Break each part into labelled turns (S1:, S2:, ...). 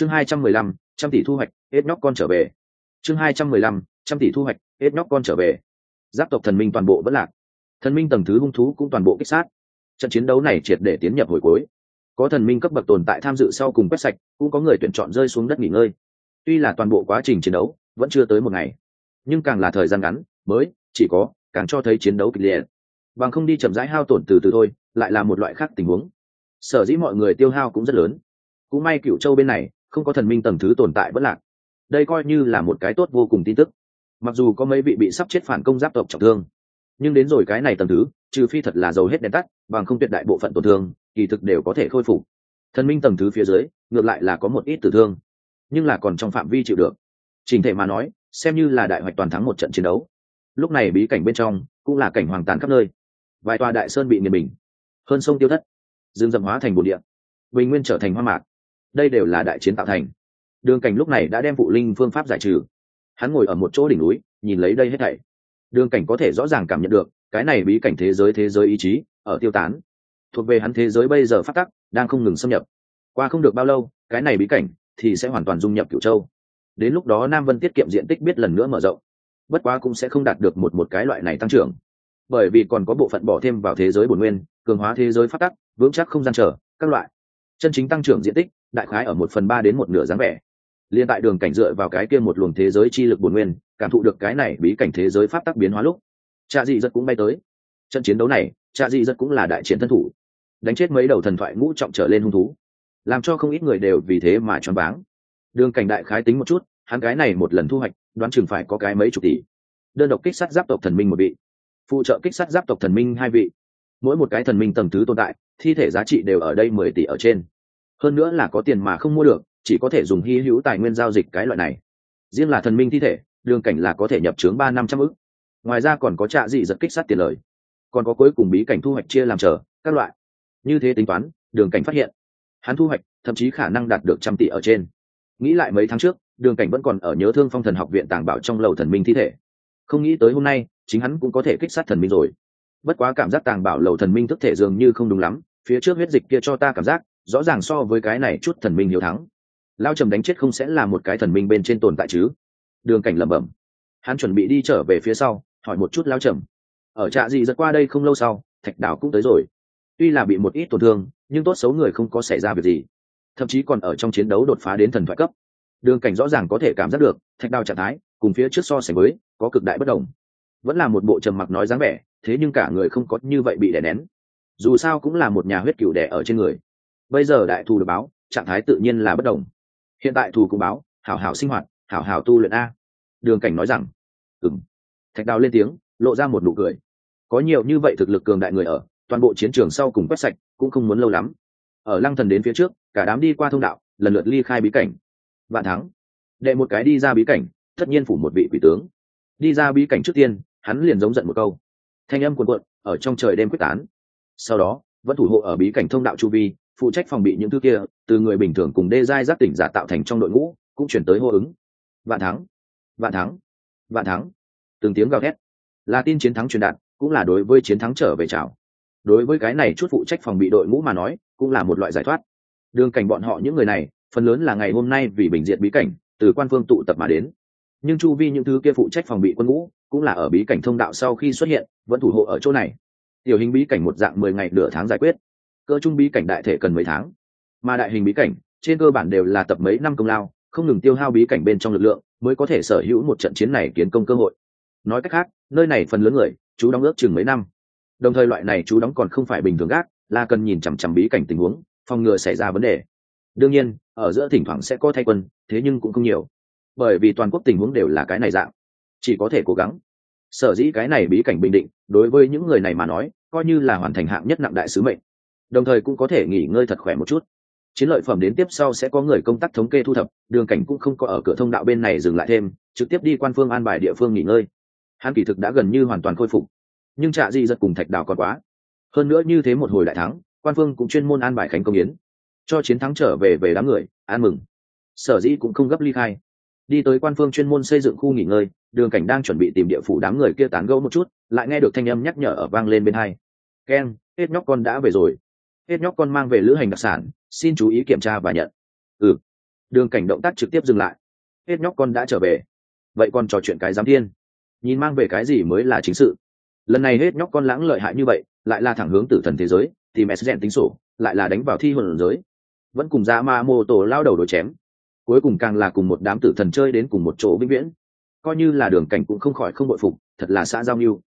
S1: chương hai trăm mười lăm, trăm tỷ thu hoạch, hết nhóc con trở về. Chương hai trăm mười lăm, trăm tỷ thu hoạch, hết nhóc con trở về. Giáp tộc thần minh toàn bộ vẫn lạc. Thần minh tầng thứ hung thú cũng toàn bộ kích sát. Trận chiến đấu này triệt để tiến nhập hồi cuối. Có thần minh cấp bậc tồn tại tham dự sau cùng quét sạch, cũng có người tuyển chọn rơi xuống đất nghỉ ngơi. Tuy là toàn bộ quá trình chiến đấu, vẫn chưa tới một ngày. Nhưng càng là thời gian ngắn, mới chỉ có, càng cho thấy chiến đấu kịch liệt. Bằng không đi chậm rãi hao tổn từ từ thôi, lại là một loại khác tình huống. Sở dĩ mọi người tiêu hao cũng rất lớn. Cũng may cựu châu bên này không có thần minh tầng thứ tồn tại vẫn lạc. Đây coi như là một cái tốt vô cùng tin tức. Mặc dù có mấy vị bị sắp chết phản công giáp tộc trọng thương, nhưng đến rồi cái này tầng thứ, trừ phi thật là dầu hết đèn tắt, bằng không tuyệt đại bộ phận tổn thương, kỳ thực đều có thể khôi phục. Thần minh tầng thứ phía dưới, ngược lại là có một ít tử thương, nhưng là còn trong phạm vi chịu được. Trình thể mà nói, xem như là đại hoạch toàn thắng một trận chiến đấu. Lúc này bí cảnh bên trong cũng là cảnh hoàng tàn khắp nơi. Vài tòa đại sơn bị nghiền bình, hơn sông tiêu thất, dương dầm hóa thành bồn địa, bình nguyên trở thành hoa mạc đây đều là đại chiến tạo thành. Đường cảnh lúc này đã đem phụ linh phương pháp giải trừ. Hắn ngồi ở một chỗ đỉnh núi, nhìn lấy đây hết thảy. Đường cảnh có thể rõ ràng cảm nhận được, cái này bí cảnh thế giới thế giới ý chí, ở tiêu tán. Thuộc về hắn thế giới bây giờ phát tắc, đang không ngừng xâm nhập. Qua không được bao lâu, cái này bí cảnh thì sẽ hoàn toàn dung nhập cửu châu. Đến lúc đó nam vân tiết kiệm diện tích biết lần nữa mở rộng. Bất quá cũng sẽ không đạt được một một cái loại này tăng trưởng. Bởi vì còn có bộ phận bỏ thêm vào thế giới bổn nguyên, cường hóa thế giới phát tắc, vững chắc không gian trở, các loại. Chân chính tăng trưởng diện tích đại khái ở một phần ba đến một nửa dáng vẻ. Liên tại đường cảnh dựa vào cái kia một luồng thế giới chi lực bồn nguyên, cảm thụ được cái này bí cảnh thế giới pháp tắc biến hóa lúc, cha dị giật cũng bay tới. Trận chiến đấu này, cha dị giật cũng là đại chiến thân thủ. Đánh chết mấy đầu thần thoại ngũ trọng trở lên hung thú, làm cho không ít người đều vì thế mà choáng váng. Đường cảnh đại khái tính một chút, hắn cái này một lần thu hoạch, đoán chừng phải có cái mấy chục tỷ. Đơn độc kích sát giáp tộc thần minh một vị, phụ trợ kích sát giáp tộc thần minh hai vị. Mỗi một cái thần minh tầng thứ tồn tại, thi thể giá trị đều ở đây mười tỷ ở trên hơn nữa là có tiền mà không mua được, chỉ có thể dùng hy hữu tài nguyên giao dịch cái loại này. Riêng là thần minh thi thể, đường cảnh là có thể nhập trướng ba năm trăm ức. Ngoài ra còn có trạ dị giật kích sát tiền lời. Còn có cuối cùng bí cảnh thu hoạch chia làm chờ các loại. Như thế tính toán, đường cảnh phát hiện. Hắn thu hoạch, thậm chí khả năng đạt được trăm tỷ ở trên. Nghĩ lại mấy tháng trước, đường cảnh vẫn còn ở nhớ thương phong thần học viện tàng bảo trong lầu thần minh thi thể. Không nghĩ tới hôm nay, chính hắn cũng có thể kích sát thần minh rồi. Bất quá cảm giác tàng bảo lầu thần minh thức thể dường như không đúng lắm, phía trước huyết dịch kia cho ta cảm giác rõ ràng so với cái này chút thần minh hiếu thắng. Lao trầm đánh chết không sẽ là một cái thần minh bên trên tồn tại chứ? Đường cảnh lẩm bẩm. Hắn chuẩn bị đi trở về phía sau hỏi một chút lao trầm. Ở trạ gì giật qua đây không lâu sau thạch đảo cũng tới rồi. Tuy là bị một ít tổn thương nhưng tốt xấu người không có xảy ra việc gì. Thậm chí còn ở trong chiến đấu đột phá đến thần thoại cấp. Đường cảnh rõ ràng có thể cảm giác được thạch đào trạng thái cùng phía trước so sánh mới, có cực đại bất đồng. Vẫn là một bộ trầm mặc nói dáng vẻ thế nhưng cả người không có như vậy bị đè nén. Dù sao cũng là một nhà huyết cựu đẻ ở trên người bây giờ đại thù được báo, trạng thái tự nhiên là bất đồng. Hiện tại thù cũng báo, hảo hảo sinh hoạt, hảo hảo tu luyện a. Đường cảnh nói rằng ừng thạch đào lên tiếng, lộ ra một nụ cười. Có nhiều như vậy thực lực cường đại người ở, toàn bộ chiến trường sau cùng quét sạch, cũng không muốn lâu lắm. Ở lăng thần đến phía trước, cả đám đi qua thông đạo, lần lượt ly khai bí cảnh. Vạn thắng, đệ một cái đi ra bí cảnh, tất nhiên phủ một vị quỷ tướng. Đi ra bí cảnh trước tiên, hắn liền giống giận một câu. Thanh âm cuồn cuộn, ở trong trời đêm quyết tán. Sau đó, vẫn thủ hộ ở bí cảnh thông đạo chu vi phụ trách phòng bị những thứ kia, từ người bình thường cùng đê giai giác tỉnh giả tạo thành trong đội ngũ, cũng chuyển tới hô ứng. Vạn thắng vạn thắng vạn thắng. Từng tiếng gào thét. Là tin chiến thắng truyền đạt, cũng là đối với chiến thắng trở về chào. Đối với cái này chút phụ trách phòng bị đội ngũ mà nói, cũng là một loại giải thoát. Đường cảnh bọn họ những người này, phần lớn là ngày hôm nay vì bình diện bí cảnh, từ quan phương tụ tập mà đến. Nhưng chu vi những thứ kia phụ trách phòng bị quân ngũ, cũng là ở bí cảnh thông đạo sau khi xuất hiện, vẫn thủ hộ ở chỗ này. Tiểu hình bí cảnh một dạng mười ngày nửa tháng giải quyết cơ trung bí cảnh đại thể cần mấy tháng. Mà đại hình bí cảnh, trên cơ bản đều là tập mấy năm công lao, không ngừng tiêu hao bí cảnh bên trong lực lượng, mới có thể sở hữu một trận chiến này kiến công cơ hội. Nói cách khác, nơi này phần lớn người, chú đóng ước chừng mấy năm. Đồng thời loại này chú đóng còn không phải bình thường gác, là cần nhìn chằm chằm bí cảnh tình huống, phòng ngừa xảy ra vấn đề. Đương nhiên, ở giữa thỉnh thoảng sẽ có thay quân, thế nhưng cũng không nhiều. Bởi vì toàn quốc tình huống đều là cái này dạng. Chỉ có thể cố gắng. Sở dĩ cái này bí cảnh bình định, đối với những người này mà nói, coi như là hoàn thành hạng nhất nặng đại sứ mệnh đồng thời cũng có thể nghỉ ngơi thật khỏe một chút. Chiến lợi phẩm đến tiếp sau sẽ có người công tác thống kê thu thập, đường cảnh cũng không có ở cửa thông đạo bên này dừng lại thêm, trực tiếp đi quan phương an bài địa phương nghỉ ngơi. Hắn kỳ thực đã gần như hoàn toàn khôi phục. Nhưng trạ di giật cùng thạch đào còn quá. Hơn nữa như thế một hồi đại thắng, quan phương cũng chuyên môn an bài khánh công yến. Cho chiến thắng trở về về đám người, an mừng. Sở dĩ cũng không gấp ly khai. Đi tới quan phương chuyên môn xây dựng khu nghỉ ngơi, đường cảnh đang chuẩn bị tìm địa phủ đám người kia tán gẫu một chút, lại nghe được thanh âm nhắc nhở ở vang lên bên hai. Ken, hết nhóc con đã về rồi hết nhóc con mang về lữ hành đặc sản, xin chú ý kiểm tra và nhận. Ừ. Đường cảnh động tác trực tiếp dừng lại. Hết nhóc con đã trở về. Vậy còn trò chuyện cái giám thiên. Nhìn mang về cái gì mới là chính sự. Lần này hết nhóc con lãng lợi hại như vậy, lại là thẳng hướng tử thần thế giới, thì mẹ sẽ rèn tính sổ, lại là đánh vào thi hồn giới. Vẫn cùng ra ma mô tổ lao đầu đối chém. Cuối cùng càng là cùng một đám tử thần chơi đến cùng một chỗ vĩnh viễn. Coi như là đường cảnh cũng không khỏi không bội phục, thật là xã giao mưu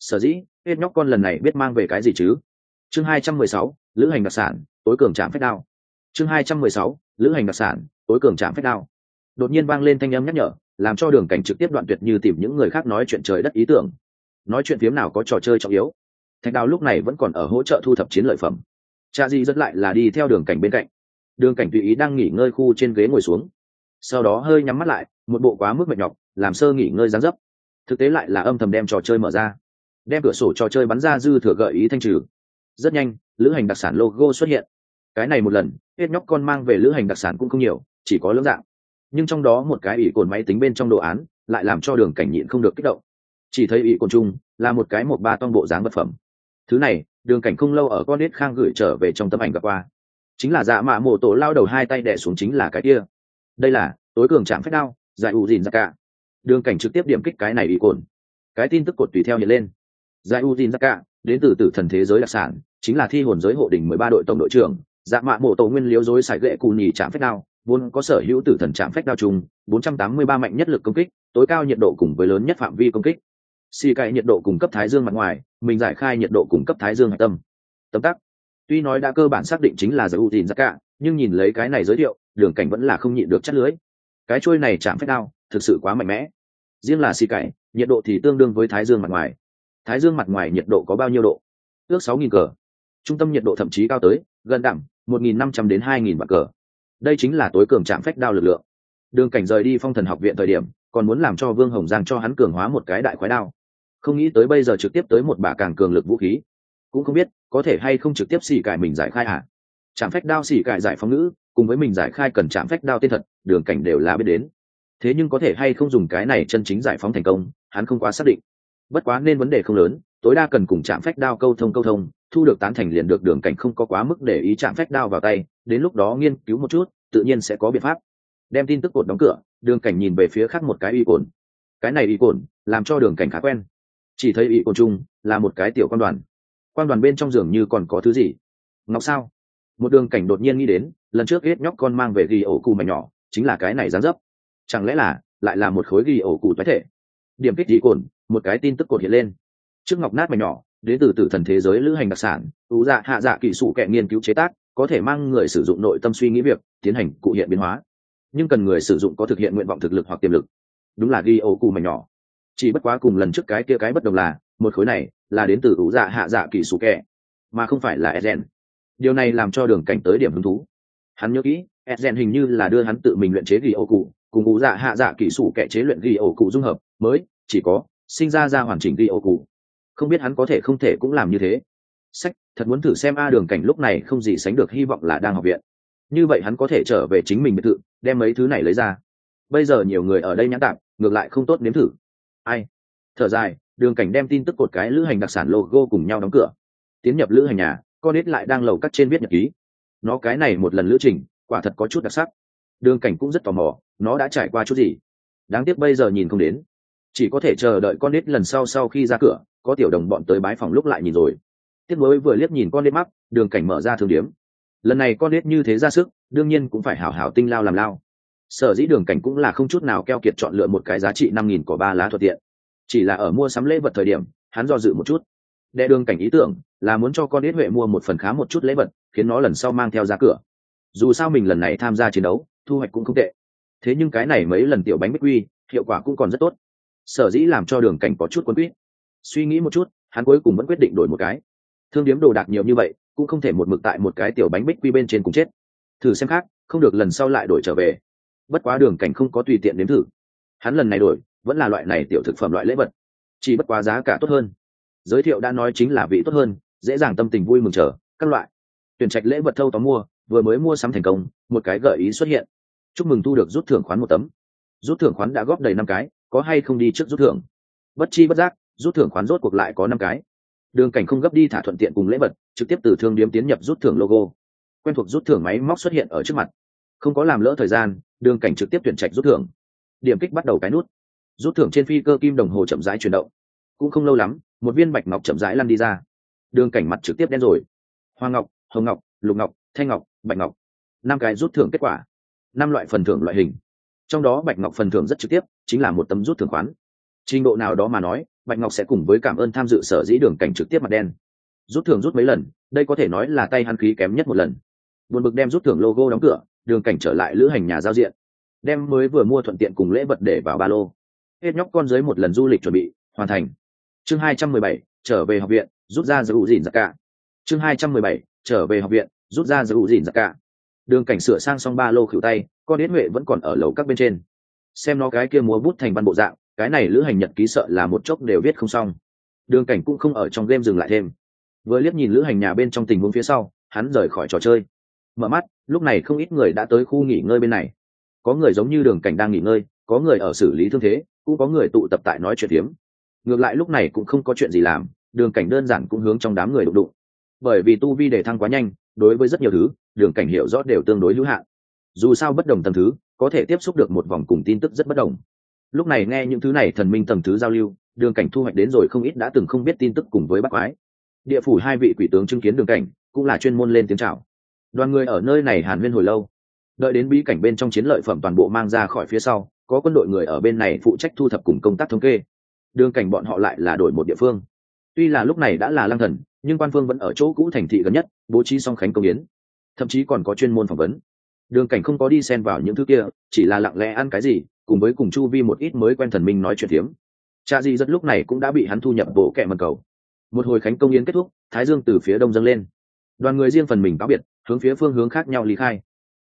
S1: sở dĩ, hết nhóc con lần này biết mang về cái gì chứ? Chương hai trăm mười sáu lữ hành đặc sản, tối cường trạm phép đao. Chương hai trăm mười sáu, lữ hành đặc sản, tối cường trạm phép đao. Đột nhiên vang lên thanh âm nhắc nhở, làm cho đường cảnh trực tiếp đoạn tuyệt như tìm những người khác nói chuyện trời đất ý tưởng. Nói chuyện phiếm nào có trò chơi trọng yếu. Thạch đào lúc này vẫn còn ở hỗ trợ thu thập chiến lợi phẩm. Cha di dẫn lại là đi theo đường cảnh bên cạnh. Đường cảnh tùy ý đang nghỉ ngơi khu trên ghế ngồi xuống. Sau đó hơi nhắm mắt lại, một bộ quá mức mệt nhọc, làm sơ nghỉ ngơi gián dấp. Thực tế lại là âm thầm đem trò chơi mở ra. Đem cửa sổ trò chơi bắn ra dư thừa gợi ý thanh trừ rất nhanh, lữ hành đặc sản logo xuất hiện. Cái này một lần, hết nhóc con mang về lữ hành đặc sản cũng không nhiều, chỉ có lưỡng dạng. Nhưng trong đó một cái ỷ cồn máy tính bên trong đồ án, lại làm cho đường cảnh nhịn không được kích động. Chỉ thấy ỷ cồn chung là một cái một ba toàn bộ dáng vật phẩm. Thứ này, đường cảnh không lâu ở con nết khang gửi trở về trong tấm ảnh gặp qua. Chính là dạ mạ mộ tổ lao đầu hai tay đẻ xuống chính là cái kia. Đây là, tối cường chạm phép đao, giải u dìn ra cả. Đường cảnh trực tiếp điểm kích cái này ỷ cồn. Cái tin tức cột tùy theo hiện lên. Giải u dìn ra cả đến từ tử thần thế giới đặc sản, chính là thi hồn giới hộ đỉnh mười ba đội tổng đội trưởng dạ mạ mộ tổ nguyên liếu dối sải ghệ cù nhì chạm phép đao, vốn có sở hữu tử thần chạm phách đao trùng 483 mạnh nhất lực công kích, tối cao nhiệt độ cùng với lớn nhất phạm vi công kích. Xì cậy nhiệt độ cùng cấp thái dương mặt ngoài, mình giải khai nhiệt độ cùng cấp thái dương hạch tâm. Tấm tắc. Tuy nói đã cơ bản xác định chính là giới ưu tin ra cả, nhưng nhìn lấy cái này giới thiệu, đường cảnh vẫn là không nhịn được chất lưới. Cái trôi này chạm phách đao, thực sự quá mạnh mẽ. Riêng là xì cậy nhiệt độ thì tương đương với thái dương mặt ngoài thái dương mặt ngoài nhiệt độ có bao nhiêu độ? Ước 6.000 cờ. Trung tâm nhiệt độ thậm chí cao tới gần đẳng 1.500 đến 2.000 vạn cờ. Đây chính là tối cường trạm phách đao lực lượng. Đường cảnh rời đi phong thần học viện thời điểm, còn muốn làm cho vương hồng giang cho hắn cường hóa một cái đại khoái đao. Không nghĩ tới bây giờ trực tiếp tới một bả càng cường lực vũ khí. Cũng không biết, có thể hay không trực tiếp xỉ cải mình giải khai à trạm phách đao xỉ cải giải phóng ngữ, cùng với mình giải khai cần trạm phách đao tên thật, đường cảnh đều là biết đến. Thế nhưng có thể hay không dùng cái này chân chính giải phóng thành công, hắn không quá xác định bất quá nên vấn đề không lớn, tối đa cần cùng chạm phách đao câu thông câu thông, thu được tán thành liền được, đường cảnh không có quá mức để ý chạm phách đao vào tay, đến lúc đó nghiên cứu một chút, tự nhiên sẽ có biện pháp. Đem tin tức cột đóng cửa, đường cảnh nhìn về phía khác một cái y cồn. Cái này y cồn, làm cho đường cảnh khá quen. Chỉ thấy y cồn chung là một cái tiểu quan đoàn. Quan đoàn bên trong giường như còn có thứ gì? Ngọc sao? Một đường cảnh đột nhiên nghĩ đến, lần trước hết nhóc con mang về ghi ổ cù mảnh nhỏ, chính là cái này dán dấp. Chẳng lẽ là, lại là một khối ghi ổ cụ toái thể? Điểm kích dị cồn, một cái tin tức cột hiện lên. Trước ngọc nát mảnh nhỏ, đến từ tử thần thế giới lữ hành đặc sản ưu dạ hạ dạ kỹ sụ kệ nghiên cứu chế tác, có thể mang người sử dụng nội tâm suy nghĩ việc, tiến hành cụ hiện biến hóa. Nhưng cần người sử dụng có thực hiện nguyện vọng thực lực hoặc tiềm lực. Đúng là ghi ô cù mảnh nhỏ. Chỉ bất quá cùng lần trước cái kia cái bất đồng là, một khối này là đến từ ủ dạ hạ dạ kỳ sủ kẹ mà không phải là edgen điều này làm cho đường cảnh tới điểm hứng thú. Hắn nhớ kỹ edgen hình như là đưa hắn tự mình luyện chế ghi ô cụ cùng ngũ dạ hạ dạ kỳ sủ kẻ chế luyện ghi ổ cụ dung hợp, mới chỉ có sinh ra ra hoàn chỉnh ghi ổ cụ. Không biết hắn có thể không thể cũng làm như thế. Sách, thật muốn thử xem a đường cảnh lúc này không gì sánh được hy vọng là đang học viện. Như vậy hắn có thể trở về chính mình biệt thự, đem mấy thứ này lấy ra. Bây giờ nhiều người ở đây nhãn tạp, ngược lại không tốt nếm thử. Ai? Thở dài, đường cảnh đem tin tức cột cái lữ hành đặc sản logo cùng nhau đóng cửa. Tiến nhập lữ hành nhà, con ít lại đang lầu cắt trên viết nhật ký. Nó cái này một lần lữ trình, quả thật có chút đặc sắc. Đường cảnh cũng rất tò mò nó đã trải qua chút gì? Đáng tiếc bây giờ nhìn không đến. Chỉ có thể chờ đợi con nít lần sau sau khi ra cửa, có tiểu đồng bọn tới bái phòng lúc lại nhìn rồi. Tiếp nối vừa liếc nhìn con nít mắc, đường cảnh mở ra thương điếm. Lần này con nít như thế ra sức, đương nhiên cũng phải hảo hảo tinh lao làm lao. Sở dĩ đường cảnh cũng là không chút nào keo kiệt chọn lựa một cái giá trị năm nghìn của ba lá thuận tiện. Chỉ là ở mua sắm lễ vật thời điểm, hắn do dự một chút. Đệ đường cảnh ý tưởng là muốn cho con nít huệ mua một phần khá một chút lễ vật, khiến nó lần sau mang theo ra cửa. Dù sao mình lần này tham gia chiến đấu, thu hoạch cũng không tệ thế nhưng cái này mấy lần tiểu bánh bích quy, hiệu quả cũng còn rất tốt. Sở dĩ làm cho đường cảnh có chút quân quýt. Suy nghĩ một chút, hắn cuối cùng vẫn quyết định đổi một cái. Thương điếm đồ đạc nhiều như vậy, cũng không thể một mực tại một cái tiểu bánh bích quy bên trên cùng chết. Thử xem khác, không được lần sau lại đổi trở về. Bất quá đường cảnh không có tùy tiện nếm thử. Hắn lần này đổi, vẫn là loại này tiểu thực phẩm loại lễ vật. Chỉ bất quá giá cả tốt hơn. Giới thiệu đã nói chính là vị tốt hơn, dễ dàng tâm tình vui mừng chờ, các loại. Tuyển trạch lễ vật thâu tóm mua, vừa mới mua sắm thành công, một cái gợi ý xuất hiện chúc mừng thu được rút thưởng khoán một tấm. Rút thưởng khoán đã góp đầy năm cái, có hay không đi trước rút thưởng? Bất chi bất giác, rút thưởng khoán rốt cuộc lại có năm cái. Đường cảnh không gấp đi thả thuận tiện cùng lễ vật, trực tiếp từ thương điếm tiến nhập rút thưởng logo. Quen thuộc rút thưởng máy móc xuất hiện ở trước mặt. Không có làm lỡ thời gian, đường cảnh trực tiếp tuyển trạch rút thưởng. Điểm kích bắt đầu cái nút. Rút thưởng trên phi cơ kim đồng hồ chậm rãi chuyển động. Cũng không lâu lắm, một viên bạch ngọc chậm rãi lăn đi ra. Đường cảnh mặt trực tiếp đen rồi. Hoa ngọc, hồng ngọc, lục ngọc, thanh ngọc, bạch ngọc. Năm cái rút thưởng kết quả năm loại phần thưởng loại hình. Trong đó bạch ngọc phần thưởng rất trực tiếp, chính là một tấm rút thưởng khoán. Trình độ nào đó mà nói, bạch ngọc sẽ cùng với cảm ơn tham dự sở dĩ đường cảnh trực tiếp mặt đen. Rút thưởng rút mấy lần, đây có thể nói là tay hắn khí kém nhất một lần. Buồn bực đem rút thưởng logo đóng cửa, đường cảnh trở lại lữ hành nhà giao diện. Đem mới vừa mua thuận tiện cùng lễ vật để vào ba lô. Hết nhóc con dưới một lần du lịch chuẩn bị, hoàn thành. Chương hai trăm mười bảy, trở về học viện, rút ra giữ dìn giặc cả. Chương hai trăm mười bảy, trở về học viện, rút ra giữ dìn giặc cả đường cảnh sửa sang xong ba lô khử tay, con yến huệ vẫn còn ở lầu các bên trên. Xem nó cái kia múa bút thành văn bộ dạng, cái này lữ hành nhật ký sợ là một chốc đều viết không xong. Đường cảnh cũng không ở trong game dừng lại thêm. Vừa liếc nhìn lữ hành nhà bên trong tình huống phía sau, hắn rời khỏi trò chơi. Mở mắt, lúc này không ít người đã tới khu nghỉ ngơi bên này. Có người giống như đường cảnh đang nghỉ ngơi, có người ở xử lý thương thế, cũng có người tụ tập tại nói chuyện hiếm. ngược lại lúc này cũng không có chuyện gì làm, đường cảnh đơn giản cũng hướng trong đám người đụng đụng. Bởi vì tu vi để thăng quá nhanh đối với rất nhiều thứ, đường cảnh hiểu rõ đều tương đối hữu hạn. Dù sao bất đồng tầm thứ, có thể tiếp xúc được một vòng cùng tin tức rất bất đồng. Lúc này nghe những thứ này thần minh tầm thứ giao lưu, đường cảnh thu hoạch đến rồi không ít đã từng không biết tin tức cùng với bác quái. Địa phủ hai vị quỷ tướng chứng kiến đường cảnh, cũng là chuyên môn lên tiếng chào. Đoàn người ở nơi này hàn huyên hồi lâu. Đợi đến bí cảnh bên trong chiến lợi phẩm toàn bộ mang ra khỏi phía sau, có quân đội người ở bên này phụ trách thu thập cùng công tác thống kê. Đường cảnh bọn họ lại là đổi một địa phương. Tuy là lúc này đã là lang thần nhưng quan phương vẫn ở chỗ cũ thành thị gần nhất, bố trí song khánh công yến. Thậm chí còn có chuyên môn phỏng vấn. Đường cảnh không có đi xen vào những thứ kia, chỉ là lặng lẽ ăn cái gì, cùng với cùng chu vi một ít mới quen thần minh nói chuyện tiếm cha di rất lúc này cũng đã bị hắn thu nhập bộ kẹ mật cầu. Một hồi khánh công yến kết thúc, thái dương từ phía đông dâng lên. Đoàn người riêng phần mình cáo biệt, hướng phía phương hướng khác nhau lý khai.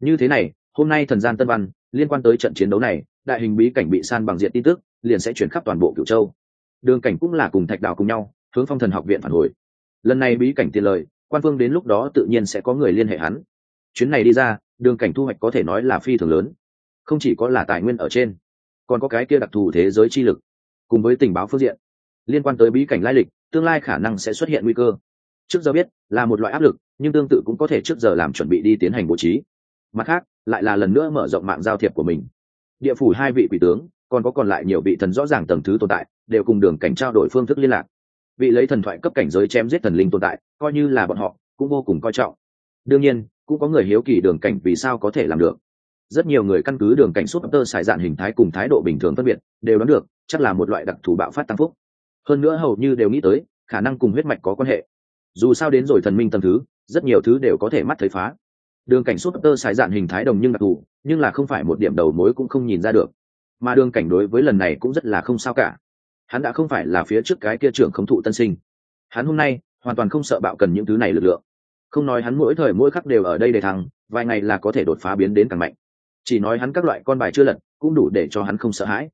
S1: Như thế này, hôm nay thần gian tân văn, liên quan tới trận chiến đấu này, đại hình bí cảnh bị san bằng diện tin tức, liền sẽ chuyển khắp toàn bộ cựu châu. Đường cảnh cũng là cùng thạch đào cùng nhau, hướng phong thần học viện phản hồi lần này bí cảnh tiền lời, quan phương đến lúc đó tự nhiên sẽ có người liên hệ hắn. Chuyến này đi ra, đường cảnh thu hoạch có thể nói là phi thường lớn. Không chỉ có là tài nguyên ở trên, còn có cái kia đặc thù thế giới chi lực. Cùng với tình báo phương diện, liên quan tới bí cảnh lai lịch, tương lai khả năng sẽ xuất hiện nguy cơ. Trước giờ biết, là một loại áp lực, nhưng tương tự cũng có thể trước giờ làm chuẩn bị đi tiến hành bố trí. Mặt khác, lại là lần nữa mở rộng mạng giao thiệp của mình. Địa phủ hai vị quỷ tướng, còn có còn lại nhiều vị thần rõ ràng tầng thứ tồn tại, đều cùng đường cảnh trao đổi phương thức liên lạc vị lấy thần thoại cấp cảnh giới chém giết thần linh tồn tại, coi như là bọn họ, cũng vô cùng coi trọng. Đương nhiên, cũng có người hiếu kỳ đường cảnh vì sao có thể làm được. Rất nhiều người căn cứ đường cảnh suốt tơ xài dạn hình thái cùng thái độ bình thường phân biệt, đều đoán được, chắc là một loại đặc thù bạo phát tăng phúc. Hơn nữa hầu như đều nghĩ tới, khả năng cùng huyết mạch có quan hệ. Dù sao đến rồi thần minh tầm thứ, rất nhiều thứ đều có thể mắt thấy phá. Đường cảnh suốt tơ xài dạn hình thái đồng nhưng đặc thù nhưng là không phải một điểm đầu mối cũng không nhìn ra được. Mà đường cảnh đối với lần này cũng rất là không sao cả hắn đã không phải là phía trước cái kia trưởng khống thụ tân sinh. Hắn hôm nay, hoàn toàn không sợ bạo cần những thứ này lực lượng. Không nói hắn mỗi thời mỗi khắc đều ở đây để thăng, vài ngày là có thể đột phá biến đến càng mạnh. Chỉ nói hắn các loại con bài chưa lật, cũng đủ để cho hắn không sợ hãi.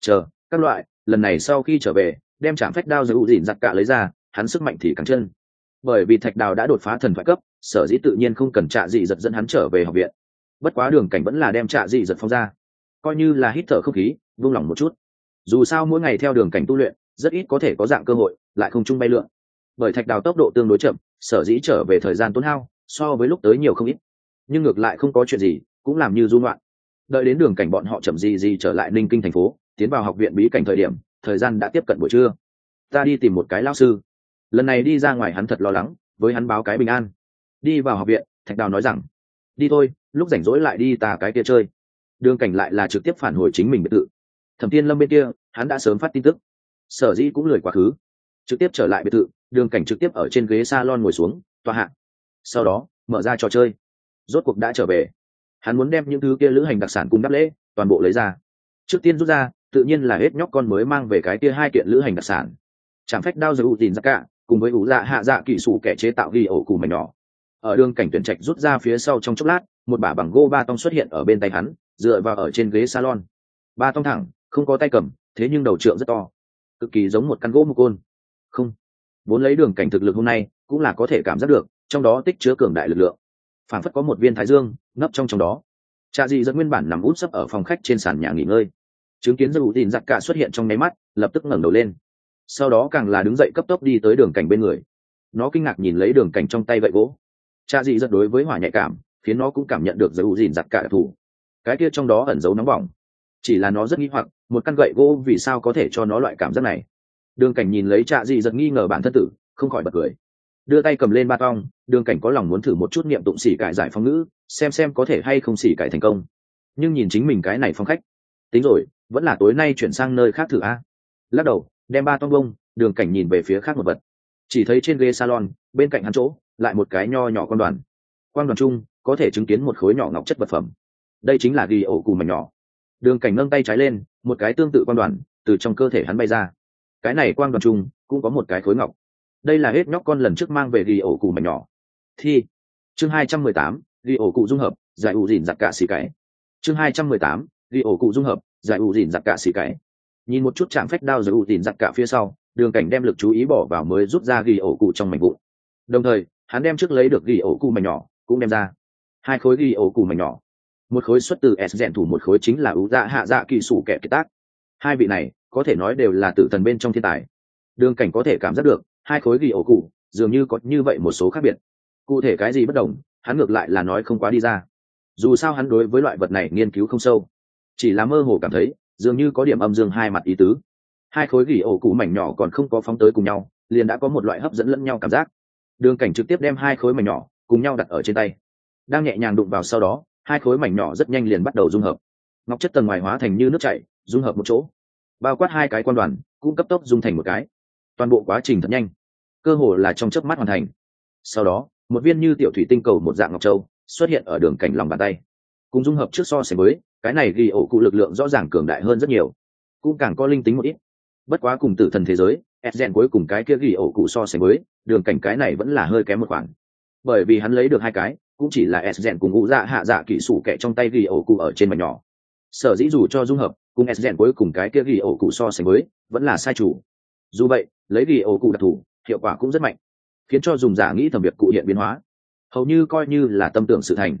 S1: Chờ, các loại, lần này sau khi trở về, đem chạm phách đao giữ dịn giặc cả lấy ra, hắn sức mạnh thì càng chân. Bởi vì thạch đào đã đột phá thần thoại cấp, sở dĩ tự nhiên không cần trạ dị giật dẫn hắn trở về học viện. Bất quá đường cảnh vẫn là đem trạ dị giật phong ra. Coi như là hít thở không khí, vung lòng một chút dù sao mỗi ngày theo đường cảnh tu luyện, rất ít có thể có dạng cơ hội, lại không chung bay lượn. Bởi thạch đào tốc độ tương đối chậm, sở dĩ trở về thời gian tốn hao, so với lúc tới nhiều không ít. Nhưng ngược lại không có chuyện gì, cũng làm như du loạn đợi đến đường cảnh bọn họ chậm gì gì trở lại ninh kinh thành phố, tiến vào học viện bí cảnh thời điểm, thời gian đã tiếp cận buổi trưa. Ta đi tìm một cái lao sư. Lần này đi ra ngoài hắn thật lo lắng, với hắn báo cái bình an. Đi vào học viện, thạch đào nói rằng, đi thôi, lúc rảnh rỗi lại đi tà cái kia chơi. Đường cảnh lại là trực tiếp phản hồi chính mình biệt thự thẩm Thiên lâm bên kia, hắn đã sớm phát tin tức. Sở dĩ cũng lười quá khứ. Trực tiếp trở lại biệt thự, đường cảnh trực tiếp ở trên ghế salon ngồi xuống, tòa hạ. sau đó, mở ra trò chơi. Rốt cuộc đã trở về. Hắn muốn đem những thứ kia lữ hành đặc sản cùng đắp lễ, toàn bộ lấy ra. Trước tiên rút ra, tự nhiên là hết nhóc con mới mang về cái kia hai kiện lữ hành đặc sản. Chẳng phách đao giữ ủ tìm ra cả cùng với ủ dạ hạ dạ kỹ sủ kẻ chế tạo ghi ổ cù mảnh nhỏ. Ở đường cảnh tuyển trạch rút ra phía sau trong chốc lát, một bả bằng gô ba tông xuất hiện ở bên tay hắn, dựa vào ở trên ghế salon. Ba tông thẳng không có tay cầm, thế nhưng đầu trượng rất to, cực kỳ giống một căn gỗ một côn. Không, vốn lấy đường cảnh thực lực hôm nay cũng là có thể cảm giác được, trong đó tích chứa cường đại lực lượng. Phản phất có một viên thái dương nấp trong trong đó. Cha dị dẫn nguyên bản nằm út sấp ở phòng khách trên sàn nhà nghỉ ngơi. Chứng kiến dư tin giặc cả xuất hiện trong nháy mắt, lập tức ngẩng đầu lên. Sau đó càng là đứng dậy cấp tốc đi tới đường cảnh bên người. Nó kinh ngạc nhìn lấy đường cảnh trong tay gậy gỗ. Cha dị rất đối với hỏa nhạy cảm, khiến nó cũng cảm nhận được giới u giặc cả thủ. cái kia trong đó ẩn giấu nóng bỏng. Chỉ là nó rất nghi hoặc một căn gậy gỗ vì sao có thể cho nó loại cảm giác này? Đường cảnh nhìn lấy trạ dị giật nghi ngờ bản thân tử, không khỏi bật cười. Đưa tay cầm lên ba tong, đường cảnh có lòng muốn thử một chút niệm tụng xỉ cải giải phóng ngữ, xem xem có thể hay không xỉ cải thành công. Nhưng nhìn chính mình cái này phong khách. Tính rồi, vẫn là tối nay chuyển sang nơi khác thử a. Lắc đầu, đem ba tong bông, đường cảnh nhìn về phía khác một vật. Chỉ thấy trên ghế salon, bên cạnh hắn chỗ, lại một cái nho nhỏ con đoàn. Quan đoàn chung, có thể chứng kiến một khối nhỏ ngọc chất vật phẩm. Đây chính là ghi ổ cù mảnh nhỏ đường cảnh nâng tay trái lên, một cái tương tự quan đoàn từ trong cơ thể hắn bay ra. Cái này quang đoàn chung cũng có một cái khối ngọc. Đây là hết nhóc con lần trước mang về ghi ổ cụ mảnh nhỏ. Thi. Chương hai trăm mười tám, ghi ổ cụ dung hợp, giải ủ dìn giặc cả xì cái. Chương hai trăm mười tám, ghi ổ cụ dung hợp, giải ủ dìn giặc cả xì cái. Nhìn một chút chạm phách đao giải ủ dìn giặc cả phía sau, đường cảnh đem lực chú ý bỏ vào mới rút ra ghi ổ cụ trong mảnh vụn. Đồng thời, hắn đem trước lấy được ghi ổ cụ mảnh nhỏ cũng đem ra. Hai khối ghi ổ cụ mảnh nhỏ một khối xuất từ s rèn thủ, một khối chính là ưu dạ hạ dạ kỳ sủ kẻ kiệt tác. Hai vị này, có thể nói đều là tử thần bên trong thiên tài. Đường cảnh có thể cảm giác được, hai khối ghi ổ cụ, dường như có như vậy một số khác biệt. Cụ thể cái gì bất đồng, hắn ngược lại là nói không quá đi ra. Dù sao hắn đối với loại vật này nghiên cứu không sâu. Chỉ là mơ hồ cảm thấy, dường như có điểm âm dương hai mặt ý tứ. Hai khối gỉ ổ cụ mảnh nhỏ còn không có phóng tới cùng nhau, liền đã có một loại hấp dẫn lẫn nhau cảm giác. Đường cảnh trực tiếp đem hai khối mảnh nhỏ cùng nhau đặt ở trên tay. Đang nhẹ nhàng đụng vào sau đó hai khối mảnh nhỏ rất nhanh liền bắt đầu dung hợp. Ngọc chất tầng ngoài hóa thành như nước chảy, dung hợp một chỗ. Bao quát hai cái quan đoàn, cũng cấp tốc dung thành một cái. Toàn bộ quá trình thật nhanh. Cơ hồ là trong chớp mắt hoàn thành. Sau đó, một viên như tiểu thủy tinh cầu một dạng ngọc châu xuất hiện ở đường cảnh lòng bàn tay. Cùng dung hợp trước so sánh mới cái này ghi ổ cụ lực lượng rõ ràng cường đại hơn rất nhiều. Cũng càng có linh tính một ít. Bất quá cùng tử thần thế giới, ép rèn cuối cùng cái kia ghi ổ cụ so sánh mới đường cảnh cái này vẫn là hơi kém một khoản bởi vì hắn lấy được hai cái cũng chỉ là s rèn cùng ngũ dạ hạ dạ kỹ sủ kẹ trong tay ghi ổ cụ ở trên mảnh nhỏ. Sở dĩ dù cho dung hợp, cùng s rèn cuối cùng cái kia ghi ổ cụ so sánh mới vẫn là sai chủ. Dù vậy, lấy ghi ổ cụ đặc thù, hiệu quả cũng rất mạnh, khiến cho dùng giả nghĩ thẩm việc cụ hiện biến hóa. Hầu như coi như là tâm tưởng sự thành.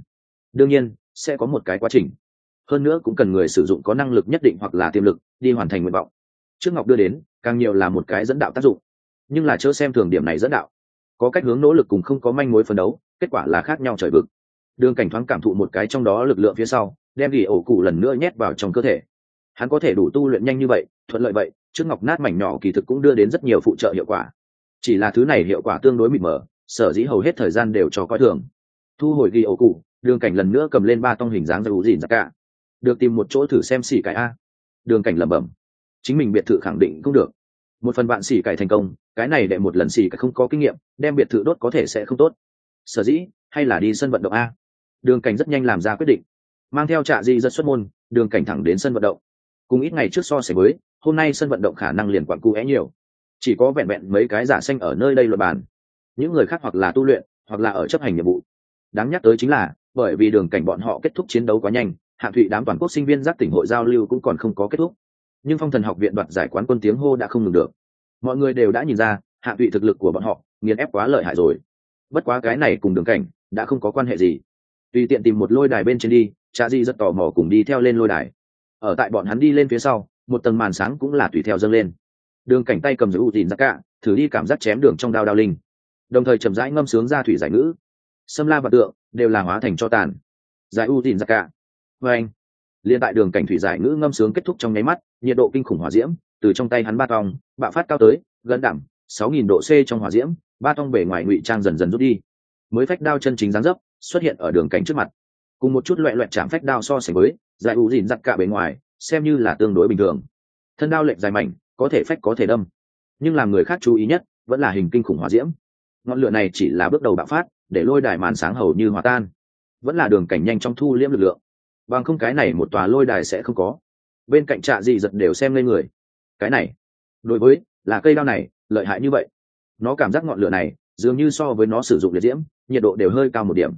S1: Đương nhiên, sẽ có một cái quá trình. Hơn nữa cũng cần người sử dụng có năng lực nhất định hoặc là tiềm lực, đi hoàn thành nguyện vọng. Trước ngọc đưa đến, càng nhiều là một cái dẫn đạo tác dụng. Nhưng là chớ xem thường điểm này dẫn đạo có cách hướng nỗ lực cùng không có manh mối phấn đấu, kết quả là khác nhau trời vực. Đường cảnh thoáng cảm thụ một cái trong đó lực lượng phía sau, đem ghi ổ cụ lần nữa nhét vào trong cơ thể. Hắn có thể đủ tu luyện nhanh như vậy, thuận lợi vậy, trước ngọc nát mảnh nhỏ kỳ thực cũng đưa đến rất nhiều phụ trợ hiệu quả. Chỉ là thứ này hiệu quả tương đối mịt mờ, sở dĩ hầu hết thời gian đều cho coi thường. Thu hồi ghi ổ cụ, đường cảnh lần nữa cầm lên ba tông hình dáng ra ủ dìn ra cả được tìm một chỗ thử xem xỉ cải a. Đường cảnh lẩm bẩm. Chính mình biệt thự khẳng định cũng được. Một phần bạn xỉ cải thành công cái này để một lần xì cả không có kinh nghiệm, đem biệt thự đốt có thể sẽ không tốt. Sở dĩ, hay là đi sân vận động a? Đường cảnh rất nhanh làm ra quyết định. Mang theo trạ di rất xuất môn, đường cảnh thẳng đến sân vận động. Cùng ít ngày trước so sánh với, hôm nay sân vận động khả năng liền quặn cu é nhiều. Chỉ có vẹn vẹn mấy cái giả xanh ở nơi đây luật bàn. Những người khác hoặc là tu luyện, hoặc là ở chấp hành nhiệm vụ. Đáng nhắc tới chính là, bởi vì đường cảnh bọn họ kết thúc chiến đấu quá nhanh, hạ thụy đám toàn quốc sinh viên giác tỉnh hội giao lưu cũng còn không có kết thúc. Nhưng phong thần học viện đoạt giải quán quân tiếng hô đã không ngừng được mọi người đều đã nhìn ra, hạ thụy thực lực của bọn họ nghiền ép quá lợi hại rồi. Bất quá cái này cùng đường cảnh đã không có quan hệ gì. Tùy tiện tìm một lôi đài bên trên đi, cha di rất tò mò cùng đi theo lên lôi đài. Ở tại bọn hắn đi lên phía sau, một tầng màn sáng cũng là tùy theo dâng lên. Đường cảnh tay cầm giữ ưu tìm ra cả thử đi cảm giác chém đường trong đao đao linh. Đồng thời chậm rãi ngâm sướng ra thủy giải ngữ. Xâm la và tượng đều là hóa thành cho tàn. Giải ưu tìm ra cả vê anh liên tại đường cảnh thủy giải ngữ ngâm sướng kết thúc trong nháy mắt, nhiệt độ kinh khủng hỏa diễm từ trong tay hắn ba tong, bạo phát cao tới, gần đẳng sáu nghìn độ c trong hỏa diễm, ba tong bể ngoài ngụy trang dần dần rút đi. Mới phách đao chân chính dáng dấp xuất hiện ở đường cảnh trước mặt. Cùng một chút loẹ loẹt chạm phách đao so sánh với, giải ủ dìn giặt cả bề ngoài, xem như là tương đối bình thường. Thân đao lệch dài mảnh, có thể phách có thể đâm. Nhưng làm người khác chú ý nhất, vẫn là hình kinh khủng hỏa diễm. Ngọn lửa này chỉ là bước đầu bạo phát, để lôi đài màn sáng hầu như hòa tan. Vẫn là đường cảnh nhanh trong thu liễm lực lượng. Bằng không cái này một tòa lôi đài sẽ không có. Bên cạnh trạ gì giật đều xem lên người cái này, đối với là cây đao này, lợi hại như vậy. Nó cảm giác ngọn lửa này dường như so với nó sử dụng liệt diễm, nhiệt độ đều hơi cao một điểm.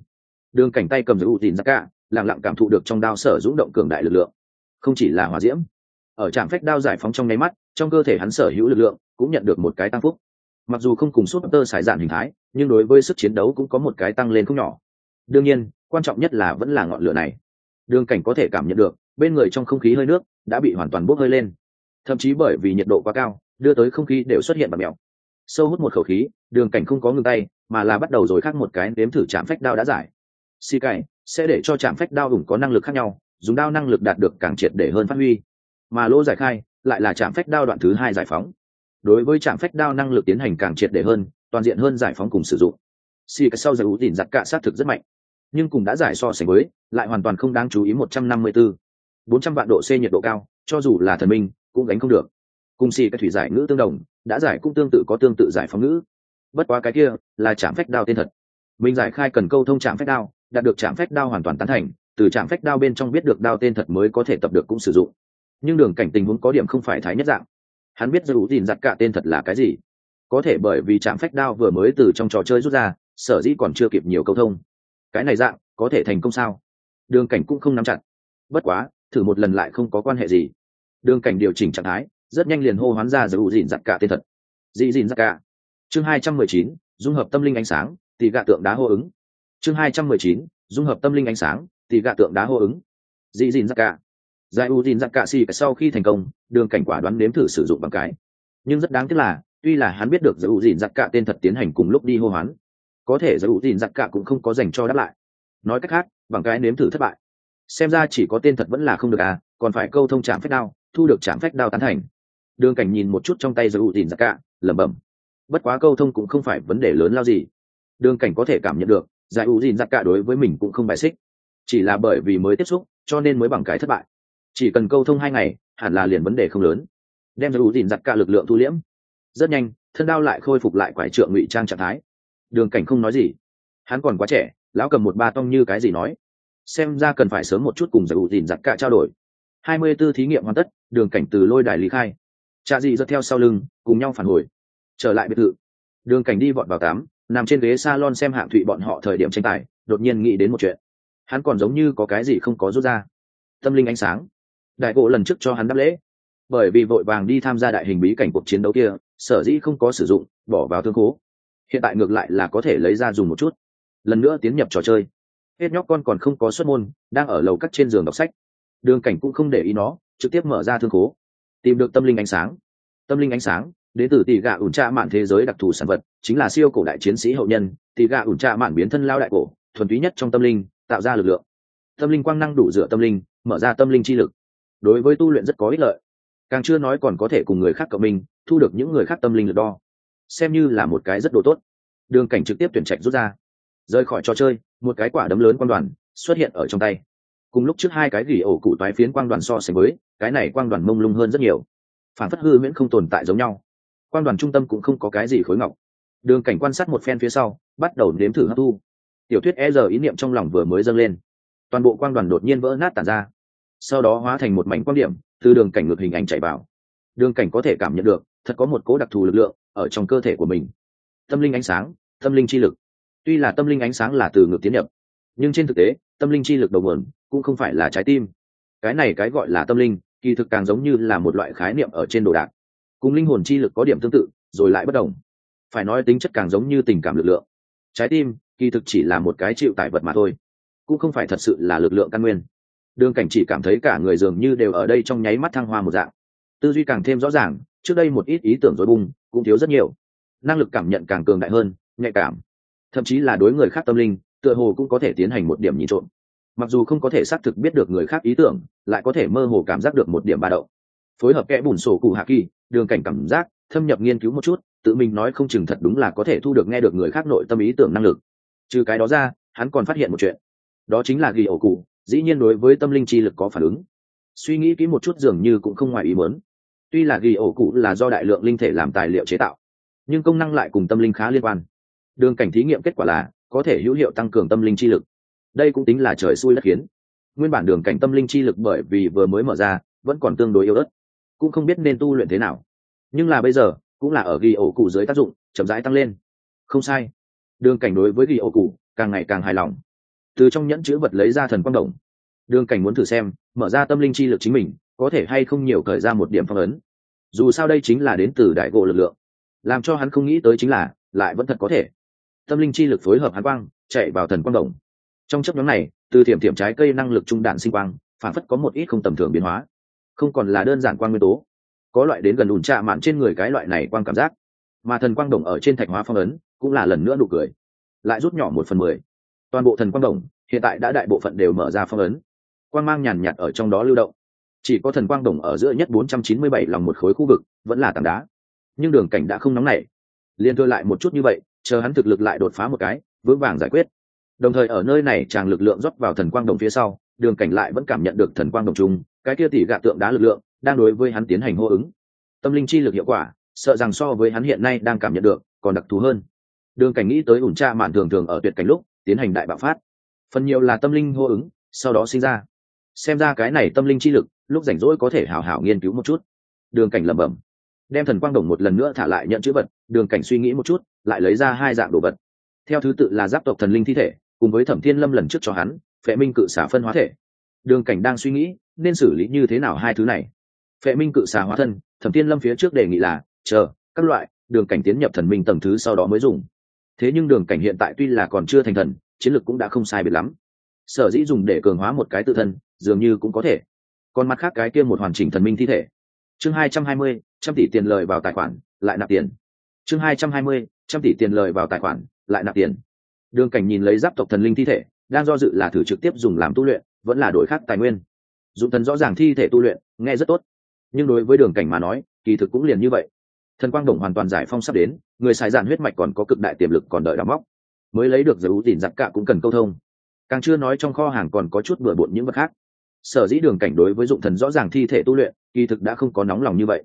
S1: Đường cảnh tay cầm giữ ưu tín ra cả lẳng lặng cảm thụ được trong đao sở rúng động cường đại lực lượng. Không chỉ là hòa diễm, ở trạm phách đao giải phóng trong nháy mắt, trong cơ thể hắn sở hữu lực lượng cũng nhận được một cái tăng phúc. Mặc dù không cùng suốt tơ xài dạn hình thái, nhưng đối với sức chiến đấu cũng có một cái tăng lên không nhỏ. Đương nhiên, quan trọng nhất là vẫn là ngọn lửa này. Đường cảnh có thể cảm nhận được, bên người trong không khí hơi nước đã bị hoàn toàn bốc hơi lên thậm chí bởi vì nhiệt độ quá cao, đưa tới không khí đều xuất hiện bật mèo. Sâu hút một khẩu khí, đường cảnh không có ngừng tay, mà là bắt đầu rồi khác một cái nếm thử chạm phách đao đã giải. Xì cày sẽ để cho chạm phách đao ủng có năng lực khác nhau, dùng đao năng lực đạt được càng triệt để hơn phát huy. Mà lỗ giải khai, lại là chạm phách đao đoạn thứ hai giải phóng. Đối với chạm phách đao năng lực tiến hành càng triệt để hơn, toàn diện hơn giải phóng cùng sử dụng. Xì cái sau giải ủ tỉn giặt cạ sát thực rất mạnh, nhưng cùng đã giải so sánh với, lại hoàn toàn không đáng chú ý một trăm năm mươi bốn bốn trăm vạn độ c nhiệt độ cao, cho dù là thần minh cũng gánh không được. Cùng xì cái thủy giải ngữ tương đồng, đã giải cũng tương tự có tương tự giải phóng ngữ. Bất quá cái kia là trạm phách đao tên thật. Mình giải khai cần câu thông trạm phách đao, đạt được trạm phách đao hoàn toàn tán thành, từ trạm phách đao bên trong biết được đao tên thật mới có thể tập được cũng sử dụng. Nhưng đường cảnh tình huống có điểm không phải thái nhất dạng. Hắn biết dù gìn giặt cả tên thật là cái gì. Có thể bởi vì trạm phách đao vừa mới từ trong trò chơi rút ra, sở dĩ còn chưa kịp nhiều câu thông. Cái này dạng có thể thành công sao? Đường cảnh cũng không nắm chặt. Bất quá, thử một lần lại không có quan hệ gì đường cảnh điều chỉnh trạng thái, rất nhanh liền hô hoán ra giữ dìn giặt cả tên thật. Dị dìn giặt cả. Chương hai trăm mười chín, dung hợp tâm linh ánh sáng thì gạ tượng đá hô ứng. Chương hai trăm mười chín, dung hợp tâm linh ánh sáng thì gạ tượng đá hô ứng. Dị dìn giặt cả. Giải u dìn giặt cả xì sau khi thành công, đường cảnh quả đoán nếm thử sử dụng bằng cái. Nhưng rất đáng tiếc là, tuy là hắn biết được giải u dìn giặt cả tên thật tiến hành cùng lúc đi hô hoán, có thể giải u dìn giặt cả cũng không có dành cho đáp lại. Nói cách khác, bằng cái nếm thử thất bại. Xem ra chỉ có tên thật vẫn là không được à còn phải câu thông trạm phép đao thu được trạm phách đao tán thành. Đường cảnh nhìn một chút trong tay giải u tìm ra dạ cả, lẩm bẩm. Bất quá câu thông cũng không phải vấn đề lớn lao gì. Đường cảnh có thể cảm nhận được giải u dìn giặc cả đối với mình cũng không bài xích. Chỉ là bởi vì mới tiếp xúc, cho nên mới bằng cái thất bại. Chỉ cần câu thông hai ngày, hẳn là liền vấn đề không lớn. Đem giải u dìn giặc cả lực lượng thu liễm. Rất nhanh, thân đao lại khôi phục lại quải trượng ngụy trang trạng thái. Đường cảnh không nói gì. Hắn còn quá trẻ, lão cầm một ba tông như cái gì nói. Xem ra cần phải sớm một chút cùng giải u dìn giặc cả trao đổi. Hai mươi 24 thí nghiệm hoàn tất đường cảnh từ lôi đài lý khai. Cha dị dẫn theo sau lưng, cùng nhau phản hồi. Trở lại biệt thự. Đường cảnh đi vọt vào tám, nằm trên ghế salon xem hạng thụy bọn họ thời điểm tranh tài, đột nhiên nghĩ đến một chuyện. Hắn còn giống như có cái gì không có rút ra. Tâm linh ánh sáng. Đại gỗ lần trước cho hắn đáp lễ. Bởi vì vội vàng đi tham gia đại hình bí cảnh cuộc chiến đấu kia, sở dĩ không có sử dụng, bỏ vào thương cố hiện tại ngược lại là có thể lấy ra dùng một chút. Lần nữa tiến nhập trò chơi. Hết nhóc con còn không có xuất môn, đang ở lầu cắt trên giường đọc sách. Đường cảnh cũng không để ý nó trực tiếp mở ra thương khố, tìm được tâm linh ánh sáng. Tâm linh ánh sáng, đến từ tỷ gạ ủn tra mạn thế giới đặc thù sản vật, chính là siêu cổ đại chiến sĩ hậu nhân, tỷ gạ ủn tra mạn biến thân lao đại cổ, thuần túy nhất trong tâm linh, tạo ra lực lượng. Tâm linh quang năng đủ dựa tâm linh, mở ra tâm linh chi lực. Đối với tu luyện rất có ích lợi. Càng chưa nói còn có thể cùng người khác cộng minh, thu được những người khác tâm linh lực đo. Xem như là một cái rất đồ tốt. Đường cảnh trực tiếp tuyển trạch rút ra. Rời khỏi trò chơi, một cái quả đấm lớn quan đoàn xuất hiện ở trong tay cùng lúc trước hai cái gỉ ổ cụ toái phiến quang đoàn so sánh với, cái này quang đoàn mông lung hơn rất nhiều. Phản phất hư miễn không tồn tại giống nhau. Quang đoàn trung tâm cũng không có cái gì khối ngọc. Đường cảnh quan sát một phen phía sau, bắt đầu nếm thử hấp thu. Tiểu thuyết e giờ ý niệm trong lòng vừa mới dâng lên. Toàn bộ quang đoàn đột nhiên vỡ nát tàn ra. Sau đó hóa thành một mảnh quan điểm, từ đường cảnh ngược hình ảnh chạy vào. Đường cảnh có thể cảm nhận được, thật có một cố đặc thù lực lượng ở trong cơ thể của mình. Tâm linh ánh sáng, tâm linh chi lực. Tuy là tâm linh ánh sáng là từ ngược tiến nhập, nhưng trên thực tế tâm linh chi lực đầu nguồn, cũng không phải là trái tim. Cái này cái gọi là tâm linh, kỳ thực càng giống như là một loại khái niệm ở trên đồ đạc. Cùng linh hồn chi lực có điểm tương tự, rồi lại bất đồng. Phải nói tính chất càng giống như tình cảm lực lượng. Trái tim, kỳ thực chỉ là một cái chịu tải vật mà thôi, cũng không phải thật sự là lực lượng căn nguyên. Đường cảnh chỉ cảm thấy cả người dường như đều ở đây trong nháy mắt thăng hoa một dạng. Tư duy càng thêm rõ ràng, trước đây một ít ý tưởng dối bung cũng thiếu rất nhiều. Năng lực cảm nhận càng cường đại hơn, nhạy cảm. Thậm chí là đối người khác tâm linh tựa hồ cũng có thể tiến hành một điểm nhìn trộm. Mặc dù không có thể xác thực biết được người khác ý tưởng, lại có thể mơ hồ cảm giác được một điểm ba đậu phối hợp kẽ bùn sổ cụ hạ kỳ, đường cảnh cảm giác, thâm nhập nghiên cứu một chút, tự mình nói không chừng thật đúng là có thể thu được nghe được người khác nội tâm ý tưởng năng lực. Trừ cái đó ra, hắn còn phát hiện một chuyện. Đó chính là ghi ổ cụ, dĩ nhiên đối với tâm linh chi lực có phản ứng. Suy nghĩ kỹ một chút dường như cũng không ngoài ý muốn. Tuy là ghi ổ cụ là do đại lượng linh thể làm tài liệu chế tạo, nhưng công năng lại cùng tâm linh khá liên quan. Đường cảnh thí nghiệm kết quả là có thể hữu hiệu tăng cường tâm linh chi lực. Đây cũng tính là trời xui đất khiến. Nguyên bản đường cảnh tâm linh chi lực bởi vì vừa mới mở ra, vẫn còn tương đối yếu ớt. Cũng không biết nên tu luyện thế nào. Nhưng là bây giờ, cũng là ở ghi ổ cụ dưới tác dụng, chậm rãi tăng lên. Không sai. Đường cảnh đối với ghi ổ cụ, càng ngày càng hài lòng. Từ trong nhẫn chữ vật lấy ra thần quang động. Đường cảnh muốn thử xem, mở ra tâm linh chi lực chính mình, có thể hay không nhiều thời ra một điểm phong ấn. Dù sao đây chính là đến từ đại gỗ lực lượng. Làm cho hắn không nghĩ tới chính là, lại vẫn thật có thể tâm linh chi lực phối hợp hàn quang, chạy vào thần quang động. Trong chấp nhóm này, từ thiểm thiểm trái cây năng lực trung đạn sinh quang, phản phất có một ít không tầm thường biến hóa. Không còn là đơn giản quang nguyên tố, có loại đến gần ủn trạ mạn trên người cái loại này quang cảm giác. Mà thần quang đồng ở trên thạch hóa phong ấn, cũng là lần nữa nụ cười. Lại rút nhỏ một phần mười. Toàn bộ thần quang đồng hiện tại đã đại bộ phận đều mở ra phong ấn. Quang mang nhàn nhạt ở trong đó lưu động. Chỉ có thần quang đồng ở giữa nhất 497 lòng một khối khu vực, vẫn là tảng đá. Nhưng đường cảnh đã không nóng nảy. Liền thưa lại một chút như vậy chờ hắn thực lực lại đột phá một cái, vững vàng giải quyết. Đồng thời ở nơi này chàng lực lượng rót vào thần quang đồng phía sau, đường cảnh lại vẫn cảm nhận được thần quang đồng chung cái kia tỷ gạ tượng đá lực lượng đang đối với hắn tiến hành hô ứng. Tâm linh chi lực hiệu quả, sợ rằng so với hắn hiện nay đang cảm nhận được, còn đặc thù hơn. Đường cảnh nghĩ tới ủn tra mạn thường thường ở tuyệt cảnh lúc, tiến hành đại bạo phát. Phần nhiều là tâm linh hô ứng, sau đó sinh ra. Xem ra cái này tâm linh chi lực, lúc rảnh rỗi có thể hào hảo nghiên cứu một chút. Đường cảnh lẩm bẩm, đem thần quang đồng một lần nữa thả lại nhận chữ vật, đường cảnh suy nghĩ một chút lại lấy ra hai dạng đồ vật. Theo thứ tự là giáp tộc thần linh thi thể, cùng với thẩm thiên lâm lần trước cho hắn, phệ minh cự xả phân hóa thể. Đường cảnh đang suy nghĩ, nên xử lý như thế nào hai thứ này? Phệ minh cự xả hóa thân, thẩm thiên lâm phía trước đề nghị là, chờ, các loại, đường cảnh tiến nhập thần minh tầng thứ sau đó mới dùng. Thế nhưng đường cảnh hiện tại tuy là còn chưa thành thần, chiến lược cũng đã không sai biệt lắm. Sở dĩ dùng để cường hóa một cái tự thân, dường như cũng có thể. Còn mặt khác cái kia một hoàn chỉnh thần minh thi thể. Chương hai trăm hai mươi, trăm tỷ tiền lời vào tài khoản, lại nạp tiền. Chương hai trăm hai mươi trăm tỷ tiền lời vào tài khoản, lại nạp tiền. Đường cảnh nhìn lấy giáp tộc thần linh thi thể, đang do dự là thử trực tiếp dùng làm tu luyện, vẫn là đổi khác tài nguyên. Dụng thần rõ ràng thi thể tu luyện, nghe rất tốt. Nhưng đối với đường cảnh mà nói, kỳ thực cũng liền như vậy. Thần quang đồng hoàn toàn giải phong sắp đến, người xài dạn huyết mạch còn có cực đại tiềm lực còn đợi đắm móc. Mới lấy được giải ưu tìm giặc cạ cũng cần câu thông. Càng chưa nói trong kho hàng còn có chút bừa bộn những vật khác. Sở dĩ đường cảnh đối với dụng thần rõ ràng thi thể tu luyện, kỳ thực đã không có nóng lòng như vậy.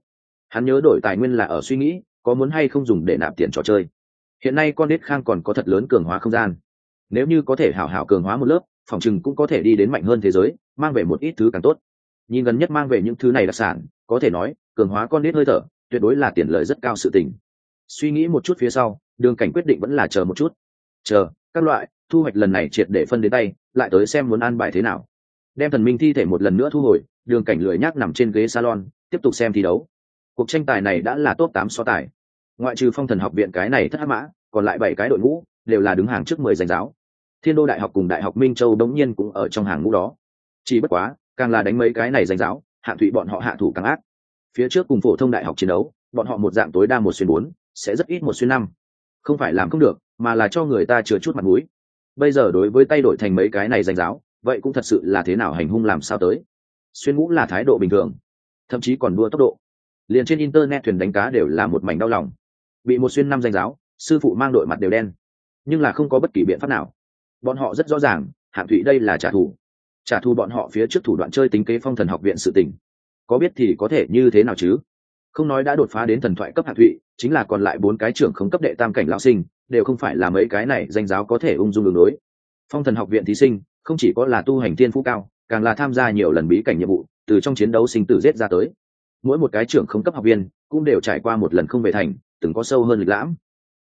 S1: Hắn nhớ đổi tài nguyên là ở suy nghĩ có muốn hay không dùng để nạp tiền trò chơi. Hiện nay con đít khang còn có thật lớn cường hóa không gian. Nếu như có thể hảo hảo cường hóa một lớp, phòng chừng cũng có thể đi đến mạnh hơn thế giới, mang về một ít thứ càng tốt. Nhìn gần nhất mang về những thứ này đặc sản, có thể nói, cường hóa con đít hơi thở, tuyệt đối là tiền lợi rất cao sự tình. Suy nghĩ một chút phía sau, đường cảnh quyết định vẫn là chờ một chút. Chờ, các loại, thu hoạch lần này triệt để phân đến tay, lại tới xem muốn an bài thế nào. Đem thần minh thi thể một lần nữa thu hồi, đường cảnh lười nhác nằm trên ghế salon, tiếp tục xem thi đấu cuộc tranh tài này đã là top tám so tài. Ngoại trừ phong thần học viện cái này thất hắc mã, còn lại bảy cái đội ngũ đều là đứng hàng trước mười danh giáo. Thiên đô đại học cùng đại học minh châu đống nhiên cũng ở trong hàng ngũ đó. Chỉ bất quá, càng là đánh mấy cái này danh giáo, hạ thụy bọn họ hạ thủ càng ác. Phía trước cùng phổ thông đại học chiến đấu, bọn họ một dạng tối đa một xuyên bốn, sẽ rất ít một xuyên năm. Không phải làm không được, mà là cho người ta chừa chút mặt mũi. Bây giờ đối với tay đổi thành mấy cái này danh giáo, vậy cũng thật sự là thế nào hành hung làm sao tới. Xuyên ngũ là thái độ bình thường, thậm chí còn đua tốc độ liền trên internet thuyền đánh cá đều là một mảnh đau lòng. Bị một xuyên năm danh giáo, sư phụ mang đội mặt đều đen. Nhưng là không có bất kỳ biện pháp nào. Bọn họ rất rõ ràng, hạng thụy đây là trả thù. Trả thù bọn họ phía trước thủ đoạn chơi tính kế phong thần học viện sự tình. Có biết thì có thể như thế nào chứ? Không nói đã đột phá đến thần thoại cấp hạng thụy chính là còn lại bốn cái trưởng không cấp đệ tam cảnh lão sinh, đều không phải là mấy cái này danh giáo có thể ung dung đường đối phong thần học viện thí sinh, không chỉ có là tu hành thiên phú cao, càng là tham gia nhiều lần bí cảnh nhiệm vụ, từ trong chiến đấu sinh tử giết ra tới mỗi một cái trưởng không cấp học viên cũng đều trải qua một lần không về thành, từng có sâu hơn lịch lãm.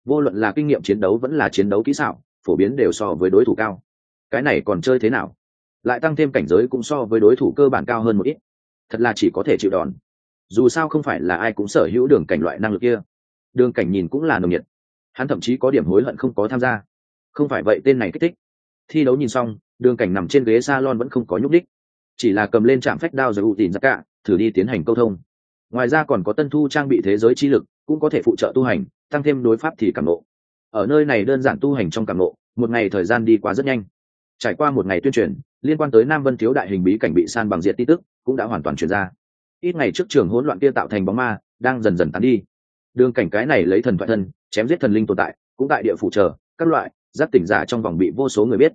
S1: Vô luận là kinh nghiệm chiến đấu vẫn là chiến đấu kỹ xảo, phổ biến đều so với đối thủ cao. Cái này còn chơi thế nào? Lại tăng thêm cảnh giới cũng so với đối thủ cơ bản cao hơn một ít. Thật là chỉ có thể chịu đòn. Dù sao không phải là ai cũng sở hữu đường cảnh loại năng lực kia. Đường cảnh nhìn cũng là nồng nhiệt. Hắn thậm chí có điểm hối hận không có tham gia. Không phải vậy tên này kích thích. Thi đấu nhìn xong, đường cảnh nằm trên ghế salon vẫn không có nhúc đích chỉ là cầm lên trạm phách đao rồi ụ tìm ra cả thử đi tiến hành câu thông ngoài ra còn có tân thu trang bị thế giới chi lực, cũng có thể phụ trợ tu hành, tăng thêm đối pháp thì cảm nộ. Ở nơi này đơn giản tu hành trong cảm nộ, một ngày thời gian đi qua rất nhanh. Trải qua một ngày tuyên truyền, liên quan tới nam vân thiếu đại hình bí cảnh bị san bằng diệt tin tức, cũng đã hoàn toàn truyền ra. Ít ngày trước trường hỗn loạn kia tạo thành bóng ma, đang dần dần tán đi. Đường cảnh cái này lấy thần thoại thân, chém giết thần linh tồn tại, cũng tại địa phụ trợ các loại giáp tỉnh giả trong vòng bị vô số người biết.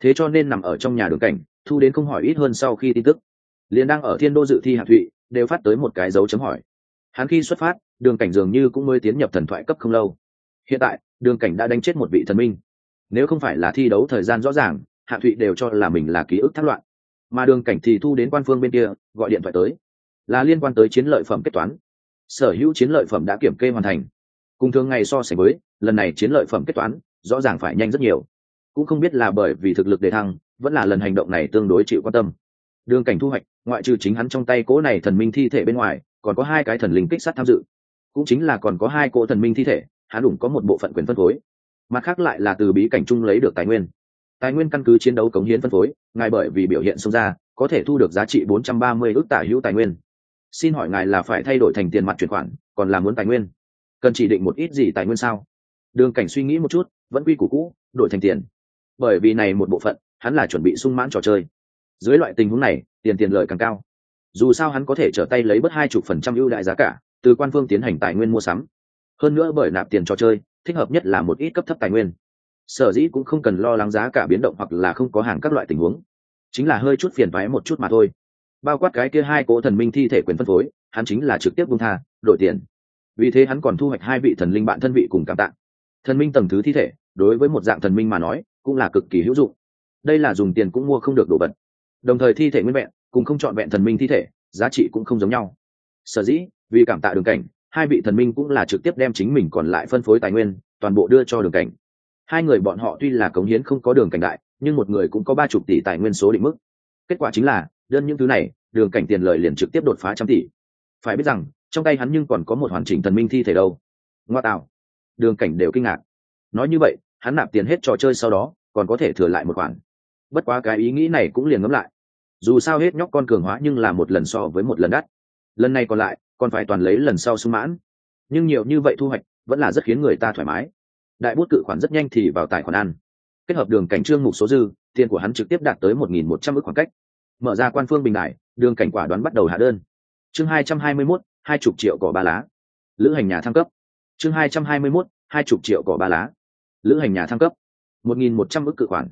S1: Thế cho nên nằm ở trong nhà đường cảnh, thu đến không hỏi ít hơn sau khi tin tức. Liền đang ở thiên đô dự thi hạ thụy đều phát tới một cái dấu chấm hỏi. Hắn khi xuất phát, đường cảnh dường như cũng mới tiến nhập thần thoại cấp không lâu. Hiện tại, đường cảnh đã đánh chết một vị thần minh. Nếu không phải là thi đấu thời gian rõ ràng, hạ thụy đều cho là mình là ký ức thất loạn. Mà đường cảnh thì thu đến quan phương bên kia, gọi điện thoại tới. Là liên quan tới chiến lợi phẩm kết toán. Sở hữu chiến lợi phẩm đã kiểm kê hoàn thành. Cùng thường ngày so sánh với, lần này chiến lợi phẩm kết toán, rõ ràng phải nhanh rất nhiều. Cũng không biết là bởi vì thực lực đề thăng, vẫn là lần hành động này tương đối chịu quan tâm. Đường cảnh thu hoạch ngoại trừ chính hắn trong tay cỗ này thần minh thi thể bên ngoài, còn có hai cái thần linh kích sát tham dự. Cũng chính là còn có hai cỗ thần minh thi thể, hắn đủng có một bộ phận quyền phân phối. Mặt khác lại là từ bí cảnh chung lấy được tài nguyên. Tài nguyên căn cứ chiến đấu cống hiến phân phối, ngài bởi vì biểu hiện xông ra, có thể thu được giá trị 430 ước tả hữu tài nguyên. Xin hỏi ngài là phải thay đổi thành tiền mặt chuyển khoản, còn là muốn tài nguyên? Cần chỉ định một ít gì tài nguyên sao? Đường cảnh suy nghĩ một chút, vẫn quy củ cũ, đổi thành tiền. Bởi vì này một bộ phận, hắn là chuẩn bị sung mãn trò chơi dưới loại tình huống này, tiền tiền lợi càng cao. Dù sao hắn có thể trở tay lấy bớt hai chục phần trăm ưu đại giá cả, từ quan phương tiến hành tài nguyên mua sắm. Hơn nữa bởi nạp tiền trò chơi, thích hợp nhất là một ít cấp thấp tài nguyên. Sở dĩ cũng không cần lo lắng giá cả biến động hoặc là không có hàng các loại tình huống. Chính là hơi chút phiền thoái một chút mà thôi. Bao quát cái kia hai cỗ thần minh thi thể quyền phân phối, hắn chính là trực tiếp bung tha, đổi tiền. Vì thế hắn còn thu hoạch hai vị thần linh bạn thân vị cùng cảm tạng thần minh tầng thứ thi thể, đối với một dạng thần minh mà nói, cũng là cực kỳ hữu dụng. Đây là dùng tiền cũng mua không được đồ vật đồng thời thi thể nguyên vẹn, cùng không chọn vẹn thần minh thi thể, giá trị cũng không giống nhau. Sở dĩ, vì cảm tạ đường cảnh, hai vị thần minh cũng là trực tiếp đem chính mình còn lại phân phối tài nguyên, toàn bộ đưa cho đường cảnh. Hai người bọn họ tuy là cống hiến không có đường cảnh đại, nhưng một người cũng có ba chục tỷ tài nguyên số định mức. Kết quả chính là, đơn những thứ này, đường cảnh tiền lợi liền trực tiếp đột phá trăm tỷ. Phải biết rằng, trong tay hắn nhưng còn có một hoàn chỉnh thần minh thi thể đâu. Ngoa tạo. Đường cảnh đều kinh ngạc. Nói như vậy, hắn nạp tiền hết trò chơi sau đó, còn có thể thừa lại một khoản. Bất quá cái ý nghĩ này cũng liền ngấm lại dù sao hết nhóc con cường hóa nhưng là một lần so với một lần đắt. Lần này còn lại, còn phải toàn lấy lần sau sung mãn. Nhưng nhiều như vậy thu hoạch, vẫn là rất khiến người ta thoải mái. Đại bút cự khoản rất nhanh thì vào tài khoản ăn. Kết hợp đường cảnh trương mục số dư, tiền của hắn trực tiếp đạt tới một nghìn một trăm ước khoảng cách. Mở ra quan phương bình đại đường cảnh quả đoán bắt đầu hạ đơn. Chương hai trăm hai mươi mốt, hai chục triệu cỏ ba lá. Lữ hành nhà thăng cấp. Chương hai trăm hai mươi mốt, hai chục triệu cỏ ba lá. Lữ hành nhà thăng cấp. một nghìn một trăm ước cự khoản.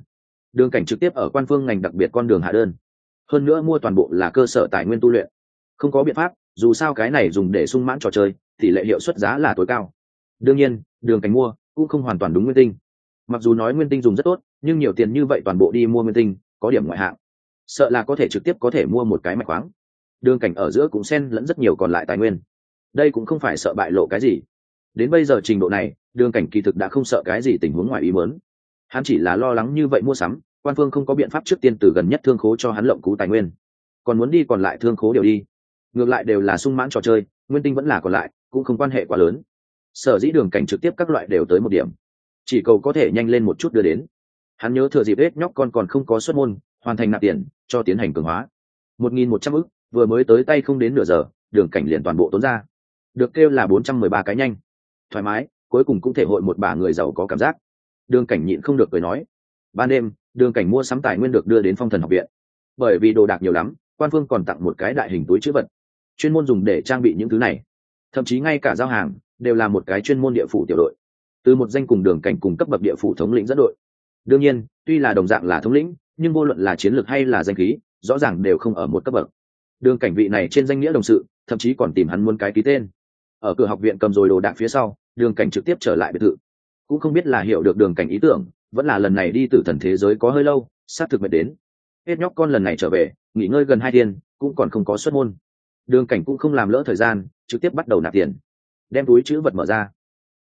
S1: Đường cảnh trực tiếp ở quan phương ngành đặc biệt con đường hạ đơn hơn nữa mua toàn bộ là cơ sở tài nguyên tu luyện. Không có biện pháp, dù sao cái này dùng để sung mãn trò chơi, tỷ lệ hiệu suất giá là tối cao. Đương nhiên, đường cảnh mua cũng không hoàn toàn đúng nguyên tinh. Mặc dù nói nguyên tinh dùng rất tốt, nhưng nhiều tiền như vậy toàn bộ đi mua nguyên tinh, có điểm ngoại hạng. Sợ là có thể trực tiếp có thể mua một cái mạch khoáng. Đường cảnh ở giữa cũng xen lẫn rất nhiều còn lại tài nguyên. Đây cũng không phải sợ bại lộ cái gì. Đến bây giờ trình độ này, đường cảnh kỳ thực đã không sợ cái gì tình huống ngoài ý mớn hắn chỉ là lo lắng như vậy mua sắm quan phương không có biện pháp trước tiên từ gần nhất thương khố cho hắn lộng cú tài nguyên. Còn muốn đi còn lại thương khố đều đi. Ngược lại đều là sung mãn trò chơi, nguyên tinh vẫn là còn lại, cũng không quan hệ quá lớn. Sở dĩ đường cảnh trực tiếp các loại đều tới một điểm. Chỉ cầu có thể nhanh lên một chút đưa đến. Hắn nhớ thừa dịp hết nhóc con còn không có xuất môn, hoàn thành nạp tiền, cho tiến hành cường hóa. Một nghìn một trăm ức, vừa mới tới tay không đến nửa giờ, đường cảnh liền toàn bộ tốn ra. Được kêu là bốn trăm mười ba cái nhanh. Thoải mái, cuối cùng cũng thể hội một bà người giàu có cảm giác. Đường cảnh nhịn không được cười nói, ban đêm đường cảnh mua sắm tài nguyên được đưa đến phong thần học viện. Bởi vì đồ đạc nhiều lắm, quan phương còn tặng một cái đại hình túi chữ vật. Chuyên môn dùng để trang bị những thứ này. Thậm chí ngay cả giao hàng đều là một cái chuyên môn địa phủ tiểu đội. Từ một danh cùng đường cảnh cùng cấp bậc địa phủ thống lĩnh dẫn đội. Đương nhiên, tuy là đồng dạng là thống lĩnh, nhưng vô luận là chiến lược hay là danh khí, rõ ràng đều không ở một cấp bậc. Đường cảnh vị này trên danh nghĩa đồng sự, thậm chí còn tìm hắn muốn cái ký tên. Ở cửa học viện cầm rồi đồ đạc phía sau, đường cảnh trực tiếp trở lại biệt thự. Cũng không biết là hiểu được đường cảnh ý tưởng vẫn là lần này đi từ thần thế giới có hơi lâu sát thực mệt đến. Hết nhóc con lần này trở về, nghỉ ngơi gần hai thiên, cũng còn không có xuất môn. Đường cảnh cũng không làm lỡ thời gian, trực tiếp bắt đầu nạp tiền. Đem túi chữ vật mở ra.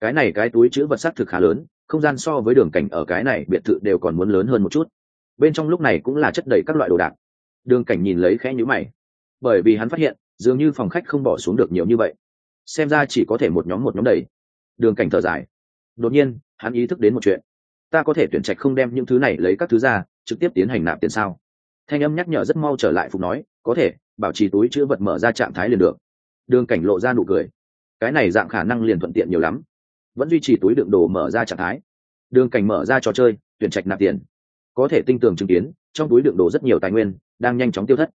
S1: Cái này cái túi chữ vật sát thực khá lớn, không gian so với đường cảnh ở cái này biệt thự đều còn muốn lớn hơn một chút. Bên trong lúc này cũng là chất đầy các loại đồ đạc. Đường cảnh nhìn lấy khẽ nhữ mày. Bởi vì hắn phát hiện, dường như phòng khách không bỏ xuống được nhiều như vậy. Xem ra chỉ có thể một nhóm một nhóm đầy. Đường cảnh thở dài. Đột nhiên, hắn ý thức đến một chuyện ta có thể tuyển trạch không đem những thứ này lấy các thứ ra, trực tiếp tiến hành nạp tiền sao? Thanh âm nhắc nhở rất mau trở lại phục nói, có thể, bảo trì túi chữ vật mở ra trạng thái liền được. Đường cảnh lộ ra nụ cười. Cái này dạng khả năng liền thuận tiện nhiều lắm. Vẫn duy trì túi đựng đồ mở ra trạng thái. Đường cảnh mở ra trò chơi, tuyển trạch nạp tiền. Có thể tinh tường chứng kiến, trong túi đựng đồ rất nhiều tài nguyên, đang nhanh chóng tiêu thất.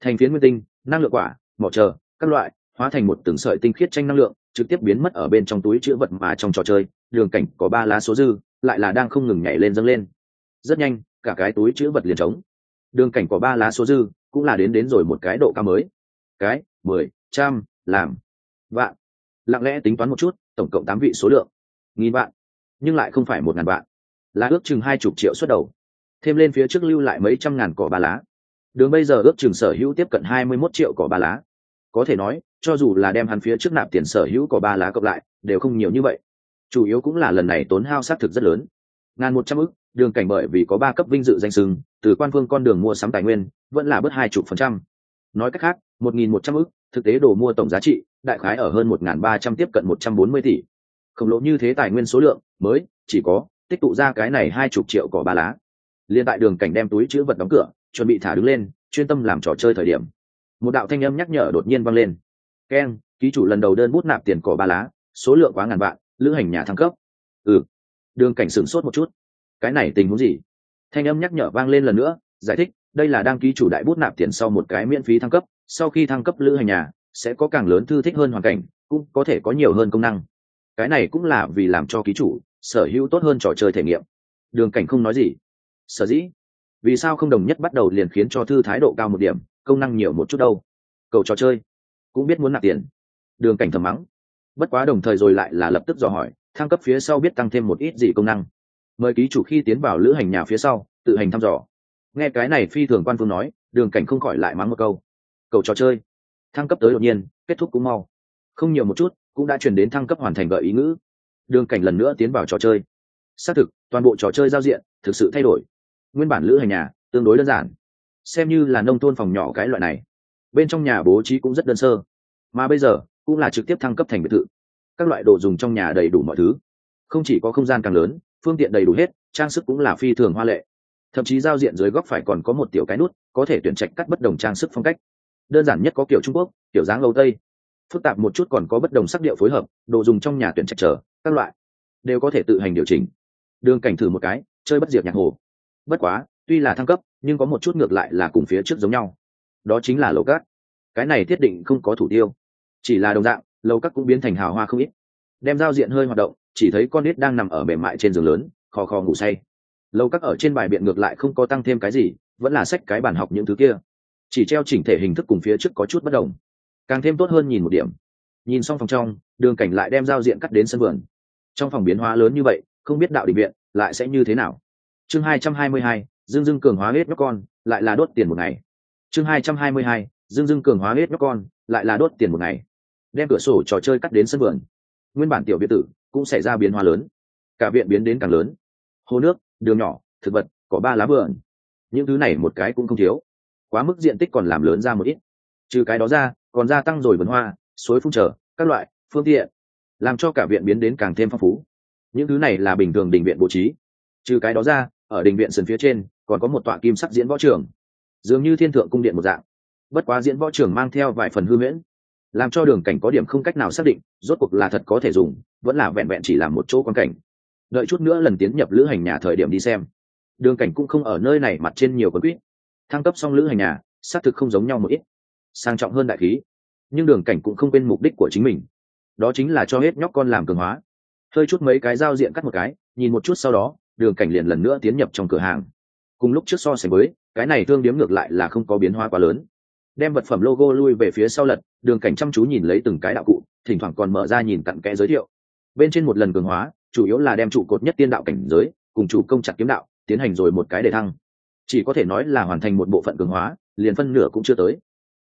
S1: Thành phiến nguyên tinh, năng lượng quả, mỏ chờ, các loại, hóa thành một từng sợi tinh khiết tranh năng lượng, trực tiếp biến mất ở bên trong túi chữ vật mà trong trò chơi đường cảnh có ba lá số dư, lại là đang không ngừng nhảy lên dâng lên. Rất nhanh, cả cái túi chữ vật liền trống. Đường cảnh có ba lá số dư, cũng là đến đến rồi một cái độ cao mới. Cái, mười, trăm, làm, vạn. Lặng lẽ tính toán một chút, tổng cộng tám vị số lượng. Nghìn vạn. Nhưng lại không phải một ngàn vạn. Là ước chừng hai chục triệu xuất đầu. Thêm lên phía trước lưu lại mấy trăm ngàn cỏ ba lá. Đường bây giờ ước chừng sở hữu tiếp cận hai mươi mốt triệu cỏ ba lá. Có thể nói, cho dù là đem hắn phía trước nạp tiền sở hữu cỏ ba lá cộng lại, đều không nhiều như vậy chủ yếu cũng là lần này tốn hao xác thực rất lớn. Ngàn một trăm ức, đường cảnh bởi vì có ba cấp vinh dự danh sừng, từ quan phương con đường mua sắm tài nguyên, vẫn là bớt hai chục phần trăm. Nói cách khác, một nghìn một trăm ức, thực tế đồ mua tổng giá trị, đại khái ở hơn một nghìn ba trăm tiếp cận một trăm bốn mươi tỷ. Khổng lồ như thế tài nguyên số lượng, mới, chỉ có, tích tụ ra cái này hai chục triệu cỏ ba lá. Liên tại đường cảnh đem túi chữ vật đóng cửa, chuẩn bị thả đứng lên, chuyên tâm làm trò chơi thời điểm. Một đạo thanh âm nhắc nhở đột nhiên vang lên. Keng, ký chủ lần đầu đơn bút nạp tiền cỏ ba lá, số lượng quá ngàn vạn lữ hành nhà thăng cấp. Ừ. Đường cảnh sửng sốt một chút. Cái này tình huống gì? Thanh âm nhắc nhở vang lên lần nữa, giải thích, đây là đăng ký chủ đại bút nạp tiền sau một cái miễn phí thăng cấp, sau khi thăng cấp lữ hành nhà, sẽ có càng lớn thư thích hơn hoàn cảnh, cũng có thể có nhiều hơn công năng. Cái này cũng là vì làm cho ký chủ, sở hữu tốt hơn trò chơi thể nghiệm. Đường cảnh không nói gì. Sở dĩ? Vì sao không đồng nhất bắt đầu liền khiến cho thư thái độ cao một điểm, công năng nhiều một chút đâu? Cầu trò chơi. Cũng biết muốn nạp tiền. Đường cảnh thầm mắng bất quá đồng thời rồi lại là lập tức dò hỏi, thăng cấp phía sau biết tăng thêm một ít gì công năng. Mời ký chủ khi tiến vào lữ hành nhà phía sau, tự hành thăm dò. Nghe cái này phi thường quan phương nói, đường cảnh không khỏi lại mắng một câu. Cầu trò chơi. Thăng cấp tới đột nhiên, kết thúc cũng mau. Không nhiều một chút, cũng đã chuyển đến thăng cấp hoàn thành gợi ý ngữ. Đường cảnh lần nữa tiến vào trò chơi. Xác thực, toàn bộ trò chơi giao diện, thực sự thay đổi. Nguyên bản lữ hành nhà, tương đối đơn giản. Xem như là nông thôn phòng nhỏ cái loại này. Bên trong nhà bố trí cũng rất đơn sơ. Mà bây giờ cũng là trực tiếp thăng cấp thành biệt thự. Các loại đồ dùng trong nhà đầy đủ mọi thứ. Không chỉ có không gian càng lớn, phương tiện đầy đủ hết, trang sức cũng là phi thường hoa lệ. Thậm chí giao diện dưới góc phải còn có một tiểu cái nút, có thể tuyển trạch cắt bất đồng trang sức phong cách. Đơn giản nhất có kiểu trung quốc, kiểu dáng âu tây. Phức tạp một chút còn có bất đồng sắc điệu phối hợp, đồ dùng trong nhà tuyển trạch trở, các loại, đều có thể tự hành điều chỉnh. Đường cảnh thử một cái, chơi bất diệt nhạc hồ. Bất quá, tuy là thăng cấp, nhưng có một chút ngược lại là cùng phía trước giống nhau. Đó chính là lầu cát. Cái này thiết định không có thủ tiêu chỉ là đồng dạng, lầu các cũng biến thành hào hoa không ít. Đem giao diện hơi hoạt động, chỉ thấy con nít đang nằm ở mềm mại trên giường lớn, khò khò ngủ say. Lầu các ở trên bài biện ngược lại không có tăng thêm cái gì, vẫn là sách cái bản học những thứ kia. Chỉ treo chỉnh thể hình thức cùng phía trước có chút bất đồng. Càng thêm tốt hơn nhìn một điểm. Nhìn xong phòng trong, đường cảnh lại đem giao diện cắt đến sân vườn. Trong phòng biến hóa lớn như vậy, không biết đạo định viện lại sẽ như thế nào. Chương hai trăm hai mươi hai, dương dưng cường hóa hết nhóc con, lại là đốt tiền một ngày. Chương hai trăm hai mươi hai, dương dưng cường hóa hết nhóc con, lại là đốt tiền một ngày đem cửa sổ trò chơi cắt đến sân vườn. Nguyên bản tiểu biệt tử cũng xảy ra biến hóa lớn. Cả viện biến đến càng lớn. Hồ nước, đường nhỏ, thực vật, có ba lá vườn. Những thứ này một cái cũng không thiếu. Quá mức diện tích còn làm lớn ra một ít. Trừ cái đó ra, còn gia tăng rồi vườn hoa, suối phun trở, các loại, phương tiện, làm cho cả viện biến đến càng thêm phong phú. Những thứ này là bình thường đình viện bố trí. Trừ cái đó ra, ở đình viện sườn phía trên, còn có một tọa kim sắc diễn võ trường. Dường như thiên thượng cung điện một dạng. Bất quá diễn võ trường mang theo vài phần hư miễn làm cho đường cảnh có điểm không cách nào xác định, rốt cuộc là thật có thể dùng, vẫn là vẹn vẹn chỉ là một chỗ quan cảnh. Đợi chút nữa lần tiến nhập lữ hành nhà thời điểm đi xem. Đường cảnh cũng không ở nơi này mặt trên nhiều quần quýt. Thăng cấp xong lữ hành nhà, xác thực không giống nhau một ít. Sang trọng hơn đại khí. Nhưng đường cảnh cũng không quên mục đích của chính mình. Đó chính là cho hết nhóc con làm cường hóa. Hơi chút mấy cái giao diện cắt một cái, nhìn một chút sau đó, đường cảnh liền lần nữa tiến nhập trong cửa hàng. Cùng lúc trước so sánh với, cái này thương điếm ngược lại là không có biến hóa quá lớn đem vật phẩm logo lui về phía sau lật, đường cảnh chăm chú nhìn lấy từng cái đạo cụ, thỉnh thoảng còn mở ra nhìn cặn kẽ giới thiệu. Bên trên một lần cường hóa, chủ yếu là đem trụ cột nhất tiên đạo cảnh giới, cùng chủ công chặt kiếm đạo, tiến hành rồi một cái đề thăng. Chỉ có thể nói là hoàn thành một bộ phận cường hóa, liền phân nửa cũng chưa tới.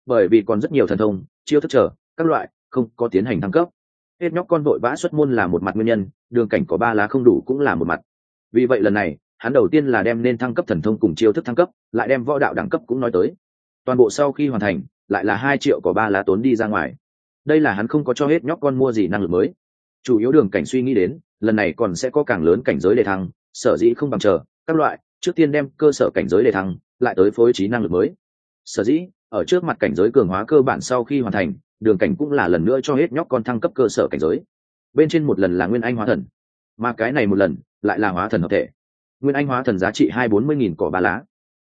S1: Bởi vì còn rất nhiều thần thông, chiêu thức trở các loại, không có tiến hành thăng cấp. Hết nhóc con vội vã xuất môn là một mặt nguyên nhân, đường cảnh có ba lá không đủ cũng là một mặt. Vì vậy lần này, hắn đầu tiên là đem nên thăng cấp thần thông cùng chiêu thức thăng cấp, lại đem võ đạo đẳng cấp cũng nói tới toàn bộ sau khi hoàn thành, lại là hai triệu có ba lá tốn đi ra ngoài. Đây là hắn không có cho hết nhóc con mua gì năng lực mới. Chủ yếu đường cảnh suy nghĩ đến, lần này còn sẽ có càng lớn cảnh giới đề thăng, sở dĩ không bằng chờ, các loại, trước tiên đem cơ sở cảnh giới đề thăng, lại tới phối trí năng lực mới. Sở dĩ, ở trước mặt cảnh giới cường hóa cơ bản sau khi hoàn thành, đường cảnh cũng là lần nữa cho hết nhóc con thăng cấp cơ sở cảnh giới. Bên trên một lần là nguyên anh hóa thần, mà cái này một lần, lại là hóa thần hợp thể. Nguyên anh hóa thần giá trị hai bốn mươi nghìn cỏ ba lá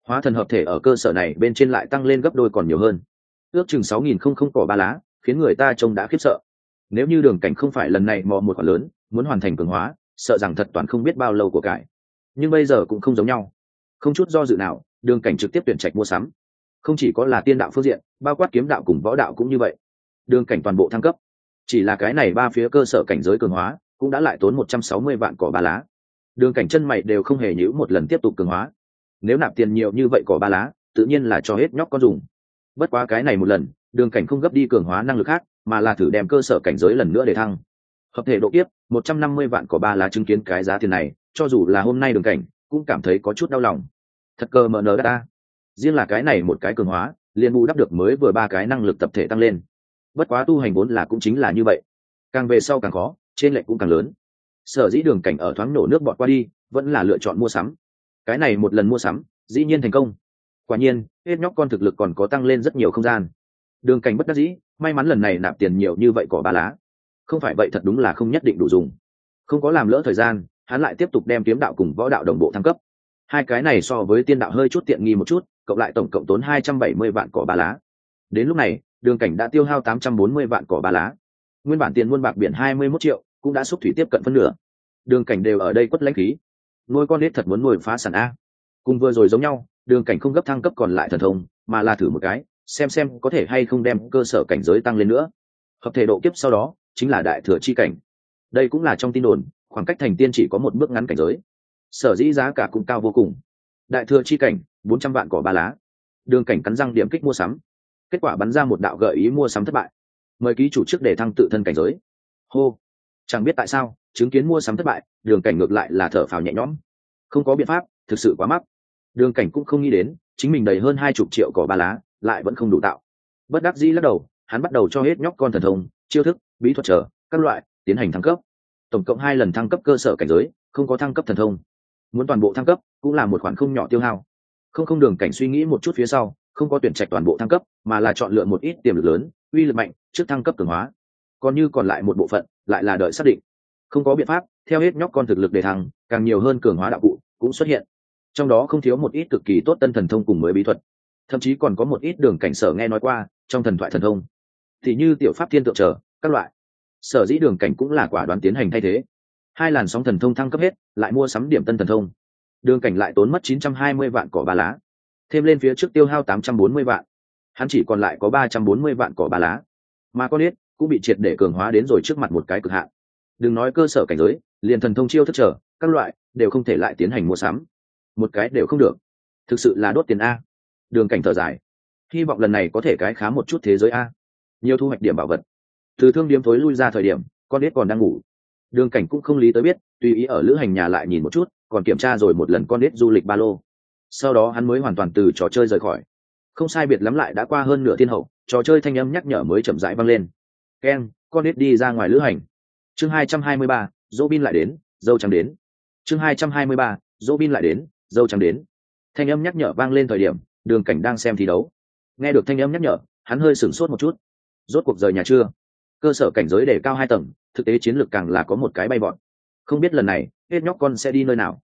S1: hóa thần hợp thể ở cơ sở này bên trên lại tăng lên gấp đôi còn nhiều hơn. Ước chừng sáu nghìn không không cỏ ba lá, khiến người ta trông đã khiếp sợ. Nếu như đường cảnh không phải lần này mò một khoản lớn, muốn hoàn thành cường hóa, sợ rằng thật toàn không biết bao lâu của cải. Nhưng bây giờ cũng không giống nhau. Không chút do dự nào, đường cảnh trực tiếp tuyển trạch mua sắm. Không chỉ có là tiên đạo phương diện, bao quát kiếm đạo cùng võ đạo cũng như vậy. Đường cảnh toàn bộ thăng cấp. Chỉ là cái này ba phía cơ sở cảnh giới cường hóa, cũng đã lại tốn một trăm sáu mươi vạn cỏ ba lá. Đường cảnh chân mày đều không hề nhữ một lần tiếp tục cường hóa nếu nạp tiền nhiều như vậy cỏ ba lá, tự nhiên là cho hết nhóc con dùng. Bất quá cái này một lần, đường cảnh không gấp đi cường hóa năng lực khác, mà là thử đem cơ sở cảnh giới lần nữa để thăng. Hợp thể độ kiếp, một trăm năm mươi vạn cỏ ba lá chứng kiến cái giá tiền này, cho dù là hôm nay đường cảnh, cũng cảm thấy có chút đau lòng. Thật cơ mờ nờ ta. Riêng là cái này một cái cường hóa, liền bù đắp được mới vừa ba cái năng lực tập thể tăng lên. Bất quá tu hành vốn là cũng chính là như vậy. Càng về sau càng khó, trên lệch cũng càng lớn. Sở dĩ đường cảnh ở thoáng nổ nước bọt qua đi, vẫn là lựa chọn mua sắm cái này một lần mua sắm, dĩ nhiên thành công. Quả nhiên, hết nhóc con thực lực còn có tăng lên rất nhiều không gian. Đường cảnh bất đắc dĩ, may mắn lần này nạp tiền nhiều như vậy cỏ ba lá. Không phải vậy thật đúng là không nhất định đủ dùng. Không có làm lỡ thời gian, hắn lại tiếp tục đem kiếm đạo cùng võ đạo đồng bộ thăng cấp. Hai cái này so với tiên đạo hơi chút tiện nghi một chút, cộng lại tổng cộng tốn hai trăm bảy mươi vạn cỏ ba lá. Đến lúc này, đường cảnh đã tiêu hao tám trăm bốn mươi vạn cỏ ba lá. Nguyên bản tiền muôn bạc biển hai mươi mốt triệu, cũng đã xúc thủy tiếp cận phân nửa. Đường cảnh đều ở đây quất lãnh khí nuôi con nết thật muốn nuôi phá sản a. Cùng vừa rồi giống nhau, đường cảnh không gấp thăng cấp còn lại thần thông, mà là thử một cái, xem xem có thể hay không đem cơ sở cảnh giới tăng lên nữa. Hợp thể độ kiếp sau đó, chính là đại thừa chi cảnh. Đây cũng là trong tin đồn, khoảng cách thành tiên chỉ có một bước ngắn cảnh giới. Sở dĩ giá cả cũng cao vô cùng. Đại thừa chi cảnh, bốn trăm vạn cỏ ba lá. Đường cảnh cắn răng điểm kích mua sắm. Kết quả bắn ra một đạo gợi ý mua sắm thất bại. Mời ký chủ trước để thăng tự thân cảnh giới. Hô. Chẳng biết tại sao chứng kiến mua sắm thất bại, đường cảnh ngược lại là thở phào nhẹ nhõm. Không có biện pháp, thực sự quá mắc. Đường cảnh cũng không nghĩ đến, chính mình đầy hơn hai chục triệu cỏ ba lá, lại vẫn không đủ tạo. Bất đắc dĩ lắc đầu, hắn bắt đầu cho hết nhóc con thần thông, chiêu thức, bí thuật trở, các loại, tiến hành thăng cấp. Tổng cộng hai lần thăng cấp cơ sở cảnh giới, không có thăng cấp thần thông. Muốn toàn bộ thăng cấp, cũng là một khoản không nhỏ tiêu hao. Không không đường cảnh suy nghĩ một chút phía sau, không có tuyển trạch toàn bộ thăng cấp, mà là chọn lựa một ít tiềm lực lớn, uy lực mạnh, trước thăng cấp cường hóa. Còn như còn lại một bộ phận, lại là đợi xác định không có biện pháp, theo hết nhóc con thực lực đề thăng, càng nhiều hơn cường hóa đạo cụ cũng xuất hiện. Trong đó không thiếu một ít cực kỳ tốt tân thần thông cùng mới bí thuật. Thậm chí còn có một ít đường cảnh sở nghe nói qua, trong thần thoại thần thông. Thì như tiểu pháp thiên tượng trở, các loại. Sở dĩ đường cảnh cũng là quả đoán tiến hành thay thế. Hai làn sóng thần thông thăng cấp hết, lại mua sắm điểm tân thần thông. Đường cảnh lại tốn mất 920 vạn cỏ ba lá. Thêm lên phía trước tiêu hao 840 vạn. Hắn chỉ còn lại có 340 vạn cỏ ba lá. Mà con ít cũng bị triệt để cường hóa đến rồi trước mặt một cái cực hạn đừng nói cơ sở cảnh giới, liền thần thông chiêu thức trở, các loại, đều không thể lại tiến hành mua sắm. Một cái đều không được. Thực sự là đốt tiền a. Đường cảnh thở dài. Hy vọng lần này có thể cái khá một chút thế giới a. Nhiều thu hoạch điểm bảo vật. Từ thương điếm thối lui ra thời điểm, con đết còn đang ngủ. Đường cảnh cũng không lý tới biết, tùy ý ở lữ hành nhà lại nhìn một chút, còn kiểm tra rồi một lần con đết du lịch ba lô. Sau đó hắn mới hoàn toàn từ trò chơi rời khỏi. Không sai biệt lắm lại đã qua hơn nửa thiên hậu, trò chơi thanh âm nhắc nhở mới chậm rãi vang lên. Keng con đết đi ra ngoài lữ hành chương hai trăm hai mươi ba, dỗ bin lại đến, dâu trắng đến. Chương hai trăm hai mươi ba, dỗ bin lại đến, dâu trắng đến. Thanh âm nhắc nhở vang lên thời điểm, đường cảnh đang xem thi đấu. Nghe được thanh âm nhắc nhở, hắn hơi sửng sốt một chút. Rốt cuộc rời nhà chưa? Cơ sở cảnh giới để cao hai tầng, thực tế chiến lược càng là có một cái bay bọn. Không biết lần này hết nhóc con sẽ đi nơi nào?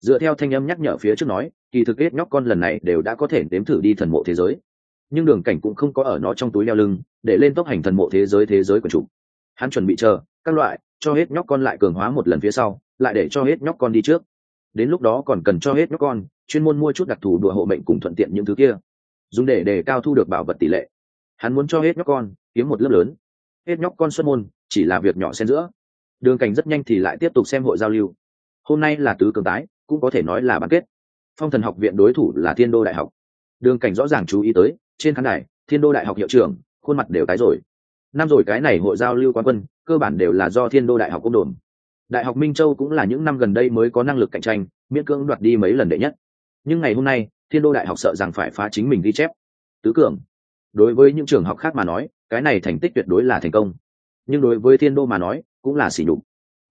S1: Dựa theo thanh âm nhắc nhở phía trước nói, kỳ thực hết nhóc con lần này đều đã có thể đếm thử đi thần mộ thế giới. Nhưng đường cảnh cũng không có ở nó trong túi leo lưng, để lên tốc hành thần mộ thế giới thế giới của chủ. Hắn chuẩn bị chờ các loại, cho hết nhóc con lại cường hóa một lần phía sau, lại để cho hết nhóc con đi trước. Đến lúc đó còn cần cho hết nhóc con, chuyên môn mua chút đặc thù đùa hộ mệnh cùng thuận tiện những thứ kia. Dùng để đề cao thu được bảo vật tỷ lệ. Hắn muốn cho hết nhóc con, kiếm một lớp lớn. Hết nhóc con xuất môn, chỉ là việc nhỏ xen giữa. Đường cảnh rất nhanh thì lại tiếp tục xem hội giao lưu. Hôm nay là tứ cường tái, cũng có thể nói là bán kết. Phong thần học viện đối thủ là thiên đô đại học. Đường cảnh rõ ràng chú ý tới, trên khán đài, thiên đô đại học hiệu trưởng, khuôn mặt đều tái rồi năm rồi cái này hội giao lưu quán quân, cơ bản đều là do thiên đô đại học công đồn đại học minh châu cũng là những năm gần đây mới có năng lực cạnh tranh, miễn cưỡng đoạt đi mấy lần đệ nhất. Nhưng ngày hôm nay, thiên đô đại học sợ rằng phải phá chính mình ghi chép. Tứ cường, đối với những trường học khác mà nói, cái này thành tích tuyệt đối là thành công. Nhưng đối với thiên đô mà nói, cũng là xỉ nhục.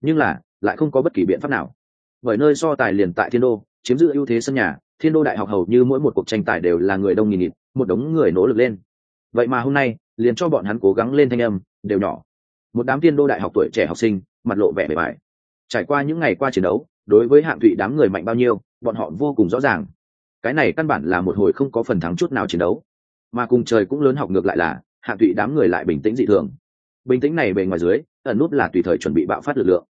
S1: Nhưng là, lại không có bất kỳ biện pháp nào. Bởi nơi so tài liền tại thiên đô, chiếm giữ ưu thế sân nhà, thiên đô đại học hầu như mỗi một cuộc tranh tài đều là người đông nghìn nghịt, một đống người nỗ lực lên. Vậy mà hôm nay liền cho bọn hắn cố gắng lên thanh âm, đều nhỏ. Một đám tiên đô đại học tuổi trẻ học sinh, mặt lộ vẻ bề bài trải qua những ngày qua chiến đấu, đối với hạng thụy đám người mạnh bao nhiêu, bọn họ vô cùng rõ ràng. Cái này căn bản là một hồi không có phần thắng chút nào chiến đấu. Mà cùng trời cũng lớn học ngược lại là, hạng thụy đám người lại bình tĩnh dị thường. Bình tĩnh này bề ngoài dưới, ẩn nút là tùy thời chuẩn bị bạo phát lực lượng.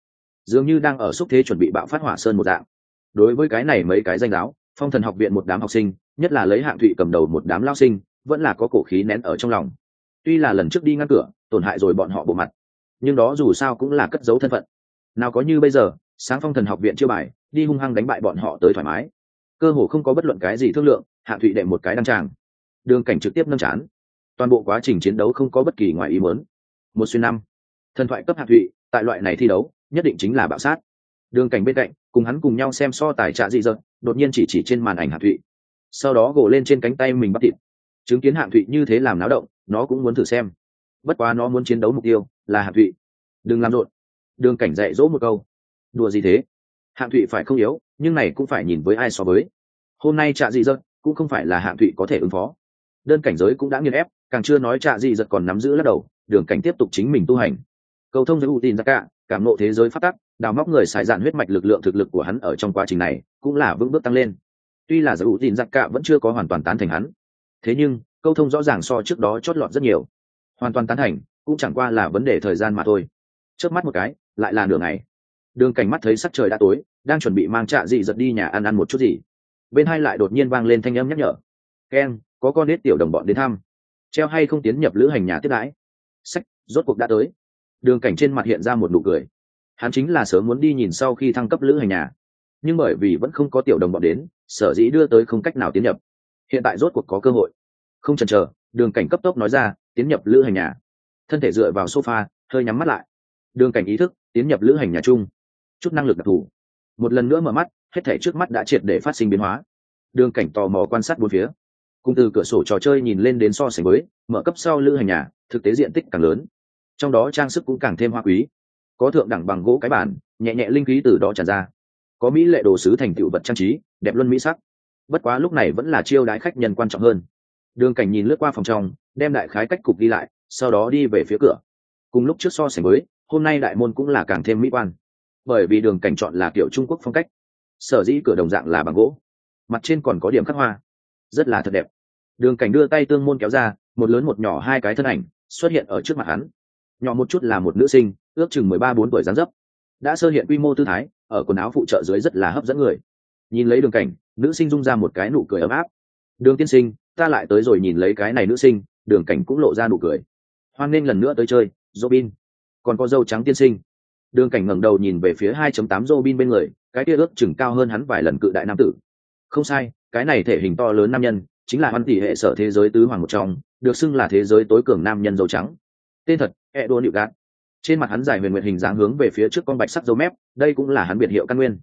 S1: Dường như đang ở xúc thế chuẩn bị bạo phát hỏa sơn một dạng. Đối với cái này mấy cái danh giáo, phong thần học viện một đám học sinh, nhất là lấy hạng thụy cầm đầu một đám lao sinh, vẫn là có cổ khí nén ở trong lòng tuy là lần trước đi ngăn cửa, tổn hại rồi bọn họ bộ mặt. Nhưng đó dù sao cũng là cất giấu thân phận. Nào có như bây giờ, sáng phong thần học viện chưa bài, đi hung hăng đánh bại bọn họ tới thoải mái. Cơ hồ không có bất luận cái gì thương lượng, hạ thụy đệ một cái đăng tràng. Đường cảnh trực tiếp nâng chán. Toàn bộ quá trình chiến đấu không có bất kỳ ngoài ý muốn. Một xuyên năm. Thần thoại cấp hạ thụy, tại loại này thi đấu, nhất định chính là bạo sát. Đường cảnh bên cạnh, cùng hắn cùng nhau xem so tài trạ dị dợt đột nhiên chỉ chỉ trên màn ảnh hạ thụy. Sau đó gồ lên trên cánh tay mình bắt thịt. Chứng kiến hạ thụy như thế làm náo động nó cũng muốn thử xem. Bất quá nó muốn chiến đấu mục tiêu là hạng thụy. Đừng làm rộn. Đường cảnh dạy dỗ một câu. Đùa gì thế? Hạng thụy phải không yếu, nhưng này cũng phải nhìn với ai so với. Hôm nay trạ dị dật cũng không phải là hạng thụy có thể ứng phó. Đơn cảnh giới cũng đã nghiên ép, càng chưa nói trạ dị dật còn nắm giữ lắc đầu, đường cảnh tiếp tục chính mình tu hành. Cầu thông giới ưu tin ra cả cảm nộ thế giới phát tắc, đào móc người xài dạn huyết mạch lực lượng thực lực của hắn ở trong quá trình này cũng là vững bước tăng lên. Tuy là giới ưu tin ra cả vẫn chưa có hoàn toàn tán thành hắn thế nhưng, câu thông rõ ràng so trước đó chót lọt rất nhiều. Hoàn toàn tán thành, cũng chẳng qua là vấn đề thời gian mà thôi. Trước mắt một cái, lại là nửa ngày. Đường cảnh mắt thấy sắc trời đã tối, đang chuẩn bị mang trạ dị giật đi nhà ăn ăn một chút gì. Bên hai lại đột nhiên vang lên thanh âm nhắc nhở. Ken, có con nết tiểu đồng bọn đến thăm. Treo hay không tiến nhập lữ hành nhà tiếp đãi? Sách, rốt cuộc đã tới. Đường cảnh trên mặt hiện ra một nụ cười. Hắn chính là sớm muốn đi nhìn sau khi thăng cấp lữ hành nhà. Nhưng bởi vì vẫn không có tiểu đồng bọn đến, sở dĩ đưa tới không cách nào tiến nhập hiện tại rốt cuộc có cơ hội. Không chần chờ, đường cảnh cấp tốc nói ra, tiến nhập lữ hành nhà. Thân thể dựa vào sofa, hơi nhắm mắt lại. Đường cảnh ý thức, tiến nhập lữ hành nhà chung. Chút năng lực đặc thù. Một lần nữa mở mắt, hết thể trước mắt đã triệt để phát sinh biến hóa. Đường cảnh tò mò quan sát bốn phía. Cùng từ cửa sổ trò chơi nhìn lên đến so sánh với, mở cấp sau lữ hành nhà, thực tế diện tích càng lớn. Trong đó trang sức cũng càng thêm hoa quý. Có thượng đẳng bằng gỗ cái bản nhẹ nhẹ linh khí từ đó tràn ra. Có mỹ lệ đồ sứ thành tựu vật trang trí, đẹp luân mỹ sắc bất quá lúc này vẫn là chiêu đãi khách nhân quan trọng hơn. Đường cảnh nhìn lướt qua phòng trong đem đại khái cách cục đi lại sau đó đi về phía cửa. Cùng lúc trước so sánh mới, hôm nay đại môn cũng là càng thêm mỹ quan. Bởi vì đường cảnh chọn là kiểu trung quốc phong cách. Sở dĩ cửa đồng dạng là bằng gỗ. Mặt trên còn có điểm khắc hoa. Rất là thật đẹp. Đường cảnh đưa tay tương môn kéo ra một lớn một nhỏ hai cái thân ảnh xuất hiện ở trước mặt hắn. Nhỏ một chút là một nữ sinh ước chừng mười ba bốn tuổi dáng dấp. Đã sơ hiện quy mô tư thái ở quần áo phụ trợ dưới rất là hấp dẫn người. Nhìn lấy đường cảnh nữ sinh rung ra một cái nụ cười ấm áp. Đường tiên sinh, ta lại tới rồi nhìn lấy cái này nữ sinh. Đường cảnh cũng lộ ra nụ cười. Hoan nghênh lần nữa tới chơi, robin. Còn có dâu trắng tiên sinh. Đường cảnh ngẩng đầu nhìn về phía 2.8 robin bên người, cái kia ước chừng cao hơn hắn vài lần cự đại nam tử. Không sai, cái này thể hình to lớn nam nhân, chính là hoan tỷ hệ sở thế giới tứ hoàng một trong, được xưng là thế giới tối cường nam nhân dâu trắng. Tên thật e đô nịu gạt trên mặt hắn dài huyền nguyện hình dáng hướng về phía trước con bạch sắc dâu mép, đây cũng là hắn biệt hiệu căn nguyên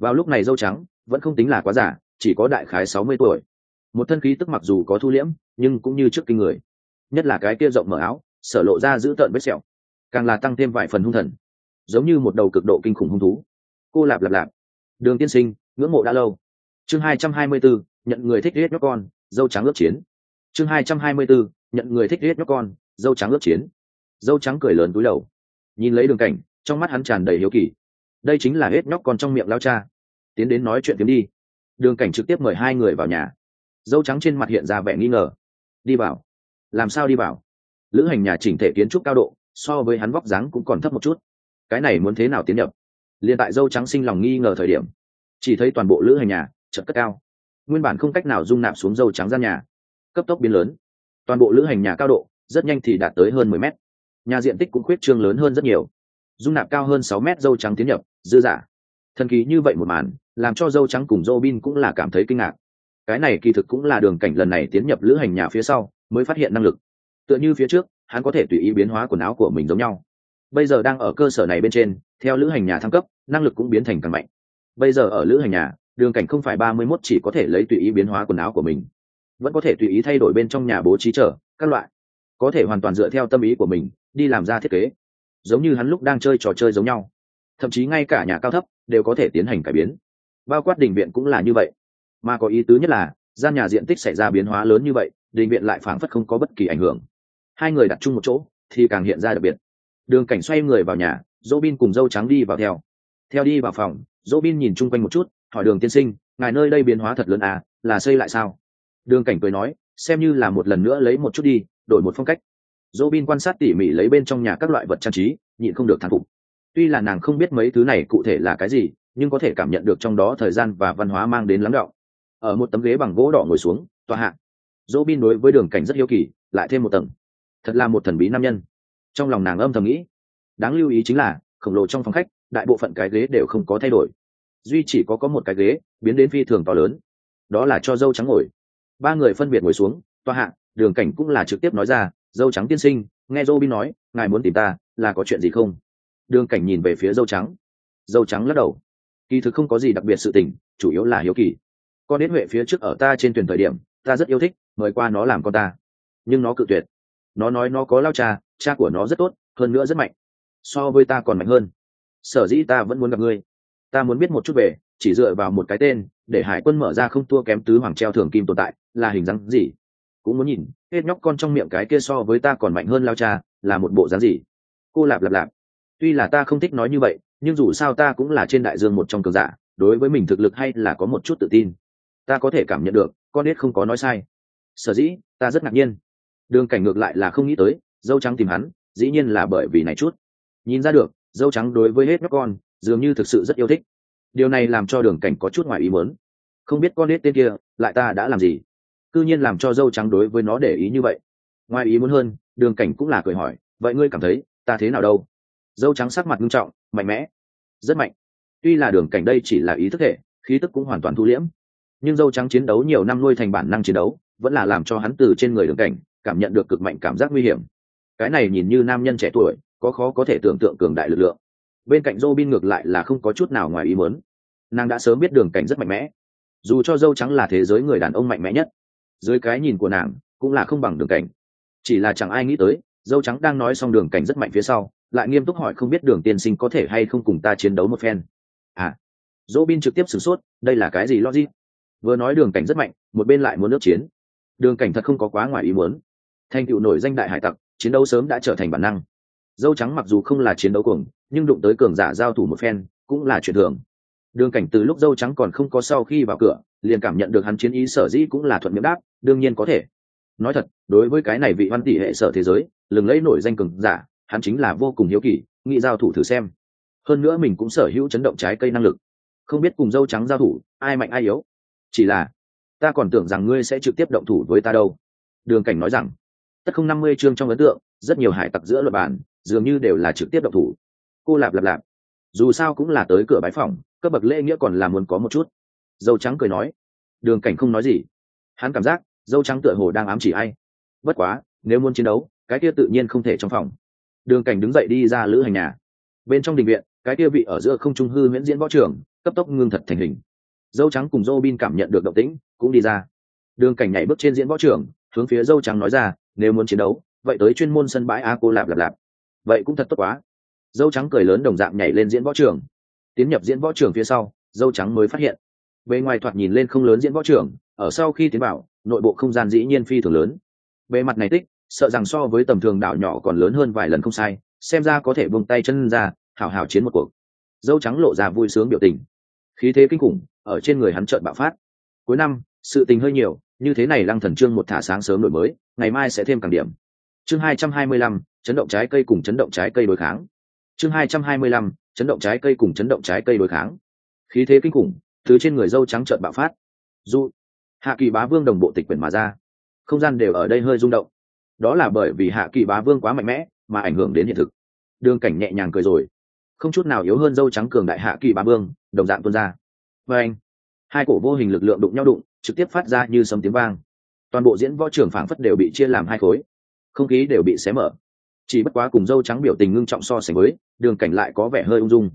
S1: vào lúc này dâu trắng vẫn không tính là quá giả chỉ có đại khái sáu mươi tuổi. Một thân khí tức mặc dù có thu liễm, nhưng cũng như trước kinh người. Nhất là cái kia rộng mở áo, sở lộ ra giữ tợn vết sẹo, càng là tăng thêm vài phần hung thần. Giống như một đầu cực độ kinh khủng hung thú. Cô lạp lạp lạp. Đường tiên sinh, ngưỡng mộ đã lâu. Chương hai trăm hai mươi bốn, nhận người thích riết nhóc con, dâu trắng ước chiến. Chương hai trăm hai mươi bốn, nhận người thích riết nhóc con, dâu trắng ước chiến. Dâu trắng cười lớn túi đầu. Nhìn lấy đường cảnh, trong mắt hắn tràn đầy hiếu kỳ đây chính là hết nhóc con trong miệng lao cha. Tiến đến nói chuyện tiếng đi. Đường cảnh trực tiếp mời hai người vào nhà. Dâu trắng trên mặt hiện ra vẻ nghi ngờ. Đi vào. Làm sao đi vào? Lữ hành nhà chỉnh thể kiến trúc cao độ, so với hắn vóc dáng cũng còn thấp một chút. Cái này muốn thế nào tiến nhập? Liền tại dâu trắng sinh lòng nghi ngờ thời điểm, chỉ thấy toàn bộ lữ hành nhà chật cất cao. Nguyên bản không cách nào dung nạp xuống dâu trắng gian nhà. Cấp tốc biến lớn. Toàn bộ lữ hành nhà cao độ, rất nhanh thì đạt tới hơn mười mét. Nhà diện tích cũng khuyết trương lớn hơn rất nhiều. Dung nạp cao hơn sáu mét dâu trắng tiến nhập dư giả. Thần kỳ như vậy một màn, làm cho dâu trắng cùng dâu bin cũng là cảm thấy kinh ngạc. Cái này kỳ thực cũng là đường cảnh lần này tiến nhập lữ hành nhà phía sau, mới phát hiện năng lực. Tựa như phía trước, hắn có thể tùy ý biến hóa quần áo của mình giống nhau. Bây giờ đang ở cơ sở này bên trên, theo lữ hành nhà thăng cấp, năng lực cũng biến thành càng mạnh. Bây giờ ở lữ hành nhà, đường cảnh không phải ba mươi mốt chỉ có thể lấy tùy ý biến hóa quần áo của mình. Vẫn có thể tùy ý thay đổi bên trong nhà bố trí trở các loại. Có thể hoàn toàn dựa theo tâm ý của mình, đi làm ra thiết kế. Giống như hắn lúc đang chơi trò chơi giống nhau thậm chí ngay cả nhà cao thấp đều có thể tiến hành cải biến. Bao quát đình viện cũng là như vậy. Mà có ý tứ nhất là, gian nhà diện tích xảy ra biến hóa lớn như vậy, đình viện lại phảng phất không có bất kỳ ảnh hưởng. Hai người đặt chung một chỗ, thì càng hiện ra đặc biệt. Đường cảnh xoay người vào nhà dỗ bin cùng dâu trắng đi vào theo. Theo đi vào phòng dỗ bin nhìn chung quanh một chút, hỏi đường tiên sinh, ngài nơi đây biến hóa thật lớn à là xây lại sao? Đường cảnh cười nói, xem như là một lần nữa lấy một chút đi, đổi một phong cách. Dỗ bin quan sát tỉ mỉ lấy bên trong nhà các loại vật trang trí, nhịn không được thán phục tuy là nàng không biết mấy thứ này cụ thể là cái gì, nhưng có thể cảm nhận được trong đó thời gian và văn hóa mang đến lắng đọng ở một tấm ghế bằng gỗ đỏ ngồi xuống, tòa hạ. Dỗ bin đối với đường cảnh rất hiếu kỳ, lại thêm một tầng. Thật là một thần bí nam nhân. Trong lòng nàng âm thầm nghĩ. Đáng lưu ý chính là, khổng lồ trong phòng khách, đại bộ phận cái ghế đều không có thay đổi. Duy chỉ có có một cái ghế, biến đến phi thường to lớn. Đó là cho dâu trắng ngồi. Ba người phân biệt ngồi xuống, tòa hạ, đường cảnh cũng là trực tiếp nói ra, dâu trắng tiên sinh, nghe dâu bin nói, ngài muốn tìm ta, là có chuyện gì không? Đường cảnh nhìn về phía dâu trắng. Dâu trắng lắc đầu. Kỳ thực không có gì đặc biệt sự tình, chủ yếu là hiếu kỳ. Con đến huệ phía trước ở ta trên tuyển thời điểm, ta rất yêu thích, mời qua nó làm con ta. Nhưng nó cự tuyệt. Nó nói nó có lao cha cha của nó rất tốt, hơn nữa rất mạnh. So với ta còn mạnh hơn. Sở dĩ ta vẫn muốn gặp ngươi. Ta muốn biết một chút về, chỉ dựa vào một cái tên, để hải quân mở ra không thua kém tứ hoàng treo thường kim tồn tại, là hình dáng gì? Cũng muốn nhìn, hết nhóc con trong miệng cái kia so với ta còn mạnh hơn lao cha, là một bộ dáng gì? Cô lạp lạp lạp tuy là ta không thích nói như vậy, nhưng dù sao ta cũng là trên đại dương một trong cường giả, đối với mình thực lực hay là có một chút tự tin. Ta có thể cảm nhận được, con nết không có nói sai. Sở dĩ, ta rất ngạc nhiên. Đường cảnh ngược lại là không nghĩ tới, dâu trắng tìm hắn, dĩ nhiên là bởi vì này chút. Nhìn ra được, dâu trắng đối với hết nhóc con, dường như thực sự rất yêu thích. Điều này làm cho đường cảnh có chút ngoài ý muốn. Không biết con nết tên kia, lại ta đã làm gì? C ư nhiên làm cho dâu trắng đối với nó để ý như vậy. Ngoài ý muốn hơn, đường cảnh cũng là cười hỏi, vậy ngươi cảm thấy, ta thế nào đâu? Dâu trắng sắc mặt nghiêm trọng, mạnh mẽ, rất mạnh. Tuy là đường cảnh đây chỉ là ý thức hệ, khí tức cũng hoàn toàn thu liễm, nhưng dâu trắng chiến đấu nhiều năm nuôi thành bản năng chiến đấu, vẫn là làm cho hắn từ trên người đường cảnh cảm nhận được cực mạnh cảm giác nguy hiểm. Cái này nhìn như nam nhân trẻ tuổi, có khó có thể tưởng tượng cường đại lực lượng. Bên cạnh Robin ngược lại là không có chút nào ngoài ý muốn. Nàng đã sớm biết đường cảnh rất mạnh mẽ. Dù cho dâu trắng là thế giới người đàn ông mạnh mẽ nhất, dưới cái nhìn của nàng cũng là không bằng đường cảnh. Chỉ là chẳng ai nghĩ tới, dâu trắng đang nói xong đường cảnh rất mạnh phía sau lại nghiêm túc hỏi không biết đường tiên sinh có thể hay không cùng ta chiến đấu một phen. À dỗ bin trực tiếp sửng sốt, đây là cái gì logic? Vừa nói đường cảnh rất mạnh, một bên lại muốn nước chiến. Đường cảnh thật không có quá ngoài ý muốn. Thành tựu nổi danh đại hải tặc, chiến đấu sớm đã trở thành bản năng. Dâu trắng mặc dù không là chiến đấu cuồng, nhưng đụng tới cường giả giao thủ một phen, cũng là chuyện thường. Đường cảnh từ lúc dâu trắng còn không có sau khi vào cửa, liền cảm nhận được hắn chiến ý sở dĩ cũng là thuận miệng đáp, đương nhiên có thể. Nói thật, đối với cái này vị văn tỷ hệ sở thế giới, lừng lẫy nổi danh cường giả hắn chính là vô cùng hiếu kỳ, nghĩ giao thủ thử xem. Hơn nữa mình cũng sở hữu chấn động trái cây năng lực. Không biết cùng dâu trắng giao thủ, ai mạnh ai yếu. Chỉ là, ta còn tưởng rằng ngươi sẽ trực tiếp động thủ với ta đâu. Đường cảnh nói rằng, tất không năm mươi chương trong ấn tượng, rất nhiều hải tặc giữa luật bản dường như đều là trực tiếp động thủ. Cô lạp lạp lạp, dù sao cũng là tới cửa bái phòng cấp bậc lễ nghĩa còn là muốn có một chút. Dâu trắng cười nói, đường cảnh không nói gì. Hắn cảm giác dâu trắng tựa hồ đang ám chỉ ai. Bất quá, nếu muốn chiến đấu, cái kia tự nhiên không thể trong phòng đường cảnh đứng dậy đi ra lữ hành nhà. Bên trong đình viện cái kia vị ở giữa không trung hư miễn diễn võ trưởng, cấp tốc ngưng thật thành hình. Dâu trắng cùng dâu bin cảm nhận được động tĩnh cũng đi ra. Đường cảnh nhảy bước trên diễn võ trưởng, hướng phía dâu trắng nói ra nếu muốn chiến đấu vậy tới chuyên môn sân bãi a cô lạp lạp lạp. Vậy cũng thật tốt quá. Dâu trắng cười lớn đồng dạng nhảy lên diễn võ trưởng. tiến nhập diễn võ trưởng phía sau dâu trắng mới phát hiện. Bề ngoài thoạt nhìn lên không lớn diễn võ trưởng, ở sau khi tiến vào nội bộ không gian dĩ nhiên phi thường lớn. Bề mặt này tích sợ rằng so với tầm thường đảo nhỏ còn lớn hơn vài lần không sai, xem ra có thể buông tay chân ra, hảo hảo chiến một cuộc. Dâu trắng lộ ra vui sướng biểu tình. Khí thế kinh khủng, ở trên người hắn trợn bạo phát. Cuối năm, sự tình hơi nhiều, như thế này lăng thần trương một thả sáng sớm đổi mới, ngày mai sẽ thêm càng điểm. Chương hai trăm hai mươi lăm, chấn động trái cây cùng chấn động trái cây đối kháng. Chương hai trăm hai mươi lăm, chấn động trái cây cùng chấn động trái cây đối kháng. Khí thế kinh khủng, từ trên người dâu trắng trợn bạo phát. Dù, hạ kỳ bá vương đồng bộ tịch quyển mà ra. Không gian đều ở đây hơi rung động đó là bởi vì hạ kỳ bá vương quá mạnh mẽ, mà ảnh hưởng đến hiện thực. Đường cảnh nhẹ nhàng cười rồi. Không chút nào yếu hơn dâu trắng cường đại hạ kỳ bá vương, đồng dạng tuôn ra. Và anh, hai cổ vô hình lực lượng đụng nhau đụng, trực tiếp phát ra như sấm tiếng vang. Toàn bộ diễn võ trưởng phảng phất đều bị chia làm hai khối. Không khí đều bị xé mở. Chỉ bất quá cùng dâu trắng biểu tình ngưng trọng so sánh với, đường cảnh lại có vẻ hơi ung dung.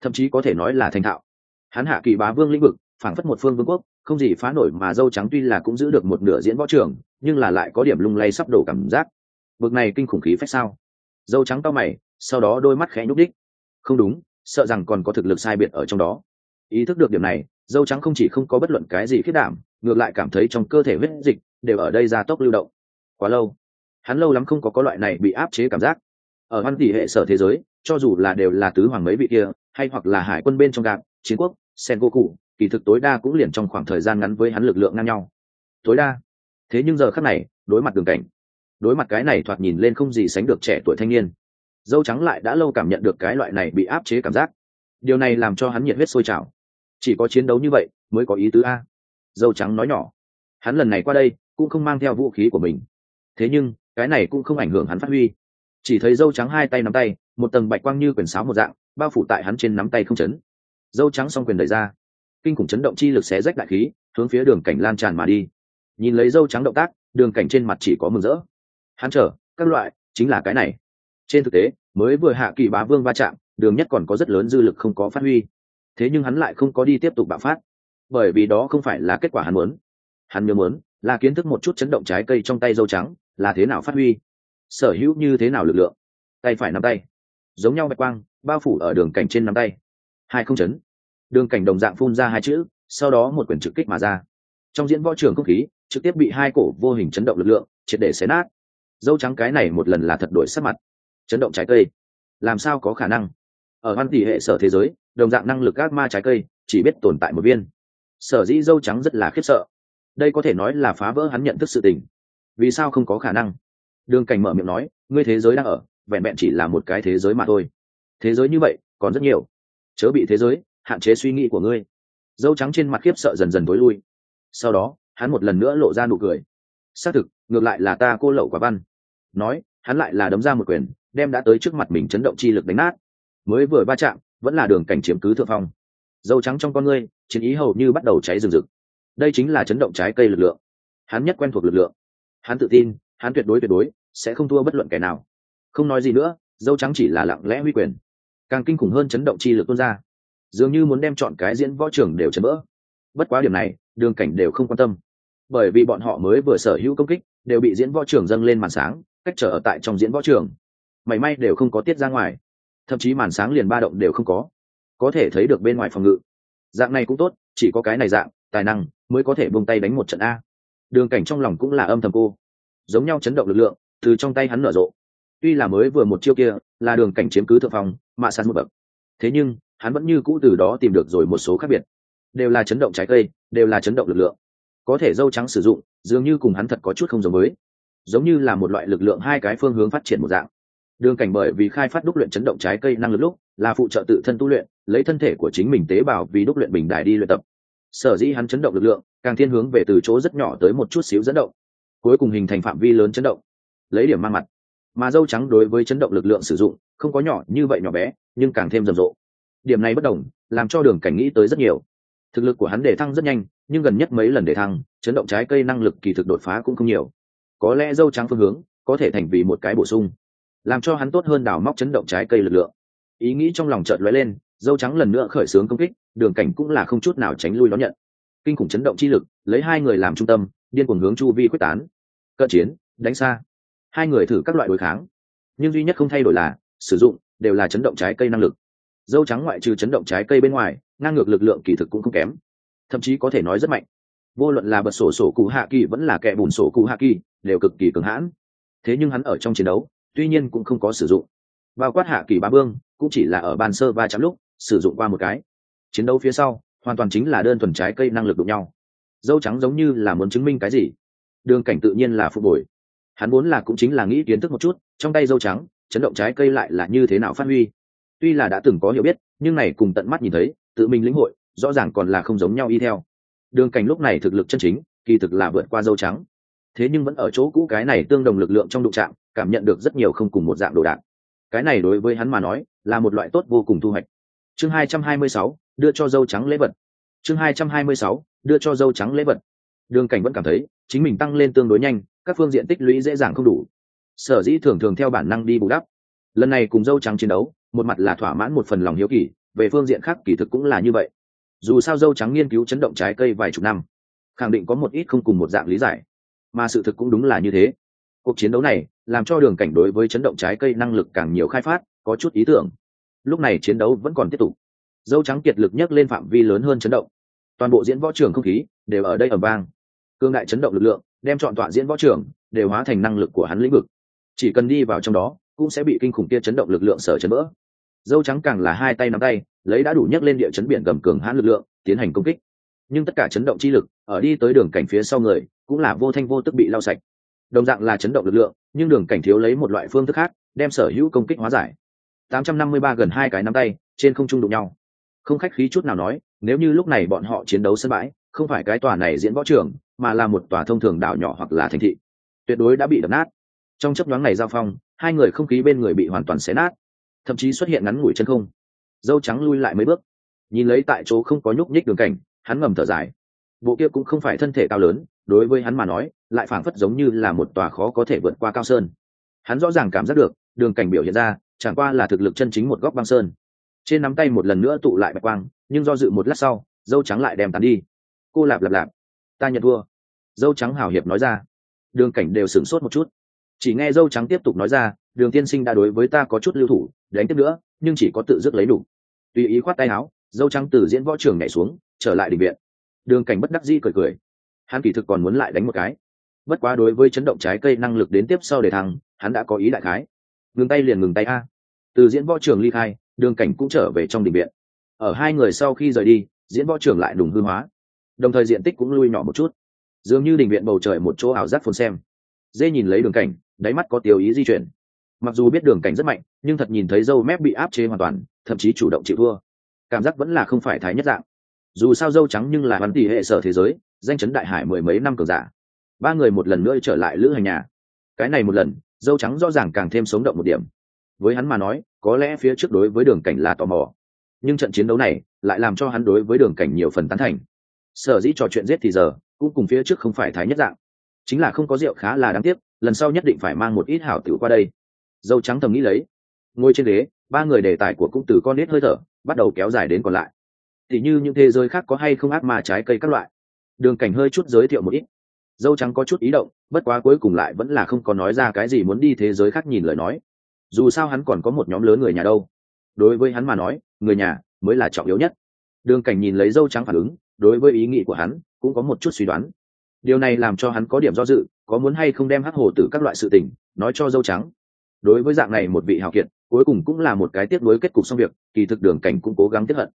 S1: Thậm chí có thể nói là thành thạo. Hắn hạ kỳ bá vương lĩnh vực, phảng phất một phương vương quốc không gì phá nổi mà dâu trắng tuy là cũng giữ được một nửa diễn võ trường, nhưng là lại có điểm lung lay sắp đổ cảm giác. Bực này kinh khủng khí phách sao? Dâu trắng to mày, sau đó đôi mắt khẽ nhúc đích không đúng, sợ rằng còn có thực lực sai biệt ở trong đó. Ý thức được điểm này, dâu trắng không chỉ không có bất luận cái gì khiết đảm, ngược lại cảm thấy trong cơ thể huyết dịch đều ở đây ra tốc lưu động. Quá lâu. Hắn lâu lắm không có có loại này bị áp chế cảm giác. Ở văn tỷ hệ sở thế giới, cho dù là đều là tứ hoàng mấy vị kia, hay hoặc là hải quân bên trong gạc, chiến quốc sen vô cụ kỳ thực tối đa cũng liền trong khoảng thời gian ngắn với hắn lực lượng ngang nhau. Tối đa. Thế nhưng giờ khắc này, đối mặt đường cảnh, đối mặt cái này thoạt nhìn lên không gì sánh được trẻ tuổi thanh niên, dâu trắng lại đã lâu cảm nhận được cái loại này bị áp chế cảm giác. Điều này làm cho hắn nhiệt huyết sôi trào. Chỉ có chiến đấu như vậy mới có ý tứ a. Dâu trắng nói nhỏ. Hắn lần này qua đây cũng không mang theo vũ khí của mình. Thế nhưng, cái này cũng không ảnh hưởng hắn phát huy. Chỉ thấy dâu trắng hai tay nắm tay, một tầng bạch quang như quyển sáo một dạng, bao phủ tại hắn trên nắm tay không chấn. Dâu trắng xong quyền đẩy ra kinh khủng chấn động chi lực xé rách đại khí, hướng phía đường cảnh lan tràn mà đi. Nhìn lấy dâu trắng động tác, đường cảnh trên mặt chỉ có mừng rỡ. Hắn chờ, các loại, chính là cái này. Trên thực tế, mới vừa hạ kỳ bá vương va chạm, đường nhất còn có rất lớn dư lực không có phát huy. Thế nhưng hắn lại không có đi tiếp tục bạo phát. Bởi vì đó không phải là kết quả hắn muốn. Hắn nhớ muốn, là kiến thức một chút chấn động trái cây trong tay dâu trắng, là thế nào phát huy. Sở hữu như thế nào lực lượng. Tay phải nắm tay. Giống nhau bạch quang, bao phủ ở đường cảnh trên nắm tay. Hai không chấn đường cảnh đồng dạng phun ra hai chữ, sau đó một quyển trực kích mà ra. Trong diễn võ trường không khí, trực tiếp bị hai cổ vô hình chấn động lực lượng triệt để xé nát. Dâu trắng cái này một lần là thật đổi sắc mặt. Chấn động trái cây. Làm sao có khả năng? Ở văn tỷ hệ sở thế giới, đồng dạng năng lực ác ma trái cây, chỉ biết tồn tại một viên. Sở dĩ dâu trắng rất là khiếp sợ. Đây có thể nói là phá vỡ hắn nhận thức sự tình. Vì sao không có khả năng? Đường cảnh mở miệng nói, ngươi thế giới đang ở, vẹn vẹn chỉ là một cái thế giới mà thôi. Thế giới như vậy, còn rất nhiều. Chớ bị thế giới hạn chế suy nghĩ của ngươi. Dâu trắng trên mặt khiếp sợ dần dần tối lui. Sau đó, hắn một lần nữa lộ ra nụ cười. Xác thực, ngược lại là ta cô lậu quả văn. Nói, hắn lại là đấm ra một quyền, đem đã tới trước mặt mình chấn động chi lực đánh nát. Mới vừa va chạm, vẫn là đường cảnh chiếm cứ thượng phong. Dâu trắng trong con ngươi, chiến ý hầu như bắt đầu cháy rừng rực. Đây chính là chấn động trái cây lực lượng. Hắn nhất quen thuộc lực lượng. Hắn tự tin, hắn tuyệt đối tuyệt đối sẽ không thua bất luận kẻ nào. Không nói gì nữa, dâu trắng chỉ là lặng lẽ huy quyền. Càng kinh khủng hơn chấn động chi lực tuôn ra dường như muốn đem chọn cái diễn võ trường đều chấn vỡ. Bất quá điểm này, đường cảnh đều không quan tâm. Bởi vì bọn họ mới vừa sở hữu công kích, đều bị diễn võ trường dâng lên màn sáng, cách trở ở tại trong diễn võ trường. Mảy may đều không có tiết ra ngoài. Thậm chí màn sáng liền ba động đều không có. Có thể thấy được bên ngoài phòng ngự. Dạng này cũng tốt, chỉ có cái này dạng, tài năng, mới có thể buông tay đánh một trận a. Đường cảnh trong lòng cũng là âm thầm cô. Giống nhau chấn động lực lượng, từ trong tay hắn nở rộ. Tuy là mới vừa một chiêu kia, là đường cảnh chiếm cứ thượng phòng mạ sàn một bậc. Thế nhưng hắn vẫn như cũ từ đó tìm được rồi một số khác biệt. Đều là chấn động trái cây đều là chấn động lực lượng. Có thể dâu trắng sử dụng dường như cùng hắn thật có chút không giống mới, giống như là một loại lực lượng hai cái phương hướng phát triển một dạng. Đường cảnh bởi vì khai phát đúc luyện chấn động trái cây năng lực lúc là phụ trợ tự thân tu luyện lấy thân thể của chính mình tế bào vì đúc luyện bình đại đi luyện tập. Sở dĩ hắn chấn động lực lượng càng thiên hướng về từ chỗ rất nhỏ tới một chút xíu dẫn động. Cuối cùng hình thành phạm vi lớn chấn động. Lấy điểm mang mặt. Mà dâu trắng đối với chấn động lực lượng sử dụng không có nhỏ như vậy nhỏ bé nhưng càng thêm rầm rộ điểm này bất đồng, làm cho đường cảnh nghĩ tới rất nhiều. Thực lực của hắn để thăng rất nhanh, nhưng gần nhất mấy lần để thăng, chấn động trái cây năng lực kỳ thực đột phá cũng không nhiều. Có lẽ dâu trắng phương hướng, có thể thành vì một cái bổ sung, làm cho hắn tốt hơn đào móc chấn động trái cây lực lượng. Ý nghĩ trong lòng chợt lóe lên, dâu trắng lần nữa khởi xướng công kích, đường cảnh cũng là không chút nào tránh lui đón nhận. Kinh khủng chấn động chi lực, lấy hai người làm trung tâm, điên cuồng hướng chu vi quyết tán. Cận chiến, đánh xa. Hai người thử các loại đối kháng. Nhưng duy nhất không thay đổi là, sử dụng, đều là chấn động trái cây năng lực dâu trắng ngoại trừ chấn động trái cây bên ngoài, ngang ngược lực lượng kỳ thực cũng không kém. Thậm chí có thể nói rất mạnh. Vô luận là bật sổ sổ cụ hạ kỳ vẫn là kẻ bùn sổ cụ hạ kỳ, đều cực kỳ cường hãn. Thế nhưng hắn ở trong chiến đấu, tuy nhiên cũng không có sử dụng. Bao quát hạ kỳ ba vương, cũng chỉ là ở bàn sơ ba chạm lúc, sử dụng qua một cái. Chiến đấu phía sau, hoàn toàn chính là đơn thuần trái cây năng lực đụng nhau. Dâu trắng giống như là muốn chứng minh cái gì? Đường cảnh tự nhiên là phục hồi. Hắn muốn là cũng chính là nghĩ kiến thức một chút, trong tay dâu trắng, chấn động trái cây lại là như thế nào phát huy? Tuy là đã từng có hiểu biết nhưng này cùng tận mắt nhìn thấy tự mình lĩnh hội rõ ràng còn là không giống nhau y theo. Đường cảnh lúc này thực lực chân chính kỳ thực là vượt qua dâu trắng. Thế nhưng vẫn ở chỗ cũ cái này tương đồng lực lượng trong đụng trạm cảm nhận được rất nhiều không cùng một dạng đồ đạc. Cái này đối với hắn mà nói là một loại tốt vô cùng thu hoạch. Chương 226, đưa cho dâu trắng lễ vật. Chương 226, đưa cho dâu trắng lễ vật. Đường cảnh vẫn cảm thấy chính mình tăng lên tương đối nhanh các phương diện tích lũy dễ dàng không đủ. Sở dĩ thường thường theo bản năng đi bù đắp. Lần này cùng dâu trắng chiến đấu một mặt là thỏa mãn một phần lòng hiếu kỳ, về phương diện khác kỳ thực cũng là như vậy. Dù sao dâu trắng nghiên cứu chấn động trái cây vài chục năm, khẳng định có một ít không cùng một dạng lý giải. Mà sự thực cũng đúng là như thế. Cuộc chiến đấu này làm cho đường cảnh đối với chấn động trái cây năng lực càng nhiều khai phát, có chút ý tưởng. Lúc này chiến đấu vẫn còn tiếp tục. Dâu trắng kiệt lực nhấc lên phạm vi lớn hơn chấn động. Toàn bộ diễn võ trường không khí đều ở đây ở vang. Cương đại chấn động lực lượng đem chọn tọa diễn võ trường đều hóa thành năng lực của hắn lĩnh vực. Chỉ cần đi vào trong đó cũng sẽ bị kinh khủng kia chấn động lực lượng sở chấn vỡ dâu trắng càng là hai tay nắm tay, lấy đã đủ nhấc lên địa chấn biển gầm cường hãn lực lượng, tiến hành công kích. Nhưng tất cả chấn động chi lực ở đi tới đường cảnh phía sau người, cũng là vô thanh vô tức bị lau sạch. Đồng dạng là chấn động lực lượng, nhưng đường cảnh thiếu lấy một loại phương thức khác, đem sở hữu công kích hóa giải. 853 gần hai cái nắm tay, trên không trung đụng nhau. Không khách khí chút nào nói, nếu như lúc này bọn họ chiến đấu sân bãi, không phải cái tòa này diễn võ trường, mà là một tòa thông thường đảo nhỏ hoặc là thành thị. Tuyệt đối đã bị đập nát. Trong chấp nhoáng này giao phong, hai người không khí bên người bị hoàn toàn xé nát thậm chí xuất hiện ngắn ngủi chân không. Dâu trắng lui lại mấy bước. Nhìn lấy tại chỗ không có nhúc nhích đường cảnh, hắn ngầm thở dài. Bộ kia cũng không phải thân thể cao lớn, đối với hắn mà nói, lại phảng phất giống như là một tòa khó có thể vượt qua cao sơn. Hắn rõ ràng cảm giác được, đường cảnh biểu hiện ra, chẳng qua là thực lực chân chính một góc băng sơn. Trên nắm tay một lần nữa tụ lại bạch quang, nhưng do dự một lát sau, dâu trắng lại đem tàn đi. Cô lạp lạp lạp. Ta nhận thua. Dâu trắng hào hiệp nói ra. Đường cảnh đều sửng sốt một chút. Chỉ nghe dâu trắng tiếp tục nói ra đường tiên sinh đã đối với ta có chút lưu thủ, đánh tiếp nữa, nhưng chỉ có tự dứt lấy đủ. Tùy ý khoát tay áo, dâu trắng từ diễn võ trường nhảy xuống, trở lại định viện. Đường cảnh bất đắc dĩ cười cười. Hắn kỳ thực còn muốn lại đánh một cái. Bất quá đối với chấn động trái cây năng lực đến tiếp sau để thăng, hắn đã có ý đại khái. Ngừng tay liền ngừng tay a. Từ diễn võ trường ly khai, đường cảnh cũng trở về trong định viện. Ở hai người sau khi rời đi, diễn võ trường lại đùng hư hóa. Đồng thời diện tích cũng lui nhỏ một chút. Dường như đình viện bầu trời một chỗ ảo giác phồn xem. Dê nhìn lấy đường cảnh, đáy mắt có tiêu ý di chuyển mặc dù biết đường cảnh rất mạnh, nhưng thật nhìn thấy dâu mép bị áp chế hoàn toàn, thậm chí chủ động chịu thua. Cảm giác vẫn là không phải thái nhất dạng. Dù sao dâu trắng nhưng là văn tỷ hệ sở thế giới, danh chấn đại hải mười mấy năm cường giả. Ba người một lần nữa trở lại lữ hành nhà. Cái này một lần, dâu trắng rõ ràng càng thêm sống động một điểm. Với hắn mà nói, có lẽ phía trước đối với đường cảnh là tò mò. Nhưng trận chiến đấu này lại làm cho hắn đối với đường cảnh nhiều phần tán thành. Sở dĩ trò chuyện giết thì giờ, cũng cùng phía trước không phải thái nhất dạng. Chính là không có rượu khá là đáng tiếc, lần sau nhất định phải mang một ít hảo tử qua đây dâu trắng thầm nghĩ lấy. Ngồi trên ghế, ba người đề tài của cũng từ con nết hơi thở, bắt đầu kéo dài đến còn lại. Thì như những thế giới khác có hay không ác ma trái cây các loại. Đường cảnh hơi chút giới thiệu một ít. Dâu trắng có chút ý động, bất quá cuối cùng lại vẫn là không có nói ra cái gì muốn đi thế giới khác nhìn lời nói. Dù sao hắn còn có một nhóm lớn người nhà đâu. Đối với hắn mà nói, người nhà mới là trọng yếu nhất. Đường cảnh nhìn lấy dâu trắng phản ứng, đối với ý nghĩ của hắn cũng có một chút suy đoán. Điều này làm cho hắn có điểm do dự, có muốn hay không đem hắc hồ tử các loại sự tình nói cho dâu trắng đối với dạng này một vị hào kiệt, cuối cùng cũng là một cái tiếp nối kết cục xong việc, kỳ thực đường cảnh cũng cố gắng tiếp hận.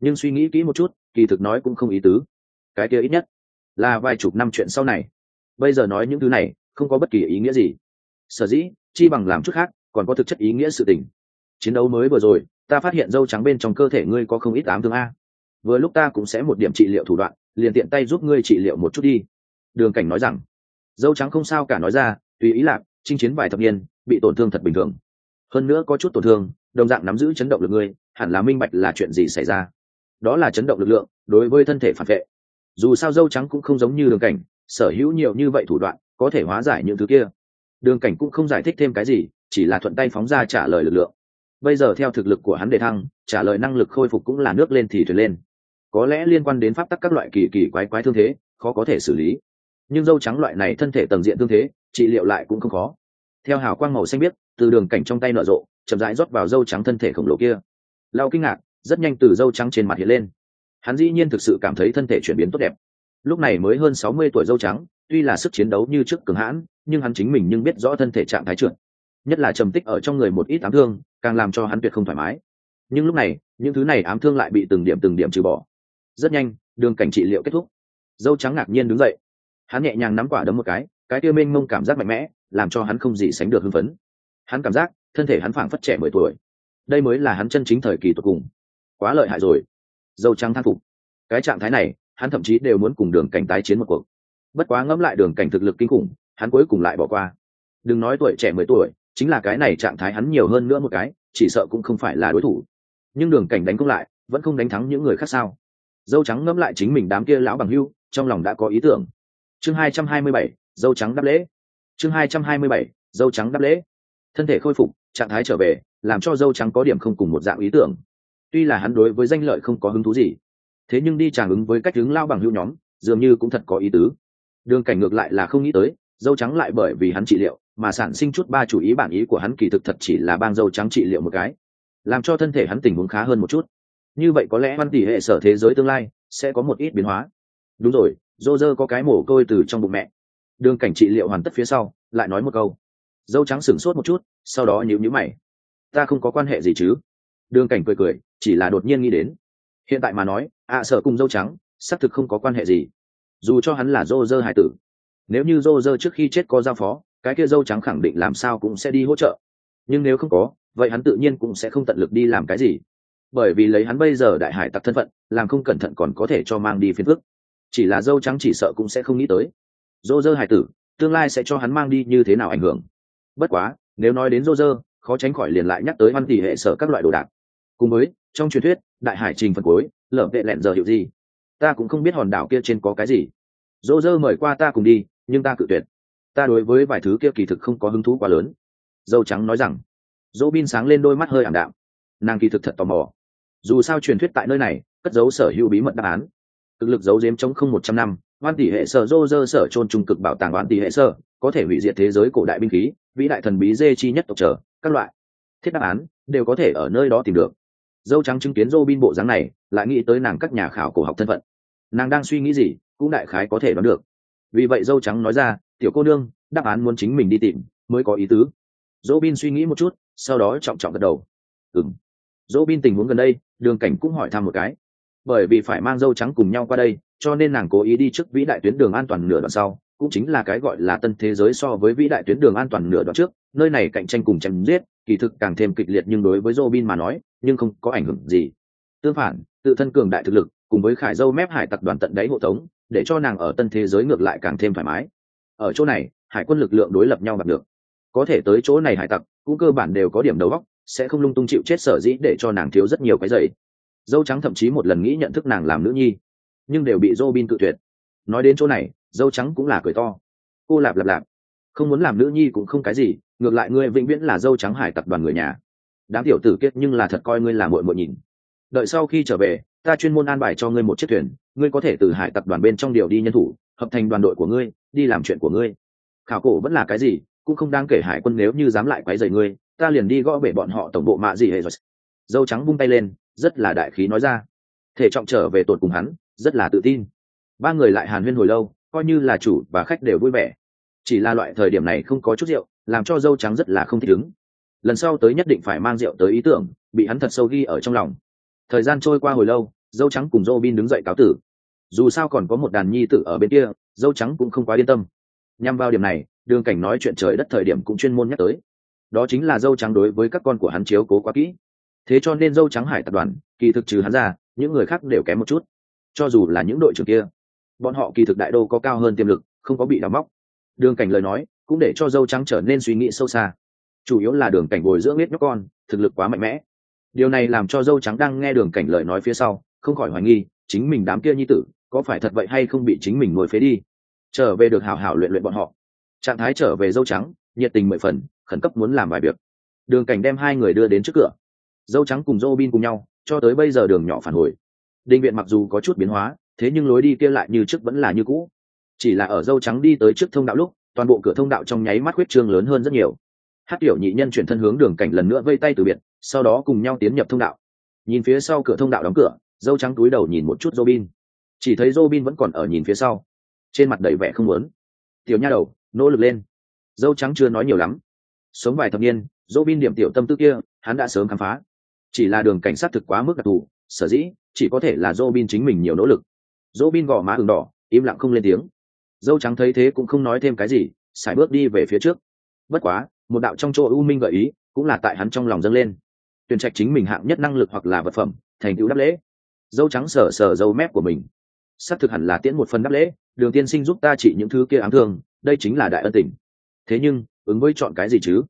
S1: Nhưng suy nghĩ kỹ một chút, kỳ thực nói cũng không ý tứ. Cái kia ít nhất là vài chục năm chuyện sau này. Bây giờ nói những thứ này, không có bất kỳ ý nghĩa gì. Sở dĩ, chi bằng làm chút khác, còn có thực chất ý nghĩa sự tình. Chiến đấu mới vừa rồi, ta phát hiện dâu trắng bên trong cơ thể ngươi có không ít ám thương a. Vừa lúc ta cũng sẽ một điểm trị liệu thủ đoạn, liền tiện tay giúp ngươi trị liệu một chút đi. Đường cảnh nói rằng, dâu trắng không sao cả nói ra, tùy ý lạc chinh chiến vài thập niên, bị tổn thương thật bình thường. Hơn nữa có chút tổn thương, đồng dạng nắm giữ chấn động lực ngươi, hẳn là minh bạch là chuyện gì xảy ra. Đó là chấn động lực lượng, đối với thân thể phản vệ. Dù sao dâu trắng cũng không giống như đường cảnh, sở hữu nhiều như vậy thủ đoạn, có thể hóa giải những thứ kia. Đường cảnh cũng không giải thích thêm cái gì, chỉ là thuận tay phóng ra trả lời lực lượng. Bây giờ theo thực lực của hắn đề thăng, trả lời năng lực khôi phục cũng là nước lên thì thuyền lên. Có lẽ liên quan đến pháp tắc các loại kỳ kỳ quái quái thương thế, khó có thể xử lý. Nhưng dâu trắng loại này thân thể tầng diện thương thế trị liệu lại cũng không khó. Theo hào quang màu xanh biếc, từ đường cảnh trong tay nở rộ, chậm rãi rót vào dâu trắng thân thể khổng lồ kia. Lao kinh ngạc, rất nhanh từ dâu trắng trên mặt hiện lên. Hắn dĩ nhiên thực sự cảm thấy thân thể chuyển biến tốt đẹp. Lúc này mới hơn sáu mươi tuổi dâu trắng, tuy là sức chiến đấu như trước cường hãn, nhưng hắn chính mình nhưng biết rõ thân thể trạng thái trượt nhất là trầm tích ở trong người một ít ám thương, càng làm cho hắn tuyệt không thoải mái. Nhưng lúc này, những thứ này ám thương lại bị từng điểm từng điểm trừ bỏ. Rất nhanh, đường cảnh trị liệu kết thúc. Dâu trắng ngạc nhiên đứng dậy. Hắn nhẹ nhàng nắm quả đấm một cái cái kia mênh mông cảm giác mạnh mẽ, làm cho hắn không gì sánh được hưng phấn. Hắn cảm giác, thân thể hắn phảng phất trẻ mười tuổi. Đây mới là hắn chân chính thời kỳ tột cùng. Quá lợi hại rồi. Dâu trắng thang phục. Cái trạng thái này, hắn thậm chí đều muốn cùng đường cảnh tái chiến một cuộc. Bất quá ngẫm lại đường cảnh thực lực kinh khủng, hắn cuối cùng lại bỏ qua. Đừng nói tuổi trẻ mười tuổi, chính là cái này trạng thái hắn nhiều hơn nữa một cái, chỉ sợ cũng không phải là đối thủ. Nhưng đường cảnh đánh công lại, vẫn không đánh thắng những người khác sao? Dâu trắng ngẫm lại chính mình đám kia lão bằng hưu, trong lòng đã có ý tưởng. Chương hai trăm hai mươi bảy dâu trắng đáp lễ. Chương hai trăm hai mươi bảy, dâu trắng đáp lễ. Thân thể khôi phục, trạng thái trở về, làm cho dâu trắng có điểm không cùng một dạng ý tưởng. Tuy là hắn đối với danh lợi không có hứng thú gì, thế nhưng đi tràng ứng với cách hướng lao bằng hữu nhóm, dường như cũng thật có ý tứ. Đường cảnh ngược lại là không nghĩ tới, dâu trắng lại bởi vì hắn trị liệu mà sản sinh chút ba chủ ý bản ý của hắn kỳ thực thật chỉ là bang dâu trắng trị liệu một cái, làm cho thân thể hắn tình huống khá hơn một chút. Như vậy có lẽ văn tỷ hệ sở thế giới tương lai sẽ có một ít biến hóa. Đúng rồi dô dơ có cái mổ côi từ trong bụng mẹ đường cảnh trị liệu hoàn tất phía sau, lại nói một câu. Dâu trắng sửng sốt một chút, sau đó nhíu nhíu mày. Ta không có quan hệ gì chứ? Đường cảnh cười cười, chỉ là đột nhiên nghĩ đến. Hiện tại mà nói, ạ à sở cùng dâu trắng, xác thực không có quan hệ gì. Dù cho hắn là dô dơ hải tử, nếu như dô dơ trước khi chết có giao phó, cái kia dâu trắng khẳng định làm sao cũng sẽ đi hỗ trợ. Nhưng nếu không có, vậy hắn tự nhiên cũng sẽ không tận lực đi làm cái gì. Bởi vì lấy hắn bây giờ đại hải tặc thân phận, làm không cẩn thận còn có thể cho mang đi phiền phức. Chỉ là dâu trắng chỉ sợ cũng sẽ không nghĩ tới dô dơ hải tử, tương lai sẽ cho hắn mang đi như thế nào ảnh hưởng? Bất quá, nếu nói đến dô dơ, khó tránh khỏi liền lại nhắc tới văn tỷ hệ sở các loại đồ đạc. Cùng với, trong truyền thuyết, đại hải trình phần cuối, lở vệ lẹn giờ hiệu gì? Ta cũng không biết hòn đảo kia trên có cái gì. Dô dơ mời qua ta cùng đi, nhưng ta cự tuyệt. Ta đối với vài thứ kia kỳ thực không có hứng thú quá lớn. Dâu trắng nói rằng, dỗ bin sáng lên đôi mắt hơi ảm đạm. Nàng kỳ thực thật tò mò. Dù sao truyền thuyết tại nơi này, cất giấu sở hữu bí mật đáp án. Thực lực giấu giếm chống không một trăm năm oan tỷ hệ sở dô dơ sở trôn trung cực bảo tàng oan tỷ hệ sở, có thể hủy diệt thế giới cổ đại binh khí, vĩ đại thần bí dê chi nhất tộc trở, các loại. Thiết đáp án, đều có thể ở nơi đó tìm được. Dâu trắng chứng kiến dô bin bộ dáng này, lại nghĩ tới nàng các nhà khảo cổ học thân phận. Nàng đang suy nghĩ gì, cũng đại khái có thể đoán được. Vì vậy dâu trắng nói ra, tiểu cô nương, đáp án muốn chính mình đi tìm, mới có ý tứ. Dỗ bin suy nghĩ một chút, sau đó trọng trọng gật đầu. Ừng dỗ bin tình huống gần đây, đường cảnh cũng hỏi thăm một cái. Bởi vì phải mang dâu trắng cùng nhau qua đây cho nên nàng cố ý đi trước vĩ đại tuyến đường an toàn nửa đoạn sau, cũng chính là cái gọi là tân thế giới so với vĩ đại tuyến đường an toàn nửa đoạn trước, nơi này cạnh tranh cùng chém giết, kỳ thực càng thêm kịch liệt nhưng đối với Robin mà nói, nhưng không có ảnh hưởng gì. Tương phản, tự thân cường đại thực lực, cùng với khải dâu mép hải tặc đoàn tận đáy hộ tống, để cho nàng ở tân thế giới ngược lại càng thêm thoải mái. Ở chỗ này, hải quân lực lượng đối lập nhau gặp được. Có thể tới chỗ này hải tặc, cũng cơ bản đều có điểm đầu góc sẽ không lung tung chịu chết sở dĩ để cho nàng thiếu rất nhiều cái giày dâu trắng thậm chí một lần nghĩ nhận thức nàng làm nữ nhi nhưng đều bị Robin cự tuyệt. Nói đến chỗ này, dâu trắng cũng là cười to. Cô lạp lạp lạp. Không muốn làm nữ nhi cũng không cái gì, ngược lại ngươi vĩnh viễn là dâu trắng hải tập đoàn người nhà. Đám tiểu tử kết nhưng là thật coi ngươi là muội muội nhìn. Đợi sau khi trở về, ta chuyên môn an bài cho ngươi một chiếc thuyền, ngươi có thể từ hải tập đoàn bên trong điều đi nhân thủ, hợp thành đoàn đội của ngươi, đi làm chuyện của ngươi. Khảo cổ vẫn là cái gì, cũng không đáng kể hải quân nếu như dám lại quấy rầy ngươi, ta liền đi gõ bể bọn họ tổng bộ mạ gì hệ rồi. Dâu trắng bung tay lên, rất là đại khí nói ra. Thể trọng trở về tuột cùng hắn rất là tự tin. Ba người lại hàn huyên hồi lâu, coi như là chủ và khách đều vui vẻ. Chỉ là loại thời điểm này không có chút rượu, làm cho dâu trắng rất là không thích ứng. Lần sau tới nhất định phải mang rượu tới ý tưởng, bị hắn thật sâu ghi ở trong lòng. Thời gian trôi qua hồi lâu, dâu trắng cùng dô bin đứng dậy cáo tử. Dù sao còn có một đàn nhi tử ở bên kia, dâu trắng cũng không quá yên tâm. Nhằm vào điểm này, đường cảnh nói chuyện trời đất thời điểm cũng chuyên môn nhắc tới. Đó chính là dâu trắng đối với các con của hắn chiếu cố quá kỹ. Thế cho nên dâu trắng hải tập đoàn, kỳ thực trừ hắn ra, những người khác đều kém một chút cho dù là những đội trưởng kia, bọn họ kỳ thực đại đô có cao hơn tiềm lực, không có bị đào móc. Đường cảnh lời nói cũng để cho dâu trắng trở nên suy nghĩ sâu xa. Chủ yếu là đường cảnh bồi dưỡng biết nhóc con, thực lực quá mạnh mẽ. Điều này làm cho dâu trắng đang nghe đường cảnh lời nói phía sau, không khỏi hoài nghi, chính mình đám kia nhi tử có phải thật vậy hay không bị chính mình nuôi phế đi. Trở về được hảo hảo luyện luyện bọn họ. Trạng thái trở về dâu trắng, nhiệt tình mười phần, khẩn cấp muốn làm vài việc. Đường cảnh đem hai người đưa đến trước cửa. Dâu trắng cùng dâu bin cùng nhau, cho tới bây giờ đường nhỏ phản hồi đình viện mặc dù có chút biến hóa, thế nhưng lối đi kia lại như trước vẫn là như cũ. Chỉ là ở dâu trắng đi tới trước thông đạo lúc, toàn bộ cửa thông đạo trong nháy mắt huyết trương lớn hơn rất nhiều. Hát tiểu nhị nhân chuyển thân hướng đường cảnh lần nữa vây tay từ biệt, sau đó cùng nhau tiến nhập thông đạo. Nhìn phía sau cửa thông đạo đóng cửa, dâu trắng túi đầu nhìn một chút robin. Chỉ thấy robin vẫn còn ở nhìn phía sau. Trên mặt đầy vẻ không muốn. Tiểu nha đầu, nỗ lực lên. Dâu trắng chưa nói nhiều lắm. Sống vài thập niên, robin điểm tiểu tâm tư kia, hắn đã sớm khám phá. Chỉ là đường cảnh sát thực quá mức đặc thù, sở dĩ chỉ có thể là robin chính mình nhiều nỗ lực. Robin gò má ửng đỏ, im lặng không lên tiếng. Dâu trắng thấy thế cũng không nói thêm cái gì, sải bước đi về phía trước. Bất quá, một đạo trong chỗ u minh gợi ý cũng là tại hắn trong lòng dâng lên. Tuyển trạch chính mình hạng nhất năng lực hoặc là vật phẩm, thành tựu đáp lễ. Dâu trắng sờ sờ dâu mép của mình. Sắp thực hẳn là tiễn một phần đáp lễ, đường tiên sinh giúp ta trị những thứ kia ám thương, đây chính là đại ân tình. Thế nhưng, ứng với chọn cái gì chứ?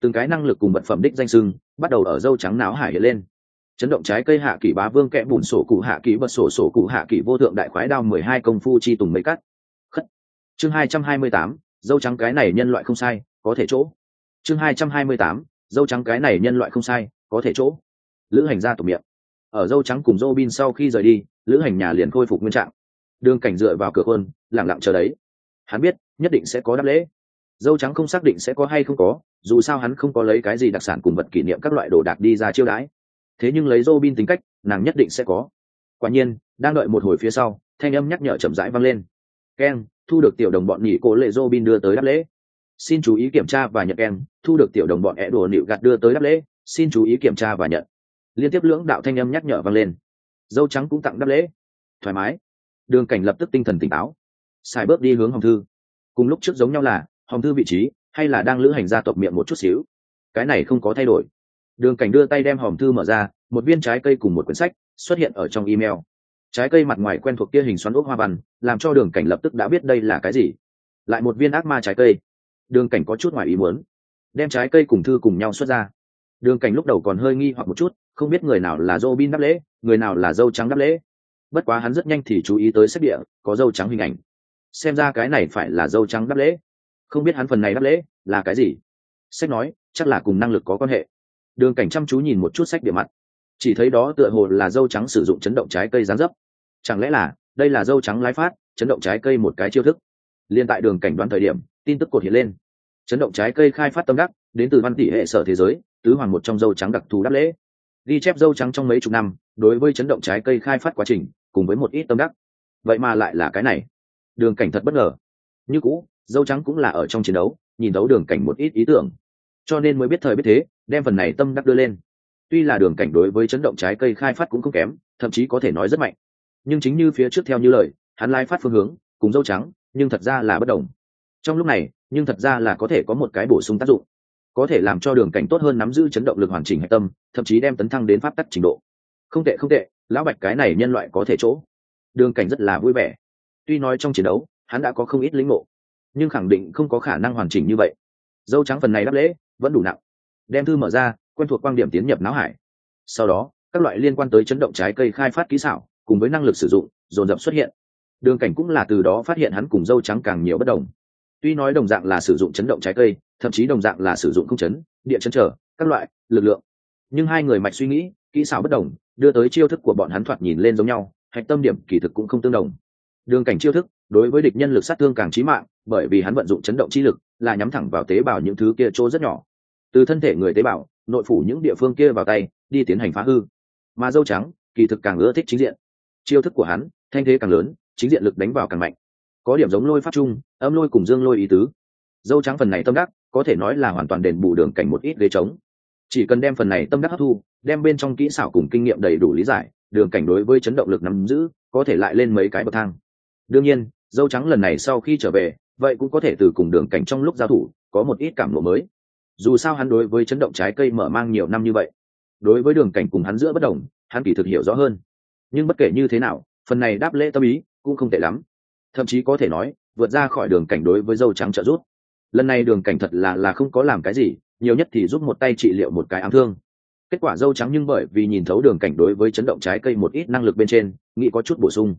S1: Từng cái năng lực cùng vật phẩm đích danh sưng bắt đầu ở dâu trắng náo hải hiện lên chấn động trái cây hạ kỷ bá vương kẽ bùn sổ cụ hạ kỷ bật sổ sổ cụ hạ kỷ vô thượng đại khoái đao mười hai công phu chi tùng mấy cắt. Khất. Chương hai trăm hai mươi tám, dâu trắng cái này nhân loại không sai, có thể chỗ. Chương hai trăm hai mươi tám, dâu trắng cái này nhân loại không sai, có thể chỗ. Lữ hành ra tục miệng. Ở dâu trắng cùng dâu bin sau khi rời đi, lữ hành nhà liền khôi phục nguyên trạng. Đường cảnh dựa vào cửa khuôn lẳng lặng chờ đấy. Hắn biết, nhất định sẽ có đáp lễ. Dâu trắng không xác định sẽ có hay không có, dù sao hắn không có lấy cái gì đặc sản cùng vật kỷ niệm các loại đồ đạc đi ra chiêu đãi thế nhưng lấy Robin tính cách, nàng nhất định sẽ có. Quả nhiên, đang đợi một hồi phía sau, thanh âm nhắc nhở chậm rãi vang lên. Keng thu được tiểu đồng bọn nhị cố lệ Robin đưa tới đáp lễ. Xin chú ý kiểm tra và nhận keng thu được tiểu đồng bọn é đùa nịu gạt đưa tới đáp lễ. Xin chú ý kiểm tra và nhận. Liên tiếp lưỡng đạo thanh âm nhắc nhở vang lên. Dâu trắng cũng tặng đáp lễ. Thoải mái. Đường cảnh lập tức tinh thần tỉnh táo. Xài bước đi hướng hồng thư. Cùng lúc trước giống nhau là, hồng thư vị trí, hay là đang lữ hành gia tộc miệng một chút xíu. Cái này không có thay đổi đường cảnh đưa tay đem hòm thư mở ra, một viên trái cây cùng một quyển sách xuất hiện ở trong email. Trái cây mặt ngoài quen thuộc kia hình xoắn ốc hoa văn, làm cho đường cảnh lập tức đã biết đây là cái gì. Lại một viên ác ma trái cây. Đường cảnh có chút ngoài ý muốn. Đem trái cây cùng thư cùng nhau xuất ra. Đường cảnh lúc đầu còn hơi nghi hoặc một chút, không biết người nào là dâu bin đáp lễ, người nào là dâu trắng đáp lễ. Bất quá hắn rất nhanh thì chú ý tới sách địa, có dâu trắng hình ảnh. Xem ra cái này phải là dâu trắng đáp lễ. Không biết hắn phần này đáp lễ là cái gì. Sách nói, chắc là cùng năng lực có quan hệ đường cảnh chăm chú nhìn một chút sách địa mặt. Chỉ thấy đó tựa hồ là dâu trắng sử dụng chấn động trái cây rán dấp. Chẳng lẽ là, đây là dâu trắng lái phát, chấn động trái cây một cái chiêu thức? Liên tại đường cảnh đoán thời điểm, tin tức cột hiện lên. Chấn động trái cây khai phát tâm đắc, đến từ văn tỷ hệ sở thế giới, tứ hoàng một trong dâu trắng đặc thù đáp lễ. Ghi chép dâu trắng trong mấy chục năm, đối với chấn động trái cây khai phát quá trình, cùng với một ít tâm đắc. Vậy mà lại là cái này. Đường cảnh thật bất ngờ. Như cũ, dâu trắng cũng là ở trong chiến đấu, nhìn đấu đường cảnh một ít ý tưởng cho nên mới biết thời biết thế, đem phần này tâm đắc đưa lên. Tuy là đường cảnh đối với chấn động trái cây khai phát cũng không kém, thậm chí có thể nói rất mạnh. Nhưng chính như phía trước theo như lời, hắn lai phát phương hướng, cùng dâu trắng, nhưng thật ra là bất đồng. Trong lúc này, nhưng thật ra là có thể có một cái bổ sung tác dụng. Có thể làm cho đường cảnh tốt hơn nắm giữ chấn động lực hoàn chỉnh hạch tâm, thậm chí đem tấn thăng đến pháp tắc trình độ. Không tệ không tệ, lão bạch cái này nhân loại có thể chỗ. Đường cảnh rất là vui vẻ. Tuy nói trong chiến đấu, hắn đã có không ít lĩnh ngộ, nhưng khẳng định không có khả năng hoàn chỉnh như vậy. Dâu trắng phần này đáp lễ vẫn đủ nặng. Đem thư mở ra, quen thuộc quan điểm tiến nhập não hải. Sau đó, các loại liên quan tới chấn động trái cây khai phát kỹ xảo, cùng với năng lực sử dụng, dồn dập xuất hiện. Đường cảnh cũng là từ đó phát hiện hắn cùng dâu trắng càng nhiều bất đồng. Tuy nói đồng dạng là sử dụng chấn động trái cây, thậm chí đồng dạng là sử dụng không chấn, địa chấn trở, các loại, lực lượng. Nhưng hai người mạch suy nghĩ, kỹ xảo bất đồng, đưa tới chiêu thức của bọn hắn thoạt nhìn lên giống nhau, hạch tâm điểm, kỳ thực cũng không tương đồng. Đường cảnh chiêu thức, đối với địch nhân lực sát thương càng trí mạng, bởi vì hắn vận dụng chấn động chi lực, là nhắm thẳng vào tế bào những thứ kia chỗ rất nhỏ từ thân thể người tế bào, nội phủ những địa phương kia vào tay, đi tiến hành phá hư. Mà dâu trắng, kỳ thực càng ưa thích chính diện. Chiêu thức của hắn, thanh thế càng lớn, chính diện lực đánh vào càng mạnh. Có điểm giống lôi phát trung, âm lôi cùng dương lôi ý tứ. Dâu trắng phần này tâm đắc, có thể nói là hoàn toàn đền bù đường cảnh một ít ghế trống. Chỉ cần đem phần này tâm đắc hấp thu, đem bên trong kỹ xảo cùng kinh nghiệm đầy đủ lý giải, đường cảnh đối với chấn động lực nắm giữ, có thể lại lên mấy cái bậc thang. Đương nhiên, dâu trắng lần này sau khi trở về, vậy cũng có thể từ cùng đường cảnh trong lúc giao thủ, có một ít cảm lộ mới dù sao hắn đối với chấn động trái cây mở mang nhiều năm như vậy, đối với đường cảnh cùng hắn giữa bất đồng, hắn kỳ thực hiểu rõ hơn. Nhưng bất kể như thế nào, phần này đáp lễ tâm ý cũng không tệ lắm. Thậm chí có thể nói, vượt ra khỏi đường cảnh đối với dâu trắng trợ giúp. Lần này đường cảnh thật là là không có làm cái gì, nhiều nhất thì giúp một tay trị liệu một cái ám thương. Kết quả dâu trắng nhưng bởi vì nhìn thấu đường cảnh đối với chấn động trái cây một ít năng lực bên trên, nghĩ có chút bổ sung.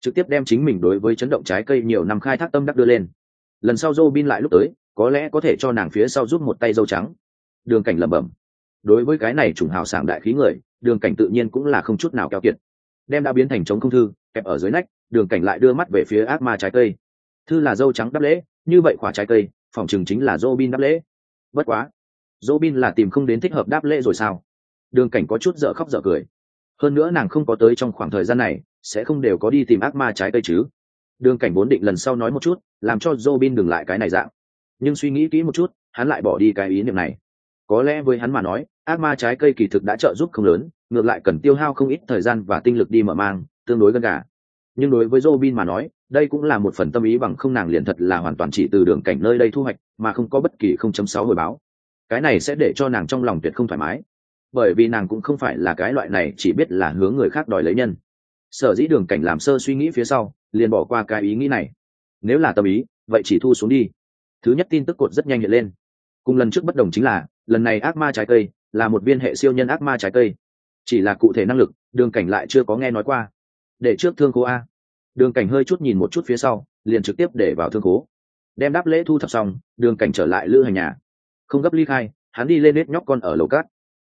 S1: Trực tiếp đem chính mình đối với chấn động trái cây nhiều năm khai thác tâm đắc đưa lên. Lần sau dâu bin lại lúc tới có lẽ có thể cho nàng phía sau giúp một tay dâu trắng. Đường cảnh lẩm bẩm, đối với cái này chủng hào sảng đại khí người, đường cảnh tự nhiên cũng là không chút nào keo kiệt. Đem đã biến thành chống không thư, kẹp ở dưới nách, đường cảnh lại đưa mắt về phía ác ma trái cây. Thư là dâu trắng đắp lễ, như vậy quả trái cây, phòng chừng chính là dô bin đáp lễ. Bất quá dô bin là tìm không đến thích hợp đáp lễ rồi sao? Đường cảnh có chút dở khóc dở cười. Hơn nữa nàng không có tới trong khoảng thời gian này, sẽ không đều có đi tìm ác ma trái cây chứ. Đường cảnh vốn định lần sau nói một chút, làm cho dô bin đừng lại cái này dạng nhưng suy nghĩ kỹ một chút hắn lại bỏ đi cái ý niệm này có lẽ với hắn mà nói ác ma trái cây kỳ thực đã trợ giúp không lớn ngược lại cần tiêu hao không ít thời gian và tinh lực đi mở mang tương đối gần cả nhưng đối với Robin mà nói, đây cũng là một phần tâm ý bằng không nàng liền thật là hoàn toàn chỉ từ đường cảnh nơi đây thu hoạch, mà không có bất kỳ không chấm sáu hồi báo. Cái này sẽ để cho nàng trong lòng tuyệt không thoải mái, bởi vì nàng cũng không phải là cái loại này chỉ biết là hướng người khác đòi lấy nhân. Sở dĩ đường cảnh làm sơ suy nghĩ phía sau, liền bỏ qua cái ý nghĩ này. Nếu là tâm ý, vậy chỉ thu xuống đi. Thứ nhất tin tức cột rất nhanh hiện lên. Cùng lần trước bất đồng chính là, lần này ác ma trái cây là một viên hệ siêu nhân ác ma trái cây. Chỉ là cụ thể năng lực, đường cảnh lại chưa có nghe nói qua. Để trước thương cố a. Đường cảnh hơi chút nhìn một chút phía sau liền trực tiếp để vào thương cố đem đáp lễ thu thập xong đường cảnh trở lại lữ hành nhà. Không gấp ly khai hắn đi lên hết nhóc con ở lầu cát.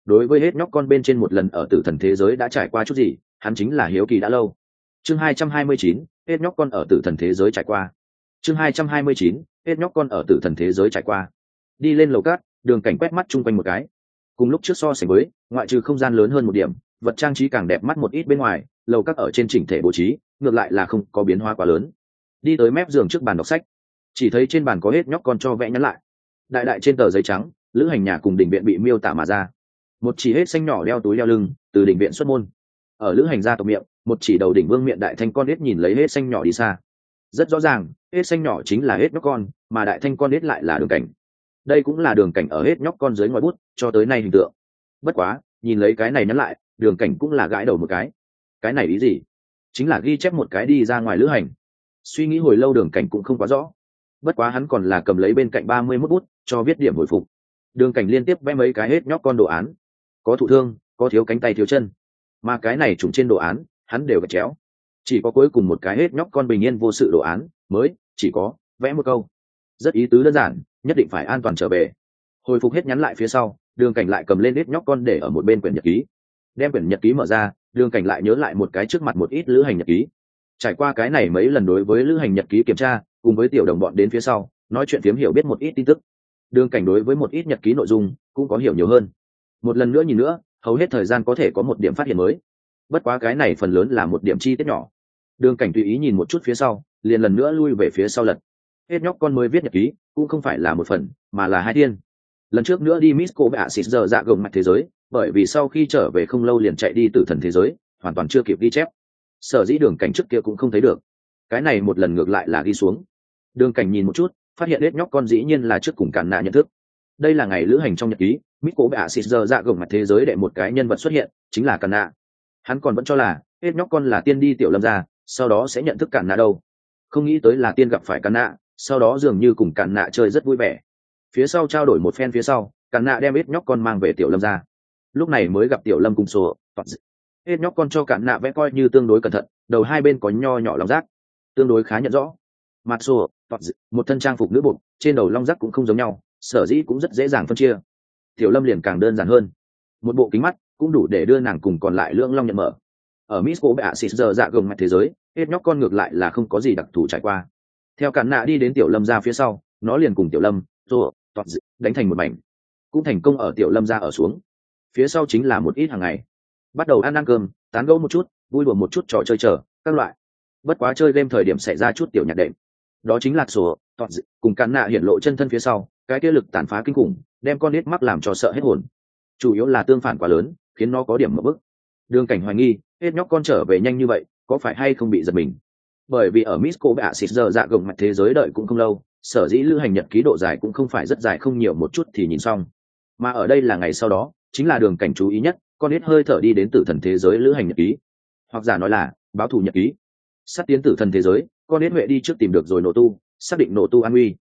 S1: Đối với hết nhóc con bên trên một lần ở tử thần thế giới đã trải qua chút gì hắn chính là hiếu kỳ đã lâu. Chương hai trăm hai mươi chín hết nhóc con ở tử thần thế giới trải qua chương hai trăm hai mươi chín, hết nhóc con ở tử thần thế giới trải qua. Đi lên lầu cát, đường cảnh quét mắt chung quanh một cái. Cùng lúc trước so sánh với, ngoại trừ không gian lớn hơn một điểm, vật trang trí càng đẹp mắt một ít bên ngoài, lầu các ở trên chỉnh thể bố trí, ngược lại là không có biến hóa quá lớn. Đi tới mép giường trước bàn đọc sách, chỉ thấy trên bàn có hết nhóc con cho vẽ nhắn lại. Đại đại trên tờ giấy trắng, lữ hành nhà cùng đỉnh viện bị miêu tả mà ra. Một chỉ hết xanh nhỏ đeo túi đeo lưng, từ đỉnh viện xuất môn. Ở lữ hành gia tộc miệng, một chỉ đầu đỉnh vương miệng đại thanh con hết nhìn lấy hết xanh nhỏ đi xa rất rõ ràng, hết xanh nhỏ chính là hết nhóc con, mà đại thanh con hết lại là đường cảnh. Đây cũng là đường cảnh ở hết nhóc con dưới ngoài bút, cho tới nay hình tượng. Bất quá, nhìn lấy cái này nhắn lại, đường cảnh cũng là gãi đầu một cái. Cái này ý gì? Chính là ghi chép một cái đi ra ngoài lữ hành. Suy nghĩ hồi lâu đường cảnh cũng không quá rõ. Bất quá hắn còn là cầm lấy bên cạnh ba mươi mốt bút, cho viết điểm hồi phục. Đường cảnh liên tiếp vẽ mấy cái hết nhóc con đồ án. Có thụ thương, có thiếu cánh tay thiếu chân. Mà cái này trùng trên đồ án, hắn đều gạch chéo chỉ có cuối cùng một cái hết nhóc con bình yên vô sự đồ án, mới, chỉ có, vẽ một câu. Rất ý tứ đơn giản, nhất định phải an toàn trở về. Hồi phục hết nhắn lại phía sau, đường cảnh lại cầm lên hết nhóc con để ở một bên quyển nhật ký. Đem quyển nhật ký mở ra, đường cảnh lại nhớ lại một cái trước mặt một ít lữ hành nhật ký. Trải qua cái này mấy lần đối với lữ hành nhật ký kiểm tra, cùng với tiểu đồng bọn đến phía sau, nói chuyện phiếm hiểu biết một ít tin tức. Đường cảnh đối với một ít nhật ký nội dung cũng có hiểu nhiều hơn. Một lần nữa nhìn nữa, hầu hết thời gian có thể có một điểm phát hiện mới bất quá cái này phần lớn là một điểm chi tiết nhỏ. Đường cảnh tùy ý nhìn một chút phía sau, liền lần nữa lui về phía sau lật. Hết nhóc con mới viết nhật ký, cũng không phải là một phần, mà là hai thiên. Lần trước nữa đi miss cô bạ xịt giờ dạ gồng mặt thế giới, bởi vì sau khi trở về không lâu liền chạy đi từ thần thế giới, hoàn toàn chưa kịp ghi chép. Sở dĩ đường cảnh trước kia cũng không thấy được. Cái này một lần ngược lại là ghi xuống. Đường cảnh nhìn một chút, phát hiện hết nhóc con dĩ nhiên là trước cùng cản nạ nhận thức. Đây là ngày lữ hành trong nhật ký mít cố bạ xịt giờ dạ gồng mặt thế giới để một cái nhân vật xuất hiện, chính là cản nạ hắn còn vẫn cho là, hết nhóc con là tiên đi tiểu lâm ra, sau đó sẽ nhận thức cản nạ đâu. Không nghĩ tới là tiên gặp phải cản nạ, sau đó dường như cùng cản nạ chơi rất vui vẻ. Phía sau trao đổi một phen phía sau cản nạ đem hết nhóc con mang về tiểu lâm ra. Lúc này mới gặp tiểu lâm cùng sổ hết nhóc con cho cản nạ vẽ coi như tương đối cẩn thận, đầu hai bên có nho nhỏ lòng rác. Tương đối khá nhận rõ. Mặt sổ một thân trang phục nữ bột trên đầu long rác cũng không giống nhau, sở dĩ cũng rất dễ dàng phân chia. Tiểu lâm liền càng đơn giản hơn. Một bộ kính mắt cũng đủ để đưa nàng cùng còn lại lưỡng long nhận mở. Ở miss cô bạ xịt giờ dạ gồng mặt thế giới, hết nhóc con ngược lại là không có gì đặc thù trải qua. Theo cản nạ đi đến tiểu lâm ra phía sau, nó liền cùng tiểu lâm rùa toạt đánh thành một mảnh, cũng thành công ở tiểu lâm ra ở xuống. Phía sau chính là một ít hàng ngày. Bắt đầu ăn ăn cơm, tán gẫu một chút, vui đùa một chút trò chơi chờ, các loại. Bất quá chơi game thời điểm xảy ra chút tiểu nhạc đệm. Đó chính là sổ, toạt cùng cản nạ hiện lộ chân thân phía sau, cái kia lực tàn phá kinh khủng, đem con nít mắc làm cho sợ hết hồn. Chủ yếu là tương phản quá lớn khiến nó có điểm một bức đường cảnh hoài nghi, hết nhóc con trở về nhanh như vậy, có phải hay không bị giật mình? Bởi vì ở Misco bạ xịt giờ dạ gồng mặt thế giới đợi cũng không lâu, sở dĩ lưu hành nhật ký độ dài cũng không phải rất dài không nhiều một chút thì nhìn xong. Mà ở đây là ngày sau đó, chính là đường cảnh chú ý nhất, con ít hơi thở đi đến tử thần thế giới lữ hành nhật ký. Hoặc giả nói là, báo thù nhật ký. Sắp tiến tử thần thế giới, con ít huệ đi trước tìm được rồi nổ tu, xác định nổ tu an uy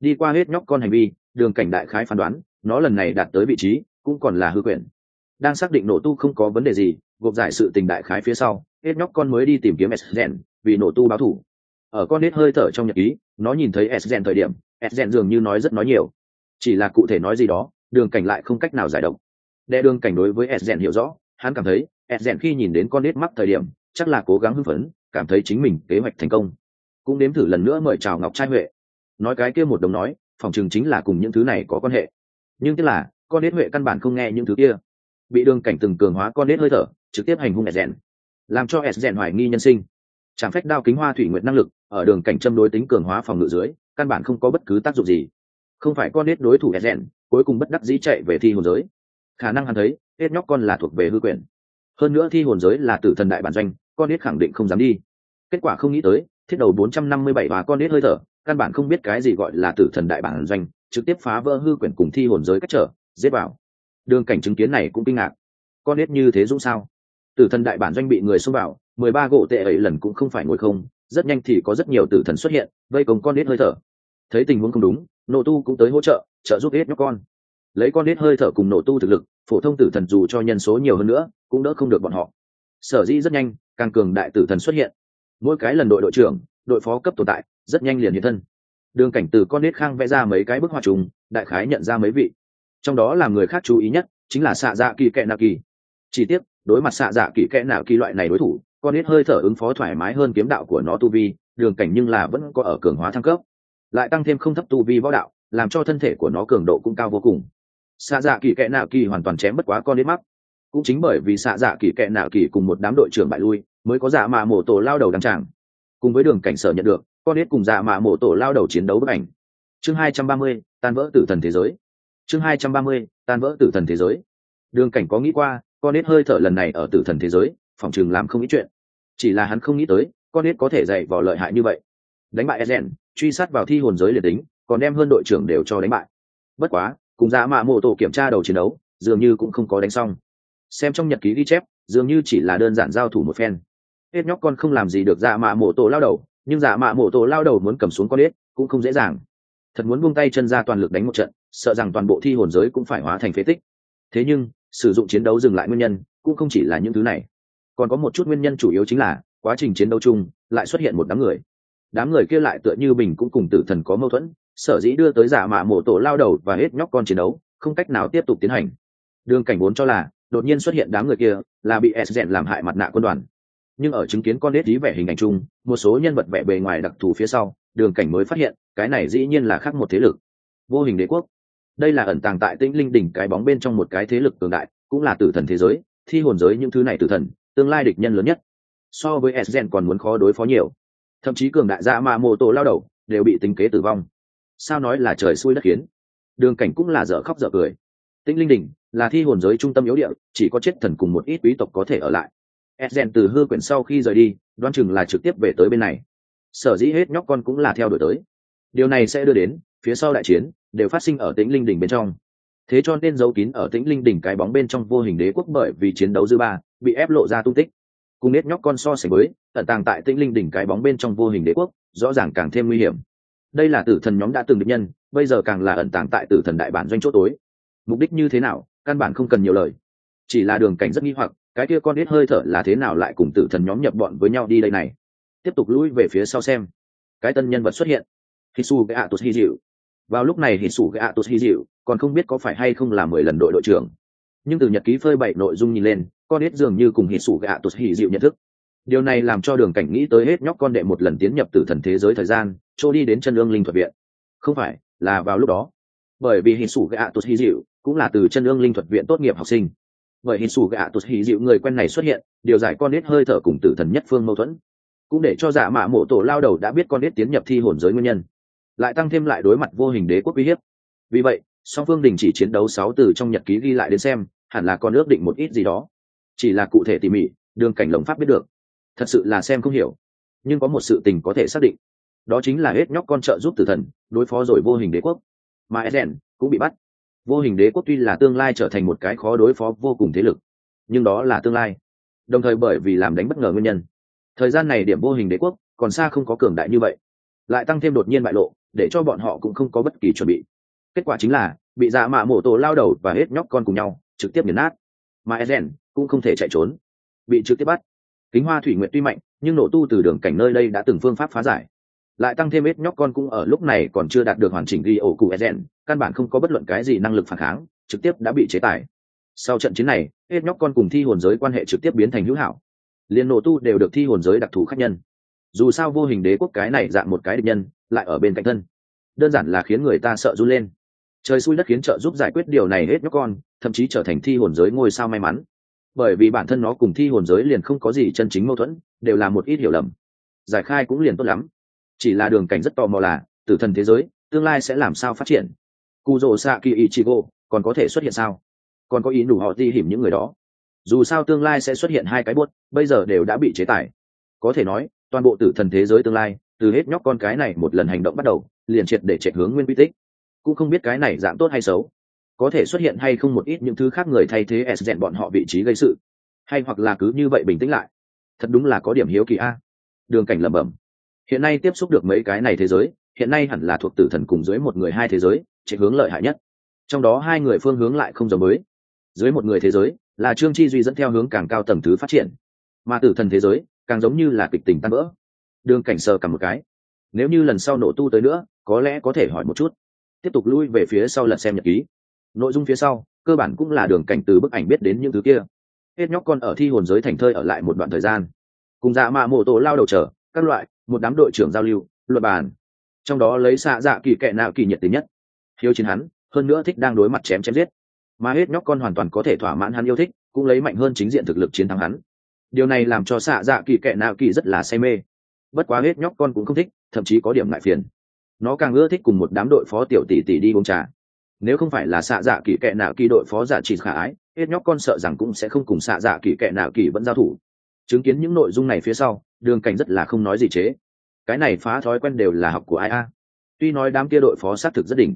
S1: đi qua hết nhóc con hành vi, đường cảnh đại khái phán đoán, nó lần này đạt tới vị trí, cũng còn là hư quyển đang xác định nổ tu không có vấn đề gì, gộp giải sự tình đại khái phía sau hết nhóc con mới đi tìm kiếm s vì nổ tu báo thủ. Ở con nết hơi thở trong nhật ký, nó nhìn thấy s thời điểm, s dường như nói rất nói nhiều. Chỉ là cụ thể nói gì đó, đường cảnh lại không cách nào giải độc. Đệ đường cảnh đối với s hiểu rõ, hắn cảm thấy, s khi nhìn đến con nết mắc thời điểm, chắc là cố gắng hưng phấn, cảm thấy chính mình kế hoạch thành công. Cũng nếm thử lần nữa mời chào ngọc trai huệ. Nói cái kia một đồng nói, phòng chừng chính là cùng những thứ này có quan hệ. Nhưng tức là, con nết huệ căn bản không nghe những thứ kia bị đường cảnh từng cường hóa con nết hơi thở, trực tiếp hành hung s rèn làm cho s rèn hoài nghi nhân sinh. Chẳng phách đao kính hoa thủy nguyện năng lực, ở đường cảnh châm đối tính cường hóa phòng ngự dưới, căn bản không có bất cứ tác dụng gì. Không phải con nết đối thủ s rèn cuối cùng bất đắc dĩ chạy về thi hồn giới. Khả năng hắn thấy, hết nhóc con là thuộc về hư quyền. Hơn nữa thi hồn giới là tử thần đại bản doanh, con nết khẳng định không dám đi. Kết quả không nghĩ tới, thiết đầu 457 và con nết hơi thở, căn bản không biết cái gì gọi là tử thần đại bản doanh, trực tiếp phá vỡ hư quyển cùng thi hồn giới cách trở, giết vào đường cảnh chứng kiến này cũng kinh ngạc. Con nết như thế dũng sao? Tử thần đại bản doanh bị người xông vào, mười ba gỗ tệ ấy lần cũng không phải ngồi không, rất nhanh thì có rất nhiều tử thần xuất hiện, vây công con nết hơi thở. Thấy tình huống không đúng nổ tu cũng tới hỗ trợ trợ giúp hết nhóc con. Lấy con nết hơi thở cùng nổ tu thực lực, phổ thông tử thần dù cho nhân số nhiều hơn nữa, cũng đỡ không được bọn họ. Sở dĩ rất nhanh, càng cường đại tử thần xuất hiện. Mỗi cái lần đội đội trưởng, đội phó cấp tồn tại, rất nhanh liền hiện thân. Đường cảnh từ con nết khang vẽ ra mấy cái bức hoa trùng, đại khái nhận ra mấy vị trong đó làm người khác chú ý nhất chính là xạ dạ kỳ kẽ nạ kỳ. Chi tiết đối mặt xạ dạ kỳ kẽ nạ kỳ loại này đối thủ, con ít hơi thở ứng phó thoải mái hơn kiếm đạo của nó tu vi, đường cảnh nhưng là vẫn có ở cường hóa thăng cấp. Lại tăng thêm không thấp tu vi võ đạo, làm cho thân thể của nó cường độ cũng cao vô cùng. Xạ dạ kỳ kẽ nạ kỳ hoàn toàn chém bất quá con ít mắc. Cũng chính bởi vì xạ dạ kỳ kẽ nạ kỳ cùng một đám đội trưởng bại lui, mới có dạ mạ mổ tổ lao đầu đăng tràng. Cùng với đường cảnh sở nhận được, con ít cùng dạ mạ mổ tổ lao đầu chiến đấu bức ảnh. Chương hai trăm ba mươi, tan vỡ tử thần thế giới chương hai trăm ba mươi tan vỡ tử thần thế giới. Đường cảnh có nghĩ qua con nết hơi thở lần này ở tử thần thế giới phòng chừng làm không ít chuyện. Chỉ là hắn không nghĩ tới con nết có thể dạy vào lợi hại như vậy. Đánh bại Ezen, truy sát vào thi hồn giới liệt tính còn đem hơn đội trưởng đều cho đánh bại. Bất quá cùng dạ mạ mộ tổ kiểm tra đầu chiến đấu dường như cũng không có đánh xong. Xem trong nhật ký ghi chép dường như chỉ là đơn giản giao thủ một phen. Hết nhóc con không làm gì được dạ mạ mộ tổ lao đầu nhưng dạ mạ mộ tổ lao đầu muốn cầm xuống con nết cũng không dễ dàng. Thật muốn buông tay chân ra toàn lực đánh một trận sợ rằng toàn bộ thi hồn giới cũng phải hóa thành phế tích. Thế nhưng, sử dụng chiến đấu dừng lại nguyên nhân cũng không chỉ là những thứ này. Còn có một chút nguyên nhân chủ yếu chính là quá trình chiến đấu chung lại xuất hiện một đám người. Đám người kia lại tựa như mình cũng cùng tử thần có mâu thuẫn, sở dĩ đưa tới giả mạ mổ tổ lao đầu và hết nhóc con chiến đấu, không cách nào tiếp tục tiến hành. Đường cảnh vốn cho là đột nhiên xuất hiện đám người kia là bị s rèn làm hại mặt nạ quân đoàn. Nhưng ở chứng kiến con nết tí vẻ hình ảnh chung, một số nhân vật vẻ bề ngoài đặc thù phía sau, đường cảnh mới phát hiện, cái này dĩ nhiên là khác một thế lực. Vô hình đế quốc đây là ẩn tàng tại tĩnh linh đỉnh cái bóng bên trong một cái thế lực cường đại, cũng là tử thần thế giới, thi hồn giới những thứ này tử thần, tương lai địch nhân lớn nhất. So với sgen còn muốn khó đối phó nhiều. Thậm chí cường đại dạ gia mà mô tô lao đầu đều bị tính kế tử vong. Sao nói là trời xui đất khiến? Đường cảnh cũng là dở khóc dở cười. Tĩnh linh đỉnh là thi hồn giới trung tâm yếu địa, chỉ có chết thần cùng một ít quý tộc có thể ở lại. Edgen từ hư quyển sau khi rời đi đoan chừng là trực tiếp về tới bên này. Sở dĩ hết nhóc con cũng là theo đuổi tới. Điều này sẽ đưa đến, phía sau đại chiến đều phát sinh ở tĩnh linh đỉnh bên trong. Thế cho nên giấu kín ở tĩnh linh đỉnh cái bóng bên trong vô hình đế quốc bởi vì chiến đấu dư ba, bị ép lộ ra tung tích. Cùng nết nhóc con so sánh với, ẩn tàng tại tĩnh linh đỉnh cái bóng bên trong vô hình đế quốc, rõ ràng càng thêm nguy hiểm. Đây là tử thần nhóm đã từng được nhân, bây giờ càng là ẩn tàng tại tử thần đại bản doanh chỗ tối. Mục đích như thế nào, căn bản không cần nhiều lời. Chỉ là đường cảnh rất nghi hoặc, cái kia con nết hơi thở là thế nào lại cùng tử thần nhóm nhập bọn với nhau đi đây này. Tiếp tục lũi về phía sau xem. Cái tân nhân vật xuất hiện. Hisu cái ạ atus hy dịu vào lúc này thì sủ gạ tốt hy dịu, còn không biết có phải hay không là mười lần đội đội trưởng. Nhưng từ nhật ký phơi bậy nội dung nhìn lên, con ít dường như cùng hít sủ gạ tốt hy dịu nhận thức. Điều này làm cho đường cảnh nghĩ tới hết nhóc con đệ một lần tiến nhập tử thần thế giới thời gian, trôi đi đến chân ương linh thuật viện. Không phải, là vào lúc đó. Bởi vì hình sủ gạ Tốt hy dịu cũng là từ chân ương linh thuật viện tốt nghiệp học sinh. Bởi hình sủ gạ Tốt hy dịu người quen này xuất hiện, điều giải con nết hơi thở cùng tử thần nhất phương mâu thuẫn. Cũng để cho dạ mạ mộ tổ lao đầu đã biết con nết tiến nhập thi hồn giới nguyên nhân lại tăng thêm lại đối mặt vô hình đế quốc uy hiếp. Vì vậy, song phương đình chỉ chiến đấu sáu từ trong nhật ký ghi lại đến xem, hẳn là con ước định một ít gì đó. Chỉ là cụ thể tỉ mỉ, đường cảnh lồng pháp biết được. Thật sự là xem không hiểu. Nhưng có một sự tình có thể xác định. Đó chính là hết nhóc con trợ giúp tử thần, đối phó rồi vô hình đế quốc. Mà eden cũng bị bắt. Vô hình đế quốc tuy là tương lai trở thành một cái khó đối phó vô cùng thế lực, nhưng đó là tương lai. Đồng thời bởi vì làm đánh bất ngờ nguyên nhân, thời gian này điểm vô hình đế quốc còn xa không có cường đại như vậy, lại tăng thêm đột nhiên bại lộ để cho bọn họ cũng không có bất kỳ chuẩn bị. Kết quả chính là, bị dạ mạ mổ tổ lao đầu và hết nhóc con cùng nhau, trực tiếp nghiền nát. Mà eden cũng không thể chạy trốn. Bị trực tiếp bắt. Kính hoa thủy nguyện tuy mạnh, nhưng nổ tu từ đường cảnh nơi đây đã từng phương pháp phá giải. Lại tăng thêm hết nhóc con cũng ở lúc này còn chưa đạt được hoàn chỉnh ghi ổ cụ ezen, căn bản không có bất luận cái gì năng lực phản kháng, trực tiếp đã bị chế tài sau trận chiến này, hết nhóc con cùng thi hồn giới quan hệ trực tiếp biến thành hữu hảo. Liền nổ tu đều được thi hồn giới đặc thù khác nhân dù sao vô hình đế quốc cái này dạng một cái địch nhân, lại ở bên cạnh thân. Đơn giản là khiến người ta sợ run lên. Trời xui đất khiến trợ giúp giải quyết điều này hết nhóc con, thậm chí trở thành thi hồn giới ngôi sao may mắn. Bởi vì bản thân nó cùng thi hồn giới liền không có gì chân chính mâu thuẫn, đều là một ít hiểu lầm. Giải khai cũng liền tốt lắm. Chỉ là đường cảnh rất tò mò là, tử thần thế giới, tương lai sẽ làm sao phát triển? Cụ rồ xạ kỳ ichigo, còn có thể xuất hiện sao? Còn có ý đủ họ ti hiểm những người đó. Dù sao tương lai sẽ xuất hiện hai cái buốt, bây giờ đều đã bị chế tài có thể nói toàn bộ tử thần thế giới tương lai, từ hết nhóc con cái này một lần hành động bắt đầu, liền triệt để chạy hướng nguyên quy tích. Cũng không biết cái này dạng tốt hay xấu. Có thể xuất hiện hay không một ít những thứ khác người thay thế s dẹn bọn họ vị trí gây sự. Hay hoặc là cứ như vậy bình tĩnh lại. Thật đúng là có điểm hiếu kỳ a. Đường cảnh lẩm bẩm. Hiện nay tiếp xúc được mấy cái này thế giới, hiện nay hẳn là thuộc tử thần cùng dưới một người hai thế giới, chạy hướng lợi hại nhất. Trong đó hai người phương hướng lại không giống mới dưới một người thế giới, là trương chi duy dẫn theo hướng càng cao tầng thứ phát triển. Mà tử thần thế giới càng giống như là kịch tình tan vỡ. Đường cảnh sờ cầm một cái. Nếu như lần sau nổ tu tới nữa, có lẽ có thể hỏi một chút. Tiếp tục lui về phía sau lật xem nhật ký. Nội dung phía sau, cơ bản cũng là đường cảnh từ bức ảnh biết đến những thứ kia. Hết nhóc con ở thi hồn giới thành thơi ở lại một đoạn thời gian. Cùng dạ mạ mô tổ lao đầu chờ, các loại, một đám đội trưởng giao lưu luật bàn. Trong đó lấy xạ dạ kỳ kệ nào kỳ nhiệt tình nhất. Hiếu chiến hắn, hơn nữa thích đang đối mặt chém chém giết. Mà hết nhóc con hoàn toàn có thể thỏa mãn hắn yêu thích, cũng lấy mạnh hơn chính diện thực lực chiến thắng hắn điều này làm cho xạ dạ kỳ kệ nạo kỳ rất là say mê. Bất quá hết nhóc con cũng không thích thậm chí có điểm ngại phiền. Nó càng ưa thích cùng một đám đội phó tiểu tỷ tỷ đi uống trà. Nếu không phải là xạ dạ kỳ kệ nạo kỳ đội phó giả trị khả ái hết nhóc con sợ rằng cũng sẽ không cùng xạ dạ kỳ kệ nạo kỳ vẫn giao thủ. Chứng kiến những nội dung này phía sau đường cảnh rất là không nói gì chế. Cái này phá thói quen đều là học của ai a? Tuy nói đám kia đội phó xác thực rất đỉnh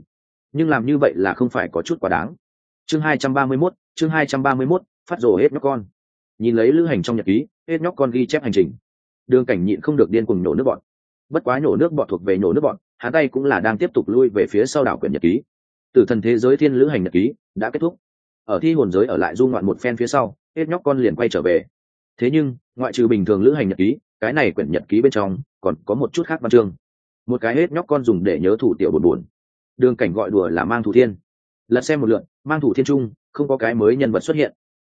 S1: nhưng làm như vậy là không phải có chút quá đáng. Chương hai trăm ba mươi 231, chương hai trăm ba mươi 231, phát rồ hết nhóc con nhìn lấy lữ hành trong nhật ký, hết nhóc con ghi chép hành trình. Đường cảnh nhịn không được điên cùng nhổ nước bọn. Bất quá nhổ nước bọn thuộc về nhổ nước bọn, hắn tay cũng là đang tiếp tục lui về phía sau đảo quyển nhật ký. Từ thần thế giới thiên lữ hành nhật ký đã kết thúc. Ở thi hồn giới ở lại du ngoạn một phen phía sau, hết nhóc con liền quay trở về. Thế nhưng, ngoại trừ bình thường lữ hành nhật ký, cái này quyển nhật ký bên trong còn có một chút khác văn chương. Một cái hết nhóc con dùng để nhớ thủ tiểu buồn buồn. Đường cảnh gọi đùa là mang thủ thiên. Lật xem một lượn mang thủ thiên trung, không có cái mới nhân vật xuất hiện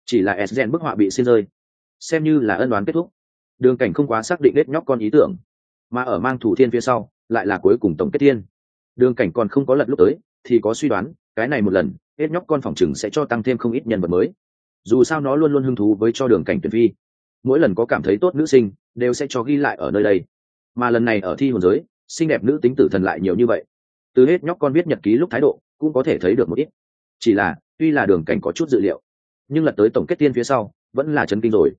S1: chỉ là s gen bức họa bị xin rơi. Xem như là ân đoán kết thúc. Đường cảnh không quá xác định hết nhóc con ý tưởng. Mà ở mang thủ thiên phía sau, lại là cuối cùng tổng kết thiên. Đường cảnh còn không có lật lúc tới, thì có suy đoán, cái này một lần hết nhóc con phòng chừng sẽ cho tăng thêm không ít nhân vật mới. Dù sao nó luôn luôn hứng thú với cho đường cảnh tuyển phi mỗi lần có cảm thấy tốt nữ sinh, đều sẽ cho ghi lại ở nơi đây. Mà lần này ở thi hồn giới, xinh đẹp nữ tính tử thần lại nhiều như vậy. Từ hết nhóc con viết nhật ký lúc thái độ, cũng có thể thấy được một ít. Chỉ là, tuy là đường cảnh có chút dự liệu nhưng lật tới tổng kết tiên phía sau, vẫn là chấn kinh rồi.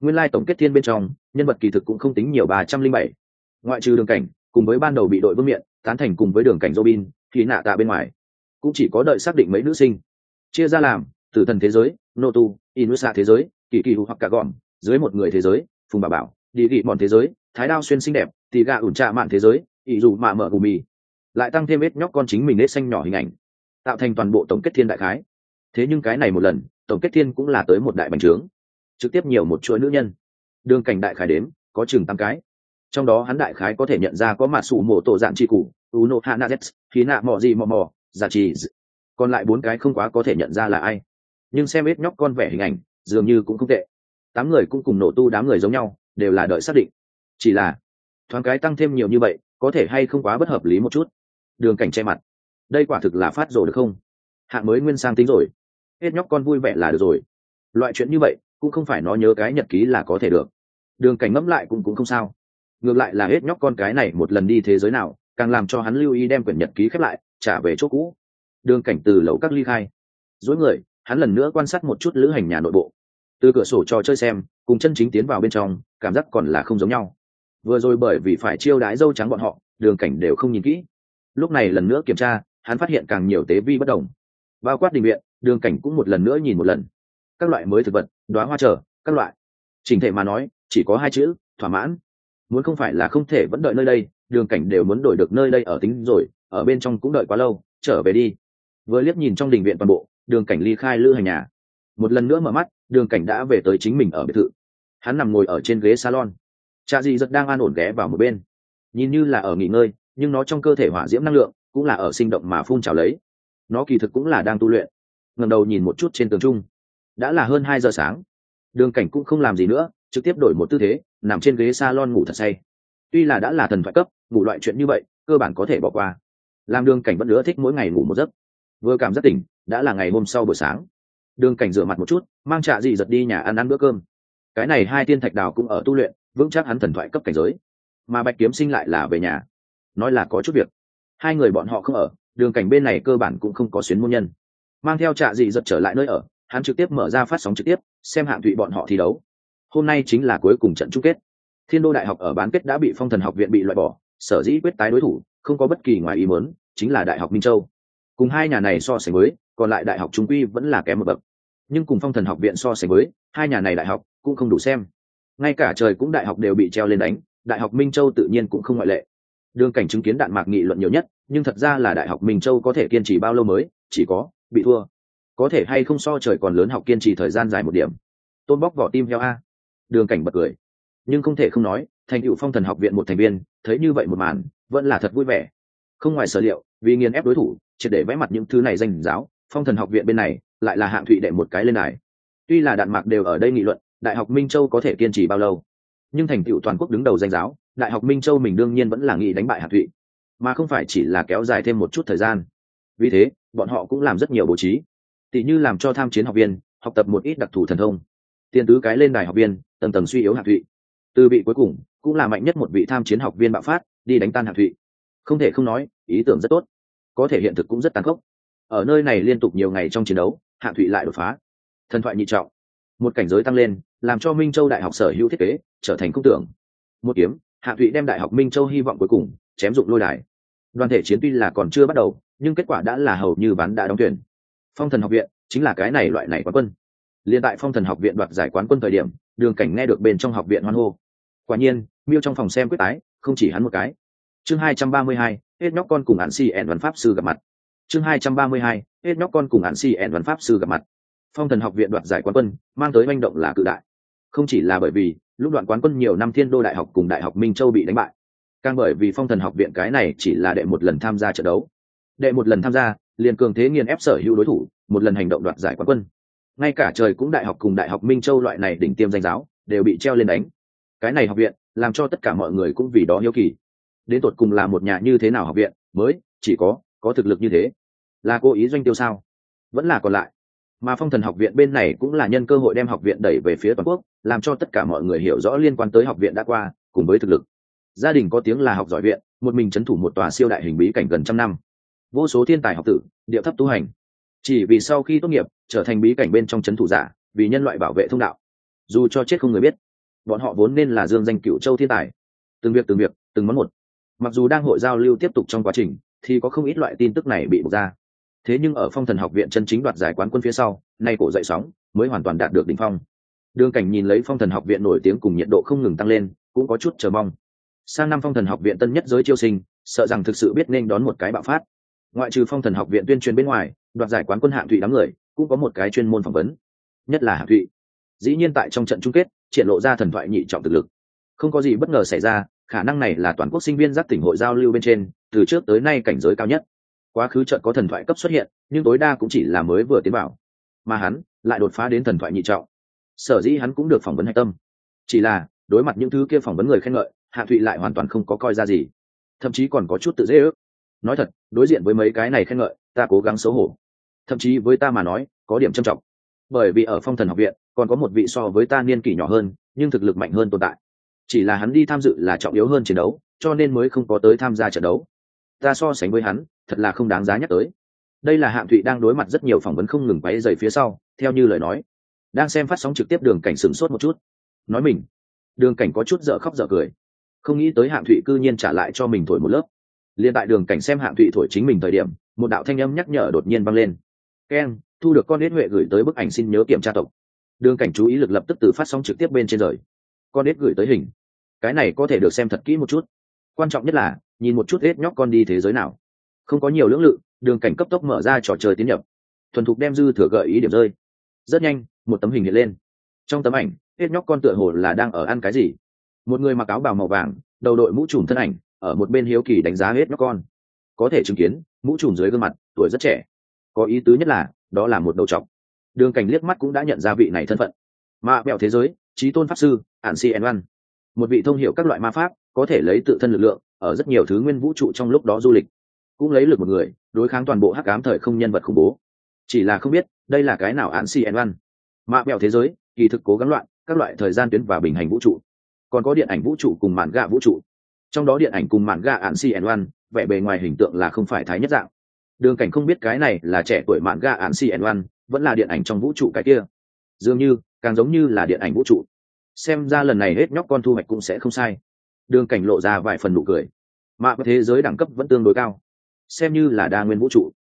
S1: Nguyên lai tổng kết thiên bên trong, nhân vật kỳ thực cũng không tính nhiều ba trăm linh bảy. Ngoại trừ đường cảnh, cùng với ban đầu bị đội vương miện, tán thành cùng với đường cảnh robin, thì nạ tạ bên ngoài, cũng chỉ có đợi xác định mấy nữ sinh. Chia ra làm, tử thần thế giới nô tu inusa thế giới kỳ kỳ hoặc cả gọn, dưới một người thế giới, phùng bà bảo đi gị mòn thế giới, thái đao xuyên xinh đẹp tì gà ủn trạ mạn thế giới, ỷ dù mạ mở gù mì. Lại tăng thêm ít nhóc con chính mình nết xanh nhỏ hình ảnh, tạo thành toàn bộ tổng kết thiên đại khái thế nhưng cái này một lần, tổng kết thiên cũng là tới một đại bành trướng. Trực tiếp nhiều một chuỗi nữ nhân. Đường cảnh đại khái đếm, có chừng tám cái. Trong đó hắn đại khái có thể nhận ra có mặt sủ mổ tổ dạng tri cụ uno hana z khí nạ mò gì mò mò, giả trì còn lại bốn cái không quá có thể nhận ra là ai. Nhưng xem ít nhóc con vẻ hình ảnh, dường như cũng không tệ. Tám người cũng cùng nổ tu đám người giống nhau, đều là đợi xác định. Chỉ là, thoáng cái tăng thêm nhiều như vậy, có thể hay không quá bất hợp lý một chút. Đường cảnh che mặt. Đây quả thực là phát rồi được không? Hạng mới nguyên sang tính rồi hết nhóc con vui vẻ là được rồi. Loại chuyện như vậy, cũng không phải nó nhớ cái nhật ký là có thể được. Đường cảnh ngẫm lại cũng cũng không sao. Ngược lại là hết nhóc con cái này một lần đi thế giới nào, càng làm cho hắn lưu ý đem quyển nhật ký khép lại, trả về chỗ cũ. Đường cảnh từ lầu các ly khai. Dối người, hắn lần nữa quan sát một chút lữ hành nhà nội bộ. Từ cửa sổ trò chơi xem, cùng chân chính tiến vào bên trong, cảm giác còn là không giống nhau. Vừa rồi bởi vì phải chiêu đái dâu trắng bọn họ, đường cảnh đều không nhìn kỹ. Lúc này lần nữa kiểm tra, hắn phát hiện càng nhiều tế vi bất đồng. Bao quát định viện đường cảnh cũng một lần nữa nhìn một lần. Các loại mới thực vật đoá hoa trở, các loại. Chỉnh thể mà nói, chỉ có hai chữ, thỏa mãn. Muốn không phải là không thể vẫn đợi nơi đây, đường cảnh đều muốn đổi được nơi đây ở tính rồi, ở bên trong cũng đợi quá lâu, trở về đi. Vừa liếc nhìn trong đình viện toàn bộ, đường cảnh ly khai lữ hành nhà. Một lần nữa mở mắt, đường cảnh đã về tới chính mình ở biệt thự. Hắn nằm ngồi ở trên ghế salon. Cha di rất đang an ổn ghé vào một bên. Nhìn như là ở nghỉ ngơi, nhưng nó trong cơ thể hỏa diễm năng lượng cũng là ở sinh động mà phun trào lấy. Nó kỳ thực cũng là đang tu luyện ngầm đầu nhìn một chút trên tường trung đã là hơn hai giờ sáng. Đường cảnh cũng không làm gì nữa, trực tiếp đổi một tư thế, nằm trên ghế s a lon ngủ thật say. Tuy là đã là thần thoại cấp, ngủ loại chuyện như vậy, cơ bản có thể bỏ qua. Làm đường cảnh vẫn nữa thích mỗi ngày ngủ một giấc. Vừa cảm giác tỉnh, đã là ngày hôm sau buổi sáng. Đường cảnh rửa mặt một chút, mang trạ dị giật đi nhà ăn ăn bữa cơm. Cái này hai tiên thạch đào cũng ở tu luyện, vững chắc hắn thần thoại cấp cảnh giới. Mà bạch kiếm sinh lại là về nhà. Nói là có chút việc. Hai người bọn họ không ở, đường cảnh bên này cơ bản cũng không có xuyến môn nhân mang theo trạ dị giật trở lại nơi ở, hắn trực tiếp mở ra phát sóng trực tiếp, xem hạng thụy bọn họ thi đấu. Hôm nay chính là cuối cùng trận chung kết. Thiên đô đại học ở bán kết đã bị phong thần học viện bị loại bỏ, sở dĩ quyết tái đối thủ, không có bất kỳ ngoài ý mớn chính là đại học minh châu. Cùng hai nhà này so sánh với, còn lại đại học trung quy vẫn là kém một bậc. Nhưng cùng phong thần học viện so sánh với, hai nhà này đại học cũng không đủ xem. Ngay cả trời cũng đại học đều bị treo lên đánh, đại học minh châu tự nhiên cũng không ngoại lệ. Đường cảnh chứng kiến đạn mạc nghị luận nhiều nhất, nhưng thật ra là đại học minh châu có thể kiên trì bao lâu mới, chỉ có bị thua. Có thể hay không so trời còn lớn học kiên trì thời gian dài một điểm. Tôn bóc vỏ tim heo a. Đường cảnh bật cười. Nhưng không thể không nói, thành cựu phong thần học viện một thành viên, thấy như vậy một màn, vẫn là thật vui vẻ. Không ngoài sở liệu, vì nghiền ép đối thủ, triệt để vẽ mặt những thứ này danh giáo, phong thần học viện bên này, lại là hạng thụy đệ một cái lên này tuy là đạn mạc đều ở đây nghị luận, đại học minh châu có thể kiên trì bao lâu? Nhưng thành tựu toàn quốc đứng đầu danh giáo, đại học minh châu mình đương nhiên vẫn là nghĩ đánh bại hạng thụy. Mà không phải chỉ là kéo dài thêm một chút thời gian. Vì thế bọn họ cũng làm rất nhiều bố trí. Tỷ như làm cho tham chiến học viên, học tập một ít đặc thù thần thông. Tiền tứ cái lên đài học viên, tầng tầng suy yếu hạ thụy. Từ vị cuối cùng, cũng là mạnh nhất một vị tham chiến học viên bạo phát, đi đánh tan hạ thụy. Không thể không nói, ý tưởng rất tốt. Có thể hiện thực cũng rất tàn khốc. Ở nơi này liên tục nhiều ngày trong chiến đấu, hạ thụy lại đột phá. Thần thoại nhị trọng. Một cảnh giới tăng lên, làm cho minh châu đại học sở hữu thiết kế, trở thành công tưởng một kiếm, hạ thụy đem đại học minh châu hy vọng cuối cùng, chém dụng lôi đài. Đoàn thể chiến tuy là còn chưa bắt đầu nhưng kết quả đã là hầu như bán đã đóng tuyển phong thần học viện chính là cái này loại này quán quân. Liên tại phong thần học viện đoạt giải quán quân thời điểm, đường cảnh nghe được bên trong học viện hoan hô. Quả nhiên, miêu trong phòng xem quyết tái, không chỉ hắn một cái. Chương hai trăm ba mươi hai, hết nhóc con cùng hạn si ẻn văn pháp sư gặp mặt. Chương hai trăm ba mươi hai, hết nhóc con cùng hạn si ẻn văn pháp sư gặp mặt. Phong thần học viện đoạt giải quán quân, mang tới manh động là cự đại. Không chỉ là bởi vì, lúc đoạn quán quân nhiều năm thiên đô đại học cùng đại học minh châu bị đánh bại, càng bởi vì phong thần học viện cái này chỉ là đệ một lần tham gia trận đấu đệ một lần tham gia, liền cường thế nghiền ép sở hữu đối thủ, một lần hành động đoạt giải quán quân. Ngay cả trời cũng đại học cùng đại học minh châu loại này đỉnh tiêm danh giáo, đều bị treo lên đánh. Cái này học viện, làm cho tất cả mọi người cũng vì đó hiếu kỳ. Đến tột cùng là một nhà như thế nào học viện, mới, chỉ có có thực lực như thế. Là cố ý doanh tiêu sao? Vẫn là còn lại. Mà phong thần học viện bên này cũng là nhân cơ hội đem học viện đẩy về phía toàn quốc, làm cho tất cả mọi người hiểu rõ liên quan tới học viện đã qua, cùng với thực lực. Gia đình có tiếng là học giỏi viện, một mình c h ấ n thủ một tòa siêu đại hình bí cảnh gần trăm năm vô số thiên tài học tử điệu thấp tu hành. Chỉ vì sau khi tốt nghiệp, trở thành bí cảnh bên trong c h ấ n thủ giả, vì nhân loại bảo vệ thông đạo. Dù cho chết không người biết, bọn họ vốn nên là dương danh cựu châu thiên tài. Từng việc từng việc, từng món một. Mặc dù đang hội giao lưu tiếp tục trong quá trình, thì có không ít loại tin tức này bị bộc ra. Thế nhưng ở phong thần học viện chân chính đoạt giải quán quân phía sau, nay cổ dậy sóng, mới hoàn toàn đạt được đỉnh phong. Đường cảnh nhìn lấy phong thần học viện nổi tiếng cùng nhiệt độ không ngừng tăng lên, cũng có chút chờ mong. Sang năm phong thần học viện tân nhất giới chiêu sinh, sợ rằng thực sự biết nên đón một cái bạo phát ngoại trừ phong thần học viện tuyên truyền bên ngoài, đoạt giải quán quân hạng thụy đám người, cũng có một cái chuyên môn phỏng vấn. Nhất là hạng thụy. Dĩ nhiên tại trong trận chung kết, triển lộ ra thần thoại nhị trọng thực lực. Không có gì bất ngờ xảy ra, khả năng này là toàn quốc sinh viên giác tỉnh hội giao lưu bên trên, từ trước tới nay cảnh giới cao nhất. Quá khứ trận có thần thoại cấp xuất hiện, nhưng tối đa cũng chỉ là mới vừa tiến vào. Mà hắn lại đột phá đến thần thoại nhị trọng. Sở dĩ hắn cũng được phỏng vấn hạch tâm. Chỉ là, đối mặt những thứ kia phỏng vấn người khen ngợi hạ thụy lại hoàn toàn không có coi ra gì. Thậm chí còn có chút tự dễ ước nói thật, đối diện với mấy cái này khen ngợi, ta cố gắng xấu hổ. Thậm chí với ta mà nói, có điểm trầm trọng. Bởi vì ở phong thần học viện, còn có một vị so với ta niên kỷ nhỏ hơn, nhưng thực lực mạnh hơn tồn tại. Chỉ là hắn đi tham dự là trọng yếu hơn chiến đấu, cho nên mới không có tới tham gia trận đấu. Ta so sánh với hắn, thật là không đáng giá nhắc tới. Đây là hạng thụy đang đối mặt rất nhiều phỏng vấn không ngừng quáy dày phía sau, theo như lời nói. Đang xem phát sóng trực tiếp đường cảnh sửng sốt một chút. Nói mình, đường cảnh có chút dở khóc dở cười. Không nghĩ tới hạng thụy cư nhiên trả lại cho mình thổi một lớp liền tại đường cảnh xem hạng thụy thổi chính mình thời điểm, một đạo thanh âm nhắc nhở đột nhiên vang lên. Keng thu được con nết huệ gửi tới bức ảnh xin nhớ kiểm tra tộc. Đường cảnh chú ý lực lập tức từ phát sóng trực tiếp bên trên rời. Con nết gửi tới hình. Cái này có thể được xem thật kỹ một chút. Quan trọng nhất là, nhìn một chút hết nhóc con đi thế giới nào. Không có nhiều lưỡng lự, đường cảnh cấp tốc mở ra trò chơi tiến nhập. Thuần thục đem dư thừa gợi ý điểm rơi. Rất nhanh, một tấm hình hiện lên. Trong tấm ảnh hết nhóc con tựa hồ là đang ở ăn cái gì? Một người mặc áo bào màu vàng, đầu đội mũ trùm thân ảnh ở một bên hiếu kỳ đánh giá hết nhóc con. Có thể chứng kiến, mũ trùm dưới gương mặt, tuổi rất trẻ. Có ý tứ nhất là, đó là một đầu trọc. Đường cảnh liếc mắt cũng đã nhận ra vị này thân phận. Ma bẹo thế giới trí tôn pháp sư, ản si en văn. Một vị thông hiểu các loại ma pháp, có thể lấy tự thân lực lượng, ở rất nhiều thứ nguyên vũ trụ trong lúc đó du lịch. Cũng lấy lực một người, đối kháng toàn bộ hắc ám thời không nhân vật khủng bố. Chỉ là không biết, đây là cái nào ạn si en văn. Ma bẹo thế giới, kỳ thực cố gắng loạn, các loại thời gian tuyến và bình hành vũ trụ. Còn có điện ảnh vũ trụ cùng màn gạ vũ trụ trong đó điện ảnh cùng mạn gà ạn cn en vẻ bề ngoài hình tượng là không phải thái nhất dạng. Đường cảnh không biết cái này là trẻ tuổi mạn gà ạn cn en vẫn là điện ảnh trong vũ trụ cái kia. Dường như, càng giống như là điện ảnh vũ trụ. Xem ra lần này hết nhóc con thu hoạch cũng sẽ không sai. Đường cảnh lộ ra vài phần nụ cười. Mạng thế giới đẳng cấp vẫn tương đối cao. Xem như là đa nguyên vũ trụ.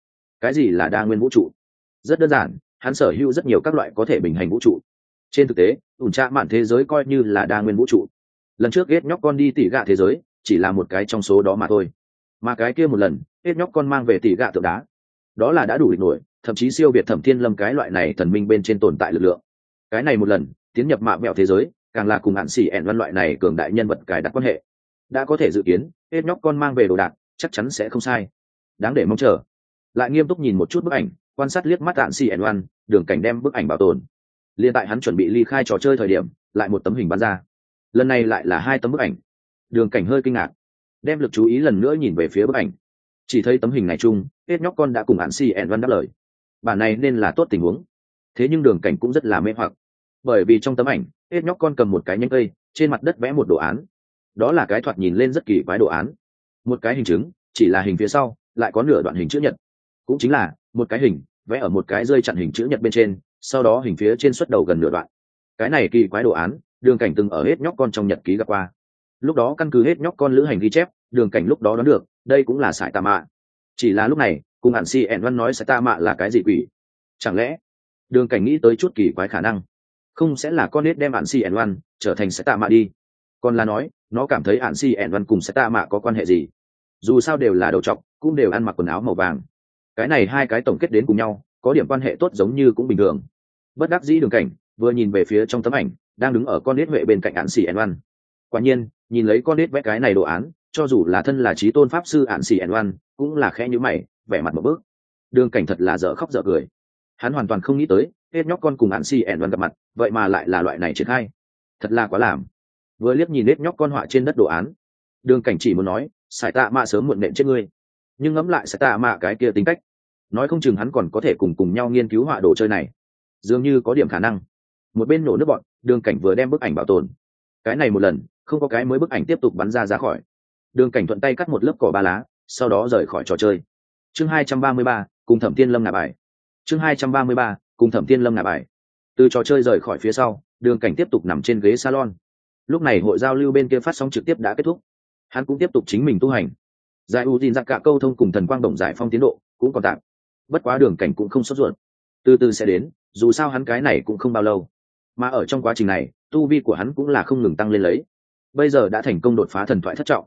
S1: Cái gì là đa nguyên vũ trụ? Rất đơn giản, hắn sở hữu rất nhiều các loại có thể bình hành vũ trụ. Trên thực tế, ủn trạ mạn thế giới coi như là đa nguyên vũ trụ. Lần trước hết nhóc con đi tỉ gạ thế giới chỉ là một cái trong số đó mà thôi. Mà cái kia một lần, hết nhóc con mang về tỉ gạ tượng đá. Đó là đã đủ địch nổi, thậm chí siêu việt thẩm thiên lâm cái loại này thần minh bên trên tồn tại lực lượng. Cái này một lần, tiến nhập mạ mẹo thế giới, càng là cùng hạn xỉ ẻn văn loại này cường đại nhân vật cài đặt quan hệ. Đã có thể dự kiến, hết nhóc con mang về đồ đạc, chắc chắn sẽ không sai. Đáng để mong chờ. Lại nghiêm túc nhìn một chút bức ảnh, quan sát liếc mắt hạn xỉ ẻn văn, đường cảnh đem bức ảnh bảo tồn. Liên tại hắn chuẩn bị ly khai trò chơi thời điểm, lại một tấm hình bắn ra. Lần này lại là hai tấm bức ảnh đường cảnh hơi kinh ngạc, đem lực chú ý lần nữa nhìn về phía bức ảnh. Chỉ thấy tấm hình này chung, hết nhóc con đã cùng hạn Si ẹn văn đáp lời. Bản này nên là tốt tình huống. Thế nhưng đường cảnh cũng rất là mê hoặc. Bởi vì trong tấm ảnh, hết nhóc con cầm một cái nhánh cây, trên mặt đất vẽ một đồ án. Đó là cái thoạt nhìn lên rất kỳ quái đồ án. Một cái hình chứng, chỉ là hình phía sau, lại có nửa đoạn hình chữ nhật. Cũng chính là, một cái hình, vẽ ở một cái rơi chặn hình chữ nhật bên trên, sau đó hình phía trên xuất đầu gần nửa đoạn. Cái này kỳ quái đồ án, đường cảnh từng ở hết nhóc con trong nhật ký gặp qua lúc đó căn cứ hết nhóc con lữ hành ghi chép, đường cảnh lúc đó đoán được, đây cũng là sải tà mạ. Chỉ là lúc này, cùng hạn si ẻn văn nói sải tà mạ là cái gì quỷ? Chẳng lẽ, đường cảnh nghĩ tới chút kỳ quái khả năng, không sẽ là con nết đem hạn si ẻn văn trở thành sải tà mạ đi? Còn là nói, nó cảm thấy hạn si ẻn văn cùng sải tà mạ có quan hệ gì? Dù sao đều là đầu trọc, cũng đều ăn mặc quần áo màu vàng. Cái này hai cái tổng kết đến cùng nhau, có điểm quan hệ tốt giống như cũng bình thường. Bất đắc dĩ đường cảnh, vừa nhìn về phía trong tấm ảnh, đang đứng ở con nết huệ bên cạnh hạn si ẻn văn quả nhiên, nhìn lấy con nết vẽ cái này đồ án, cho dù là thân là trí tôn pháp sư ạn xì ẩn oan, cũng là khẽ nhữ mày, vẻ mặt một bước. Đường cảnh thật là dở khóc dở cười. Hắn hoàn toàn không nghĩ tới, hết nhóc con cùng ạn xì ẩn oan gặp mặt, vậy mà lại là loại này triển khai. Thật là quá làm. Vừa liếc nhìn hết nhóc con họa trên đất đồ án, đường cảnh chỉ muốn nói, sải tạ mạ sớm muộn nện chết ngươi. Nhưng ngẫm lại sải tạ mạ cái kia tính cách, nói không chừng hắn còn có thể cùng cùng nhau nghiên cứu họa đồ chơi này. Dường như có điểm khả năng. Một bên nổ nước bọn, đường cảnh vừa đem bức ảnh bảo tồn cái này một lần, không có cái mới bức ảnh tiếp tục bắn ra ra khỏi. Đường cảnh thuận tay cắt một lớp cỏ ba lá, sau đó rời khỏi trò chơi. Chương hai trăm ba mươi ba, cùng thẩm tiên lâm ngà bài. Chương hai trăm ba mươi ba, cùng thẩm tiên lâm ngà bài. Từ trò chơi rời khỏi phía sau, đường cảnh tiếp tục nằm trên ghế salon. Lúc này hội giao lưu bên kia phát sóng trực tiếp đã kết thúc. Hắn cũng tiếp tục chính mình tu hành. Giải u tin giặc cả câu thông cùng thần quang đồng giải phong tiến độ cũng còn tạm. Bất quá đường cảnh cũng không sốt ruột. Từ từ sẽ đến, dù sao hắn cái này cũng không bao lâu mà ở trong quá trình này, tu vi của hắn cũng là không ngừng tăng lên lấy. Bây giờ đã thành công đột phá thần thoại thất trọng.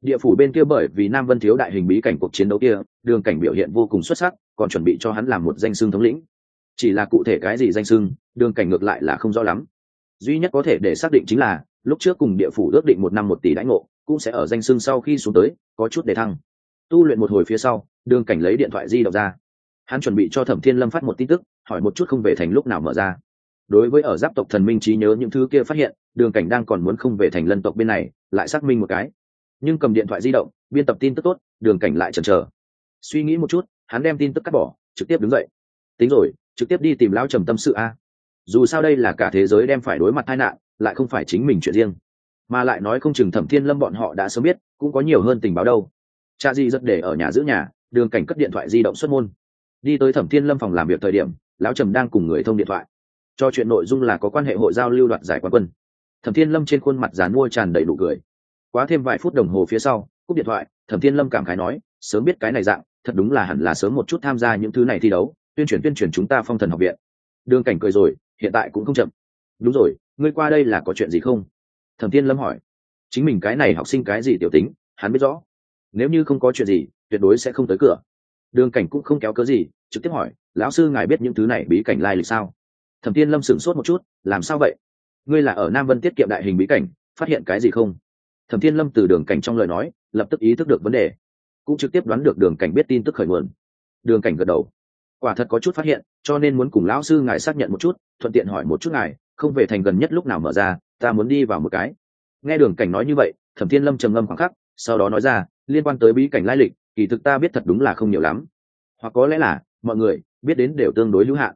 S1: Địa phủ bên kia bởi vì nam vân thiếu đại hình bí cảnh cuộc chiến đấu kia, đường cảnh biểu hiện vô cùng xuất sắc, còn chuẩn bị cho hắn làm một danh xưng thống lĩnh. Chỉ là cụ thể cái gì danh xưng, đường cảnh ngược lại là không rõ lắm. Duy nhất có thể để xác định chính là, lúc trước cùng địa phủ ước định một năm một tỷ đãi ngộ, cũng sẽ ở danh xưng sau khi xuống tới, có chút để thăng. Tu luyện một hồi phía sau, đường cảnh lấy điện thoại di động ra. Hắn chuẩn bị cho thẩm thiên lâm phát một tin tức, hỏi một chút không về thành lúc nào mở ra đối với ở giáp tộc thần minh trí nhớ những thứ kia phát hiện, đường cảnh đang còn muốn không về thành lân tộc bên này, lại xác minh một cái. Nhưng cầm điện thoại di động, biên tập tin tức tốt, đường cảnh lại chần chờ. Suy nghĩ một chút, hắn đem tin tức cắt bỏ, trực tiếp đứng dậy. Tính rồi, trực tiếp đi tìm lão trầm tâm sự a. Dù sao đây là cả thế giới đem phải đối mặt tai nạn, lại không phải chính mình chuyện riêng. Mà lại nói không chừng thẩm thiên lâm bọn họ đã sớm biết, cũng có nhiều hơn tình báo đâu. Cha di rất để ở nhà giữ nhà, đường cảnh cất điện thoại di động xuất môn. Đi tới thẩm thiên lâm phòng làm việc thời điểm, lão trầm đang cùng người thông điện thoại cho chuyện nội dung là có quan hệ hội giao lưu đoạt giải quán quân. Thẩm thiên lâm trên khuôn mặt dán mua tràn đầy đủ cười. Quá thêm vài phút đồng hồ phía sau, cúp điện thoại, thẩm thiên lâm cảm khái nói, sớm biết cái này dạng, thật đúng là hẳn là sớm một chút tham gia những thứ này thi đấu, tuyên truyền tuyên truyền chúng ta phong thần học viện. Đường cảnh cười rồi, hiện tại cũng không chậm. Đúng rồi, ngươi qua đây là có chuyện gì không? Thẩm thiên lâm hỏi. Chính mình cái này học sinh cái gì tiểu tính, hắn biết rõ. Nếu như không có chuyện gì, tuyệt đối sẽ không tới cửa. Đường cảnh cũng không kéo cớ gì, trực tiếp hỏi, lão sư ngài biết những thứ này bí cảnh lai lịch sao? Thẩm tiên lâm sửng sốt một chút, làm sao vậy? Ngươi là ở nam vân tiết kiệm đại hình bí cảnh, phát hiện cái gì không? Thẩm thiên lâm từ đường cảnh trong lời nói, lập tức ý thức được vấn đề, cũng trực tiếp đoán được đường cảnh biết tin tức khởi nguồn. Đường cảnh gật đầu. Quả thật có chút phát hiện, cho nên muốn cùng lão sư ngài xác nhận một chút, thuận tiện hỏi một chút ngài, không về thành gần nhất lúc nào mở ra, ta muốn đi vào một cái. Nghe đường cảnh nói như vậy, thẩm thiên lâm trầm ngâm khoảng khắc, sau đó nói ra, liên quan tới bí cảnh lai lịch, kỳ thực ta biết thật đúng là không nhiều lắm. Hoặc có lẽ là, mọi người biết đến đều tương đối hữu hạn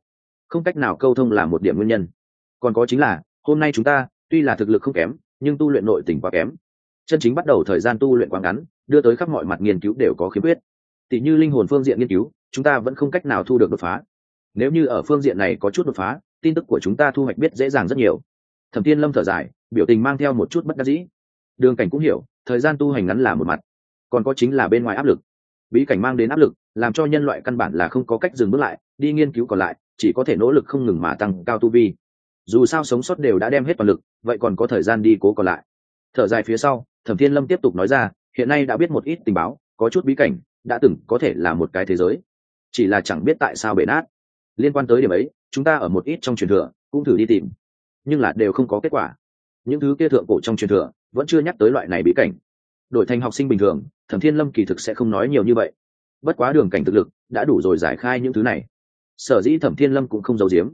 S1: không cách nào câu thông là một điểm nguyên nhân. Còn có chính là, hôm nay chúng ta, tuy là thực lực không kém, nhưng tu luyện nội tình quá kém. Chân chính bắt đầu thời gian tu luyện quá ngắn, đưa tới khắp mọi mặt nghiên cứu đều có khiếm khuyết. Tỷ như linh hồn phương diện nghiên cứu, chúng ta vẫn không cách nào thu được đột phá. Nếu như ở phương diện này có chút đột phá, tin tức của chúng ta thu hoạch biết dễ dàng rất nhiều. Thẩm tiên lâm thở dài, biểu tình mang theo một chút bất đắc dĩ. Đường cảnh cũng hiểu, thời gian tu hành ngắn là một mặt, còn có chính là bên ngoài áp lực. Bí cảnh mang đến áp lực, làm cho nhân loại căn bản là không có cách dừng bước lại, đi nghiên cứu còn lại chỉ có thể nỗ lực không ngừng mà tăng cao tu vi. Dù sao sống sót đều đã đem hết toàn lực, vậy còn có thời gian đi cố còn lại. Thở dài phía sau, thẩm thiên lâm tiếp tục nói ra, hiện nay đã biết một ít tình báo, có chút bí cảnh, đã từng có thể là một cái thế giới. Chỉ là chẳng biết tại sao bể nát. Liên quan tới điểm ấy, chúng ta ở một ít trong truyền thừa, cũng thử đi tìm. Nhưng là đều không có kết quả. Những thứ kia thượng cổ trong truyền thừa, vẫn chưa nhắc tới loại này bí cảnh. Đổi thành học sinh bình thường, thẩm thiên lâm kỳ thực sẽ không nói nhiều như vậy. Bất quá đường cảnh thực lực, đã đủ rồi giải khai những thứ này sở dĩ thẩm thiên lâm cũng không giấu giếm.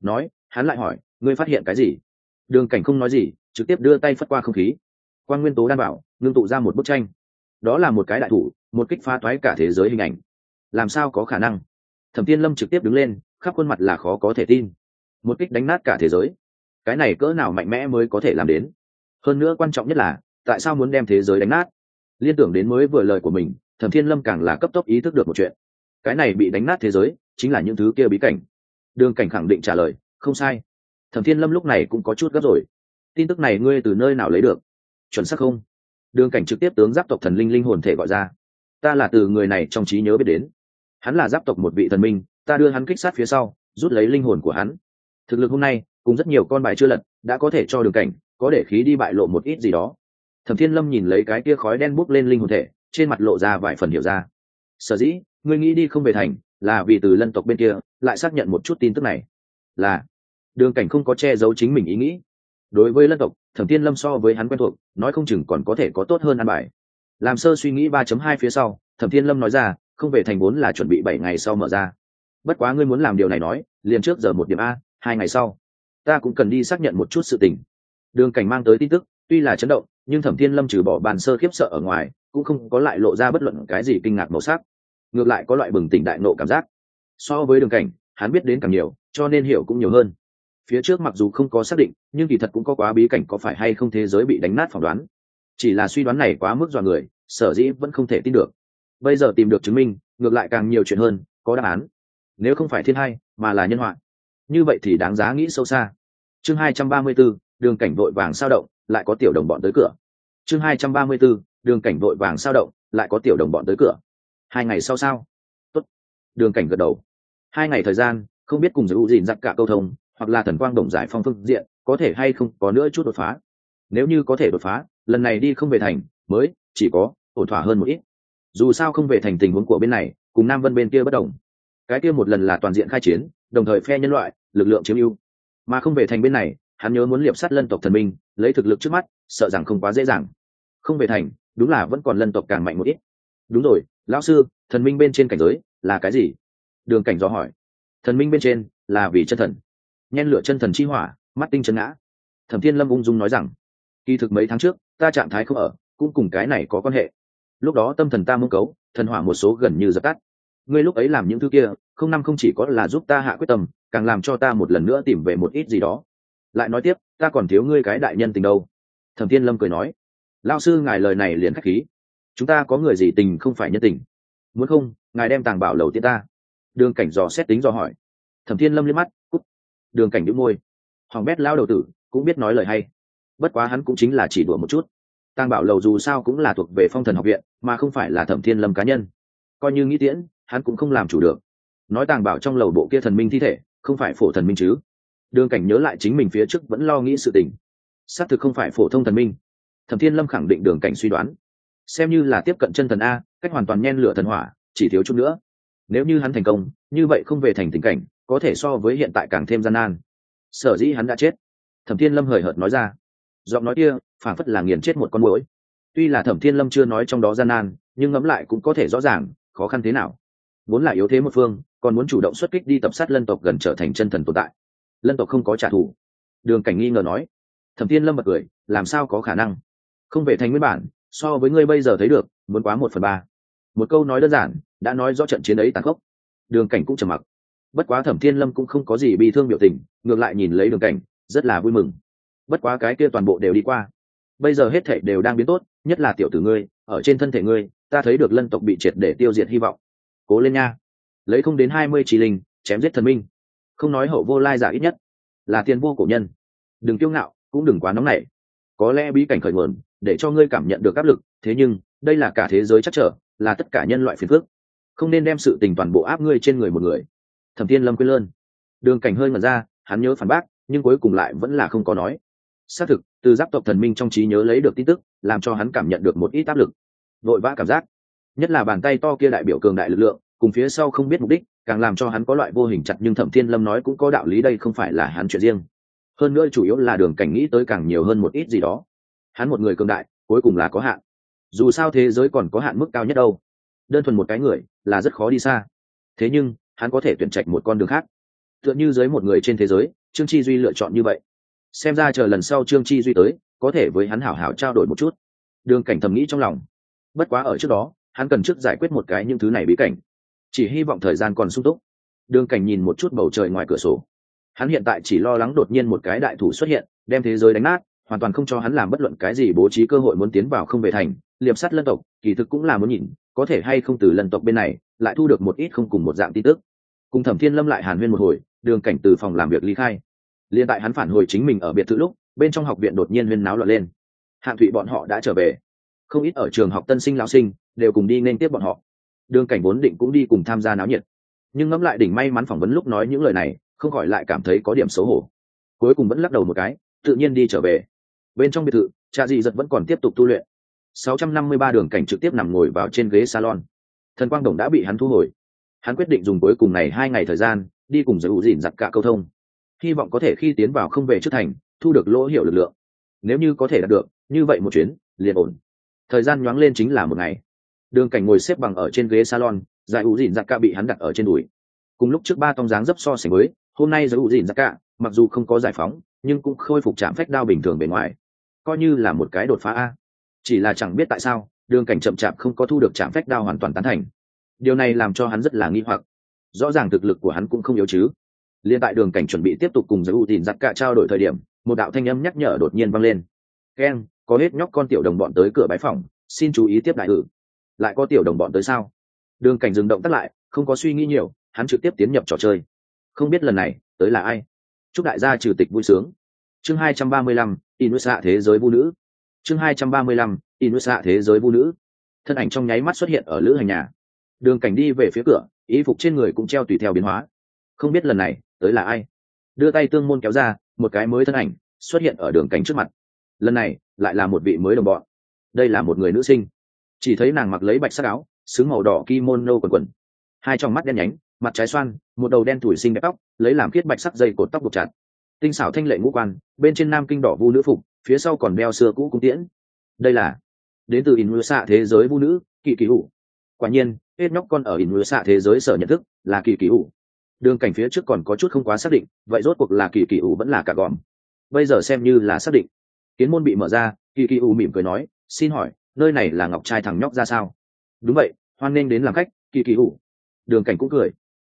S1: Nói, hắn lại hỏi, ngươi phát hiện cái gì? Đường cảnh không nói gì, trực tiếp đưa tay phất qua không khí. Quan nguyên tố đan bảo, ngưng tụ ra một bức tranh. Đó là một cái đại thủ, một kích phá toái cả thế giới hình ảnh. Làm sao có khả năng? Thẩm tiên lâm trực tiếp đứng lên, khắp khuôn mặt là khó có thể tin. Một kích đánh nát cả thế giới. Cái này cỡ nào mạnh mẽ mới có thể làm đến? Hơn nữa quan trọng nhất là, tại sao muốn đem thế giới đánh nát? Liên tưởng đến mới vừa lời của mình, thẩm thiên lâm càng là cấp tốc ý thức được một chuyện cái này bị đánh nát thế giới, chính là những thứ kia bí cảnh. Đường cảnh khẳng định trả lời, không sai. Thẩm thiên lâm lúc này cũng có chút gấp rồi. Tin tức này ngươi từ nơi nào lấy được? Chuẩn xác không? Đường cảnh trực tiếp tướng giáp tộc thần linh linh hồn thể gọi ra. Ta là từ người này trong trí nhớ biết đến. Hắn là giáp tộc một vị thần minh, ta đưa hắn kích sát phía sau, rút lấy linh hồn của hắn. Thực lực hôm nay, cùng rất nhiều con bài chưa lật, đã có thể cho đường cảnh, có để khí đi bại lộ một ít gì đó. Thẩm thiên lâm nhìn lấy cái kia khói đen bút lên linh hồn thể, trên mặt lộ ra vài phần hiểu ra sở dĩ, ngươi nghĩ đi không về thành, là vì từ lân tộc bên kia, lại xác nhận một chút tin tức này. Là, đường cảnh không có che giấu chính mình ý nghĩ. Đối với lân tộc, thẩm thiên lâm so với hắn quen thuộc, nói không chừng còn có thể có tốt hơn ăn bài. Làm sơ suy nghĩ ba chấm hai phía sau, thẩm thiên lâm nói ra, không về thành vốn là chuẩn bị bảy ngày sau mở ra. Bất quá ngươi muốn làm điều này nói, liền trước giờ một điểm a, hai ngày sau. Ta cũng cần đi xác nhận một chút sự tình. Đường cảnh mang tới tin tức, tuy là chấn động, nhưng thẩm thiên lâm trừ bỏ bàn sơ khiếp sợ ở ngoài, cũng không có lại lộ ra bất luận cái gì kinh ngạc màu sắc ngược lại có loại bừng tỉnh đại nộ cảm giác. So với đường cảnh hắn biết đến càng nhiều cho nên hiểu cũng nhiều hơn. Phía trước mặc dù không có xác định nhưng kỳ thật cũng có quá bí cảnh có phải hay không thế giới bị đánh nát phỏng đoán. Chỉ là suy đoán này quá mức dọa người sở dĩ vẫn không thể tin được. Bây giờ tìm được chứng minh ngược lại càng nhiều chuyện hơn có đáp án. Nếu không phải thiên hai mà là nhân họa. Như vậy thì đáng giá nghĩ sâu xa. Chương hai trăm ba mươi 234, đường cảnh vội vàng sao động lại có tiểu đồng bọn tới cửa. Chương hai trăm ba mươi 234, đường cảnh vội vàng sao động lại có tiểu đồng bọn tới cửa hai ngày sau sao? Tốt. đường cảnh gật đầu. Hai ngày thời gian, không biết cùng giới giữ dìn dặn cả câu thông, hoặc là thần quang đồng giải phong phương diện, có thể hay không có nữa chút đột phá. Nếu như có thể đột phá, lần này đi không về thành, mới chỉ có ổn thỏa hơn một ít. Dù sao không về thành tình huống của bên này, cùng nam vân bên kia bất đồng. Cái kia một lần là toàn diện khai chiến, đồng thời phe nhân loại, lực lượng chiếm ưu. Mà không về thành bên này, hắn nhớ muốn liệp sát lân tộc thần minh, lấy thực lực trước mắt, sợ rằng không quá dễ dàng. Không về thành, đúng là vẫn còn lân tộc càng mạnh một ít. Đúng rồi lão sư, thần minh bên trên cảnh giới là cái gì? Đường cảnh gió hỏi. Thần minh bên trên là vì chân thần. Nhen lửa chân thần chi hỏa, mắt tinh chân ngã. Thẩm thiên lâm ung dung nói rằng, kỳ thực mấy tháng trước, ta trạng thái không ở, cũng cùng cái này có quan hệ. Lúc đó tâm thần ta mưu cấu, thần hỏa một số gần như dập tắt. Ngươi lúc ấy làm những thứ kia, không năm không chỉ có là giúp ta hạ quyết tâm, càng làm cho ta một lần nữa tìm về một ít gì đó. Lại nói tiếp, ta còn thiếu ngươi cái đại nhân tình đâu. Thẩm thiên lâm cười nói. Lao sư, ngài lời này liền khách khí chúng ta có người gì tình không phải nhân tình? Muốn không, ngài đem tàng bảo lầu tiên ta. Đường cảnh dò xét tính dò hỏi. Thẩm thiên lâm liếc mắt, cút. Đường cảnh đĩu môi. Hoàng bét lao đầu tử, cũng biết nói lời hay. Bất quá hắn cũng chính là chỉ đùa một chút. Tàng bảo lầu dù sao cũng là thuộc về phong thần học viện, mà không phải là thẩm thiên lâm cá nhân. Coi như nghĩ tiễn, hắn cũng không làm chủ được. Nói tàng bảo trong lầu bộ kia thần minh thi thể, không phải phổ thần minh chứ? Đường cảnh nhớ lại chính mình phía trước vẫn lo nghĩ sự tình. Xác thực không phải phổ thông thần minh. Thẩm thiên lâm khẳng định đường cảnh suy đoán xem như là tiếp cận chân thần a, cách hoàn toàn nhen lửa thần hỏa, chỉ thiếu chút nữa. Nếu như hắn thành công, như vậy không về thành tình cảnh, có thể so với hiện tại càng thêm gian nan. Sở dĩ hắn đã chết. Thẩm thiên lâm hời hợt nói ra. Giọng nói kia phản phất là nghiền chết một con mũi tuy là thẩm thiên lâm chưa nói trong đó gian nan, nhưng ngẫm lại cũng có thể rõ ràng, khó khăn thế nào. Vốn là yếu thế một phương, còn muốn chủ động xuất kích đi tập sát lân tộc gần trở thành chân thần tồn tại. Lân tộc không có trả thù. Đường cảnh nghi ngờ nói. Thẩm thiên lâm bật cười, làm sao có khả năng? Không về thành nguyên bản so với ngươi bây giờ thấy được, muốn quá một phần ba. Một câu nói đơn giản, đã nói rõ trận chiến ấy tàn khốc. Đường cảnh cũng trầm mặc. Bất quá thẩm thiên lâm cũng không có gì bị thương biểu tình, ngược lại nhìn lấy đường cảnh, rất là vui mừng. Bất quá cái kia toàn bộ đều đi qua. Bây giờ hết thể đều đang biến tốt, nhất là tiểu tử ngươi, ở trên thân thể ngươi, ta thấy được lân tộc bị triệt để tiêu diệt hy vọng. Cố lên nha. Lấy không đến hai mươi trí linh, chém giết thần minh. Không nói hậu vô lai giả ít nhất, là tiền vô cổ nhân. Đừng kiêu ngạo, cũng đừng quá nóng nảy. Có lẽ bí cảnh khởi nguồn để cho ngươi cảm nhận được áp lực, thế nhưng, đây là cả thế giới chắc trở, là tất cả nhân loại phiền phước không nên đem sự tình toàn bộ áp ngươi trên người một người. Thẩm thiên lâm quên lơn. Đường cảnh hơi ngẩn ra, hắn nhớ phản bác, nhưng cuối cùng lại vẫn là không có nói. Xác thực, từ giáp tộc thần minh trong trí nhớ lấy được tin tức, làm cho hắn cảm nhận được một ít áp lực. Vội vã cảm giác. Nhất là bàn tay to kia đại biểu cường đại lực lượng, cùng phía sau không biết mục đích, càng làm cho hắn có loại vô hình chặt nhưng thẩm thiên lâm nói cũng có đạo lý đây không phải là hắn chuyện riêng. Hơn nữa chủ yếu là đường cảnh nghĩ tới càng nhiều hơn một ít gì đó hắn một người cường đại, cuối cùng là có hạn. Dù sao thế giới còn có hạn mức cao nhất đâu. Đơn thuần một cái người là rất khó đi xa. Thế nhưng, hắn có thể tuyển trạch một con đường khác. Tựa như dưới một người trên thế giới, trương chi duy lựa chọn như vậy. Xem ra chờ lần sau trương chi duy tới, có thể với hắn hảo hảo trao đổi một chút. Đường cảnh thầm nghĩ trong lòng. Bất quá ở trước đó, hắn cần trước giải quyết một cái những thứ này bí cảnh. Chỉ hy vọng thời gian còn sung túc. Đường cảnh nhìn một chút bầu trời ngoài cửa sổ. Hắn hiện tại chỉ lo lắng đột nhiên một cái đại thủ xuất hiện, đem thế giới đánh nát hoàn toàn không cho hắn làm bất luận cái gì bố trí cơ hội muốn tiến vào không về thành, liệp sắt lân tộc, kỳ thực cũng là muốn nhìn, có thể hay không từ lân tộc bên này, lại thu được một ít không cùng một dạng tin tức. Cùng thẩm thiên lâm lại hàn huyên một hồi, đường cảnh từ phòng làm việc ly khai. Liền tại hắn phản hồi chính mình ở biệt thự lúc, bên trong học viện đột nhiên huyên náo loạn lên. Hạng thụy bọn họ đã trở về. Không ít ở trường học tân sinh lão sinh, đều cùng đi nên tiếp bọn họ. Đường cảnh vốn định cũng đi cùng tham gia náo nhiệt. Nhưng ngẫm lại đỉnh may mắn phỏng vấn lúc nói những lời này, không khỏi lại cảm thấy có điểm xấu hổ. Cuối cùng vẫn lắc đầu một cái, tự nhiên đi trở về bên trong biệt thự, cha dị giật vẫn còn tiếp tục tu luyện. 653 đường cảnh trực tiếp nằm ngồi vào trên ghế salon. Thần quang đồng đã bị hắn thu hồi. Hắn quyết định dùng cuối cùng này hai ngày thời gian, đi cùng giới hữu dịn giặc cả câu thông. Hy vọng có thể khi tiến vào không về trước thành, thu được lỗ hiệu lực lượng. Nếu như có thể đạt được, như vậy một chuyến, liền ổn. Thời gian nhoáng lên chính là một ngày. Đường cảnh ngồi xếp bằng ở trên ghế salon giải hữu dịn giặc cả bị hắn đặt ở trên đùi. Cùng lúc trước ba tông dáng dấp so sánh với, hôm nay giới hữu dịn giặc cả, mặc dù không có giải phóng, nhưng cũng khôi phục trạm phách đao bình thường bề ngoài coi như là một cái đột phá a. Chỉ là chẳng biết tại sao, đường cảnh chậm chạp không có thu được trạm phách đao hoàn toàn tán thành. Điều này làm cho hắn rất là nghi hoặc. Rõ ràng thực lực của hắn cũng không yếu chứ. Liên tại đường cảnh chuẩn bị tiếp tục cùng giới ưu tin giặc cả trao đổi thời điểm, một đạo thanh âm nhắc nhở đột nhiên vang lên. Keng có hết nhóc con tiểu đồng bọn tới cửa bái phòng, xin chú ý tiếp đại ử lại có tiểu đồng bọn tới sao? Đường cảnh dừng động tắt lại, không có suy nghĩ nhiều, hắn trực tiếp tiến nhập trò chơi. Không biết lần này, tới là ai? Chúc đại gia trừ tịch vui sướng. Chương hai trăm ba mươi lăm inusa thế giới vũ nữ. Chương hai trăm ba thế giới vũ nữ. Thân ảnh trong nháy mắt xuất hiện ở lữ hành nhà. Đường cảnh đi về phía cửa, y phục trên người cũng treo tùy theo biến hóa. Không biết lần này, tới là ai? Đưa tay tương môn kéo ra, một cái mới thân ảnh xuất hiện ở đường cảnh trước mặt. Lần này, lại là một vị mới đồng bọn. Đây là một người nữ sinh. Chỉ thấy nàng mặc lấy bạch sắc áo, xứng màu đỏ kimono quần quần. Hai trong mắt đen nhánh, mặt trái xoan, một đầu đen thủi xinh đẹp tóc, lấy làm khiết bạch sắc dây cột tóc buộc chặt tinh xảo thanh lệ ngũ quan, bên trên nam kinh đỏ vu nữ phục, phía sau còn đeo xưa cũ cung tiễn. Đây là đến từ in xạ thế giới vu nữ, kỳ kỳ hủ quả nhiên, hết nhóc con ở in xạ thế giới sở nhận thức là kỳ kỳ hủ đường cảnh phía trước còn có chút không quá xác định, vậy rốt cuộc là kỳ kỳ ủ vẫn là cả gòm. Bây giờ xem như là xác định. Kiến môn bị mở ra, kỳ kỳ ủ mỉm cười nói, xin hỏi, nơi này là ngọc trai thằng nhóc ra sao? Đúng vậy, hoan nghênh đến làm khách, kỳ kỳ ủ. Đường cảnh cũng cười.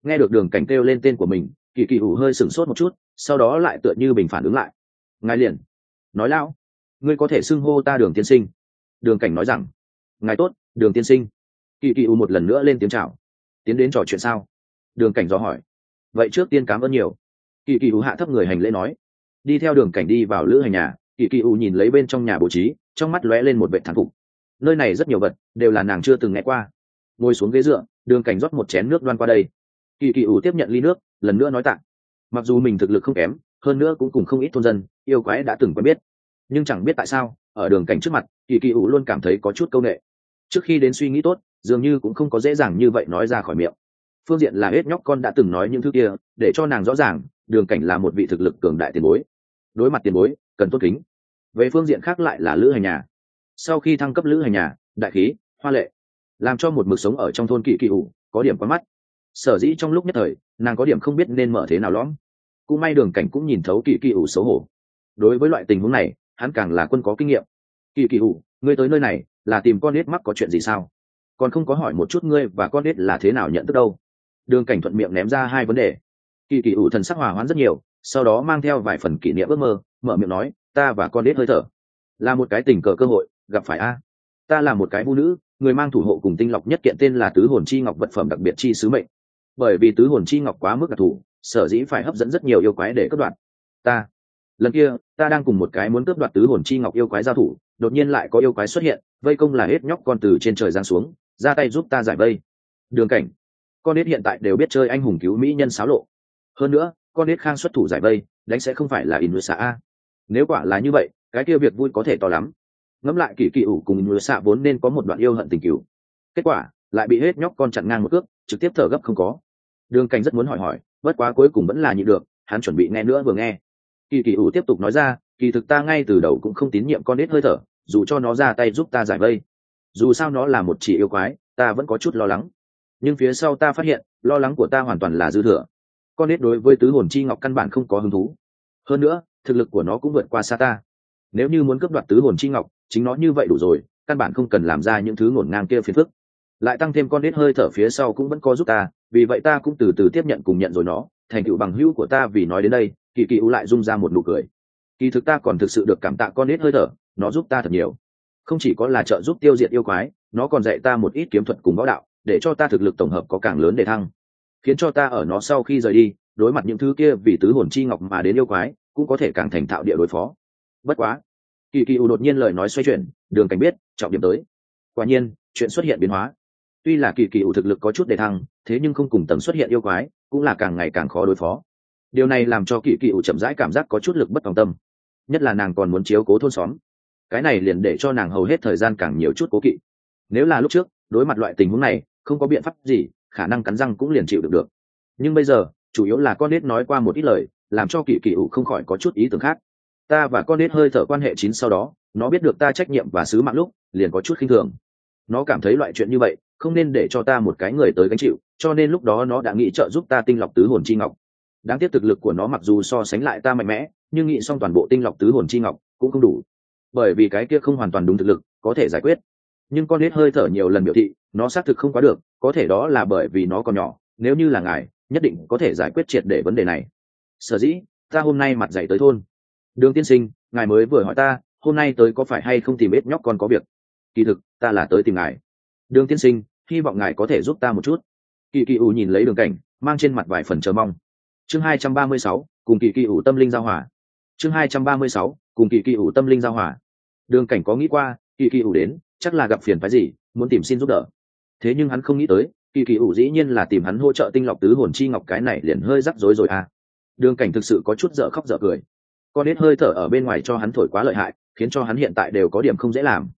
S1: Nghe được đường cảnh kêu lên tên của mình kỳ kỳ ủ hơi sửng sốt một chút, sau đó lại tựa như bình phản ứng lại. Ngài liền. Nói lão, ngươi có thể xưng hô ta đường tiên sinh. Đường cảnh nói rằng. Ngài tốt, đường tiên sinh. Kỳ kỳ u một lần nữa lên tiếng chào. Tiến đến trò chuyện sao? Đường cảnh do hỏi. Vậy trước tiên cảm ơn nhiều. Kỳ kỳ u hạ thấp người hành lễ nói. Đi theo đường cảnh đi vào lữ hành nhà, kỳ kỳ u nhìn lấy bên trong nhà bố trí, trong mắt lóe lên một vệ thán phục. Nơi này rất nhiều vật, đều là nàng chưa từng nghe qua. Ngồi xuống ghế dựa, đường cảnh rót một chén nước đoan qua đây kỳ kỳ ủ tiếp nhận ly nước, lần nữa nói tặng mặc dù mình thực lực không kém, hơn nữa cũng cùng không ít thôn dân, yêu quái đã từng quen biết. Nhưng chẳng biết tại sao, ở đường cảnh trước mặt, kỳ kỳ ủ luôn cảm thấy có chút c â u n ệ trước khi đến suy nghĩ tốt, dường như cũng không có dễ dàng như vậy nói ra khỏi miệng. Phương diện là hết nhóc con đã từng nói những thứ kia, để cho nàng rõ ràng, đường cảnh là một vị thực lực cường đại tiền bối. Đối mặt tiền bối, cần tốt kính. Về phương diện khác lại là lữ hành nhà. Sau khi thăng cấp lữ hành nhà, đại khí, hoa lệ, làm cho một mực sống ở trong thôn kỳ kỳ ủ, có điểm quá mắt sở dĩ trong lúc nhất thời, nàng có điểm không biết nên mở thế nào lõm. Cũng may đường cảnh cũng nhìn thấu kỳ kỳ ủ xấu hổ. Đối với loại tình huống này, hắn càng là quân có kinh nghiệm. Kỳ kỳ ủ, ngươi tới nơi này, là tìm con nết mắc có chuyện gì sao? Còn không có hỏi một chút ngươi và con nết là thế nào nhận thức đâu. Đường cảnh thuận miệng ném ra hai vấn đề. Kỳ kỳ ủ thần sắc hòa hoãn rất nhiều, sau đó mang theo vài phần kỷ niệm ước mơ, mở miệng nói, ta và con nết hơi thở. Là một cái tình cờ cơ hội, gặp phải a. Ta là một cái vũ nữ, người mang thủ hộ cùng tinh lọc nhất kiện tên là tứ hồn chi ngọc vật phẩm đặc biệt chi sứ mệnh bởi vì tứ hồn chi ngọc quá mức đặc thù, sở dĩ phải hấp dẫn rất nhiều yêu quái để cướp đoạt. Ta, lần kia, ta đang cùng một cái muốn cướp đoạt tứ hồn chi ngọc yêu quái giao thủ, đột nhiên lại có yêu quái xuất hiện, vây công là hết nhóc con từ trên trời giáng xuống, ra tay giúp ta giải vây. Đường cảnh, con nết hiện tại đều biết chơi anh hùng cứu mỹ nhân xáo lộ. Hơn nữa, con nết khang xuất thủ giải vây, đánh sẽ không phải là in xã a. Nếu quả là như vậy, cái kia việc vui có thể to lắm. Ngẫm lại kỳ kỳ ủ cùng người xạ vốn nên có một đoạn yêu hận tình cựu kết quả lại bị hết nhóc con chặn ngang một cước, trực tiếp thở gấp không có. Đường cảnh rất muốn hỏi hỏi, bất quá cuối cùng vẫn là nhịn được, hắn chuẩn bị nghe nữa vừa nghe. Kỳ kỳ ủ tiếp tục nói ra, kỳ thực ta ngay từ đầu cũng không tín nhiệm con nết hơi thở, dù cho nó ra tay giúp ta giải vây. Dù sao nó là một chỉ yêu quái, ta vẫn có chút lo lắng. Nhưng phía sau ta phát hiện, lo lắng của ta hoàn toàn là dư thừa. Con nết đối với tứ hồn chi ngọc căn bản không có hứng thú. Hơn nữa, thực lực của nó cũng vượt qua xa ta. Nếu như muốn cướp đoạt tứ hồn chi ngọc, chính nó như vậy đủ rồi, căn bản không cần làm ra những thứ ngổn ngang kia phiền phức lại tăng thêm con đít hơi thở phía sau cũng vẫn có giúp ta, vì vậy ta cũng từ từ tiếp nhận cùng nhận rồi nó, thành tựu bằng hữu của ta vì nói đến đây, kỳ kỳ u lại rung ra một nụ cười. Kỳ thực ta còn thực sự được cảm tạ con đít hơi thở, nó giúp ta thật nhiều. Không chỉ có là trợ giúp tiêu diệt yêu quái, nó còn dạy ta một ít kiếm thuật cùng võ đạo, để cho ta thực lực tổng hợp có càng lớn để thăng. Khiến cho ta ở nó sau khi rời đi, đối mặt những thứ kia vì tứ hồn chi ngọc mà đến yêu quái, cũng có thể càng thành thạo địa đối phó. Bất quá, kỳ kỳ u đột nhiên lời nói xoay chuyển, đường cảnh biết, trọng điểm tới. Quả nhiên, chuyện xuất hiện biến hóa tuy là kỳ kỳ u thực lực có chút đề thăng, thế nhưng không cùng tầm xuất hiện yêu quái, cũng là càng ngày càng khó đối phó. Điều này làm cho kỳ kỳ u chậm rãi cảm giác có chút lực bất tòng tâm. Nhất là nàng còn muốn chiếu cố thôn xóm. Cái này liền để cho nàng hầu hết thời gian càng nhiều chút cố kỵ. Nếu là lúc trước, đối mặt loại tình huống này, không có biện pháp gì, khả năng cắn răng cũng liền chịu được được. Nhưng bây giờ, chủ yếu là con nết nói qua một ít lời, làm cho kỳ kỳ ủ không khỏi có chút ý tưởng khác. Ta và con nết hơi thở quan hệ chín sau đó, nó biết được ta trách nhiệm và sứ mạng lúc, liền có chút khinh thường. Nó cảm thấy loại chuyện như vậy không nên để cho ta một cái người tới gánh chịu, cho nên lúc đó nó đã nghĩ trợ giúp ta tinh lọc tứ hồn chi ngọc. Đáng tiếc thực lực của nó mặc dù so sánh lại ta mạnh mẽ, nhưng nghĩ xong toàn bộ tinh lọc tứ hồn chi ngọc cũng không đủ. Bởi vì cái kia không hoàn toàn đúng thực lực, có thể giải quyết. Nhưng con hết hơi thở nhiều lần biểu thị, nó xác thực không quá được, có thể đó là bởi vì nó còn nhỏ, nếu như là ngài, nhất định có thể giải quyết triệt để vấn đề này. Sở dĩ, ta hôm nay mặt dày tới thôn. Đường tiên sinh, ngài mới vừa hỏi ta, hôm nay tới có phải hay không tìm ít nhóc con có việc? Kỳ thực, ta là tới tìm ngài. Đường tiên sinh hy vọng ngài có thể giúp ta một chút. Kỳ kỳ ủ nhìn lấy đường cảnh, mang trên mặt vài phần chờ mong. Chương hai trăm ba mươi sáu, cùng kỳ kỳ ủ tâm linh giao hòa. Chương hai trăm ba mươi sáu, cùng kỳ kỳ ủ tâm linh giao hòa. Đường cảnh có nghĩ qua, kỳ kỳ ủ đến, chắc là gặp phiền phái gì, muốn tìm xin giúp đỡ. Thế nhưng hắn không nghĩ tới, kỳ kỳ ủ dĩ nhiên là tìm hắn hỗ trợ tinh lọc tứ hồn chi ngọc cái này liền hơi rắc rối rồi à. Đường cảnh thực sự có chút dở khóc dở cười. Con nết hơi thở ở bên ngoài cho hắn thổi quá lợi hại, khiến cho hắn hiện tại đều có điểm không dễ làm.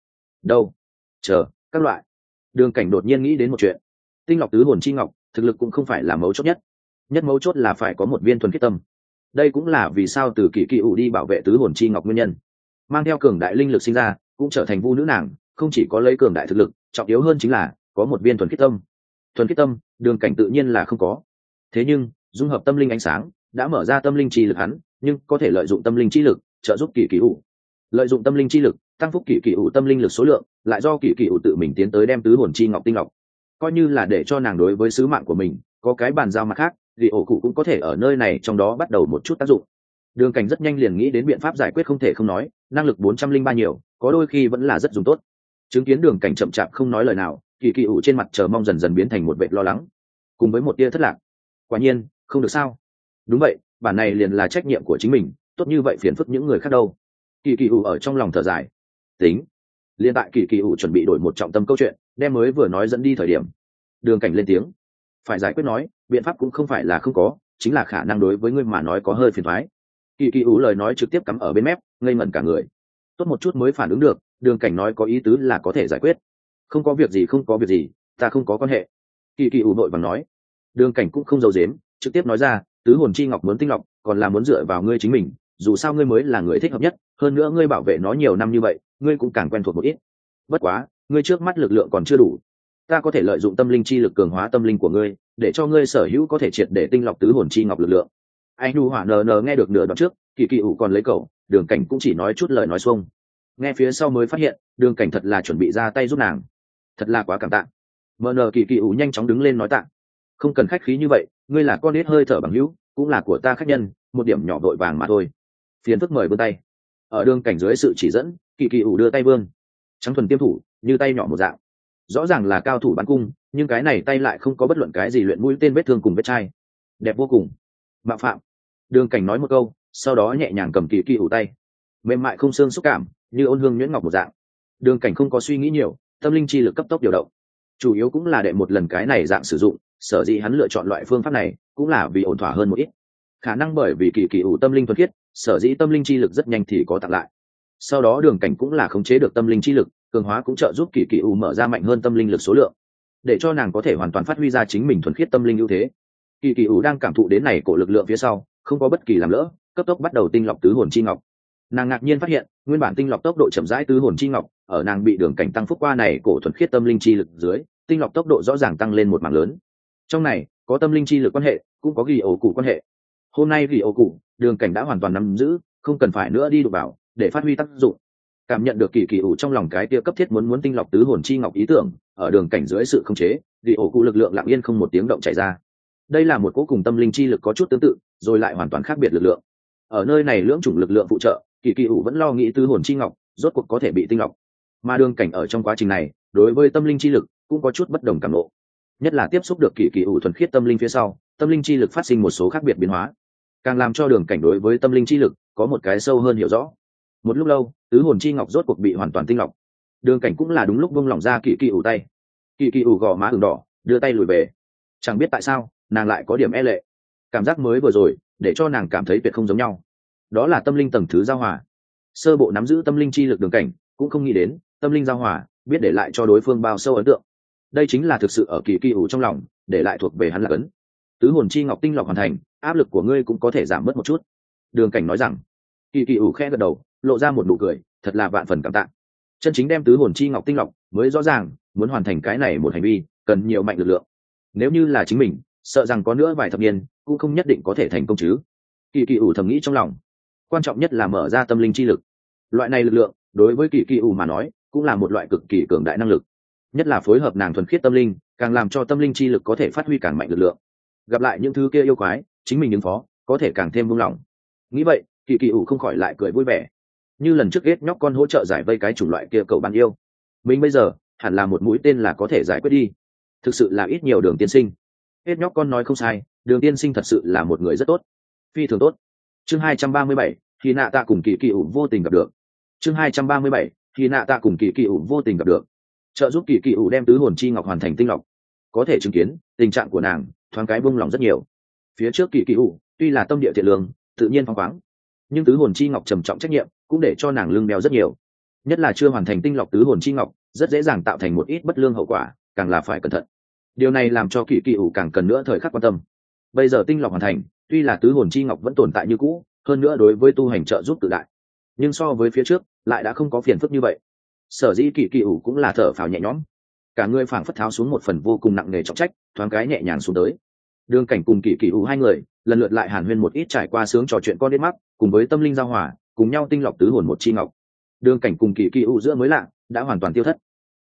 S1: Đâu? Chờ, các loại đường cảnh đột nhiên nghĩ đến một chuyện. Tinh lọc tứ hồn chi ngọc, thực lực cũng không phải là mấu chốt nhất. Nhất mấu chốt là phải có một viên thuần khiết tâm. Đây cũng là vì sao từ kỳ kỳ ủ đi bảo vệ tứ hồn chi ngọc nguyên nhân. Mang theo cường đại linh lực sinh ra, cũng trở thành vu nữ nàng, không chỉ có lấy cường đại thực lực, trọng yếu hơn chính là có một viên thuần khiết tâm. Thuần khiết tâm, đường cảnh tự nhiên là không có. Thế nhưng, dung hợp tâm linh ánh sáng, đã mở ra tâm linh chi lực hắn, nhưng có thể lợi dụng tâm linh chi lực trợ giúp kỳ kỳ ủ. Lợi dụng tâm linh chi lực tăng phúc kỳ kỳ ủ tâm linh lực số lượng, lại do kỳ kỳ ủ tự mình tiến tới đem tứ hồn chi ngọc tinh ngọc. Coi như là để cho nàng đối với sứ mạng của mình, có cái bàn giao mặt khác, thì ổ cụ cũng có thể ở nơi này trong đó bắt đầu một chút tác dụng. Đường cảnh rất nhanh liền nghĩ đến biện pháp giải quyết không thể không nói, năng lực bốn trăm linh ba nhiều, có đôi khi vẫn là rất dùng tốt. Chứng kiến đường cảnh chậm chạp không nói lời nào kỳ kỳ ủ trên mặt chờ mong dần dần biến thành một vệ lo lắng. Cùng với một tia thất lạc. Quả nhiên, không được sao. Đúng vậy, bản này liền là trách nhiệm của chính mình, tốt như vậy phiền phức những người khác đâu. Kỳ kỳ ủ ở trong lòng thở dài tính. Liên tại kỳ kỳ ủ chuẩn bị đổi một trọng tâm câu chuyện, đem mới vừa nói dẫn đi thời điểm. Đường cảnh lên tiếng. Phải giải quyết nói, biện pháp cũng không phải là không có, chính là khả năng đối với ngươi mà nói có hơi phiền thoái. Kỳ kỳ ủ lời nói trực tiếp cắm ở bên mép, ngây ngẩn cả người. Tốt một chút mới phản ứng được, đường cảnh nói có ý tứ là có thể giải quyết. Không có việc gì, không có việc gì, ta không có quan hệ. Kỳ kỳ ủ nội bằng nói. Đường cảnh cũng không giấu dếm trực tiếp nói ra, tứ hồn chi ngọc muốn tinh lọc còn là muốn dựa vào ngươi chính mình, dù sao ngươi mới là người thích hợp nhất hơn nữa ngươi bảo vệ nó nhiều năm như vậy, ngươi cũng càng quen thuộc một ít. Bất quá, ngươi trước mắt lực lượng còn chưa đủ. Ta có thể lợi dụng tâm linh chi lực cường hóa tâm linh của ngươi, để cho ngươi sở hữu có thể triệt để tinh lọc tứ hồn chi ngọc lực lượng. Anh đu hỏa nờ nờ nghe được nửa đoạn trước, kỳ kỳ ủ còn lấy cầu đường cảnh cũng chỉ nói chút lời nói xuông. Nghe phía sau mới phát hiện, đường cảnh thật là chuẩn bị ra tay giúp nàng. Thật là quá cảm tạ. Mờ nờ kỳ kỳ ủ nhanh chóng đứng lên nói tạ. Không cần khách khí như vậy, ngươi là con nết hơi thở bằng hữu, cũng là của ta khách nhân, một điểm nhỏ vội vàng mà thôi. Phiền phức mời vươn tay ở đường cảnh dưới sự chỉ dẫn, kỳ kỳ ủ đưa tay vương. Trắng thuần tiêm thủ, như tay nhỏ một dạng. Rõ ràng là cao thủ bắn cung, nhưng cái này tay lại không có bất luận cái gì luyện mũi tên vết thương cùng vết chai. Đẹp vô cùng. Mạo phạm. Đường cảnh nói một câu, sau đó nhẹ nhàng cầm kỳ kỳ ủ tay. Mềm mại không xương xúc cảm, như ôn hương nhuyễn ngọc một dạng. Đường cảnh không có suy nghĩ nhiều, tâm linh chi lực cấp tốc điều động. Chủ yếu cũng là đệ một lần cái này dạng sử dụng, sở dĩ hắn lựa chọn loại phương pháp này, cũng là vì ổn thỏa hơn một ít. Khả năng bởi vì kỳ kỳ ủ tâm linh thuần khiết sở dĩ tâm linh chi lực rất nhanh thì có tặng lại. Sau đó đường cảnh cũng là khống chế được tâm linh chi lực, cường hóa cũng trợ giúp kỳ kỳ u mở ra mạnh hơn tâm linh lực số lượng, để cho nàng có thể hoàn toàn phát huy ra chính mình thuần khiết tâm linh ưu thế. Kỳ kỳ u đang cảm thụ đến này của lực lượng phía sau, không có bất kỳ làm lỡ, cấp tốc bắt đầu tinh lọc tứ hồn chi ngọc. Nàng ngạc nhiên phát hiện, nguyên bản tinh lọc tốc độ chậm rãi tứ hồn chi ngọc, ở nàng bị đường cảnh tăng phúc qua này cổ thuần khiết tâm linh chi lực dưới, tinh lọc tốc độ rõ ràng tăng lên một mảng lớn. Trong này, có tâm linh chi lực quan hệ, cũng có ghi ổ cụ quan hệ hôm nay ghi ô cụ, đường cảnh đã hoàn toàn nắm giữ, không cần phải nữa đi đụng vào, để phát huy tác dụng. Cảm nhận được kỳ kỳ ủ trong lòng cái tia cấp thiết muốn muốn tinh lọc tứ hồn chi ngọc ý tưởng, ở đường cảnh dưới sự khống chế, ghi ổ cụ lực lượng lặng yên không một tiếng động chảy ra. Đây là một cố cùng tâm linh chi lực có chút tương tự, rồi lại hoàn toàn khác biệt lực lượng. Ở nơi này lưỡng chủng lực lượng phụ trợ, kỳ kỳ ủ vẫn lo nghĩ tứ hồn chi ngọc, rốt cuộc có thể bị tinh lọc. Mà đường cảnh ở trong quá trình này, đối với tâm linh chi lực cũng có chút bất đồng cảm lộ nhất là tiếp xúc được kỳ kỳ ủ thuần khiết tâm linh phía sau, tâm linh chi lực phát sinh một số khác biệt biến hóa càng làm cho đường cảnh đối với tâm linh chi lực có một cái sâu hơn hiểu rõ. Một lúc lâu, tứ hồn chi ngọc rốt cuộc bị hoàn toàn tinh lọc. Đường cảnh cũng là đúng lúc vung lỏng ra kỳ kỳ ủ tay. Kỳ kỳ ủ gò má ừng đỏ, đưa tay lùi về. Chẳng biết tại sao, nàng lại có điểm e lệ. Cảm giác mới vừa rồi, để cho nàng cảm thấy tuyệt không giống nhau. Đó là tâm linh tầng thứ giao hòa. Sơ bộ nắm giữ tâm linh chi lực đường cảnh, cũng không nghĩ đến, tâm linh giao hòa, biết để lại cho đối phương bao sâu ấn tượng. Đây chính là thực sự ở kỳ kỳ ủ trong lòng, để lại thuộc về hắn là ấn tứ hồn chi ngọc tinh lọc hoàn thành, áp lực của ngươi cũng có thể giảm bớt một chút. Đường cảnh nói rằng. Kỳ kỳ ủ khe gật đầu, lộ ra một nụ cười, thật là vạn phần cảm tạ. Chân chính đem tứ hồn chi ngọc tinh lọc mới rõ ràng, muốn hoàn thành cái này một hành vi, cần nhiều mạnh lực lượng. Nếu như là chính mình, sợ rằng có nữa vài thập niên, cũng không nhất định có thể thành công chứ. Kỳ kỳ ủ thầm nghĩ trong lòng. Quan trọng nhất là mở ra tâm linh chi lực. Loại này lực lượng, đối với kỳ kỳ ủ mà nói, cũng là một loại cực kỳ cường đại năng lực. Nhất là phối hợp nàng thuần khiết tâm linh, càng làm cho tâm linh chi lực có thể phát huy càng mạnh lực lượng gặp lại những thứ kia yêu quái, chính mình ứng phó, có thể càng thêm buông lỏng. Nghĩ vậy, kỳ kỳ ủ không khỏi lại cười vui vẻ. Như lần trước ghét nhóc con hỗ trợ giải vây cái chủng loại kia cầu bạn yêu. Mình bây giờ, hẳn là một mũi tên là có thể giải quyết đi. Thực sự là ít nhiều đường tiên sinh. Hết nhóc con nói không sai, đường tiên sinh thật sự là một người rất tốt. Phi thường tốt. Chương hai trăm ba mươi bảy, khi nạ tạ cùng kỳ kỳ ủ vô tình gặp được. Chương hai trăm ba mươi bảy, khi nạ tạ cùng kỳ kỳ ủ vô tình gặp được. Trợ giúp kỳ kỳ ủ đem tứ hồn chi ngọc hoàn thành tinh lọc. Có thể chứng kiến, tình trạng của nàng thoáng cái bung lòng rất nhiều. Phía trước kỳ kỳ ủ, tuy là tâm địa thiện lương, tự nhiên phong khoáng, nhưng tứ hồn chi ngọc trầm trọng trách nhiệm cũng để cho nàng lương đeo rất nhiều. Nhất là chưa hoàn thành tinh lọc tứ hồn chi ngọc, rất dễ dàng tạo thành một ít bất lương hậu quả, càng là phải cẩn thận. Điều này làm cho kỳ kỳ ủ càng cần nữa thời khắc quan tâm. Bây giờ tinh lọc hoàn thành, tuy là tứ hồn chi ngọc vẫn tồn tại như cũ, hơn nữa đối với tu hành trợ giúp tự đại, nhưng so với phía trước, lại đã không có phiền phức như vậy. Sở dĩ kỳ kỳ ủ cũng là thở phào nhẹ nhõm cả người phảng phất tháo xuống một phần vô cùng nặng nề trọng trách, thoáng cái nhẹ nhàng xuống tới. Đường cảnh cùng kỳ kỳ U hai người, lần lượt lại hàn huyên một ít trải qua sướng trò chuyện con đết mắt, cùng với tâm linh giao hòa, cùng nhau tinh lọc tứ hồn một chi ngọc. Đường cảnh cùng kỳ kỳ U giữa mới lạ, đã hoàn toàn tiêu thất.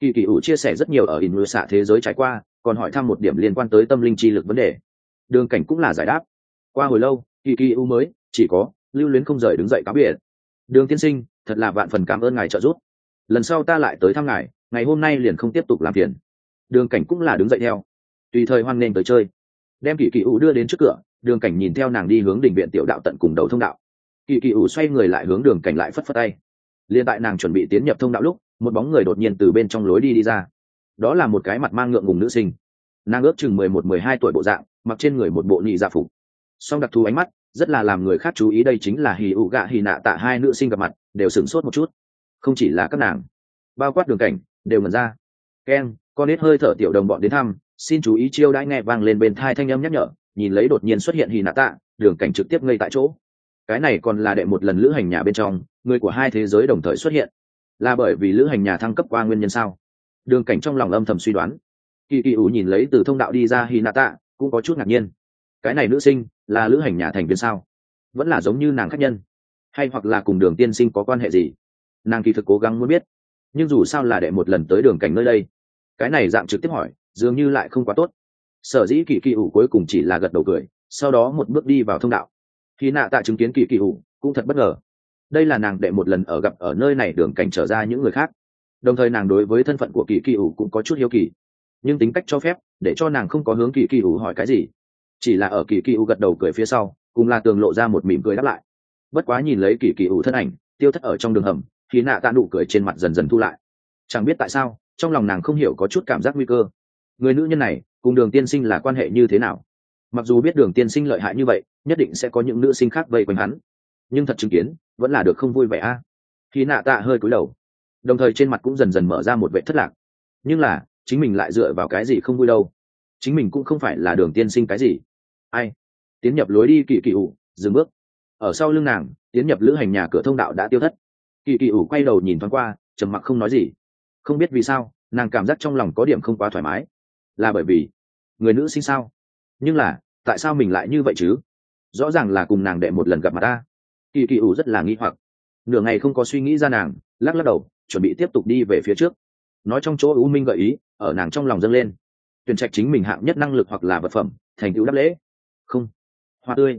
S1: Kỳ kỳ U chia sẻ rất nhiều ở in mưa xạ thế giới trải qua, còn hỏi thăm một điểm liên quan tới tâm linh chi lực vấn đề. Đường cảnh cũng là giải đáp. Qua hồi lâu kỳ kỳ U mới, chỉ có, lưu luyến không rời đứng dậy cáo biệt. Đường tiên sinh, thật là vạn phần cảm ơn ngài trợ giúp. Lần sau ta lại tới thăm ngài ngày hôm nay liền không tiếp tục làm phiền. Đường cảnh cũng là đứng dậy theo. Tùy thời hoan nghênh tới chơi. Đem kỳ kỳ ủ đưa đến trước cửa, đường cảnh nhìn theo nàng đi hướng đình viện tiểu đạo tận cùng đầu thông đạo. Kỳ kỳ ủ xoay người lại hướng đường cảnh lại phất phất tay. Liền tại nàng chuẩn bị tiến nhập thông đạo lúc, một bóng người đột nhiên từ bên trong lối đi đi ra. Đó là một cái mặt mang ngượng ngùng nữ sinh. Nàng ước chừng mười một, mười hai tuổi bộ dạng, mặc trên người một bộ nhị dạ phục. Song đặc thù ánh mắt, rất là làm người khác chú ý đây chính là hì ụ gạ hì nạ tạ hai nữ sinh gặp mặt, đều sửng sốt một chút. Không chỉ là các nàng, bao quát đường cảnh đều ngẩn ra. Keng con nít hơi thở tiểu đồng bọn đến thăm, xin chú ý chiêu đãi nghe vang lên bên thai thanh âm nhắc nhở, nhìn lấy đột nhiên xuất hiện hì nạ tạ đường cảnh trực tiếp ngay tại chỗ. Cái này còn là đệ một lần lữ hành nhà bên trong, người của hai thế giới đồng thời xuất hiện. Là bởi vì lữ hành nhà thăng cấp qua nguyên nhân sao? Đường cảnh trong lòng âm thầm suy đoán. Kỳ kỳ ủ nhìn lấy từ thông đạo đi ra hi nạ tạ cũng có chút ngạc nhiên. Cái này nữ sinh là lữ hành nhà thành viên sao? Vẫn là giống như nàng khác nhân? Hay hoặc là cùng đường tiên sinh có quan hệ gì? Nàng kỳ thực cố gắng muốn biết nhưng dù sao là đệ một lần tới đường cảnh nơi đây. Cái này dạng trực tiếp hỏi, dường như lại không quá tốt. Sở dĩ kỳ kỳ ủ cuối cùng chỉ là gật đầu cười, sau đó một bước đi vào thông đạo. Khi nạ tạ chứng kiến kỳ kỳ ủ, cũng thật bất ngờ. Đây là nàng đệ một lần ở gặp ở nơi này đường cảnh trở ra những người khác. Đồng thời nàng đối với thân phận của kỳ kỳ ủ cũng có chút hiếu kỳ. Nhưng tính cách cho phép, để cho nàng không có hướng kỳ kỳ ủ hỏi cái gì. Chỉ là ở kỳ kỳ ủ gật đầu cười phía sau, cùng là tường lộ ra một mỉm cười đáp lại. Bất quá nhìn lấy kỳ kỳ ủ thân ảnh, tiêu thất ở trong đường hầm khi nạ tạ nụ cười trên mặt dần dần thu lại. Chẳng biết tại sao, trong lòng nàng không hiểu có chút cảm giác nguy cơ. Người nữ nhân này, cùng đường tiên sinh là quan hệ như thế nào? Mặc dù biết đường tiên sinh lợi hại như vậy, nhất định sẽ có những nữ sinh khác vây quanh hắn. Nhưng thật chứng kiến, vẫn là được không vui vẻ a. Khi nạ tạ hơi cúi đầu. Đồng thời trên mặt cũng dần dần mở ra một vệ thất lạc. Nhưng là, chính mình lại dựa vào cái gì không vui đâu? Chính mình cũng không phải là đường tiên sinh cái gì. Ai? Tiến nhập lối đi kỳ kỳ ủ, dừng bước. Ở sau lưng nàng, tiến nhập lữ hành nhà cửa thông đạo đã tiêu thất kỳ kỳ ủ quay đầu nhìn thoáng qua, trầm mặc không nói gì. Không biết vì sao, nàng cảm giác trong lòng có điểm không quá thoải mái. Là bởi vì, người nữ sinh sao? Nhưng là, tại sao mình lại như vậy chứ? Rõ ràng là cùng nàng đệ một lần gặp mặt ta. Kỳ kỳ ủ rất là nghi hoặc. Nửa ngày không có suy nghĩ ra nàng, lắc lắc đầu, chuẩn bị tiếp tục đi về phía trước. Nói trong chỗ u minh gợi ý, ở nàng trong lòng dâng lên. Tuyển trạch chính mình hạng nhất năng lực hoặc là vật phẩm, thành tựu đáp lễ. Không. Hoa tươi.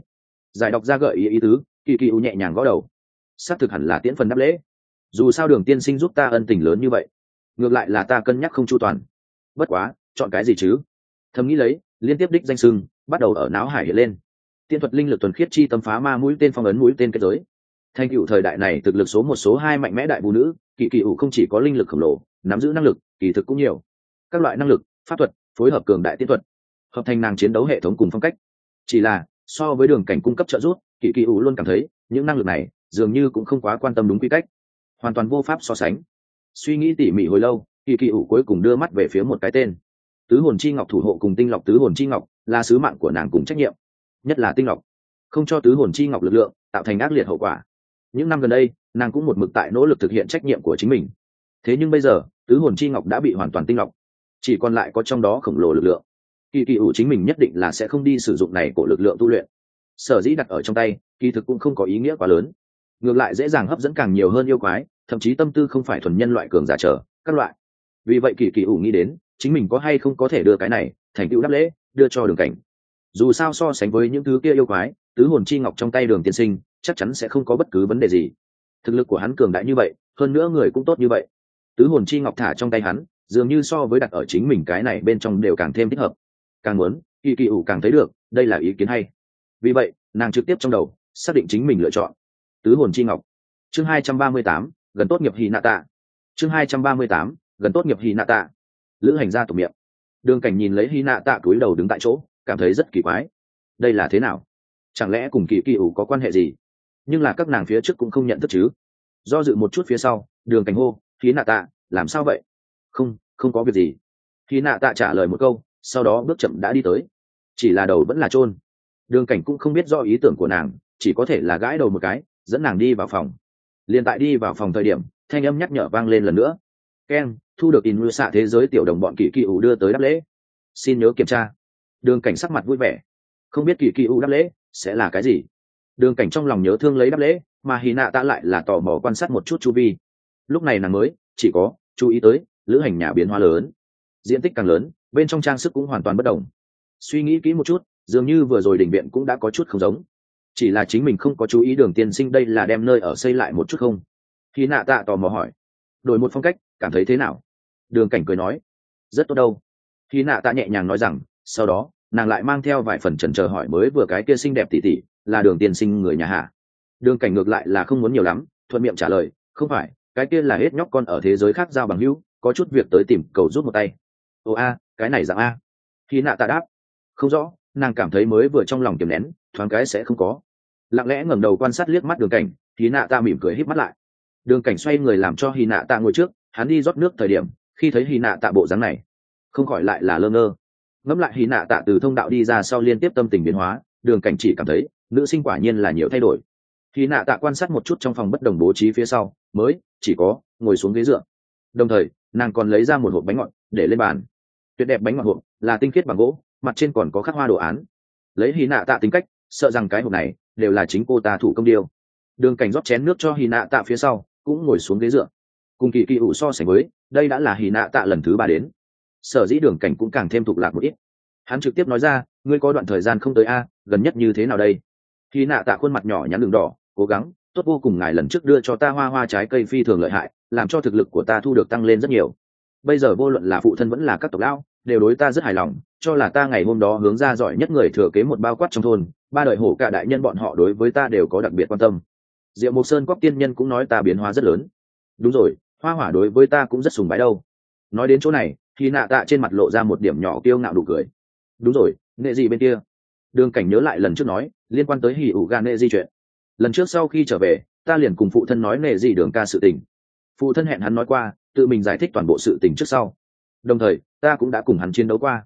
S1: Giải đọc ra gợi ý ý tứ, kỳ kỳ u nhẹ nhàng gõ đầu xác thực hẳn là tiễn phần đáp lễ. Dù sao đường tiên sinh giúp ta ân tình lớn như vậy, ngược lại là ta cân nhắc không chu toàn. Bất quá, chọn cái gì chứ? Thầm nghĩ lấy, liên tiếp đích danh sưng, bắt đầu ở não hải hiện lên. Tiên thuật linh lực thuần khiết chi tâm phá ma mũi tên phong ấn mũi tên kết giới. Thành cựu thời đại này thực lực số một, số hai mạnh mẽ đại vũ nữ, kỳ kỳ ủ không chỉ có linh lực khổng lồ, nắm giữ năng lực, kỳ thực cũng nhiều. Các loại năng lực, pháp thuật, phối hợp cường đại tiên thuật, hợp thành nàng chiến đấu hệ thống cùng phong cách. Chỉ là, so với đường cảnh cung cấp trợ giúp, kỳ kỳ ủ luôn cảm thấy, những năng lực này dường như cũng không quá quan tâm đúng quy cách. Hoàn toàn vô pháp so sánh. Suy nghĩ tỉ mỉ hồi lâu, kỳ kỳ ủ cuối cùng đưa mắt về phía một cái tên. Tứ hồn chi ngọc thủ hộ cùng tinh lọc tứ hồn chi ngọc là sứ mạng của nàng cùng trách nhiệm, nhất là tinh lọc. Không cho tứ hồn chi ngọc lực lượng, tạo thành ác liệt hậu quả. Những năm gần đây, nàng cũng một mực tại nỗ lực thực hiện trách nhiệm của chính mình. Thế nhưng bây giờ, tứ hồn chi ngọc đã bị hoàn toàn tinh lọc. Chỉ còn lại có trong đó khổng lồ lực lượng. Kỳ kỳ ủ chính mình nhất định là sẽ không đi sử dụng này của lực lượng tu luyện. Sở dĩ đặt ở trong tay, kỳ thực cũng không có ý nghĩa quá lớn ngược lại dễ dàng hấp dẫn càng nhiều hơn yêu quái, thậm chí tâm tư không phải thuần nhân loại cường giả trở, các loại. Vì vậy kỳ kỳ ủ nghĩ đến, chính mình có hay không có thể đưa cái này thành tựu đáp lễ, đưa cho đường cảnh. Dù sao so sánh với những thứ kia yêu quái, tứ hồn chi ngọc trong tay đường tiên sinh, chắc chắn sẽ không có bất cứ vấn đề gì. Thực lực của hắn cường đại như vậy, hơn nữa người cũng tốt như vậy. Tứ hồn chi ngọc thả trong tay hắn, dường như so với đặt ở chính mình cái này bên trong đều càng thêm thích hợp. Càng muốn, kỳ kỳ ủ càng thấy được, đây là ý kiến hay. Vì vậy, nàng trực tiếp trong đầu, xác định chính mình lựa chọn tứ hồn chi ngọc. Chương hai trăm ba mươi tám, gần tốt nghiệp hy nạ tạ. Chương hai trăm ba mươi tám, gần tốt nghiệp hy nạ tạ. Lữ hành gia tục miệng. Đường cảnh nhìn lấy hy nạ tạ cúi đầu đứng tại chỗ, cảm thấy rất kỳ quái. Đây là thế nào? Chẳng lẽ cùng kỳ kỳ ủ có quan hệ gì? Nhưng là các nàng phía trước cũng không nhận thức chứ. Do dự một chút phía sau, đường cảnh hô khí nạ tạ, làm sao vậy? Không không có việc gì. Khí nạ tạ trả lời một câu, sau đó bước chậm đã đi tới. Chỉ là đầu vẫn là trôn đường cảnh cũng không biết do ý tưởng của nàng, chỉ có thể là gãi đầu một cái dẫn nàng đi vào phòng. Liền tại đi vào phòng thời điểm, thanh âm nhắc nhở vang lên lần nữa. Keng thu được in mưa xạ thế giới tiểu đồng bọn kỳ kỳ ủ đưa tới đáp lễ. Xin nhớ kiểm tra. Đường cảnh sắc mặt vui vẻ. Không biết kỳ kỳ ủ đáp lễ sẽ là cái gì? Đường cảnh trong lòng nhớ thương lấy đáp lễ, mà hy nạ ta lại là tò mò quan sát một chút chu vi. Lúc này nàng mới, chỉ có, chú ý tới, lữ hành nhà biến hóa lớn. Diện tích càng lớn, bên trong trang sức cũng hoàn toàn bất đồng. Suy nghĩ kỹ một chút, dường như vừa rồi đỉnh viện cũng đã có chút không giống chỉ là chính mình không có chú ý đường tiên sinh đây là đem nơi ở xây lại một chút không? Khi nạ tạ tò mò hỏi. Đổi một phong cách, cảm thấy thế nào? Đường cảnh cười nói. Rất tốt đâu. Khi nạ tạ nhẹ nhàng nói rằng, sau đó, nàng lại mang theo vài phần trần chờ hỏi mới vừa cái kia xinh đẹp tỉ tỉ, là đường tiên sinh người nhà hạ đường cảnh ngược lại là không muốn nhiều lắm, thuận miệng trả lời, không phải, cái kia là hết nhóc con ở thế giới khác giao bằng hữu, có chút việc tới tìm cầu rút một tay. Ồ a, cái này dạng a. Khi nạ tạ đáp. Không rõ, nàng cảm thấy mới vừa trong lòng kiềm nén, thoáng cái sẽ không có lặng lẽ ngẩng đầu quan sát liếc mắt đường cảnh khi nạ tạ mỉm cười híp mắt lại. Đường cảnh xoay người làm cho hy nạ tạ ngồi trước, hắn đi rót nước thời điểm, khi thấy hy nạ tạ bộ dáng này, không khỏi lại là lơ ngơ. Ngẫm lại hy nạ tạ từ thông đạo đi ra sau liên tiếp tâm tình biến hóa, đường cảnh chỉ cảm thấy, nữ sinh quả nhiên là nhiều thay đổi. Hy nạ tạ quan sát một chút trong phòng bất đồng bố trí phía sau, mới, chỉ có, ngồi xuống ghế dựa. Đồng thời, nàng còn lấy ra một hộp bánh ngọt, để lên bàn. Tuyệt đẹp bánh ngọt hộp, là tinh khiết bằng gỗ, mặt trên còn có khắc hoa đồ án. Lấy hy nạ tạ tính cách, sợ rằng cái hộp này đều là chính cô ta thủ công điêu. Đường cảnh rót chén nước cho hì nạ tạ phía sau, cũng ngồi xuống ghế dựa. Cùng kỳ kỳ ủ so sánh với, đây đã là hì nạ tạ lần thứ ba đến. Sở dĩ đường cảnh cũng càng thêm thục lạc một ít. Hắn trực tiếp nói ra, ngươi có đoạn thời gian không tới a, gần nhất như thế nào đây? Hì nạ tạ khuôn mặt nhỏ nhắn đường đỏ, cố gắng, tốt vô cùng, ngài lần trước đưa cho ta hoa hoa trái cây phi thường lợi hại, làm cho thực lực của ta thu được tăng lên rất nhiều. Bây giờ vô luận là phụ thân vẫn là các tộc lão đều đối ta rất hài lòng, cho là ta ngày hôm đó hướng ra giỏi nhất người thừa kế một bao quát trong thôn, ba đời hổ cả đại nhân bọn họ đối với ta đều có đặc biệt quan tâm. Diệu mộc sơn cóc tiên nhân cũng nói ta biến hóa rất lớn. Đúng rồi, hoa hỏa đối với ta cũng rất sùng bái đâu. Nói đến chỗ này thì nạ tạ trên mặt lộ ra một điểm nhỏ kiêu ngạo đủ cười. Đúng rồi, nệ gì bên kia? Đường cảnh nhớ lại lần trước nói, liên quan tới hỉ ủ gan nệ di chuyện. Lần trước sau khi trở về, ta liền cùng phụ thân nói nệ gì đường ca sự tình. Phụ thân hẹn hắn nói qua, tự mình giải thích toàn bộ sự tình trước sau đồng thời, ta cũng đã cùng hắn chiến đấu qua.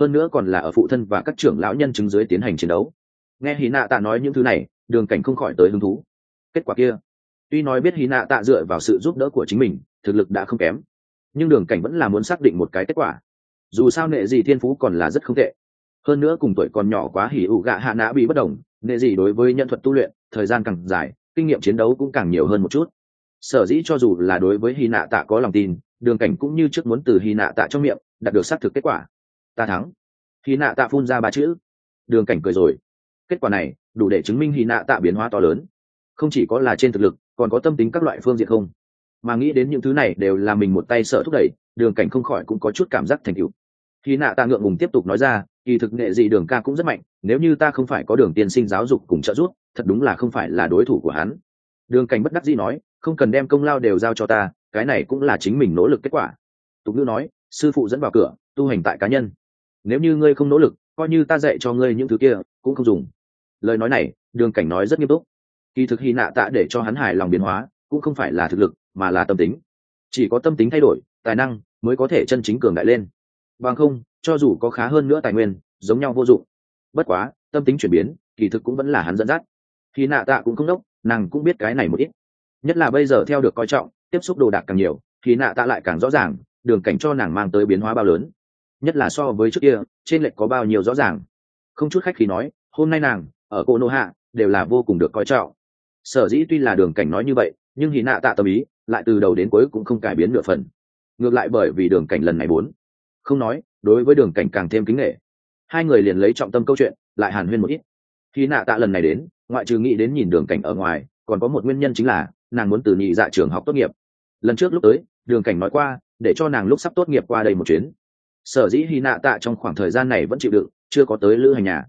S1: Hơn nữa còn là ở phụ thân và các trưởng lão nhân chứng dưới tiến hành chiến đấu. Nghe hí nạ tạ nói những thứ này, đường cảnh không khỏi tới hứng thú. Kết quả kia, tuy nói biết hí nạ tạ dựa vào sự giúp đỡ của chính mình, thực lực đã không kém, nhưng đường cảnh vẫn là muốn xác định một cái kết quả. Dù sao nệ gì thiên phú còn là rất không tệ. Hơn nữa cùng tuổi còn nhỏ quá hỉ ủ gạ hạ nã bị bất đồng, nệ gì đối với nhân thuật tu luyện, thời gian càng dài, kinh nghiệm chiến đấu cũng càng nhiều hơn một chút. Sở dĩ cho dù là đối với hy nạ tạ có lòng tin đường cảnh cũng như trước muốn từ hy nạ tạ trong miệng, đạt được xác thực kết quả. Ta thắng. Hy nạ tạ phun ra ba chữ. Đường cảnh cười rồi. Kết quả này, đủ để chứng minh hy nạ tạ biến hóa to lớn. Không chỉ có là trên thực lực, còn có tâm tính các loại phương diện không. Mà nghĩ đến những thứ này đều là mình một tay sợ thúc đẩy, đường cảnh không khỏi cũng có chút cảm giác thành cựu hy nạ tạ ngượng ngùng tiếp tục nói ra, kỳ thực nghệ dị đường ca cũng rất mạnh, nếu như ta không phải có đường tiên sinh giáo dục cùng trợ giúp, thật đúng là không phải là đối thủ của hắn. Đường cảnh bất đắc dĩ nói không cần đem công lao đều giao cho ta, cái này cũng là chính mình nỗ lực kết quả. Tục ngữ nói, sư phụ dẫn vào cửa, tu hành tại cá nhân. Nếu như ngươi không nỗ lực, coi như ta dạy cho ngươi những thứ kia, cũng không dùng. Lời nói này, đường cảnh nói rất nghiêm túc. Kỳ thực hy nạ tạ để cho hắn hài lòng biến hóa, cũng không phải là thực lực, mà là tâm tính. Chỉ có tâm tính thay đổi, tài năng mới có thể chân chính cường đại lên. Bằng không, cho dù có khá hơn nữa tài nguyên, giống nhau vô dụng. Bất quá, tâm tính chuyển biến, kỳ thực cũng vẫn là hắn dẫn dắt. Khi nạ tạ cũng không đốc, nàng cũng biết cái này một ít nhất là bây giờ theo được coi trọng, tiếp xúc đồ đạc càng nhiều, thì nạ tạ lại càng rõ ràng, đường cảnh cho nàng mang tới biến hóa bao lớn. Nhất là so với trước kia, trên lệch có bao nhiêu rõ ràng. Không chút khách khi nói, hôm nay nàng, ở cô nô hạ, đều là vô cùng được coi trọng. Sở dĩ tuy là đường cảnh nói như vậy, nhưng hì nạ tạ tâm ý, lại từ đầu đến cuối cũng không cải biến nửa phần. Ngược lại bởi vì đường cảnh lần này bốn. Không nói, đối với đường cảnh càng thêm kính nghệ hai người liền lấy trọng tâm câu chuyện, lại hàn huyên một ít. Khi nạ tạ lần này đến, ngoại trừ nghĩ đến nhìn đường cảnh ở ngoài, còn có một nguyên nhân chính là nàng muốn từ nhị dạ trường học tốt nghiệp. Lần trước lúc tới, đường cảnh nói qua, để cho nàng lúc sắp tốt nghiệp qua đây một chuyến. Sở dĩ hy nạ tạ trong khoảng thời gian này vẫn chịu đựng, chưa có tới lữ hành nhà.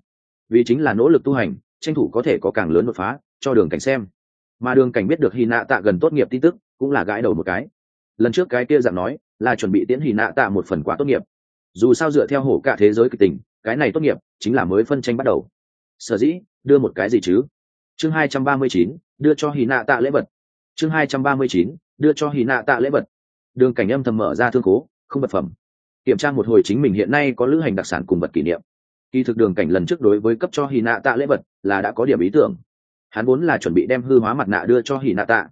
S1: Vì chính là nỗ lực tu hành, tranh thủ có thể có càng lớn đột phá, cho đường cảnh xem. Mà đường cảnh biết được hy nạ tạ gần tốt nghiệp tin tức, cũng là gãi đầu một cái. Lần trước cái kia dạng nói, là chuẩn bị tiễn hy nạ tạ một phần quà tốt nghiệp. Dù sao dựa theo hổ cả thế giới kịch tình, cái này tốt nghiệp, chính là mới phân tranh bắt đầu. Sở dĩ, đưa một cái gì chứ? Chương hai trăm ba mươi chín, đưa cho hy nạ tạ lễ vật chương hai trăm ba mươi chín, đưa cho hy nạ tạ lễ vật. Đường cảnh âm thầm mở ra thương cố, không vật phẩm. Kiểm tra một hồi chính mình hiện nay có lữ hành đặc sản cùng vật kỷ niệm. Kỳ thực đường cảnh lần trước đối với cấp cho hy nạ tạ lễ vật là đã có điểm ý tưởng. Hắn vốn là chuẩn bị đem hư hóa mặt nạ đưa cho hy nạ tạ.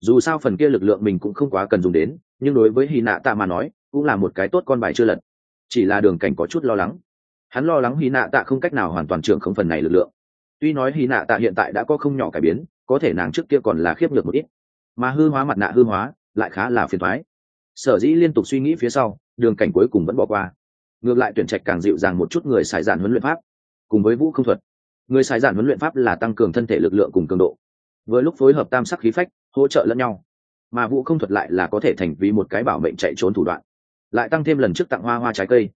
S1: Dù sao phần kia lực lượng mình cũng không quá cần dùng đến, nhưng đối với hy nạ tạ mà nói, cũng là một cái tốt con bài chưa lật. Chỉ là đường cảnh có chút lo lắng. Hắn lo lắng hy nạ tạ không cách nào hoàn toàn trưởng không phần này lực lượng. Tuy nói hy nạ tạ hiện tại đã có không nhỏ cải biến, có thể nàng trước kia còn là khiếp nhược một ít mà hư hóa mặt nạ hư hóa lại khá là phiền thoái. Sở dĩ liên tục suy nghĩ phía sau, đường cảnh cuối cùng vẫn bỏ qua. Ngược lại tuyển trạch càng dịu dàng một chút người xài giản huấn luyện pháp, cùng với vũ không thuật. Người xài giản huấn luyện pháp là tăng cường thân thể lực lượng cùng cường độ, với lúc phối hợp tam sắc khí phách, hỗ trợ lẫn nhau. Mà vũ không thuật lại là có thể thành vì một cái bảo mệnh chạy trốn thủ đoạn, lại tăng thêm lần trước tặng hoa hoa trái cây.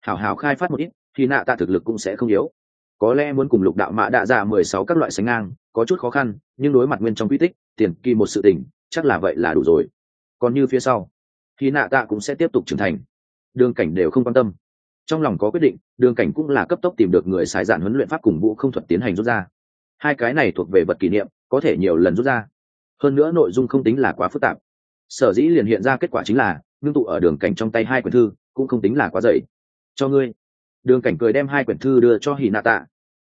S1: Hảo hảo khai phát một ít, thì nạ tạ thực lực cũng sẽ không yếu có lẽ muốn cùng lục đạo mạ đạ ra mười sáu các loại sánh ngang, có chút khó khăn, nhưng đối mặt nguyên trong quy tích, tiền kỳ một sự tình, chắc là vậy là đủ rồi. Còn như phía sau thì nạ tạ cũng sẽ tiếp tục trưởng thành. Đường cảnh đều không quan tâm. Trong lòng có quyết định, đường cảnh cũng là cấp tốc tìm được người xài dạn huấn luyện pháp cùng vũ không thuật tiến hành rút ra. Hai cái này thuộc về vật kỷ niệm, có thể nhiều lần rút ra. Hơn nữa nội dung không tính là quá phức tạp. Sở dĩ liền hiện ra kết quả chính là, ngưng tụ ở đường cảnh trong tay hai quyển thư, cũng không tính là quá dày. Cho ngươi đường cảnh cười đem hai quyển thư đưa cho hì nạ tạ.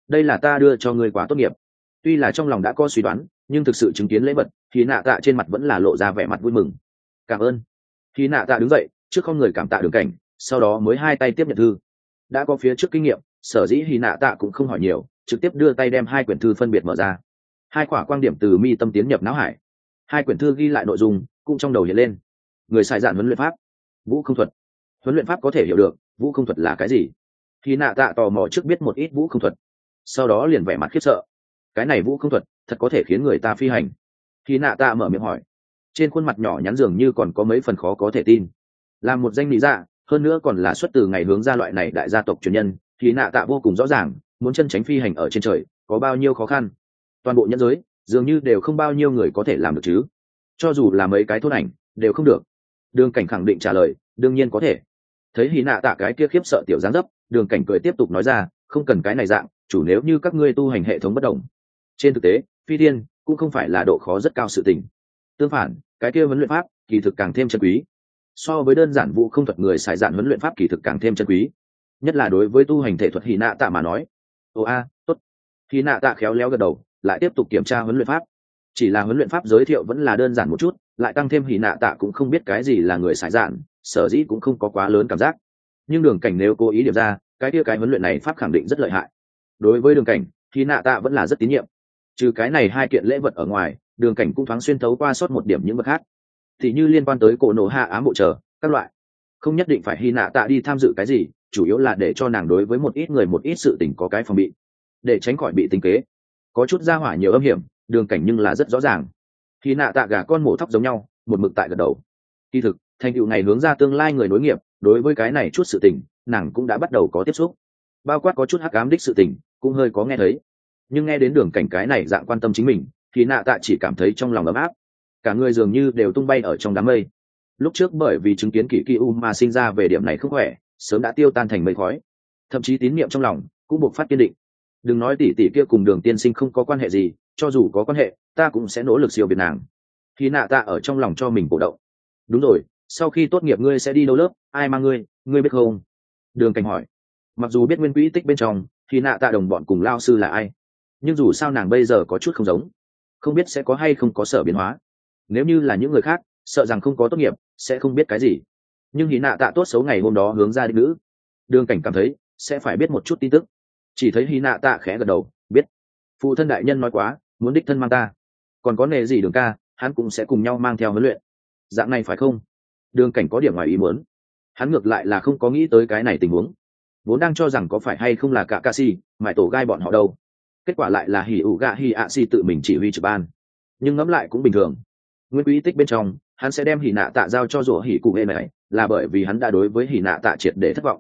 S1: Đây là ta đưa cho người quá tốt nghiệp. Tuy là trong lòng đã có suy đoán, nhưng thực sự chứng kiến lễ vật hì nạ tạ trên mặt vẫn là lộ ra vẻ mặt vui mừng. Cảm ơn. Hì nạ tạ đứng dậy, trước không người cảm tạ đường cảnh, sau đó mới hai tay tiếp nhận thư. Đã có phía trước kinh nghiệm, sở dĩ hì nạ tạ cũng không hỏi nhiều, trực tiếp đưa tay đem hai quyển thư phân biệt mở ra. Hai quả quan điểm từ mi tâm tiến nhập não hải. Hai quyển thư ghi lại nội dung, cũng trong đầu hiện lên. Người sai dạn huấn luyện pháp. Vũ không thuật. Huấn luyện pháp có thể hiểu được, vũ không thuật là cái gì? Thì nạ tạ tò mò trước biết một ít vũ không thuật. Sau đó liền vẻ mặt khiếp sợ. Cái này vũ không thuật, thật có thể khiến người ta phi hành. Thì nạ tạ mở miệng hỏi. Trên khuôn mặt nhỏ nhắn dường như còn có mấy phần khó có thể tin. Là một danh lý dạ hơn nữa còn là xuất từ ngày hướng ra loại này đại gia tộc truyền nhân, thì nạ tạ vô cùng rõ ràng, muốn chân tránh phi hành ở trên trời, có bao nhiêu khó khăn. Toàn bộ nhân giới, dường như đều không bao nhiêu người có thể làm được chứ. Cho dù là mấy cái thôn ảnh, đều không được. Đường cảnh khẳng định trả lời, đương nhiên có thể. Thấy hy nạ tạ cái kia khiếp sợ tiểu giáng dấp đường cảnh cười tiếp tục nói ra, không cần cái này dạng, chủ nếu như các ngươi tu hành hệ thống bất đồng trên thực tế, phi thiên cũng không phải là độ khó rất cao sự tình. Tương phản, cái kia huấn luyện pháp, kỳ thực càng thêm chân quý. So với đơn giản vụ không thuật người xài dạn huấn luyện pháp kỳ thực càng thêm chân quý. Nhất là đối với tu hành thể thuật hì nạ tạ mà nói. Ồ a, tốt. Hì nạ tạ khéo léo gật đầu, lại tiếp tục kiểm tra huấn luyện pháp. Chỉ là huấn luyện pháp giới thiệu vẫn là đơn giản một chút, lại tăng thêm hì nạ tạ cũng không biết cái gì là người xài dạn sở dĩ cũng không có quá lớn cảm giác nhưng đường cảnh nếu cố ý điểm ra, cái kia cái huấn luyện này pháp khẳng định rất lợi hại. Đối với đường cảnh, thì nạ tạ vẫn là rất tín nhiệm. Trừ cái này hai kiện lễ vật ở ngoài, đường cảnh cũng thoáng xuyên thấu qua sót một điểm những vật khác. Thì như liên quan tới cổ nổ hạ ám bộ chờ, các loại. Không nhất định phải hy nạ tạ đi tham dự cái gì, chủ yếu là để cho nàng đối với một ít người một ít sự tình có cái phòng bị. Để tránh khỏi bị tính kế. Có chút ra hỏa nhiều âm hiểm, đường cảnh nhưng là rất rõ ràng. Khi nạ tạ gà con mổ thóc giống nhau, một mực tại gật đầu. Kỳ thực, thành tựu này hướng ra tương lai người nối nghiệp đối với cái này chút sự tình, nàng cũng đã bắt đầu có tiếp xúc. Bao quát có chút hắc ám đích sự tình, cũng hơi có nghe thấy. Nhưng nghe đến đường cảnh cái này dạng quan tâm chính mình, thì nạ tạ chỉ cảm thấy trong lòng ấm áp. Cả người dường như đều tung bay ở trong đám mây. Lúc trước bởi vì chứng kiến kỷ kỳ u mà sinh ra về điểm này không khỏe, sớm đã tiêu tan thành mây khói. Thậm chí tín niệm trong lòng cũng buộc phát kiên định. Đừng nói tỷ tỷ kia cùng đường tiên sinh không có quan hệ gì, cho dù có quan hệ, ta cũng sẽ nỗ lực siêu việt nàng. Khi nạ tạ ở trong lòng cho mình cổ động. Đúng rồi sau khi tốt nghiệp ngươi sẽ đi đâu lớp? Ai mang ngươi? Ngươi biết không? Đường cảnh hỏi. Mặc dù biết nguyên quỹ tích bên trong, thì nạ tạ đồng bọn cùng lao sư là ai? Nhưng dù sao nàng bây giờ có chút không giống. Không biết sẽ có hay không có sở biến hóa. Nếu như là những người khác, sợ rằng không có tốt nghiệp, sẽ không biết cái gì. Nhưng hì nạ tạ tốt xấu ngày hôm đó hướng ra đích nữ. Đường cảnh cảm thấy, sẽ phải biết một chút tin tức. Chỉ thấy hì nạ tạ khẽ gật đầu, biết. Phụ thân đại nhân nói quá, muốn đích thân mang ta. Còn có nề gì đường ca, hắn cũng sẽ cùng nhau mang theo huấn luyện. Dạng này phải không? Đường cảnh có điểm ngoài ý muốn. Hắn ngược lại là không có nghĩ tới cái này tình huống. Vốn đang cho rằng có phải hay không là cả ca si mãi tổ gai bọn họ đâu. Kết quả lại là hỉ ủ gạ hỉ ạ si tự mình chỉ huy trực ban. Nhưng ngẫm lại cũng bình thường. Nguyên quý tích bên trong, hắn sẽ đem hỉ nạ tạ giao cho rủa hỉ cụ hệ này, là bởi vì hắn đã đối với hỉ nạ tạ triệt để thất vọng.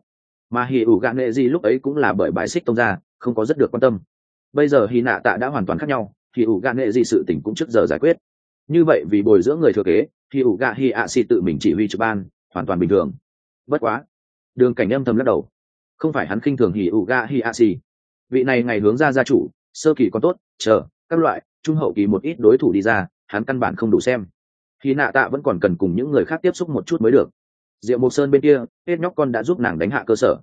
S1: Mà hỉ ủ gạ nghệ gì lúc ấy cũng là bởi bãi xích tông ra không có rất được quan tâm. Bây giờ hỉ nạ tạ đã hoàn toàn khác nhau, Hỉ ủ gạ nghệ gì sự tỉnh cũng trước giờ giải quyết. Như vậy vì bồi dưỡng người thừa kế khi ủ gạ hi ạ xì tự mình chỉ huy trực ban, hoàn toàn bình thường. Bất quá, đường cảnh âm thầm lắc đầu. Không phải hắn khinh thường hỉ ủ gạ hi ạ xì. Vị này ngày hướng ra gia chủ, sơ kỳ còn tốt, chờ, các loại, trung hậu kỳ một ít đối thủ đi ra, hắn căn bản không đủ xem. Khi nạ tạ vẫn còn cần cùng những người khác tiếp xúc một chút mới được. Diệu mộc sơn bên kia, hết nhóc con đã giúp nàng đánh hạ cơ sở.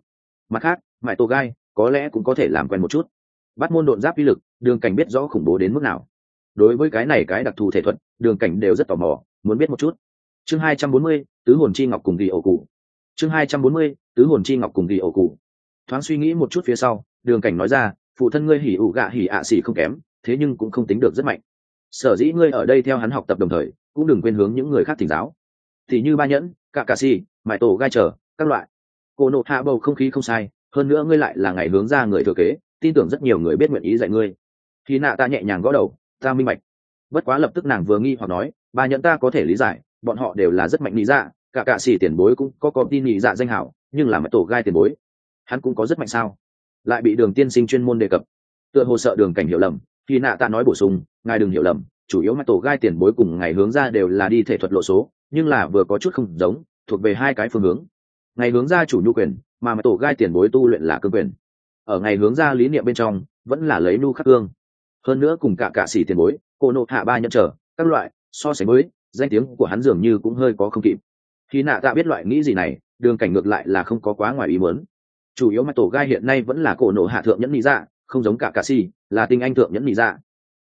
S1: Mặt khác mãi tổ gai, có lẽ cũng có thể làm quen một chút. Bắt môn độn giáp uy lực, đường cảnh biết rõ khủng bố đến mức nào. Đối với cái này cái đặc thù thể thuật, đường cảnh đều rất tò mò muốn biết một chút. Chương hai trăm bốn mươi tứ hồn chi ngọc cùng ghi ổ cụ. Chương hai trăm bốn mươi tứ hồn chi ngọc cùng ghi ổ cụ. Thoáng suy nghĩ một chút phía sau đường cảnh nói ra phụ thân ngươi hỉ ủ gạ hỉ ạ xỉ không kém thế nhưng cũng không tính được rất mạnh. Sở dĩ ngươi ở đây theo hắn học tập đồng thời cũng đừng quên hướng những người khác thỉnh giáo. Thì như ba nhẫn cạ cà xì mãi tổ gai trở các loại. Cô nộp hạ bầu không khí không sai hơn nữa ngươi lại là ngày hướng ra người thừa kế tin tưởng rất nhiều người biết nguyện ý dạy ngươi. Khi nạ ta nhẹ nhàng gõ đầu ta minh mạch, bất quá lập tức nàng vừa nghi hoặc nói ba nhận ta có thể lý giải, bọn họ đều là rất mạnh lý dạ cả cạ xỉ tiền bối cũng có có tin lý dạ danh hảo, nhưng là mãi tổ gai tiền bối, hắn cũng có rất mạnh sao? Lại bị đường tiên sinh chuyên môn đề cập. Tựa hồ sợ đường cảnh hiểu lầm, khi nạ ta nói bổ sung, ngài đừng hiểu lầm, chủ yếu mặt tổ gai tiền bối cùng ngày hướng ra đều là đi thể thuật lộ số, nhưng là vừa có chút không giống, thuộc về hai cái phương hướng. Ngày hướng ra chủ nhu quyền, mà mặt tổ gai tiền bối tu luyện là cương quyền. Ở ngày hướng ra lý niệm bên trong, vẫn là lấy nu khắc cương. Hơn nữa cùng cả cạ sĩ tiền bối, cô nộp hạ ba nhận trở, các loại so sánh mới danh tiếng của hắn dường như cũng hơi có không kịp. Khi nạ tạ biết loại nghĩ gì này, đường cảnh ngược lại là không có quá ngoài ý muốn. Chủ yếu mặt tổ gai hiện nay vẫn là cổ nộ hạ thượng nhẫn mỹ dạ không giống cả cà si, là tinh anh thượng nhẫn mỹ dạ.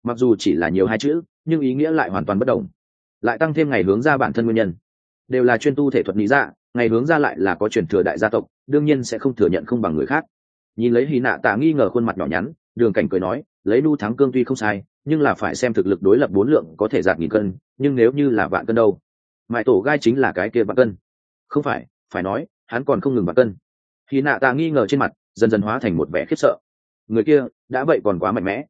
S1: Mặc dù chỉ là nhiều hai chữ, nhưng ý nghĩa lại hoàn toàn bất đồng. Lại tăng thêm ngày hướng ra bản thân nguyên nhân. Đều là chuyên tu thể thuật mỹ dạ ngày hướng ra lại là có truyền thừa đại gia tộc, đương nhiên sẽ không thừa nhận không bằng người khác. Nhìn lấy hy nạ tạ nghi ngờ khuôn mặt nhỏ nhắn, đường cảnh cười nói, lấy nu thắng cương tuy không sai nhưng là phải xem thực lực đối lập bốn lượng có thể giạt nghìn cân, nhưng nếu như là vạn cân đâu? Mãi tổ gai chính là cái kia vạn cân. Không phải phải nói, hắn còn không ngừng vạn cân. Khi nạ tạ nghi ngờ trên mặt, dần dần hóa thành một vẻ khiếp sợ. Người kia, đã vậy còn quá mạnh mẽ.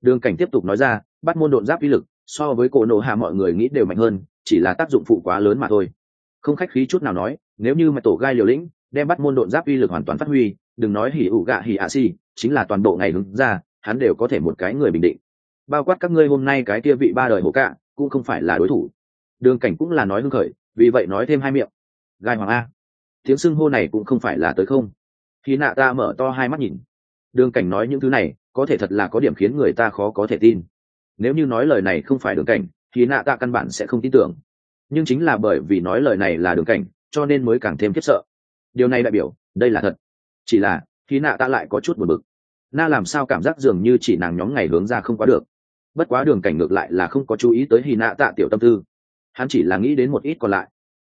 S1: Đường cảnh tiếp tục nói ra, bắt môn độn giáp uy lực, so với cổ nộ hạ mọi người nghĩ đều mạnh hơn, chỉ là tác dụng phụ quá lớn mà thôi. Không khách khí chút nào nói, nếu như mà tổ gai liều lĩnh, đem bắt môn độn giáp uy lực hoàn toàn phát huy, đừng nói hỉ ủ gạ hỉ ạ si chính là toàn bộ ngày hứng ra, hắn đều có thể một cái người bình định bao quát các ngươi hôm nay cái kia vị ba đời hổ cạ cũng không phải là đối thủ. Đường cảnh cũng là nói hưng khởi, vì vậy nói thêm hai miệng. Gai hoàng a, tiếng xưng hô này cũng không phải là tới không. Khi nạ ta mở to hai mắt nhìn. Đường cảnh nói những thứ này, có thể thật là có điểm khiến người ta khó có thể tin. Nếu như nói lời này không phải đường cảnh, thì nạ ta căn bản sẽ không tin tưởng. Nhưng chính là bởi vì nói lời này là đường cảnh, cho nên mới càng thêm khiếp sợ. Điều này đại biểu, đây là thật. Chỉ là, khi nạ ta lại có chút buồn bực. Na làm sao cảm giác dường như chỉ nàng nhóm ngày hướng ra không quá được bất quá đường cảnh ngược lại là không có chú ý tới hy nạ tạ tiểu tâm tư. Hắn chỉ là nghĩ đến một ít còn lại.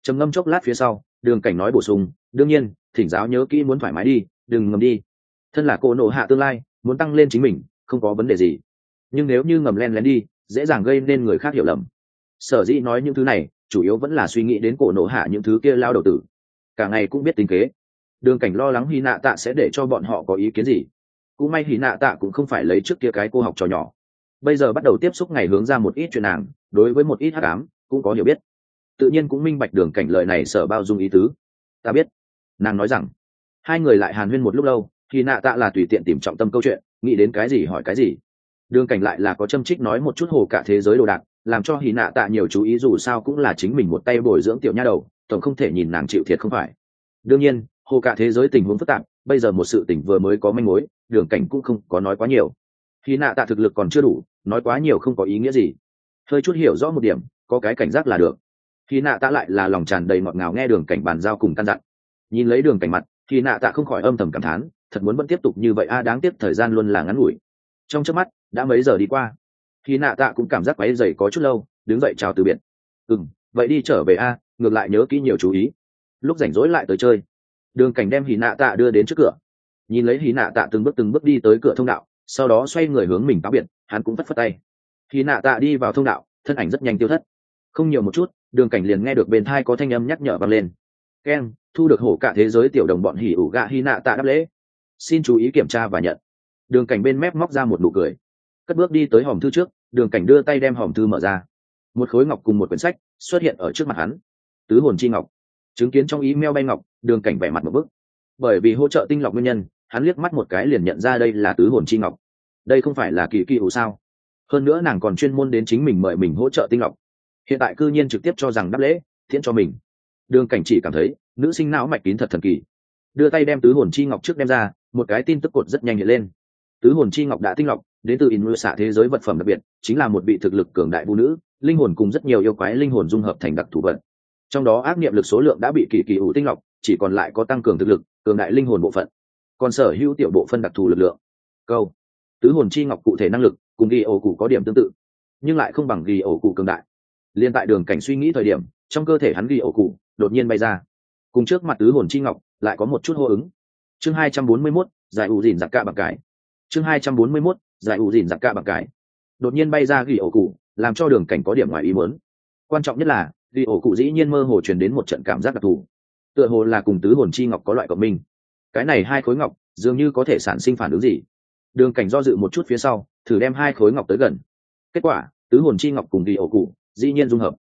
S1: Trầm ngâm chốc lát phía sau, đường cảnh nói bổ sung, đương nhiên, thỉnh giáo nhớ kỹ muốn thoải mái đi, đừng ngầm đi. Thân là cô nộ hạ tương lai, muốn tăng lên chính mình, không có vấn đề gì. Nhưng nếu như ngầm len lén đi, dễ dàng gây nên người khác hiểu lầm. Sở dĩ nói những thứ này, chủ yếu vẫn là suy nghĩ đến cổ nổ hạ những thứ kia lao đầu tử. Cả ngày cũng biết tính kế. Đường cảnh lo lắng hy nạ tạ sẽ để cho bọn họ có ý kiến gì. Cũng may hy nạ tạ cũng không phải lấy trước kia cái cô học trò nhỏ bây giờ bắt đầu tiếp xúc ngày hướng ra một ít chuyện nàng, đối với một ít hát cám cũng có hiểu biết. Tự nhiên cũng minh bạch đường cảnh lời này sở bao dung ý tứ. Ta biết. Nàng nói rằng, hai người lại hàn huyên một lúc lâu, thì nạ tạ là tùy tiện tìm trọng tâm câu chuyện, nghĩ đến cái gì hỏi cái gì. Đường cảnh lại là có châm trích nói một chút hồ cả thế giới đồ đạc, làm cho hì nạ tạ nhiều chú ý dù sao cũng là chính mình một tay bồi dưỡng tiểu nha đầu, tổng không thể nhìn nàng chịu thiệt không phải. Đương nhiên, hồ cả thế giới tình huống phức tạp, bây giờ một sự tình vừa mới có manh mối, đường cảnh cũng không có nói quá nhiều. Hì nạ tạ thực lực còn chưa đủ nói quá nhiều không có ý nghĩa gì. Hơi chút hiểu rõ một điểm, có cái cảnh giác là được. Khi nạ tạ lại là lòng tràn đầy ngọt ngào nghe đường cảnh bàn giao cùng căn dặn. Nhìn lấy đường cảnh mặt, khi nạ tạ không khỏi âm thầm cảm thán, thật muốn vẫn tiếp tục như vậy a, đáng tiếc thời gian luôn là ngắn ngủi. Trong trước mắt, đã mấy giờ đi qua. Khi nạ tạ cũng cảm giác máy dày có chút lâu, đứng dậy chào từ biệt. Ừ m vậy đi trở về a, ngược lại nhớ kỹ nhiều chú ý. Lúc rảnh rỗi lại tới chơi, đường cảnh đem hì nạ tạ đưa đến trước cửa. Nhìn lấy hì nạ tạ từng bước từng bước đi tới cửa thông đạo, sau đó xoay người hướng mình cáo biệt hắn cũng phất phất tay. Khi nạ tạ đi vào thông đạo, thân ảnh rất nhanh tiêu thất. Không nhiều một chút, đường cảnh liền nghe được bên thai có thanh âm nhắc nhở vang lên. Keng thu được hổ cả thế giới tiểu đồng bọn hỉ ủ gạ hy nạ tạ đáp lễ. Xin chú ý kiểm tra và nhận. Đường cảnh bên mép móc ra một nụ cười. Cất bước đi tới hòm thư trước, đường cảnh đưa tay đem hòm thư mở ra. Một khối ngọc cùng một quyển sách xuất hiện ở trước mặt hắn. Tứ hồn chi ngọc. Chứng kiến trong ý meo bay ngọc, đường cảnh vẻ mặt một bức. Bởi vì hỗ trợ tinh lọc nguyên nhân, hắn liếc mắt một cái liền nhận ra đây là tứ hồn chi ngọc đây không phải là kỳ kỳ ủ sao? Hơn nữa nàng còn chuyên môn đến chính mình mời mình hỗ trợ tinh lọc. Hiện tại cư nhiên trực tiếp cho rằng đáp lễ, thiện cho mình. Đường cảnh chỉ cảm thấy, nữ sinh não mạch kín thật thần kỳ. Đưa tay đem tứ hồn chi ngọc trước đem ra, một cái tin tức cột rất nhanh hiện lên. Tứ hồn chi ngọc đã tinh lọc, đến từ in mưa xạ thế giới vật phẩm đặc biệt, chính là một vị thực lực cường đại vũ nữ, linh hồn cùng rất nhiều yêu quái linh hồn dung hợp thành đặc thủ vật. Trong đó ác niệm lực số lượng đã bị kỳ kỳ ủ tinh lọc, chỉ còn lại có tăng cường thực lực, cường đại linh hồn bộ phận. Còn sở hữu tiểu bộ phân đặc thù lực lượng. Câu tứ hồn chi ngọc cụ thể năng lực cùng ghi ổ cụ có điểm tương tự nhưng lại không bằng ghi ổ cụ cường đại. Liên tại đường cảnh suy nghĩ thời điểm trong cơ thể hắn ghi ổ cụ đột nhiên bay ra. Cùng trước mặt tứ hồn chi ngọc lại có một chút hô ứng. Chương hai trăm bốn mươi 241, giải ủ dìn giặc ca bằng cải. Chương hai trăm bốn mươi 241, giải ủ dìn giặc ca bằng cải. Đột nhiên bay ra ghi ổ cụ làm cho đường cảnh có điểm ngoài ý muốn. Quan trọng nhất là ghi ổ cụ dĩ nhiên mơ hồ truyền đến một trận cảm giác đặc thù. Tựa hồ là cùng tứ hồn chi ngọc có loại cộng minh. Cái này hai khối ngọc dường như có thể sản sinh phản ứng gì? Đường cảnh do dự một chút phía sau, thử đem hai khối ngọc tới gần. Kết quả, tứ hồn chi ngọc cùng ghi ổ cụ, dĩ nhiên dung hợp.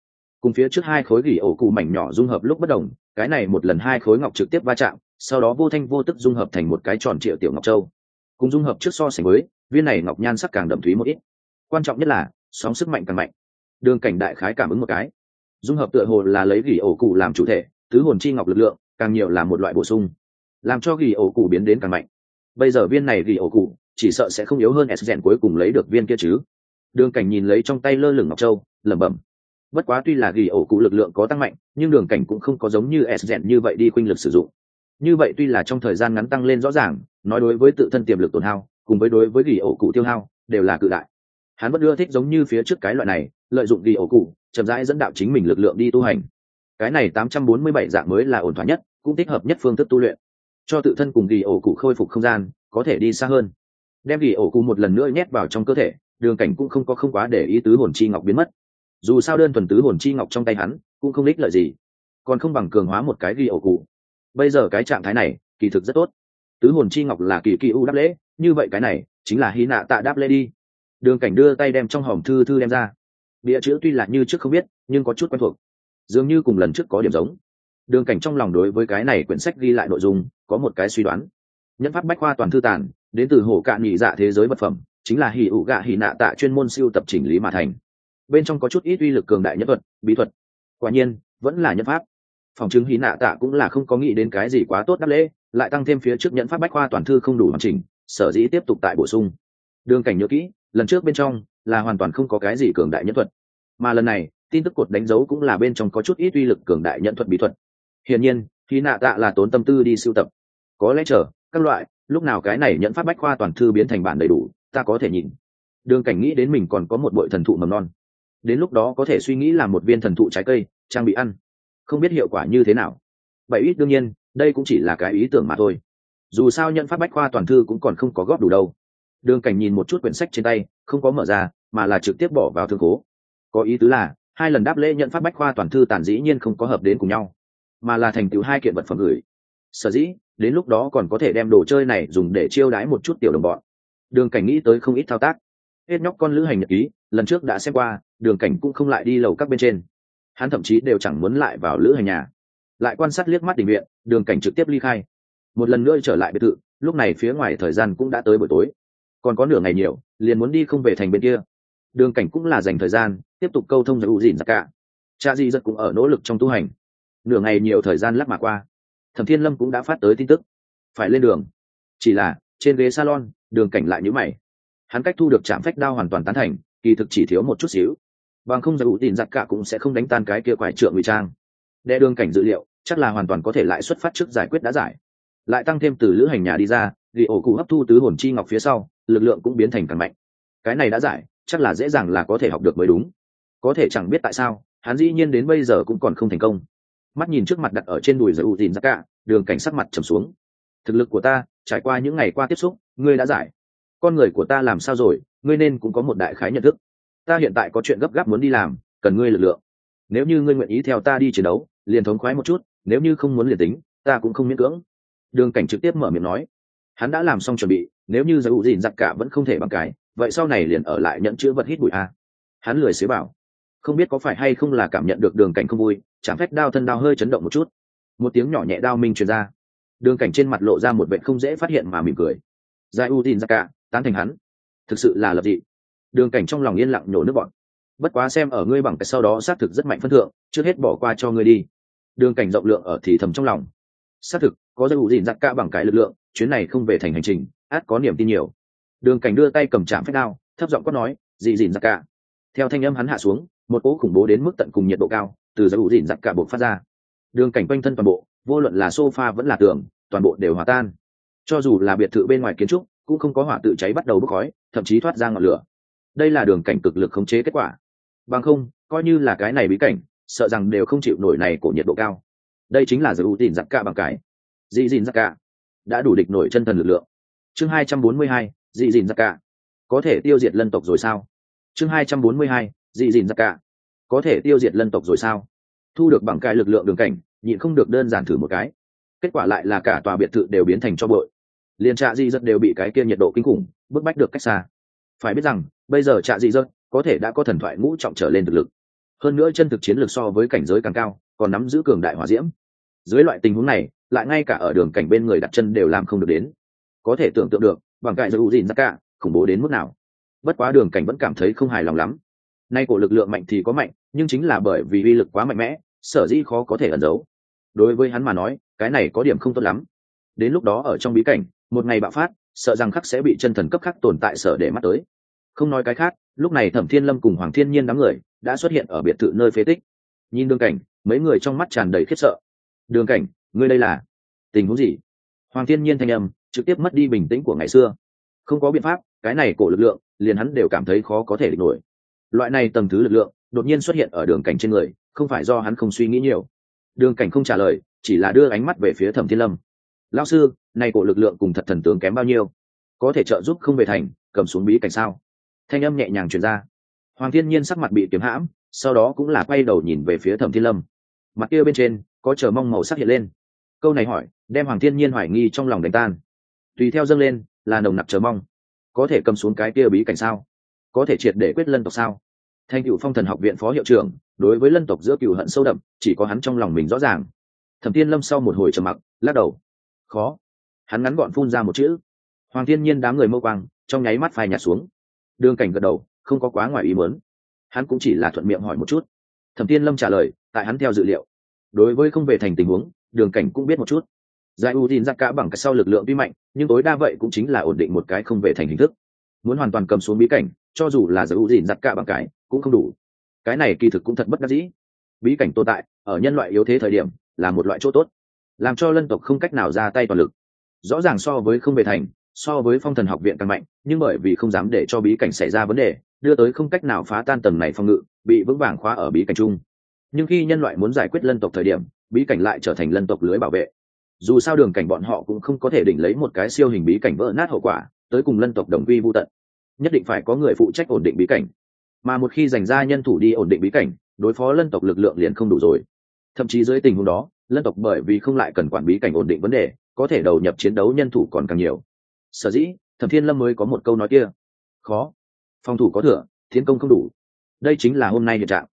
S1: Cùng phía trước hai khối gỉ ổ cụ mảnh nhỏ dung hợp lúc bất đồng, cái này một lần hai khối ngọc trực tiếp va chạm, sau đó vô thanh vô tức dung hợp thành một cái tròn triệu tiểu ngọc châu. Cùng dung hợp trước so sánh với, viên này ngọc nhan sắc càng đậm thúy một ít. Quan trọng nhất là, sóng sức mạnh càng mạnh. Đường cảnh đại khái cảm ứng một cái. Dung hợp tựa hồ là lấy gỉ ổ cụ làm chủ thể, tứ hồn chi ngọc lực lượng, càng nhiều là một loại bổ sung. Làm cho gỉ ổ cụ biến đến càng mạnh. Bây giờ viên này gỉ ổ cụ chỉ sợ sẽ không yếu hơn s rèn cuối cùng lấy được viên kia chứ. Đường cảnh nhìn lấy trong tay lơ lửng ngọc châu, lẩm bẩm. Bất quá tuy là ghi ổ cụ lực lượng có tăng mạnh, nhưng đường cảnh cũng không có giống như s rèn như vậy đi khuynh lực sử dụng. Như vậy tuy là trong thời gian ngắn tăng lên rõ ràng, nói đối với tự thân tiềm lực tổn hao, cùng với đối với ghi ổ cụ tiêu hao, đều là cự đại. Hắn vẫn ưa thích giống như phía trước cái loại này, lợi dụng ghi ổ cụ, chậm rãi dẫn đạo chính mình lực lượng đi tu hành. Cái này tám trăm bốn mươi bảy dạng mới là ổn thỏa nhất, cũng thích hợp nhất phương thức tu luyện. Cho tự thân cùng ghi ổ cụ khôi phục không gian, có thể đi xa hơn đem ghi ổ cụ một lần nữa nhét vào trong cơ thể, đường cảnh cũng không có không quá để ý tứ hồn chi ngọc biến mất. Dù sao đơn thuần tứ hồn chi ngọc trong tay hắn, cũng không ích lợi gì. Còn không bằng cường hóa một cái ghi ổ cụ bây giờ cái trạng thái này, kỳ thực rất tốt. Tứ hồn chi ngọc là kỳ kỳ u đáp lễ, như vậy cái này, chính là hy nạ tạ đáp lễ đi. Đường cảnh đưa tay đem trong hòm thư thư đem ra. Địa chữ tuy là như trước không biết, nhưng có chút quen thuộc. Dường như cùng lần trước có điểm giống. Đường cảnh trong lòng đối với cái này quyển sách ghi lại nội dung, có một cái suy đoán nhân pháp bách khoa toàn thư tản đến từ hồ cạn nhị dạ thế giới vật phẩm, chính là hỉ ủ gạ hỉ nạ tạ chuyên môn siêu tập chỉnh lý mà thành. Bên trong có chút ít uy lực cường đại nhất thuật, bí thuật. Quả nhiên, vẫn là nhân pháp. Phòng chứng hỉ nạ tạ cũng là không có nghĩ đến cái gì quá tốt đáp lễ, lại tăng thêm phía trước nhẫn pháp bách khoa toàn thư không đủ hoàn chỉnh, sở dĩ tiếp tục tại bổ sung. Đường cảnh nhớ kỹ, lần trước bên trong là hoàn toàn không có cái gì cường đại nhân thuật. Mà lần này, tin tức cột đánh dấu cũng là bên trong có chút ít uy lực cường đại nhận thuật bí thuật. Hiển nhiên khi nạ tạ là tốn tâm tư đi siêu tập. Có lẽ chờ các loại, lúc nào cái này nhận pháp bách khoa toàn thư biến thành bản đầy đủ, ta có thể nhìn. Đường cảnh nghĩ đến mình còn có một bội thần thụ mầm non. Đến lúc đó có thể suy nghĩ làm một viên thần thụ trái cây, trang bị ăn. Không biết hiệu quả như thế nào. Bảy ít đương nhiên, đây cũng chỉ là cái ý tưởng mà thôi. Dù sao nhận pháp bách khoa toàn thư cũng còn không có góp đủ đâu. Đường cảnh nhìn một chút quyển sách trên tay, không có mở ra, mà là trực tiếp bỏ vào thương cố có ý tứ là, hai lần đáp lễ nhận pháp bách khoa toàn thư tàn dĩ nhiên không có hợp đến cùng nhau, mà là thành tựu hai kiện vật phẩm gửi. Sở dĩ đến lúc đó còn có thể đem đồ chơi này dùng để chiêu đái một chút tiểu đồng bọn. Đường cảnh nghĩ tới không ít thao tác. Hết nhóc con lữ hành nhật ký, lần trước đã xem qua, đường cảnh cũng không lại đi lầu các bên trên. Hắn thậm chí đều chẳng muốn lại vào lữ hành nhà. Lại quan sát liếc mắt định viện, đường cảnh trực tiếp ly khai. Một lần nữa trở lại biệt thự, lúc này phía ngoài thời gian cũng đã tới buổi tối. Còn có nửa ngày nhiều, liền muốn đi không về thành bên kia. Đường cảnh cũng là dành thời gian, tiếp tục câu thông với u dìn ra cả. Cha di dật cũng ở nỗ lực trong tu hành. Nửa ngày nhiều thời gian lắc mà qua thẩm thiên lâm cũng đã phát tới tin tức. Phải lên đường. Chỉ là, trên ghế salon, đường cảnh lại nhữ mày. Hắn cách thu được trạm phách đao hoàn toàn tán thành, kỳ thực chỉ thiếu một chút xíu. Bằng không giải ủ tin giặc cả cũng sẽ không đánh tan cái kia quải trượng ngụy trang. Đệ đường cảnh dữ liệu, chắc là hoàn toàn có thể lại xuất phát trước giải quyết đã giải. Lại tăng thêm từ lữ hành nhà đi ra, vì ổ cụ hấp thu tứ hồn chi ngọc phía sau, lực lượng cũng biến thành càng mạnh. Cái này đã giải, chắc là dễ dàng là có thể học được mới đúng. Có thể chẳng biết tại sao, hắn dĩ nhiên đến bây giờ cũng còn không thành công mắt nhìn trước mặt đặt ở trên đùi giới u tin ra cả, đường cảnh sắc mặt trầm xuống. Thực lực của ta, trải qua những ngày qua tiếp xúc, ngươi đã giải. Con người của ta làm sao rồi, ngươi nên cũng có một đại khái nhận thức. Ta hiện tại có chuyện gấp gáp muốn đi làm, cần ngươi lực lượng. Nếu như ngươi nguyện ý theo ta đi chiến đấu, liền thống khoái một chút, nếu như không muốn liền tính, ta cũng không miễn cưỡng. Đường cảnh trực tiếp mở miệng nói. Hắn đã làm xong chuẩn bị, nếu như giới u dìn giặc cả vẫn không thể bằng cái, vậy sau này liền ở lại nhận chữ vật hít bụi a. Hắn lười xế bảo không biết có phải hay không là cảm nhận được đường cảnh không vui, chẳng phách đao thân đao hơi chấn động một chút. Một tiếng nhỏ nhẹ đao minh truyền ra. Đường cảnh trên mặt lộ ra một vệ không dễ phát hiện mà mỉm cười. Giải u tin ra cả, tán thành hắn. Thực sự là lập dị. Đường cảnh trong lòng yên lặng nhổ nước bọn bất quá xem ở ngươi bằng cái sau đó xác thực rất mạnh phân thượng, trước hết bỏ qua cho ngươi đi. Đường cảnh rộng lượng ở thì thầm trong lòng. Xác thực, có giải u tin ra cả bằng cái lực lượng, chuyến này không về thành hành trình, át có niềm tin nhiều. Đường cảnh đưa tay cầm chạm phách đao, thấp giọng quát nói dị dìn ra cả. Theo thanh âm hắn hạ xuống một cỗ khủng bố đến mức tận cùng nhiệt độ cao, từ dây ủ dịn dặn cả buộc phát ra. Đường cảnh quanh thân toàn bộ, vô luận là sofa vẫn là tường, toàn bộ đều hòa tan. Cho dù là biệt thự bên ngoài kiến trúc, cũng không có hỏa tự cháy bắt đầu bốc khói, thậm chí thoát ra ngọn lửa. Đây là đường cảnh cực lực khống chế kết quả. Bằng không, coi như là cái này bí cảnh, sợ rằng đều không chịu nổi này của nhiệt độ cao. Đây chính là giữ ưu tin giặc cả bằng cái dị dìn giặc cả đã đủ địch nổi chân thần lực lượng. Chương hai trăm bốn mươi hai, dị dìn giặc cả. Có thể tiêu diệt lân tộc rồi sao? Chương hai trăm bốn mươi hai dị dìn giặc cả. Có thể tiêu diệt lân tộc rồi sao? Thu được bằng cái lực lượng đường cảnh, nhịn không được đơn giản thử một cái. Kết quả lại là cả tòa biệt thự đều biến thành cho bội liền trạ dị dật đều bị cái kia nhiệt độ kinh khủng, bức bách được cách xa. Phải biết rằng, bây giờ trạ dị dật có thể đã có thần thoại ngũ trọng trở lên thực lực. Hơn nữa chân thực chiến lược so với cảnh giới càng cao, còn nắm giữ cường đại hỏa diễm. Dưới loại tình huống này, lại ngay cả ở đường cảnh bên người đặt chân đều làm không được đến. Có thể tưởng tượng được, bằng cải dù dìn ra cả, khủng bố đến mức nào. Bất quá đường cảnh vẫn cảm thấy không hài lòng lắm nay cổ lực lượng mạnh thì có mạnh, nhưng chính là bởi vì uy lực quá mạnh mẽ, sở dĩ khó có thể ẩn giấu. Đối với hắn mà nói, cái này có điểm không tốt lắm. Đến lúc đó ở trong bí cảnh, một ngày bạo phát, sợ rằng khắc sẽ bị chân thần cấp khắc tồn tại sở để mắt tới. Không nói cái khác, lúc này thẩm thiên lâm cùng hoàng thiên nhiên đám người đã xuất hiện ở biệt thự nơi phế tích. Nhìn đường cảnh, mấy người trong mắt tràn đầy khiếp sợ. Đường cảnh, ngươi đây là tình huống gì? Hoàng thiên nhiên thanh âm trực tiếp mất đi bình tĩnh của ngày xưa. Không có biện pháp, cái này cổ lực lượng, liền hắn đều cảm thấy khó có thể địch nổi loại này tầng thứ lực lượng đột nhiên xuất hiện ở đường cảnh trên người, không phải do hắn không suy nghĩ nhiều. Đường cảnh không trả lời, chỉ là đưa ánh mắt về phía thẩm thiên lâm. Lao sư nay cổ lực lượng cùng thật thần tướng kém bao nhiêu? Có thể trợ giúp không về thành, cầm xuống bí cảnh sao? Thanh âm nhẹ nhàng truyền ra. Hoàng thiên nhiên sắc mặt bị kiếm hãm, sau đó cũng là quay đầu nhìn về phía thẩm thiên lâm. Mặt kia bên trên có chờ mong màu sắc hiện lên. Câu này hỏi, đem hoàng thiên nhiên hoài nghi trong lòng đánh tan. Tùy theo dâng lên, là nồng nặc chờ mong. Có thể cầm xuống cái kia bí cảnh sao? Có thể triệt để quyết lân tộc sao? Thanh cựu phong thần học viện phó hiệu trưởng, đối với lân tộc giữa cựu hận sâu đậm, chỉ có hắn trong lòng mình rõ ràng. Thẩm tiên lâm sau một hồi trầm mặc, lắc đầu. Khó. Hắn ngắn gọn phun ra một chữ. Hoàng thiên nhiên đám người mâu quang, trong nháy mắt phai nhạt xuống. Đường cảnh gật đầu, không có quá ngoài ý muốn. Hắn cũng chỉ là thuận miệng hỏi một chút. Thẩm tiên lâm trả lời, tại hắn theo dự liệu. Đối với không về thành tình huống, đường cảnh cũng biết một chút. Giải u tin ra cả bằng cái sau lực lượng tuy mạnh, nhưng tối đa vậy cũng chính là ổn định một cái không về thành hình thức. Muốn hoàn toàn cầm xuống bí cảnh cho dù là giữ u tin giặt cả bằng cái, cũng không đủ. Cái này kỳ thực cũng thật bất đắc dĩ. Bí cảnh tồn tại, ở nhân loại yếu thế thời điểm, là một loại chỗ tốt, làm cho lân tộc không cách nào ra tay toàn lực. Rõ ràng so với không về thành, so với phong thần học viện càng mạnh, nhưng bởi vì không dám để cho bí cảnh xảy ra vấn đề, đưa tới không cách nào phá tan tầng này phòng ngự, bị vững vàng khóa ở bí cảnh chung. Nhưng khi nhân loại muốn giải quyết lân tộc thời điểm, bí cảnh lại trở thành lân tộc lưới bảo vệ. Dù sao đường cảnh bọn họ cũng không có thể định lấy một cái siêu hình bí cảnh vỡ nát hậu quả, tới cùng lân tộc đồng vi vô tận nhất định phải có người phụ trách ổn định bí cảnh. Mà một khi dành ra nhân thủ đi ổn định bí cảnh, đối phó lân tộc lực lượng liền không đủ rồi. Thậm chí dưới tình huống đó, lân tộc bởi vì không lại cần quản bí cảnh ổn định vấn đề, có thể đầu nhập chiến đấu nhân thủ còn càng nhiều. Sở dĩ, thẩm thiên lâm mới có một câu nói kia. Khó. Phòng thủ có thừa thiên công không đủ. Đây chính là hôm nay hiện trạng.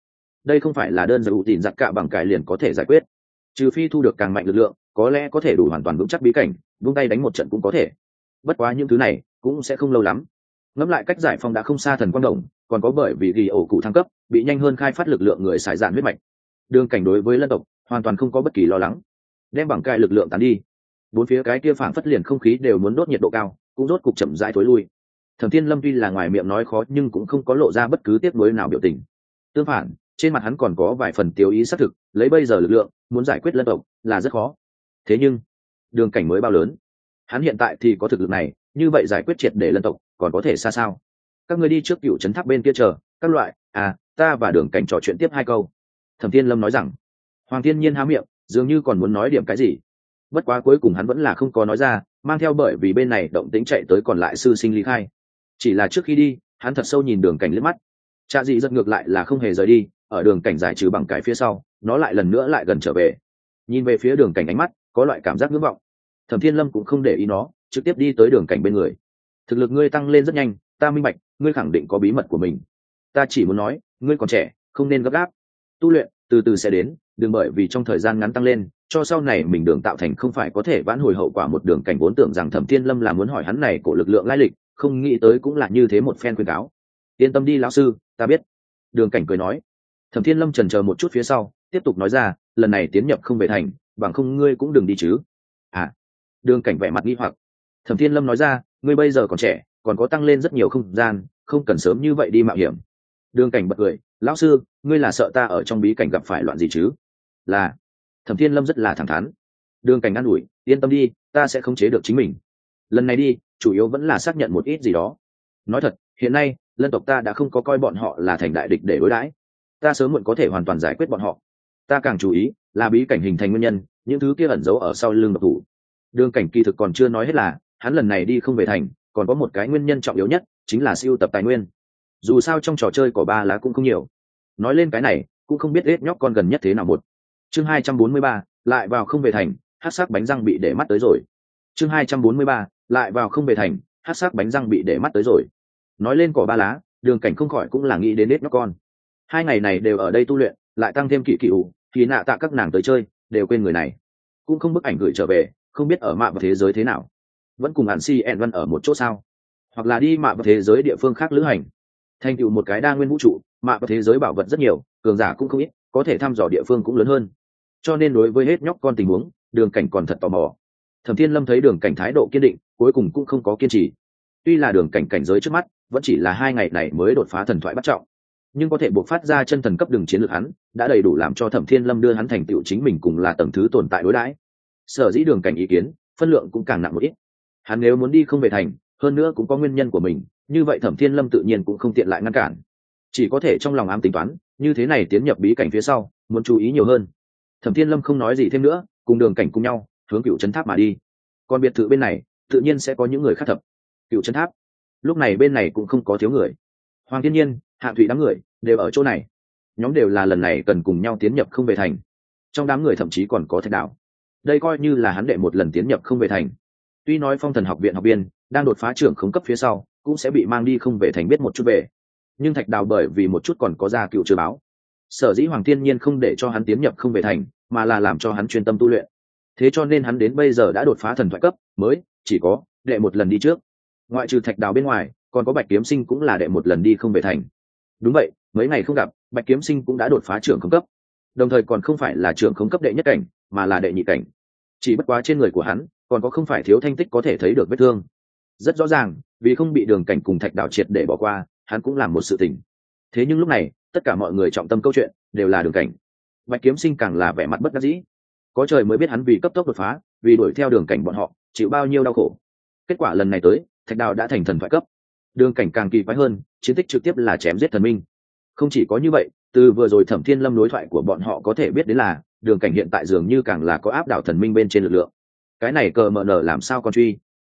S1: Đây không phải là đơn giản ủ tìm giặc cạ bằng cải liền có thể giải quyết. Trừ phi thu được càng mạnh lực lượng, có lẽ có thể đủ hoàn toàn vững chắc bí cảnh, vung tay đánh một trận cũng có thể. Bất quá những thứ này cũng sẽ không lâu lắm ngẫm lại cách giải phong đã không xa thần quang đồng, còn có bởi vì ghi ổ cụ thăng cấp, bị nhanh hơn khai phát lực lượng người xài dạn huyết mạch. Đường cảnh đối với lân tộc, hoàn toàn không có bất kỳ lo lắng. Đem bằng cai lực lượng tán đi. Bốn phía cái kia phản phất liền không khí đều muốn đốt nhiệt độ cao, cũng rốt cục chậm rãi thối lui. Thẩm thiên lâm tuy là ngoài miệng nói khó, nhưng cũng không có lộ ra bất cứ tiếc nuối nào biểu tình. Tương phản, trên mặt hắn còn có vài phần tiêu ý xác thực, lấy bây giờ lực lượng, muốn giải quyết lân tộc là rất khó. Thế nhưng, đường cảnh mới bao lớn. Hắn hiện tại thì có thực lực này như vậy giải quyết triệt để lân tộc, còn có thể xa sao? Các người đi trước cựu trấn tháp bên kia chờ, các loại. À ta và đường cảnh trò chuyện tiếp hai câu. Thẩm thiên lâm nói rằng, hoàng thiên nhiên há miệng, dường như còn muốn nói điểm cái gì. Bất quá cuối cùng hắn vẫn là không có nói ra, mang theo bởi vì bên này động tĩnh chạy tới còn lại sư sinh lý khai. Chỉ là trước khi đi, hắn thật sâu nhìn đường cảnh liếc mắt. Cha dị giật ngược lại là không hề rời đi, ở đường cảnh giải trừ bằng cái phía sau, nó lại lần nữa lại gần trở về. Nhìn về phía đường cảnh ánh mắt, có loại cảm giác ngưỡng vọng. Thẩm thiên lâm cũng không để ý nó trực tiếp đi tới đường cảnh bên người. Thực lực ngươi tăng lên rất nhanh, ta minh bạch, ngươi khẳng định có bí mật của mình. Ta chỉ muốn nói, ngươi còn trẻ, không nên gấp gáp. Tu luyện, từ từ sẽ đến, đừng bởi vì trong thời gian ngắn tăng lên, cho sau này mình đường tạo thành không phải có thể vãn hồi hậu quả một đường cảnh vốn tưởng rằng thẩm thiên lâm là muốn hỏi hắn này của lực lượng lai lịch, không nghĩ tới cũng là như thế một phen khuyên cáo. Yên tâm đi lão sư, ta biết. Đường cảnh cười nói. Thẩm thiên lâm trần chờ một chút phía sau, tiếp tục nói ra, lần này tiến nhập không về thành, bằng không ngươi cũng đừng đi chứ. À. Đường cảnh vẻ mặt nghi hoặc thẩm thiên lâm nói ra, ngươi bây giờ còn trẻ, còn có tăng lên rất nhiều không gian, không cần sớm như vậy đi mạo hiểm. Đường cảnh bật cười, lão sư, ngươi là sợ ta ở trong bí cảnh gặp phải loạn gì chứ? Là. Thẩm thiên lâm rất là thẳng thắn. Đường cảnh an ủi, yên tâm đi, ta sẽ không chế được chính mình. Lần này đi, chủ yếu vẫn là xác nhận một ít gì đó. Nói thật, hiện nay, lân tộc ta đã không có coi bọn họ là thành đại địch để đối đãi. Ta sớm muộn có thể hoàn toàn giải quyết bọn họ. Ta càng chú ý, là bí cảnh hình thành nguyên nhân, những thứ kia ẩn giấu ở sau lưng độc thủ. Đường cảnh kỳ thực còn chưa nói hết là hắn lần này đi không về thành, còn có một cái nguyên nhân trọng yếu nhất, chính là siêu tập tài nguyên. Dù sao trong trò chơi có ba lá cũng không nhiều. Nói lên cái này, cũng không biết hết nhóc con gần nhất thế nào một. Chương hai trăm bốn mươi ba, lại vào không về thành, hát sắc bánh răng bị để mắt tới rồi. Chương hai trăm bốn mươi ba, lại vào không về thành, hát sắc bánh răng bị để mắt tới rồi. Nói lên cỏ ba lá, đường cảnh không khỏi cũng là nghĩ đến nết nhóc con. Hai ngày này đều ở đây tu luyện, lại tăng thêm kỵ kỵ ủ, thì nạ tạ các nàng tới chơi, đều quên người này. Cũng không bức ảnh gửi trở về, không biết ở mạng và thế giới thế nào vẫn cùng hạn si ẹn văn ở một chỗ sao? Hoặc là đi mạ vào thế giới địa phương khác lữ hành. Thành tựu một cái đa nguyên vũ trụ, mạ vào thế giới bảo vật rất nhiều, cường giả cũng không ít, có thể thăm dò địa phương cũng lớn hơn. Cho nên đối với hết nhóc con tình huống, đường cảnh còn thật tò mò. Thẩm thiên lâm thấy đường cảnh thái độ kiên định, cuối cùng cũng không có kiên trì. Tuy là đường cảnh cảnh giới trước mắt, vẫn chỉ là hai ngày này mới đột phá thần thoại bắt trọng. Nhưng có thể buộc phát ra chân thần cấp đường chiến lược hắn, đã đầy đủ làm cho thẩm thiên lâm đưa hắn thành tựu chính mình cùng là tầng thứ tồn tại đối đãi. Sở dĩ đường cảnh ý kiến, phân lượng cũng càng nặng một ít hắn nếu muốn đi không về thành, hơn nữa cũng có nguyên nhân của mình, như vậy thẩm thiên lâm tự nhiên cũng không tiện lại ngăn cản. Chỉ có thể trong lòng ám tính toán, như thế này tiến nhập bí cảnh phía sau, muốn chú ý nhiều hơn. Thẩm thiên lâm không nói gì thêm nữa, cùng đường cảnh cùng nhau, hướng cựu trấn tháp mà đi. Còn biệt thự bên này, tự nhiên sẽ có những người khác thập cựu trấn tháp. Lúc này bên này cũng không có thiếu người. Hoàng thiên nhiên, hạ thủy đám người, đều ở chỗ này. Nhóm đều là lần này cần cùng nhau tiến nhập không về thành. Trong đám người thậm chí còn có thạch đạo đây coi như là hắn đệ một lần tiến nhập không về thành tuy nói phong thần học viện học viên đang đột phá trưởng khống cấp phía sau, cũng sẽ bị mang đi không về thành biết một chút về. Nhưng thạch đào bởi vì một chút còn có gia cựu chưa báo. Sở dĩ hoàng thiên nhiên không để cho hắn tiến nhập không về thành, mà là làm cho hắn chuyên tâm tu luyện. Thế cho nên hắn đến bây giờ đã đột phá thần thoại cấp, mới chỉ có đệ một lần đi trước. Ngoại trừ thạch đào bên ngoài, còn có bạch kiếm sinh cũng là đệ một lần đi không về thành. Đúng vậy, mấy ngày không gặp, bạch kiếm sinh cũng đã đột phá trưởng không cấp. Đồng thời còn không phải là trưởng không cấp đệ nhất cảnh, mà là đệ nhị cảnh. Chỉ bất quá trên người của hắn còn có không phải thiếu thanh tích có thể thấy được vết thương. Rất rõ ràng, vì không bị đường cảnh cùng thạch đạo triệt để bỏ qua, hắn cũng làm một sự tình. Thế nhưng lúc này, tất cả mọi người trọng tâm câu chuyện đều là đường cảnh. Bạch kiếm sinh càng là vẻ mặt bất đắc dĩ. Có trời mới biết hắn vì cấp tốc đột phá, vì đuổi theo đường cảnh bọn họ, chịu bao nhiêu đau khổ. Kết quả lần này tới, thạch đạo đã thành thần thoại cấp. Đường cảnh càng kỳ quái hơn, chiến tích trực tiếp là chém giết thần minh. Không chỉ có như vậy, từ vừa rồi thẩm thiên lâm đối thoại của bọn họ có thể biết đến là, đường cảnh hiện tại dường như càng là có áp đảo thần minh bên trên lực lượng cái này cờ mờ nở làm sao còn truy?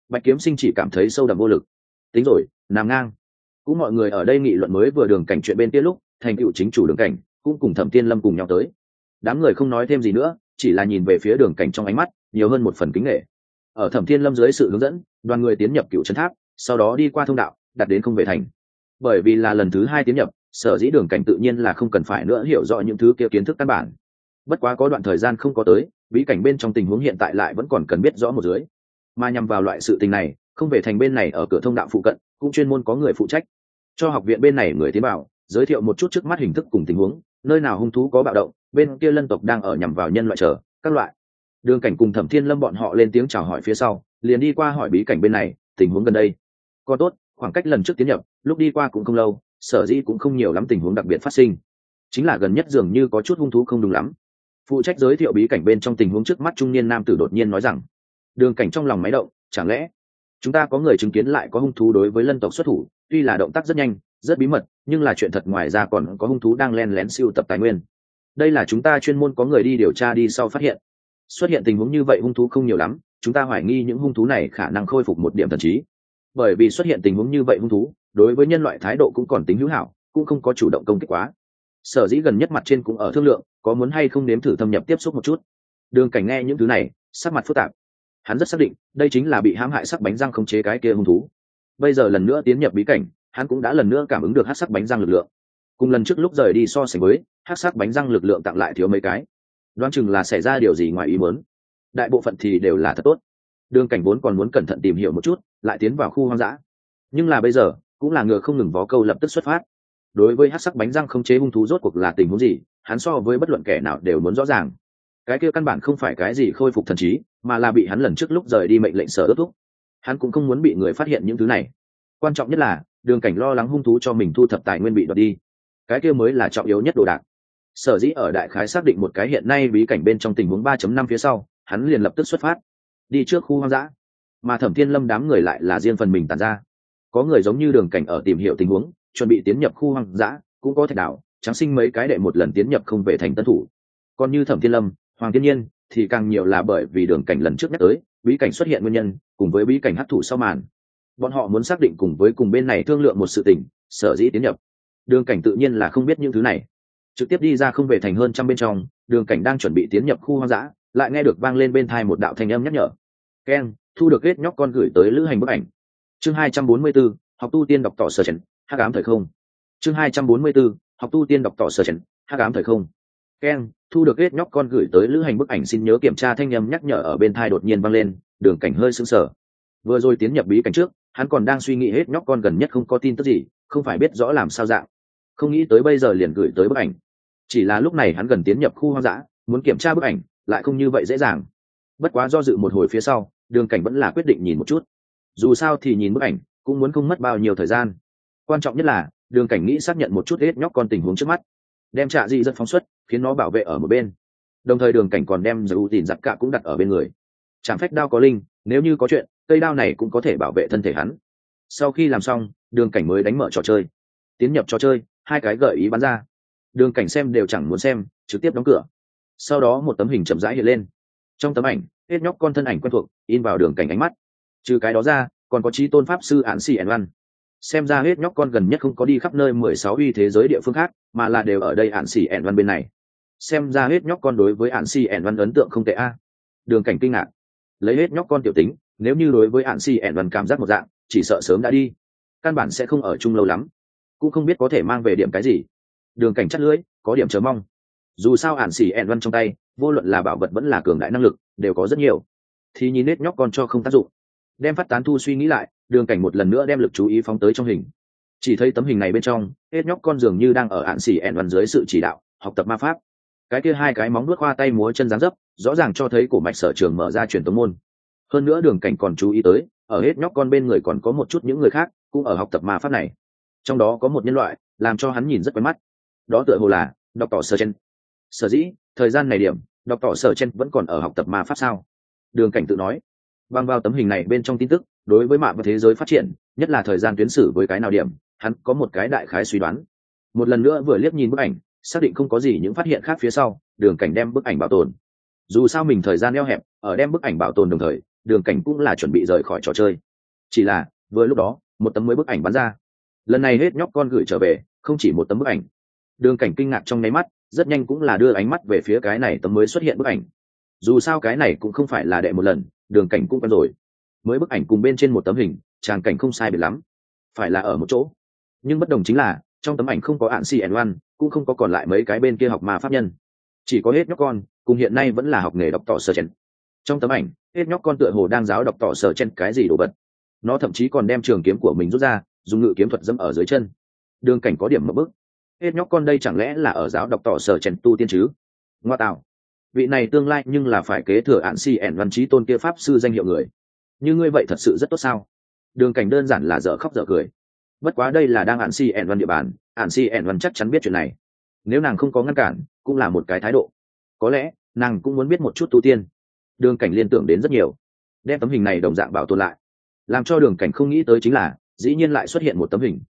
S1: Bạch kiếm sinh chỉ cảm thấy sâu đậm vô lực. Tính rồi, nằm ngang. Cũng mọi người ở đây nghị luận mới vừa đường cảnh chuyện bên kia lúc, thành cựu chính chủ đường cảnh, cũng cùng thẩm tiên lâm cùng nhau tới. Đám người không nói thêm gì nữa, chỉ là nhìn về phía đường cảnh trong ánh mắt, nhiều hơn một phần kính nghệ ở thẩm thiên lâm dưới sự hướng dẫn, đoàn người tiến nhập cựu trấn tháp, sau đó đi qua thông đạo, đặt đến không về thành. Bởi vì là lần thứ hai tiến nhập, sở dĩ đường cảnh tự nhiên là không cần phải nữa hiểu rõ những thứ kia kiến thức căn bản. Bất quá có đoạn thời gian không có tới bí cảnh bên trong tình huống hiện tại lại vẫn còn cần biết rõ một dưới. Mà nhằm vào loại sự tình này, không về thành bên này ở cửa thông đạo phụ cận, cũng chuyên môn có người phụ trách. Cho học viện bên này người tiến bảo giới thiệu một chút trước mắt hình thức cùng tình huống, nơi nào hung thú có bạo động, bên kia lân tộc đang ở nhằm vào nhân loại chờ, các loại. Đường cảnh cùng thẩm thiên lâm bọn họ lên tiếng chào hỏi phía sau, liền đi qua hỏi bí cảnh bên này, tình huống gần đây. Còn tốt, khoảng cách lần trước tiến nhập, lúc đi qua cũng không lâu, sở dĩ cũng không nhiều lắm tình huống đặc biệt phát sinh. Chính là gần nhất dường như có chút hung thú không đúng lắm phụ trách giới thiệu bí cảnh bên trong tình huống trước mắt trung niên nam tử đột nhiên nói rằng, đường cảnh trong lòng máy động, chẳng lẽ chúng ta có người chứng kiến lại có hung thú đối với lân tộc xuất thủ? Tuy là động tác rất nhanh, rất bí mật, nhưng là chuyện thật ngoài ra còn có hung thú đang len lén siêu tập tài nguyên. Đây là chúng ta chuyên môn có người đi điều tra đi sau phát hiện. Xuất hiện tình huống như vậy hung thú không nhiều lắm, chúng ta hoài nghi những hung thú này khả năng khôi phục một điểm thần trí. Bởi vì xuất hiện tình huống như vậy hung thú, đối với nhân loại thái độ cũng còn tính hữu hảo, cũng không có chủ động công kích quá. Sở dĩ gần nhất mặt trên cũng ở thương lượng có muốn hay không nếm thử thâm nhập tiếp xúc một chút? Đường cảnh nghe những thứ này, sắc mặt phức tạp. Hắn rất xác định, đây chính là bị hãm hại sắc bánh răng không chế cái kia hung thú. Bây giờ lần nữa tiến nhập bí cảnh, hắn cũng đã lần nữa cảm ứng được hát sắc bánh răng lực lượng. Cùng lần trước lúc rời đi so sánh với hát sắc bánh răng lực lượng tặng lại thiếu mấy cái. Đoán chừng là xảy ra điều gì ngoài ý muốn. Đại bộ phận thì đều là thật tốt. Đường cảnh vốn còn muốn cẩn thận tìm hiểu một chút, lại tiến vào khu hoang dã. Nhưng là bây giờ, cũng là ngựa không ngừng vó câu lập tức xuất phát. Đối với hát sắc bánh răng không chế hung thú rốt cuộc là tình huống gì? Hắn so với bất luận kẻ nào đều muốn rõ ràng. Cái kia căn bản không phải cái gì khôi phục thần trí, mà là bị hắn lần trước lúc rời đi mệnh lệnh sở ước thúc. Hắn cũng không muốn bị người phát hiện những thứ này. Quan trọng nhất là, đường cảnh lo lắng hung thú cho mình thu thập tài nguyên bị đoạt đi. Cái kia mới là trọng yếu nhất đồ đạc. Sở dĩ ở đại khái xác định một cái hiện nay bí cảnh bên trong tình huống ba chấm năm phía sau, hắn liền lập tức xuất phát. Đi trước khu hoang dã. Mà thẩm thiên lâm đám người lại là riêng phần mình tàn ra. Có người giống như đường cảnh ở tìm hiểu tình huống, chuẩn bị tiến nhập khu hoang dã, cũng có thể đảo trắng sinh mấy cái đệ một lần tiến nhập không về thành tân thủ. Còn như thẩm thiên lâm hoàng thiên nhiên thì càng nhiều là bởi vì đường cảnh lần trước nhắc tới bí cảnh xuất hiện nguyên nhân cùng với bí cảnh hấp thụ sau màn. Bọn họ muốn xác định cùng với cùng bên này thương lượng một sự tình sở dĩ tiến nhập. Đường cảnh tự nhiên là không biết những thứ này. Trực tiếp đi ra không về thành hơn trăm bên trong đường cảnh đang chuẩn bị tiến nhập khu hoang dã lại nghe được vang lên bên thai một đạo thanh âm nhắc nhở. Keng thu được kết nhóc con gửi tới lữ hành bức ảnh. Chương hai trăm bốn mươi 244, học tu tiên đọc tỏ sở trần hắc ám thời không. Chương hai trăm bốn mươi 244, học tu tiên đọc tỏ sở trần hát ám thời không. Keng, thu được hết nhóc con gửi tới lữ hành bức ảnh xin nhớ kiểm tra thanh nhầm nhắc nhở ở bên thai đột nhiên vang lên, đường cảnh hơi sững sờ. Vừa rồi tiến nhập bí cảnh trước, hắn còn đang suy nghĩ hết nhóc con gần nhất không có tin tức gì, không phải biết rõ làm sao dạng. Không nghĩ tới bây giờ liền gửi tới bức ảnh. Chỉ là lúc này hắn gần tiến nhập khu hoang dã, muốn kiểm tra bức ảnh, lại không như vậy dễ dàng. Bất quá do dự một hồi phía sau, đường cảnh vẫn là quyết định nhìn một chút. Dù sao thì nhìn bức ảnh, cũng muốn không mất bao nhiêu thời gian quan trọng nhất là, đường cảnh nghĩ xác nhận một chút hết nhóc con tình huống trước mắt. Đem trạ di dẫn phóng xuất, khiến nó bảo vệ ở một bên. Đồng thời đường cảnh còn đem giữ tìm giặc cạ cũng đặt ở bên người. Chạm phách đao có linh, nếu như có chuyện, cây đao này cũng có thể bảo vệ thân thể hắn. Sau khi làm xong, đường cảnh mới đánh mở trò chơi. Tiến nhập trò chơi, hai cái gợi ý bắn ra. Đường cảnh xem đều chẳng muốn xem, trực tiếp đóng cửa. Sau đó một tấm hình chậm rãi hiện lên. Trong tấm ảnh, hết nhóc con thân ảnh quen thuộc, in vào đường cảnh ánh mắt. Trừ cái đó ra, còn có trí tôn pháp sư án xì ẩn văn xem ra hết nhóc con gần nhất không có đi khắp nơi mười sáu uy thế giới địa phương khác, mà là đều ở đây ạn xì ẻn văn bên này. Xem ra hết nhóc con đối với ạn xì ẻn văn ấn tượng không tệ a. Đường cảnh kinh ngạc. Lấy hết nhóc con tiểu tính, nếu như đối với ạn xì ẻn văn cảm giác một dạng, chỉ sợ sớm đã đi. Căn bản sẽ không ở chung lâu lắm. Cũng không biết có thể mang về điểm cái gì. Đường cảnh chắt lưỡi, có điểm chờ mong. Dù sao ạn xì ẻn văn trong tay, vô luận là bảo vật vẫn là cường đại năng lực, đều có rất nhiều. Thì nhìn hết nhóc con cho không tác dụng. Đem phát tán thu suy nghĩ lại đường cảnh một lần nữa đem lực chú ý phóng tới trong hình. Chỉ thấy tấm hình này bên trong, hết nhóc con dường như đang ở hạn xỉ ẹn văn dưới sự chỉ đạo, học tập ma pháp. Cái kia hai cái móng nuốt khoa tay múa chân dáng dấp, rõ ràng cho thấy cổ mạch sở trường mở ra truyền tống môn. Hơn nữa đường cảnh còn chú ý tới, ở hết nhóc con bên người còn có một chút những người khác cũng ở học tập ma pháp này. Trong đó có một nhân loại, làm cho hắn nhìn rất quen mắt. Đó tựa hồ là đọc tỏ sở chen sở dĩ, thời gian này điểm đọc tỏ sở chen vẫn còn ở học tập ma pháp sao? Đường cảnh tự nói băng vào tấm hình này bên trong tin tức, đối với mạng và thế giới phát triển, nhất là thời gian tuyến sử với cái nào điểm, hắn có một cái đại khái suy đoán. Một lần nữa vừa liếc nhìn bức ảnh, xác định không có gì những phát hiện khác phía sau, đường cảnh đem bức ảnh bảo tồn. Dù sao mình thời gian eo hẹp, ở đem bức ảnh bảo tồn đồng thời, đường cảnh cũng là chuẩn bị rời khỏi trò chơi. Chỉ là, vừa lúc đó, một tấm mới bức ảnh bắn ra. Lần này hết nhóc con gửi trở về, không chỉ một tấm bức ảnh. Đường cảnh kinh ngạc trong nháy mắt, rất nhanh cũng là đưa ánh mắt về phía cái này tấm mới xuất hiện bức ảnh dù sao cái này cũng không phải là đệ một lần, đường cảnh cũng quen rồi. Mới bức ảnh cùng bên trên một tấm hình, tràng cảnh không sai biệt lắm. Phải là ở một chỗ. Nhưng bất đồng chính là, trong tấm ảnh không có ạn cn one cũng không có còn lại mấy cái bên kia học mà pháp nhân. Chỉ có hết nhóc con, cùng hiện nay vẫn là học nghề đọc tỏ sở chen trong tấm ảnh, hết nhóc con tựa hồ đang giáo đọc tỏ sở chen cái gì đồ vật. Nó thậm chí còn đem trường kiếm của mình rút ra, dùng ngự kiếm thuật dâm ở dưới chân. Đường cảnh có điểm mập bức. Hết nhóc con đây chẳng lẽ là ở giáo đọc tỏ sở chen tu tiên chứ? Ngoa tạo vị này tương lai nhưng là phải kế thừa ạn si ẻn văn trí tôn kia pháp sư danh hiệu người. Như ngươi vậy thật sự rất tốt sao? Đường cảnh đơn giản là dở khóc dở cười. Bất quá đây là đang ạn si ẻn văn địa bàn, ạn si ẻn văn chắc chắn biết chuyện này. Nếu nàng không có ngăn cản, cũng là một cái thái độ. Có lẽ, nàng cũng muốn biết một chút tu tiên. Đường cảnh liên tưởng đến rất nhiều. Đem tấm hình này đồng dạng bảo tồn lại. Làm cho đường cảnh không nghĩ tới chính là, dĩ nhiên lại xuất hiện một tấm hình.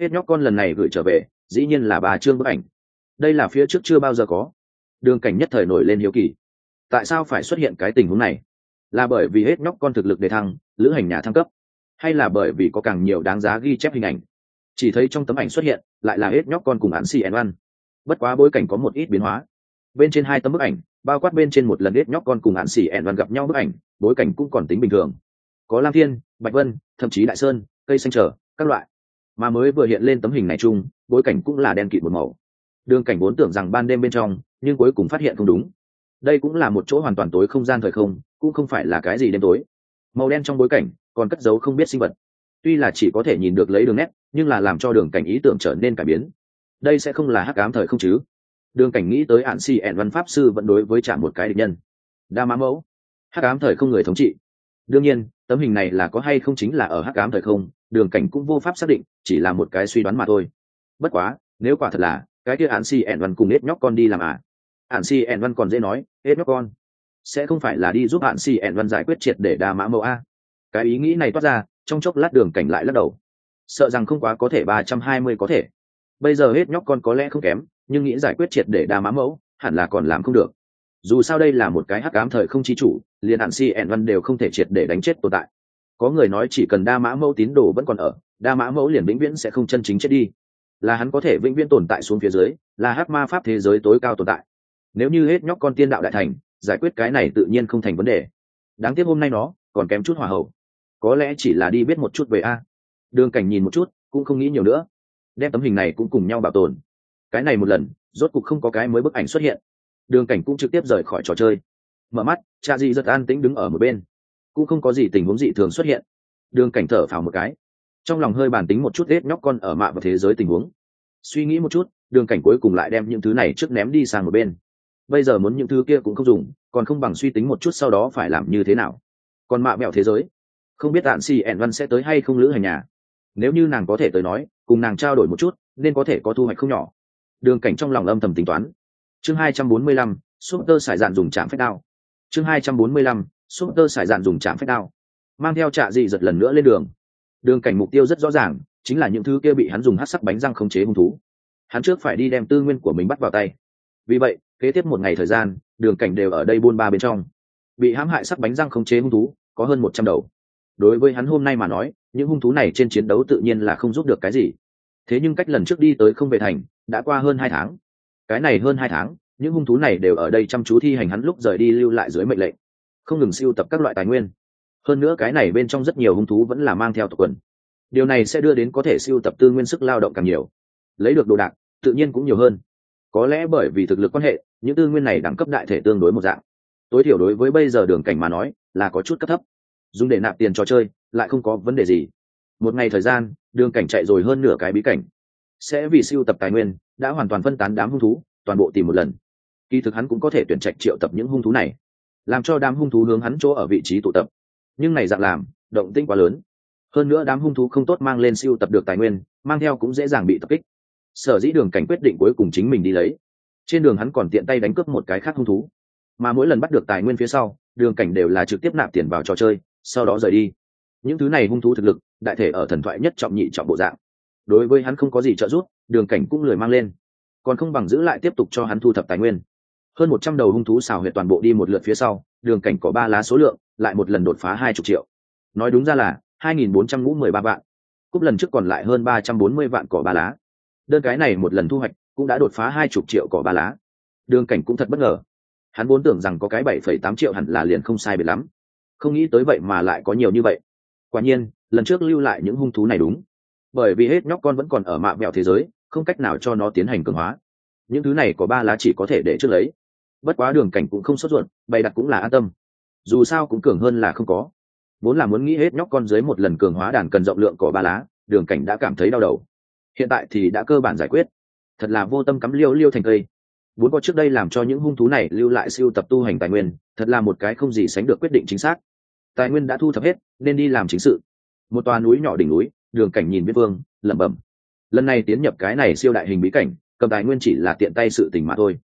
S1: Hết nhóc con lần này gửi trở về, dĩ nhiên là bà trương bức ảnh. Đây là phía trước chưa bao giờ có đường cảnh nhất thời nổi lên hiếu kỳ. Tại sao phải xuất hiện cái tình huống này? Là bởi vì hết nhóc con thực lực đề thăng, lữ hành nhà thăng cấp? Hay là bởi vì có càng nhiều đáng giá ghi chép hình ảnh? Chỉ thấy trong tấm ảnh xuất hiện, lại là hết nhóc con cùng án cn văn bất quá bối cảnh có một ít biến hóa. Bên trên hai tấm bức ảnh, bao quát bên trên một lần hết nhóc con cùng án xỉ ẹn gặp nhau bức ảnh, bối cảnh cũng còn tính bình thường. Có lam thiên, bạch vân, thậm chí đại sơn, cây xanh trở, các loại. Mà mới vừa hiện lên tấm hình này chung, bối cảnh cũng là đen kịt một màu đường cảnh vốn tưởng rằng ban đêm bên trong, nhưng cuối cùng phát hiện không đúng. Đây cũng là một chỗ hoàn toàn tối không gian thời không, cũng không phải là cái gì đêm tối. Màu đen trong bối cảnh, còn cất giấu không biết sinh vật. Tuy là chỉ có thể nhìn được lấy đường nét, nhưng là làm cho đường cảnh ý tưởng trở nên cải biến. Đây sẽ không là hắc ám thời không chứ? Đường cảnh nghĩ tới ạn si ẹn văn pháp sư vẫn đối với trả một cái địch nhân. Đa mã mẫu, hắc ám thời không người thống trị. Đương nhiên, tấm hình này là có hay không chính là ở hắc ám thời không, đường cảnh cũng vô pháp xác định, chỉ là một cái suy đoán mà thôi. Bất quá, nếu quả thật là cái kia hạn si ẻn văn cùng hết nhóc con đi làm à? Hạn si ẻn văn còn dễ nói hết nhóc con, sẽ không phải là đi giúp hạn si ẻn văn giải quyết triệt để đa mã mẫu a. Cái ý nghĩ này toát ra, trong chốc lát đường cảnh lại lắc đầu. Sợ rằng không quá có thể ba trăm hai mươi có thể. Bây giờ hết nhóc con có lẽ không kém, nhưng nghĩ giải quyết triệt để đa mã mẫu, hẳn là còn làm không được. Dù sao đây là một cái hắc ám thời không chi chủ, liền hạn si ẻn văn đều không thể triệt để đánh chết tồn tại. Có người nói chỉ cần đa mã mẫu tín đồ vẫn còn ở, đa mã mẫu liền vĩnh viễn sẽ không chân chính chết đi là hắn có thể vĩnh viễn tồn tại xuống phía dưới, là hắc ma pháp thế giới tối cao tồn tại. Nếu như hết nhóc con tiên đạo đại thành, giải quyết cái này tự nhiên không thành vấn đề. Đáng tiếc hôm nay nó còn kém chút hòa hậu. Có lẽ chỉ là đi biết một chút về a. Đường cảnh nhìn một chút, cũng không nghĩ nhiều nữa. Đem tấm hình này cũng cùng nhau bảo tồn. Cái này một lần, rốt cục không có cái mới bức ảnh xuất hiện. Đường cảnh cũng trực tiếp rời khỏi trò chơi. Mở mắt, cha di rất an tĩnh đứng ở một bên. Cũng không có gì tình huống dị thường xuất hiện. Đường cảnh thở phào một cái trong lòng hơi bàn tính một chút hết nhóc con ở mạ và thế giới tình huống. Suy nghĩ một chút, đường cảnh cuối cùng lại đem những thứ này trước ném đi sang một bên. Bây giờ muốn những thứ kia cũng không dùng, còn không bằng suy tính một chút sau đó phải làm như thế nào. Còn mạ mẹo thế giới, không biết đạn xì ẻn văn sẽ tới hay không lữ hành nhà. Nếu như nàng có thể tới nói, cùng nàng trao đổi một chút, nên có thể có thu hoạch không nhỏ. Đường cảnh trong lòng âm thầm tính toán. Chương hai trăm bốn mươi lăm súp tơ sải dạn dùng chạm phách đao. Chương hai trăm bốn mươi lăm súp tơ sải dạn dùng chạm phách đao. Mang theo trạ dị giật lần nữa lên đường đường cảnh mục tiêu rất rõ ràng, chính là những thứ kia bị hắn dùng hát sắc bánh răng không chế hung thú. Hắn trước phải đi đem tư nguyên của mình bắt vào tay. Vì vậy, kế tiếp một ngày thời gian, đường cảnh đều ở đây buôn ba bên trong. Bị hãm hại sắc bánh răng không chế hung thú, có hơn một trăm đầu. Đối với hắn hôm nay mà nói, những hung thú này trên chiến đấu tự nhiên là không giúp được cái gì. Thế nhưng cách lần trước đi tới không về thành, đã qua hơn hai tháng. Cái này hơn hai tháng, những hung thú này đều ở đây chăm chú thi hành hắn lúc rời đi lưu lại dưới mệnh lệnh. Không ngừng siêu tập các loại tài nguyên hơn nữa cái này bên trong rất nhiều hung thú vẫn là mang theo tộc quần. Điều này sẽ đưa đến có thể siêu tập tư nguyên sức lao động càng nhiều. Lấy được đồ đạc, tự nhiên cũng nhiều hơn. Có lẽ bởi vì thực lực quan hệ, những tư nguyên này đẳng cấp đại thể tương đối một dạng. Tối thiểu đối với bây giờ đường cảnh mà nói, là có chút cấp thấp. Dùng để nạp tiền trò chơi, lại không có vấn đề gì. Một ngày thời gian, đường cảnh chạy rồi hơn nửa cái bí cảnh. Sẽ vì siêu tập tài nguyên, đã hoàn toàn phân tán đám hung thú, toàn bộ tìm một lần. Kỳ thực hắn cũng có thể tuyển trạch triệu tập những hung thú này. Làm cho đám hung thú hướng hắn chỗ ở vị trí tụ tập nhưng này dạng làm, động tĩnh quá lớn. Hơn nữa đám hung thú không tốt mang lên siêu tập được tài nguyên, mang theo cũng dễ dàng bị tập kích. Sở dĩ đường cảnh quyết định cuối cùng chính mình đi lấy. Trên đường hắn còn tiện tay đánh cướp một cái khác hung thú. Mà mỗi lần bắt được tài nguyên phía sau, đường cảnh đều là trực tiếp nạp tiền vào trò chơi, sau đó rời đi. Những thứ này hung thú thực lực, đại thể ở thần thoại nhất trọng nhị trọng bộ dạng. Đối với hắn không có gì trợ giúp, đường cảnh cũng lười mang lên. Còn không bằng giữ lại tiếp tục cho hắn thu thập tài nguyên. Hơn một trăm đầu hung thú xào huyệt toàn bộ đi một lượt phía sau đường cảnh có ba lá số lượng, lại một lần đột phá hai chục triệu. Nói đúng ra là hai nghìn bốn trăm ngũ mười ba vạn. Cúp lần trước còn lại hơn ba trăm bốn mươi vạn cỏ ba lá. Đơn cái này một lần thu hoạch cũng đã đột phá hai chục triệu cỏ ba lá. Đường cảnh cũng thật bất ngờ. Hắn vốn tưởng rằng có cái bảy phẩy tám triệu hẳn là liền không sai biệt lắm. Không nghĩ tới vậy mà lại có nhiều như vậy. Quả nhiên, lần trước lưu lại những hung thú này đúng. Bởi vì hết nhóc con vẫn còn ở mạ mẹo thế giới, không cách nào cho nó tiến hành cường hóa. Những thứ này có ba lá chỉ có thể để trước lấy bất quá đường cảnh cũng không sốt ruột, bày đặt cũng là an tâm. Dù sao cũng cường hơn là không có. Vốn là muốn nghĩ hết nhóc con dưới một lần cường hóa đàn cần rộng lượng cỏ ba lá, đường cảnh đã cảm thấy đau đầu. Hiện tại thì đã cơ bản giải quyết. Thật là vô tâm cắm liêu liêu thành cây. Vốn có trước đây làm cho những hung thú này lưu lại siêu tập tu hành tài nguyên, thật là một cái không gì sánh được quyết định chính xác. Tài nguyên đã thu thập hết, nên đi làm chính sự. Một toà núi nhỏ đỉnh núi, đường cảnh nhìn biết vương, lẩm bẩm. Lần này tiến nhập cái này siêu đại hình bí cảnh, cầm tài nguyên chỉ là tiện tay sự tình mà thôi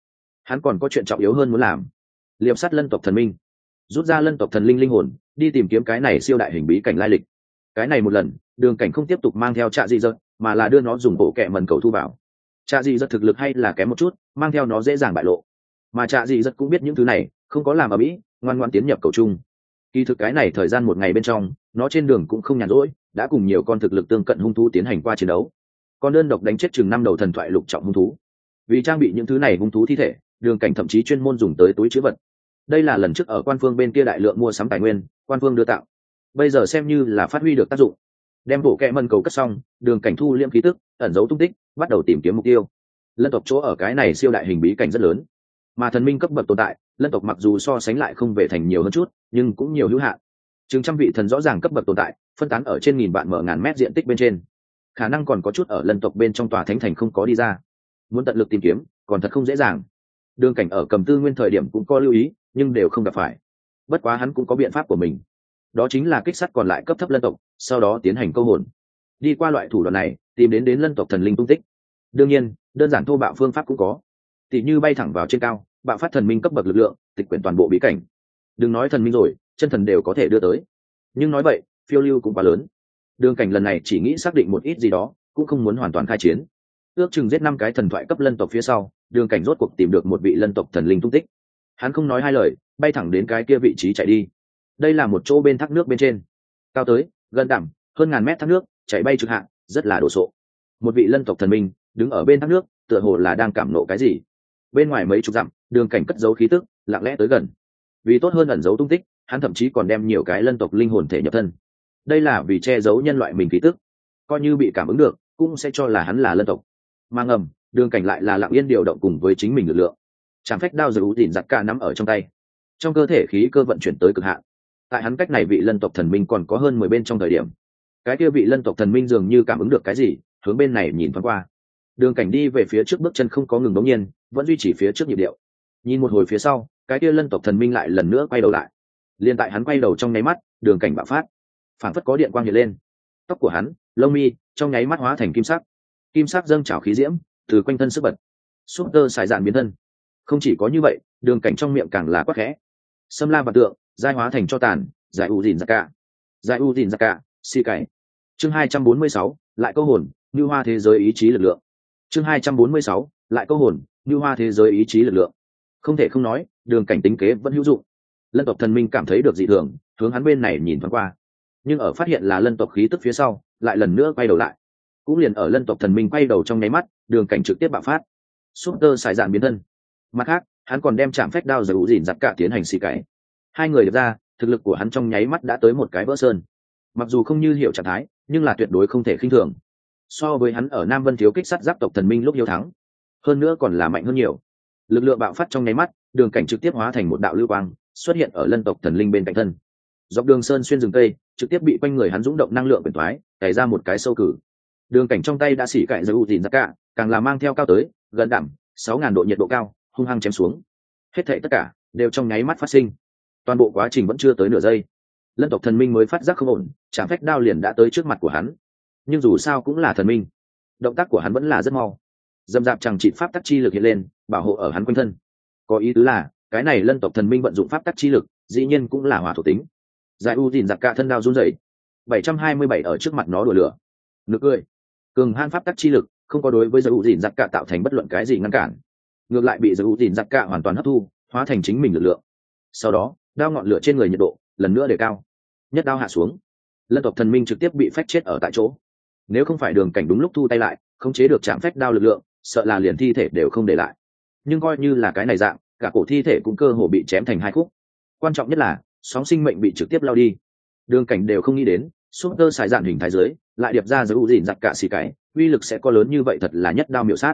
S1: hắn còn có chuyện trọng yếu hơn muốn làm. Liệp sát lân tộc thần minh. Rút ra lân tộc thần linh linh hồn, đi tìm kiếm cái này siêu đại hình bí cảnh lai lịch. Cái này một lần, đường cảnh không tiếp tục mang theo trạ dị dật, mà là đưa nó dùng bộ kẹ mần cầu thu vào. Trạ dị dật thực lực hay là kém một chút, mang theo nó dễ dàng bại lộ. Mà trạ dị dật cũng biết những thứ này, không có làm ở mỹ, ngoan ngoan tiến nhập cầu chung kỳ thực cái này thời gian một ngày bên trong, nó trên đường cũng không nhàn rỗi, đã cùng nhiều con thực lực tương cận hung thú tiến hành qua chiến đấu. Con đơn độc đánh chết chừng năm đầu thần thoại lục trọng hung thú. Vì trang bị những thứ này hung thú thi thể đường cảnh thậm chí chuyên môn dùng tới túi chữ vật. Đây là lần trước ở quan phương bên kia đại lượng mua sắm tài nguyên, quan phương đưa tạo bây giờ xem như là phát huy được tác dụng. Đem bộ kẹ mân cầu cất xong, đường cảnh thu liêm khí tức, ẩn giấu tung tích, bắt đầu tìm kiếm mục tiêu. Lân tộc chỗ ở cái này siêu đại hình bí cảnh rất lớn. Mà thần minh cấp bậc tồn tại, lân tộc mặc dù so sánh lại không về thành nhiều hơn chút, nhưng cũng nhiều hữu hạn. Chừng trăm vị thần rõ ràng cấp bậc tồn tại, phân tán ở trên nghìn vạn mở ngàn mét diện tích bên trên. Khả năng còn có chút ở lân tộc bên trong tòa thánh thành không có đi ra. Muốn tận lực tìm kiếm, còn thật không dễ dàng đường cảnh ở cầm tư nguyên thời điểm cũng có lưu ý, nhưng đều không gặp phải. Bất quá hắn cũng có biện pháp của mình. Đó chính là kích sắt còn lại cấp thấp lân tộc, sau đó tiến hành câu hồn. Đi qua loại thủ đoạn này, tìm đến đến lân tộc thần linh tung tích. Đương nhiên, đơn giản thô bạo phương pháp cũng có. Tỷ như bay thẳng vào trên cao, bạo phát thần minh cấp bậc lực lượng, tịch quyển toàn bộ bí cảnh. Đừng nói thần minh rồi, chân thần đều có thể đưa tới. Nhưng nói vậy, phiêu lưu cũng quá lớn. Đường cảnh lần này chỉ nghĩ xác định một ít gì đó, cũng không muốn hoàn toàn khai chiến. Ước chừng giết năm cái thần thoại cấp lân tộc phía sau đường cảnh rốt cuộc tìm được một vị lân tộc thần linh tung tích. Hắn không nói hai lời, bay thẳng đến cái kia vị trí chạy đi. Đây là một chỗ bên thác nước bên trên. Cao tới, gần đẳng, hơn ngàn mét thác nước, chạy bay trực hạng rất là đồ sộ. Một vị lân tộc thần minh, đứng ở bên thác nước, tựa hồ là đang cảm nộ cái gì. Bên ngoài mấy chục dặm, đường cảnh cất giấu khí tức, lặng lẽ tới gần. Vì tốt hơn ẩn giấu tung tích, hắn thậm chí còn đem nhiều cái lân tộc linh hồn thể nhập thân. Đây là vì che giấu nhân loại mình khí tức. Coi như bị cảm ứng được, cũng sẽ cho là hắn là lân tộc. Mà ngầm đường cảnh lại là lặng yên điều động cùng với chính mình lực lượng. Chẳng phách đao giữ ủ tỉn giặt ca nắm ở trong tay. Trong cơ thể khí cơ vận chuyển tới cực hạn. Tại hắn cách này vị lân tộc thần minh còn có hơn mười bên trong thời điểm. Cái kia vị lân tộc thần minh dường như cảm ứng được cái gì, hướng bên này nhìn thoáng qua. Đường cảnh đi về phía trước bước chân không có ngừng đống nhiên, vẫn duy trì phía trước nhịp điệu. Nhìn một hồi phía sau, cái kia lân tộc thần minh lại lần nữa quay đầu lại. Liền tại hắn quay đầu trong nháy mắt, đường cảnh bạo phát. Phản phất có điện quang hiện lên. Tóc của hắn, lông mi, trong nháy mắt hóa thành kim sắc. Kim sắc dâng trào khí diễm từ quanh thân sức bật. Súp tơ xài dạn biến thân. Không chỉ có như vậy, đường cảnh trong miệng càng là quắc khẽ. Xâm la và tượng, giai hóa thành cho tàn, giải u dìn ra cả. Giải u dìn ra cả, si cày chương hai trăm bốn mươi sáu, lại câu hồn, như hoa thế giới ý chí lực lượng. Chương hai trăm bốn mươi sáu, lại câu hồn, như hoa thế giới ý chí lực lượng. Không thể không nói, đường cảnh tính kế vẫn hữu dụng. Lân tộc thần minh cảm thấy được dị thường, hướng hắn bên này nhìn thoáng qua. Nhưng ở phát hiện là lân tộc khí tức phía sau, lại lần nữa quay đầu lại cũng liền ở lân tộc thần minh quay đầu trong nháy mắt, đường cảnh trực tiếp bạo phát. Súp tơ xài dạn biến thân. Mặt khác, hắn còn đem chạm phách đao giải ủ dìn giặt cả tiến hành xì cải hai người được ra, thực lực của hắn trong nháy mắt đã tới một cái vỡ sơn. Mặc dù không như hiệu trạng thái, nhưng là tuyệt đối không thể khinh thường. So với hắn ở nam vân thiếu kích sát giáp tộc thần minh lúc hiếu thắng, hơn nữa còn là mạnh hơn nhiều. Lực lượng bạo phát trong nháy mắt, đường cảnh trực tiếp hóa thành một đạo lưu quang, xuất hiện ở lân tộc thần linh bên cạnh thân. Dọc đường sơn xuyên rừng cây, trực tiếp bị quanh người hắn rúng động năng lượng quyền thoái, cày ra một cái sâu cử đường cảnh trong tay đã xỉ cạnh giới u dìn ra cả, càng là mang theo cao tới, gần đảm, sáu ngàn độ nhiệt độ cao, hung hăng chém xuống. Hết thệ tất cả đều trong nháy mắt phát sinh. Toàn bộ quá trình vẫn chưa tới nửa giây. Lân tộc thần minh mới phát giác không ổn, chạm phách đao liền đã tới trước mặt của hắn. Nhưng dù sao cũng là thần minh, động tác của hắn vẫn là rất mau. Dầm dạp chẳng trị pháp tắc chi lực hiện lên, bảo hộ ở hắn quanh thân. Có ý tứ là, cái này lân tộc thần minh vận dụng pháp tắc chi lực, dĩ nhiên cũng là hỏa thuộc tính. Giải u dìn giặc cả thân đao run rẩy. Bảy trăm hai mươi bảy ở trước mặt nó đùa lửa. Nực cười cường han pháp tắc chi lực, không có đối với giới hữu dìn giặc cả tạo thành bất luận cái gì ngăn cản. Ngược lại bị giới hữu dìn giặc cả hoàn toàn hấp thu, hóa thành chính mình lực lượng. Sau đó, đao ngọn lửa trên người nhiệt độ lần nữa đề cao, nhất đao hạ xuống. Lân tộc thần minh trực tiếp bị phách chết ở tại chỗ. Nếu không phải đường cảnh đúng lúc thu tay lại không chế được chạm phách đao lực lượng, sợ là liền thi thể đều không để lại. Nhưng coi như là cái này dạng, cả cổ thi thể cũng cơ hồ bị chém thành hai khúc. Quan trọng nhất là, sóng sinh mệnh bị trực tiếp lao đi. Đường cảnh đều không nghĩ đến, súp tơ xài dạn hình thái giới lại điệp ra giới u dìn giặc cả xì cái, uy lực sẽ có lớn như vậy thật là nhất đao miểu sát.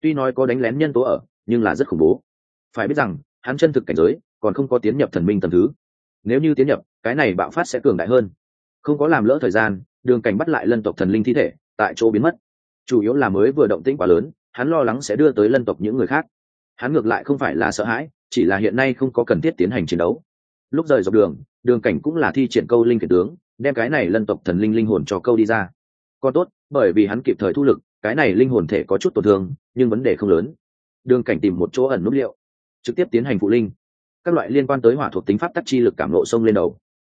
S1: Tuy nói có đánh lén nhân tố ở, nhưng là rất khủng bố. Phải biết rằng, hắn chân thực cảnh giới, còn không có tiến nhập thần minh tầm thứ. Nếu như tiến nhập, cái này bạo phát sẽ cường đại hơn. Không có làm lỡ thời gian, đường cảnh bắt lại lân tộc thần linh thi thể, tại chỗ biến mất. Chủ yếu là mới vừa động tĩnh quá lớn, hắn lo lắng sẽ đưa tới lân tộc những người khác. Hắn ngược lại không phải là sợ hãi, chỉ là hiện nay không có cần thiết tiến hành chiến đấu. Lúc rời dọc đường đường cảnh cũng là thi triển câu linh kiệt tướng đem cái này lân tộc thần linh linh hồn cho câu đi ra. Còn tốt, bởi vì hắn kịp thời thu lực, cái này linh hồn thể có chút tổn thương, nhưng vấn đề không lớn. Đường cảnh tìm một chỗ ẩn nút liệu, trực tiếp tiến hành phụ linh. Các loại liên quan tới hỏa thuộc tính pháp tắc chi lực cảm lộ sông lên đầu.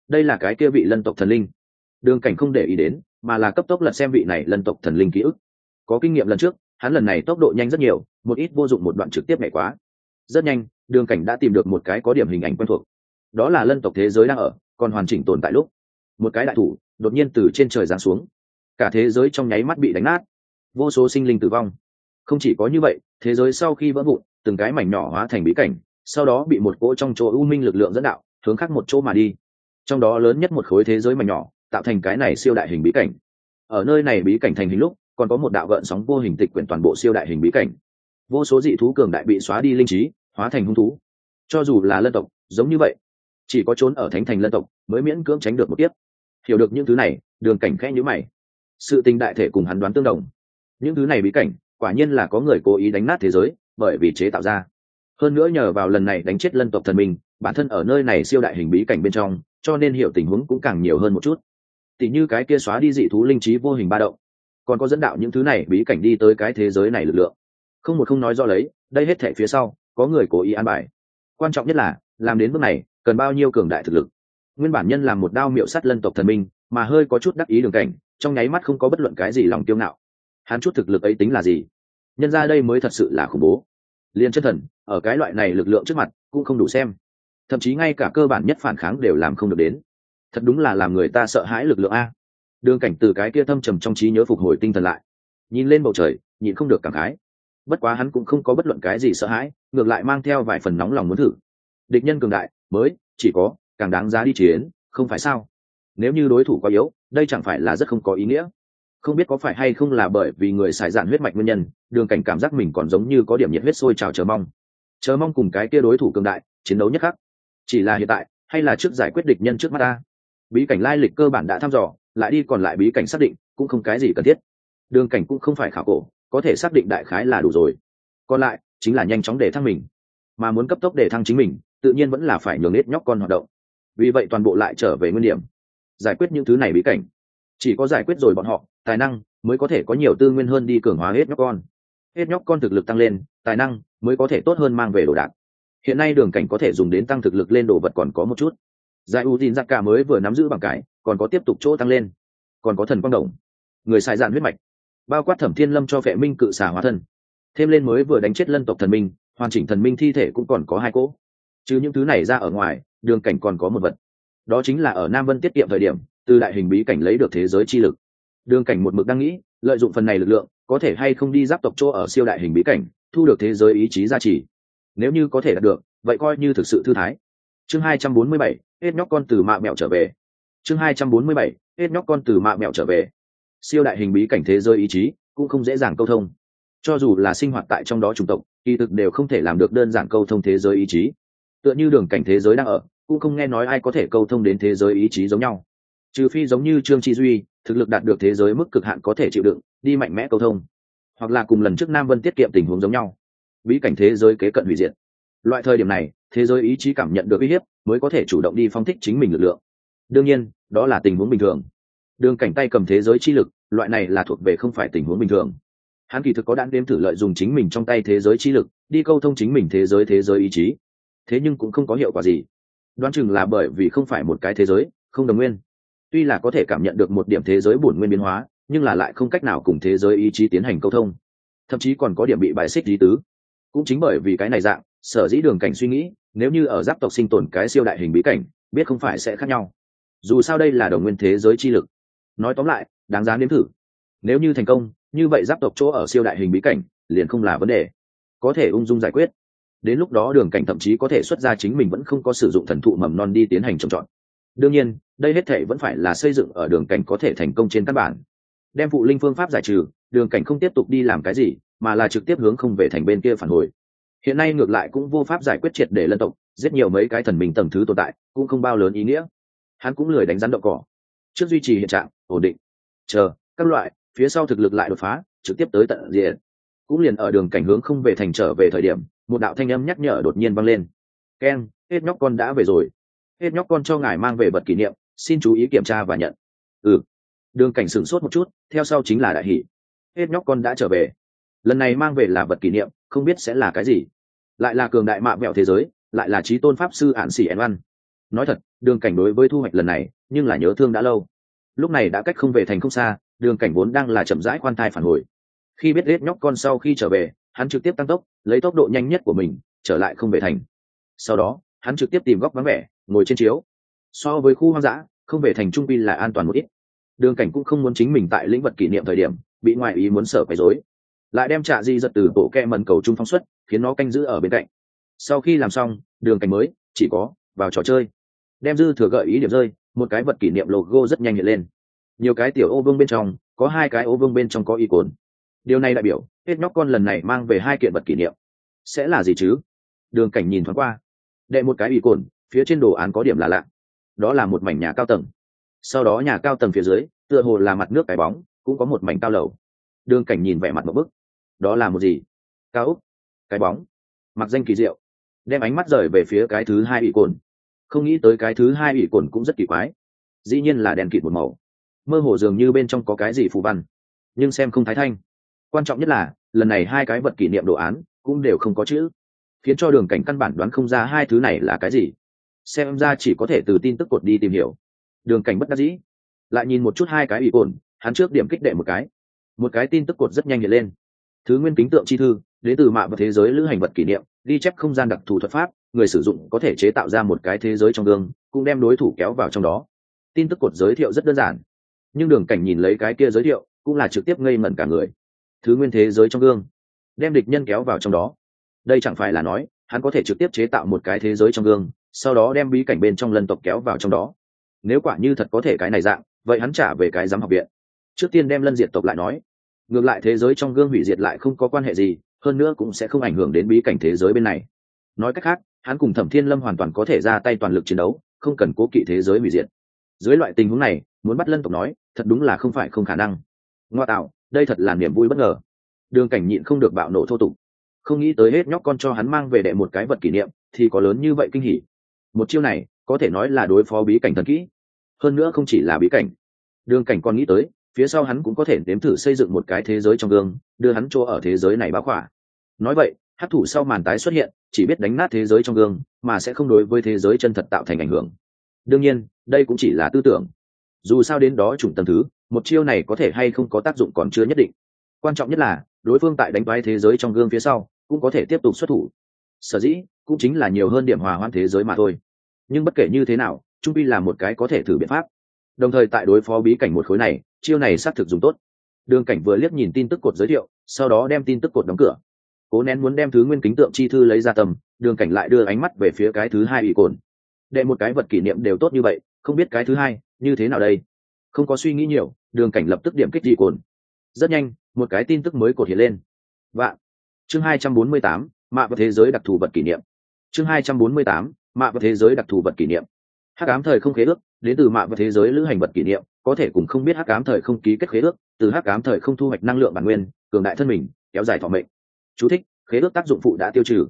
S1: Đây là cái kia vị lân tộc thần linh. Đường cảnh không để ý đến, mà là cấp tốc lật xem vị này lân tộc thần linh ký ức. Có kinh nghiệm lần trước, hắn lần này tốc độ nhanh rất nhiều, một ít vô dụng một đoạn trực tiếp nhảy quá. Rất nhanh, đường cảnh đã tìm được một cái có điểm hình ảnh quen thuộc. Đó là lân tộc thế giới đang ở, còn hoàn chỉnh tồn tại lúc một cái đại thủ đột nhiên từ trên trời giáng xuống. Cả thế giới trong nháy mắt bị đánh nát. Vô số sinh linh tử vong. Không chỉ có như vậy, thế giới sau khi vỡ vụn, từng cái mảnh nhỏ hóa thành bí cảnh, sau đó bị một cỗ trong chỗ u minh lực lượng dẫn đạo, hướng khác một chỗ mà đi. Trong đó lớn nhất một khối thế giới mảnh nhỏ, tạo thành cái này siêu đại hình bí cảnh. Ở nơi này bí cảnh thành hình lúc, còn có một đạo gợn sóng vô hình tịch quyển toàn bộ siêu đại hình bí cảnh. Vô số dị thú cường đại bị xóa đi linh trí, hóa thành hung thú. Cho dù là lân tộc, giống như vậy chỉ có trốn ở thánh thành lân tộc mới miễn cưỡng tránh được một tiếp hiểu được những thứ này, đường cảnh khẽ nhữ mày. Sự tình đại thể cùng hắn đoán tương đồng. Những thứ này bí cảnh, quả nhiên là có người cố ý đánh nát thế giới, bởi vì chế tạo ra. Hơn nữa nhờ vào lần này đánh chết lân tộc thần minh bản thân ở nơi này siêu đại hình bí cảnh bên trong, cho nên hiểu tình huống cũng càng nhiều hơn một chút. Tỉ như cái kia xóa đi dị thú linh trí vô hình ba động, còn có dẫn đạo những thứ này bí cảnh đi tới cái thế giới này lực lượng. Không một không nói do lấy, đây hết thể phía sau, có người cố ý an bài. Quan trọng nhất là, làm đến bước này cần bao nhiêu cường đại thực lực. Nguyên bản nhân làm một đao miệu sắt lân tộc thần minh, mà hơi có chút đắc ý đường cảnh, trong nháy mắt không có bất luận cái gì lòng tiêu ngạo. Hắn chút thực lực ấy tính là gì? Nhân ra đây mới thật sự là khủng bố. Liền chân thần, ở cái loại này lực lượng trước mặt, cũng không đủ xem. Thậm chí ngay cả cơ bản nhất phản kháng đều làm không được đến. Thật đúng là làm người ta sợ hãi lực lượng a. Đường cảnh từ cái kia thâm trầm trong trí nhớ phục hồi tinh thần lại. Nhìn lên bầu trời nhìn không được cảm khái. Bất quá hắn cũng không có bất luận cái gì sợ hãi, ngược lại mang theo vài phần nóng lòng muốn thử. Địch nhân cường đại mới, chỉ có, càng đáng giá đi chiến, không phải sao? Nếu như đối thủ quá yếu, đây chẳng phải là rất không có ý nghĩa. Không biết có phải hay không là bởi vì người xài dạn huyết mạch nguyên nhân, đường cảnh cảm giác mình còn giống như có điểm nhiệt huyết sôi trào chờ mong. Chờ mong cùng cái kia đối thủ cường đại, chiến đấu nhất khắc. Chỉ là hiện tại, hay là trước giải quyết địch nhân trước mắt ta? Bí cảnh lai lịch cơ bản đã thăm dò, lại đi còn lại bí cảnh xác định, cũng không cái gì cần thiết. Đường cảnh cũng không phải khảo cổ, có thể xác định đại khái là đủ rồi. Còn lại, chính là nhanh chóng để thăng mình. Mà muốn cấp tốc để thăng chính mình tự nhiên vẫn là phải nhường nết nhóc con hoạt động. Vì vậy toàn bộ lại trở về nguyên điểm. Giải quyết những thứ này bí cảnh. Chỉ có giải quyết rồi bọn họ, tài năng mới có thể có nhiều tư nguyên hơn đi cường hóa hết nhóc con. Hết nhóc con thực lực tăng lên, tài năng mới có thể tốt hơn mang về đồ đạc. Hiện nay đường cảnh có thể dùng đến tăng thực lực lên đồ vật còn có một chút. Giải u tin giặc dạ cả mới vừa nắm giữ bằng cải, còn có tiếp tục chỗ tăng lên. Còn có thần quang đồng. Người xài dạn huyết mạch. Bao quát thẩm thiên lâm cho vệ minh cự xả hóa thân. Thêm lên mới vừa đánh chết lân tộc thần minh, hoàn chỉnh thần minh thi thể cũng còn có hai cỗ chứ những thứ này ra ở ngoài, đường cảnh còn có một vật. Đó chính là ở nam vân tiết kiệm thời điểm, từ đại hình bí cảnh lấy được thế giới chi lực. Đường cảnh một mực đang nghĩ, lợi dụng phần này lực lượng, có thể hay không đi giáp tộc chỗ ở siêu đại hình bí cảnh, thu được thế giới ý chí gia trì. Nếu như có thể đạt được, vậy coi như thực sự thư thái. Chương hai trăm bốn mươi bảy, hết nhóc con từ mạ mẹo trở về. Chương hai trăm bốn mươi bảy, hết nhóc con từ mạ mẹo trở về. Siêu đại hình bí cảnh thế giới ý chí, cũng không dễ dàng câu thông. Cho dù là sinh hoạt tại trong đó chủng tộc, kỳ thực đều không thể làm được đơn giản câu thông thế giới ý chí tựa như đường cảnh thế giới đang ở, cũng không nghe nói ai có thể câu thông đến thế giới ý chí giống nhau. Trừ phi giống như trương chi duy, thực lực đạt được thế giới mức cực hạn có thể chịu đựng, đi mạnh mẽ câu thông. Hoặc là cùng lần trước nam vân tiết kiệm tình huống giống nhau. Bí cảnh thế giới kế cận hủy diệt. Loại thời điểm này, thế giới ý chí cảm nhận được uy hiếp, mới có thể chủ động đi phong thích chính mình lực lượng. Đương nhiên, đó là tình huống bình thường. Đường cảnh tay cầm thế giới chi lực, loại này là thuộc về không phải tình huống bình thường. Hắn kỳ thực có đạn đếm thử lợi dùng chính mình trong tay thế giới chi lực, đi câu thông chính mình thế giới thế giới ý chí thế nhưng cũng không có hiệu quả gì. Đoán chừng là bởi vì không phải một cái thế giới, không đồng nguyên. Tuy là có thể cảm nhận được một điểm thế giới bổn nguyên biến hóa, nhưng là lại không cách nào cùng thế giới ý chí tiến hành câu thông. Thậm chí còn có điểm bị bài xích lý tứ. Cũng chính bởi vì cái này dạng, sở dĩ đường cảnh suy nghĩ, nếu như ở giáp tộc sinh tồn cái siêu đại hình bí cảnh, biết không phải sẽ khác nhau. Dù sao đây là đồng nguyên thế giới chi lực. Nói tóm lại, đáng giá nếm thử. Nếu như thành công, như vậy giáp tộc chỗ ở siêu đại hình bí cảnh, liền không là vấn đề. Có thể ung dung giải quyết đến lúc đó đường cảnh thậm chí có thể xuất ra chính mình vẫn không có sử dụng thần thụ mầm non đi tiến hành trồng trọt. Đương nhiên, đây hết thể vẫn phải là xây dựng ở đường cảnh có thể thành công trên căn bản. Đem phụ linh phương pháp giải trừ, đường cảnh không tiếp tục đi làm cái gì, mà là trực tiếp hướng không về thành bên kia phản hồi. Hiện nay ngược lại cũng vô pháp giải quyết triệt để lân tộc, giết nhiều mấy cái thần mình tầm thứ tồn tại, cũng không bao lớn ý nghĩa. Hắn cũng lười đánh rắn đậu cỏ. Trước duy trì hiện trạng, ổn định. Chờ, các loại, phía sau thực lực lại đột phá, trực tiếp tới tận diện. Cũng liền ở đường cảnh hướng không về thành trở về thời điểm một đạo thanh âm nhắc nhở đột nhiên vang lên. Ken, hết nhóc con đã về rồi. Hết nhóc con cho ngài mang về vật kỷ niệm xin chú ý kiểm tra và nhận. Ừ. Đường cảnh sửng sốt một chút theo sau chính là đại hỷ. Hết nhóc con đã trở về. Lần này mang về là vật kỷ niệm không biết sẽ là cái gì. Lại là cường đại mạ mẹo thế giới lại là trí tôn pháp sư ạn xỉ ẻn văn. Nói thật đường cảnh đối với thu hoạch lần này nhưng là nhớ thương đã lâu. Lúc này đã cách không về thành không xa đường cảnh vốn đang là chậm rãi khoan thai phản hồi. Khi biết hết nhóc con sau khi trở về hắn trực tiếp tăng tốc, lấy tốc độ nhanh nhất của mình, trở lại không về thành. Sau đó, hắn trực tiếp tìm góc vắng vẻ, ngồi trên chiếu. So với khu hoang dã, không về thành trung pi là an toàn một ít. Đường cảnh cũng không muốn chính mình tại lĩnh vực kỷ niệm thời điểm, bị ngoại ý muốn sở quấy rối. Lại đem trạ di giật từ bộ kẹ mần cầu trung phóng xuất, khiến nó canh giữ ở bên cạnh. Sau khi làm xong, đường cảnh mới, chỉ có, vào trò chơi. Đem dư thừa gợi ý điểm rơi, một cái vật kỷ niệm logo rất nhanh hiện lên. Nhiều cái tiểu ô vương bên trong, có hai cái ô vương bên trong có y cồn điều này đại biểu, hết nhóc con lần này mang về hai kiện vật kỷ niệm. Sẽ là gì chứ? Đường cảnh nhìn thoáng qua. Đệ một cái bị cồn, phía trên đồ án có điểm là lạ. Đó là một mảnh nhà cao tầng. Sau đó nhà cao tầng phía dưới, tựa hồ là mặt nước cái bóng, cũng có một mảnh cao lầu. Đường cảnh nhìn vẻ mặt một bức. Đó là một gì? Cao úc cái bóng. Mặc danh kỳ diệu. Đem ánh mắt rời về phía cái thứ hai ủy cồn. Không nghĩ tới cái thứ hai ủy cồn cũng rất kỳ quái. Dĩ nhiên là đèn kịt một màu. Mơ hồ dường như bên trong có cái gì phù văn. Nhưng xem không thái thanh quan trọng nhất là, lần này hai cái vật kỷ niệm đồ án cũng đều không có chữ. Khiến cho đường cảnh căn bản đoán không ra hai thứ này là cái gì. Xem ra chỉ có thể từ tin tức cột đi tìm hiểu. Đường cảnh bất đắc dĩ. Lại nhìn một chút hai cái ủy cồn, hắn trước điểm kích đệ một cái. Một cái tin tức cột rất nhanh hiện lên. Thứ nguyên kính tượng chi thư, đến từ mạng và thế giới lữ hành vật kỷ niệm, ghi chép không gian đặc thù thuật pháp, người sử dụng có thể chế tạo ra một cái thế giới trong gương, cũng đem đối thủ kéo vào trong đó. Tin tức cột giới thiệu rất đơn giản. Nhưng đường cảnh nhìn lấy cái kia giới thiệu, cũng là trực tiếp ngây mẩn cả người thứ nguyên thế giới trong gương, đem địch nhân kéo vào trong đó. Đây chẳng phải là nói, hắn có thể trực tiếp chế tạo một cái thế giới trong gương, sau đó đem bí cảnh bên trong lân tộc kéo vào trong đó. Nếu quả như thật có thể cái này dạng, vậy hắn trả về cái giám học viện. Trước tiên đem lân diệt tộc lại nói. Ngược lại thế giới trong gương hủy diệt lại không có quan hệ gì, hơn nữa cũng sẽ không ảnh hưởng đến bí cảnh thế giới bên này. Nói cách khác, hắn cùng thẩm thiên lâm hoàn toàn có thể ra tay toàn lực chiến đấu, không cần cố kỵ thế giới hủy diệt. Dưới loại tình huống này, muốn bắt lân tộc nói, thật đúng là không phải không khả năng. Ngoa tạo đây thật là niềm vui bất ngờ. Đường cảnh nhịn không được bạo nổ thô tục. Không nghĩ tới hết nhóc con cho hắn mang về đệ một cái vật kỷ niệm, thì có lớn như vậy kinh hỉ. Một chiêu này, có thể nói là đối phó bí cảnh thần kỹ. Hơn nữa không chỉ là bí cảnh. Đường cảnh còn nghĩ tới, phía sau hắn cũng có thể nếm thử xây dựng một cái thế giới trong gương, đưa hắn chỗ ở thế giới này báo khỏa. Nói vậy hát thủ sau màn tái xuất hiện, chỉ biết đánh nát thế giới trong gương, mà sẽ không đối với thế giới chân thật tạo thành ảnh hưởng. Đương nhiên, đây cũng chỉ là tư tưởng. Dù sao đến đó chủng tầm thứ một chiêu này có thể hay không có tác dụng còn chưa nhất định. Quan trọng nhất là, đối phương tại đánh bái thế giới trong gương phía sau, cũng có thể tiếp tục xuất thủ. Sở dĩ, cũng chính là nhiều hơn điểm hòa hoan thế giới mà thôi. Nhưng bất kể như thế nào, trung pi là một cái có thể thử biện pháp. Đồng thời tại đối phó bí cảnh một khối này, chiêu này xác thực dùng tốt. Đường cảnh vừa liếc nhìn tin tức cột giới thiệu, sau đó đem tin tức cột đóng cửa. Cố nén muốn đem thứ nguyên kính tượng chi thư lấy ra tầm, đường cảnh lại đưa ánh mắt về phía cái thứ hai ủy cồn đệ một cái vật kỷ niệm đều tốt như vậy, không biết cái thứ hai, như thế nào đây? Không có suy nghĩ nhiều đường cảnh lập tức điểm kích dị cồn. Rất nhanh một cái tin tức mới cột hiện lên. Vạn chương hai trăm bốn mươi tám mạ và thế giới đặc thù vật kỷ niệm. Chương hai trăm bốn mươi tám mạ và thế giới đặc thù vật kỷ niệm. Hắc ám thời không khế ước đến từ mạ và thế giới lữ hành vật kỷ niệm có thể cùng không biết hắc ám thời không ký kết khế ước từ hắc ám thời không thu hoạch năng lượng bản nguyên cường đại thân mình kéo dài thọ mệnh. Chú thích, khế ước tác dụng phụ đã tiêu trừ.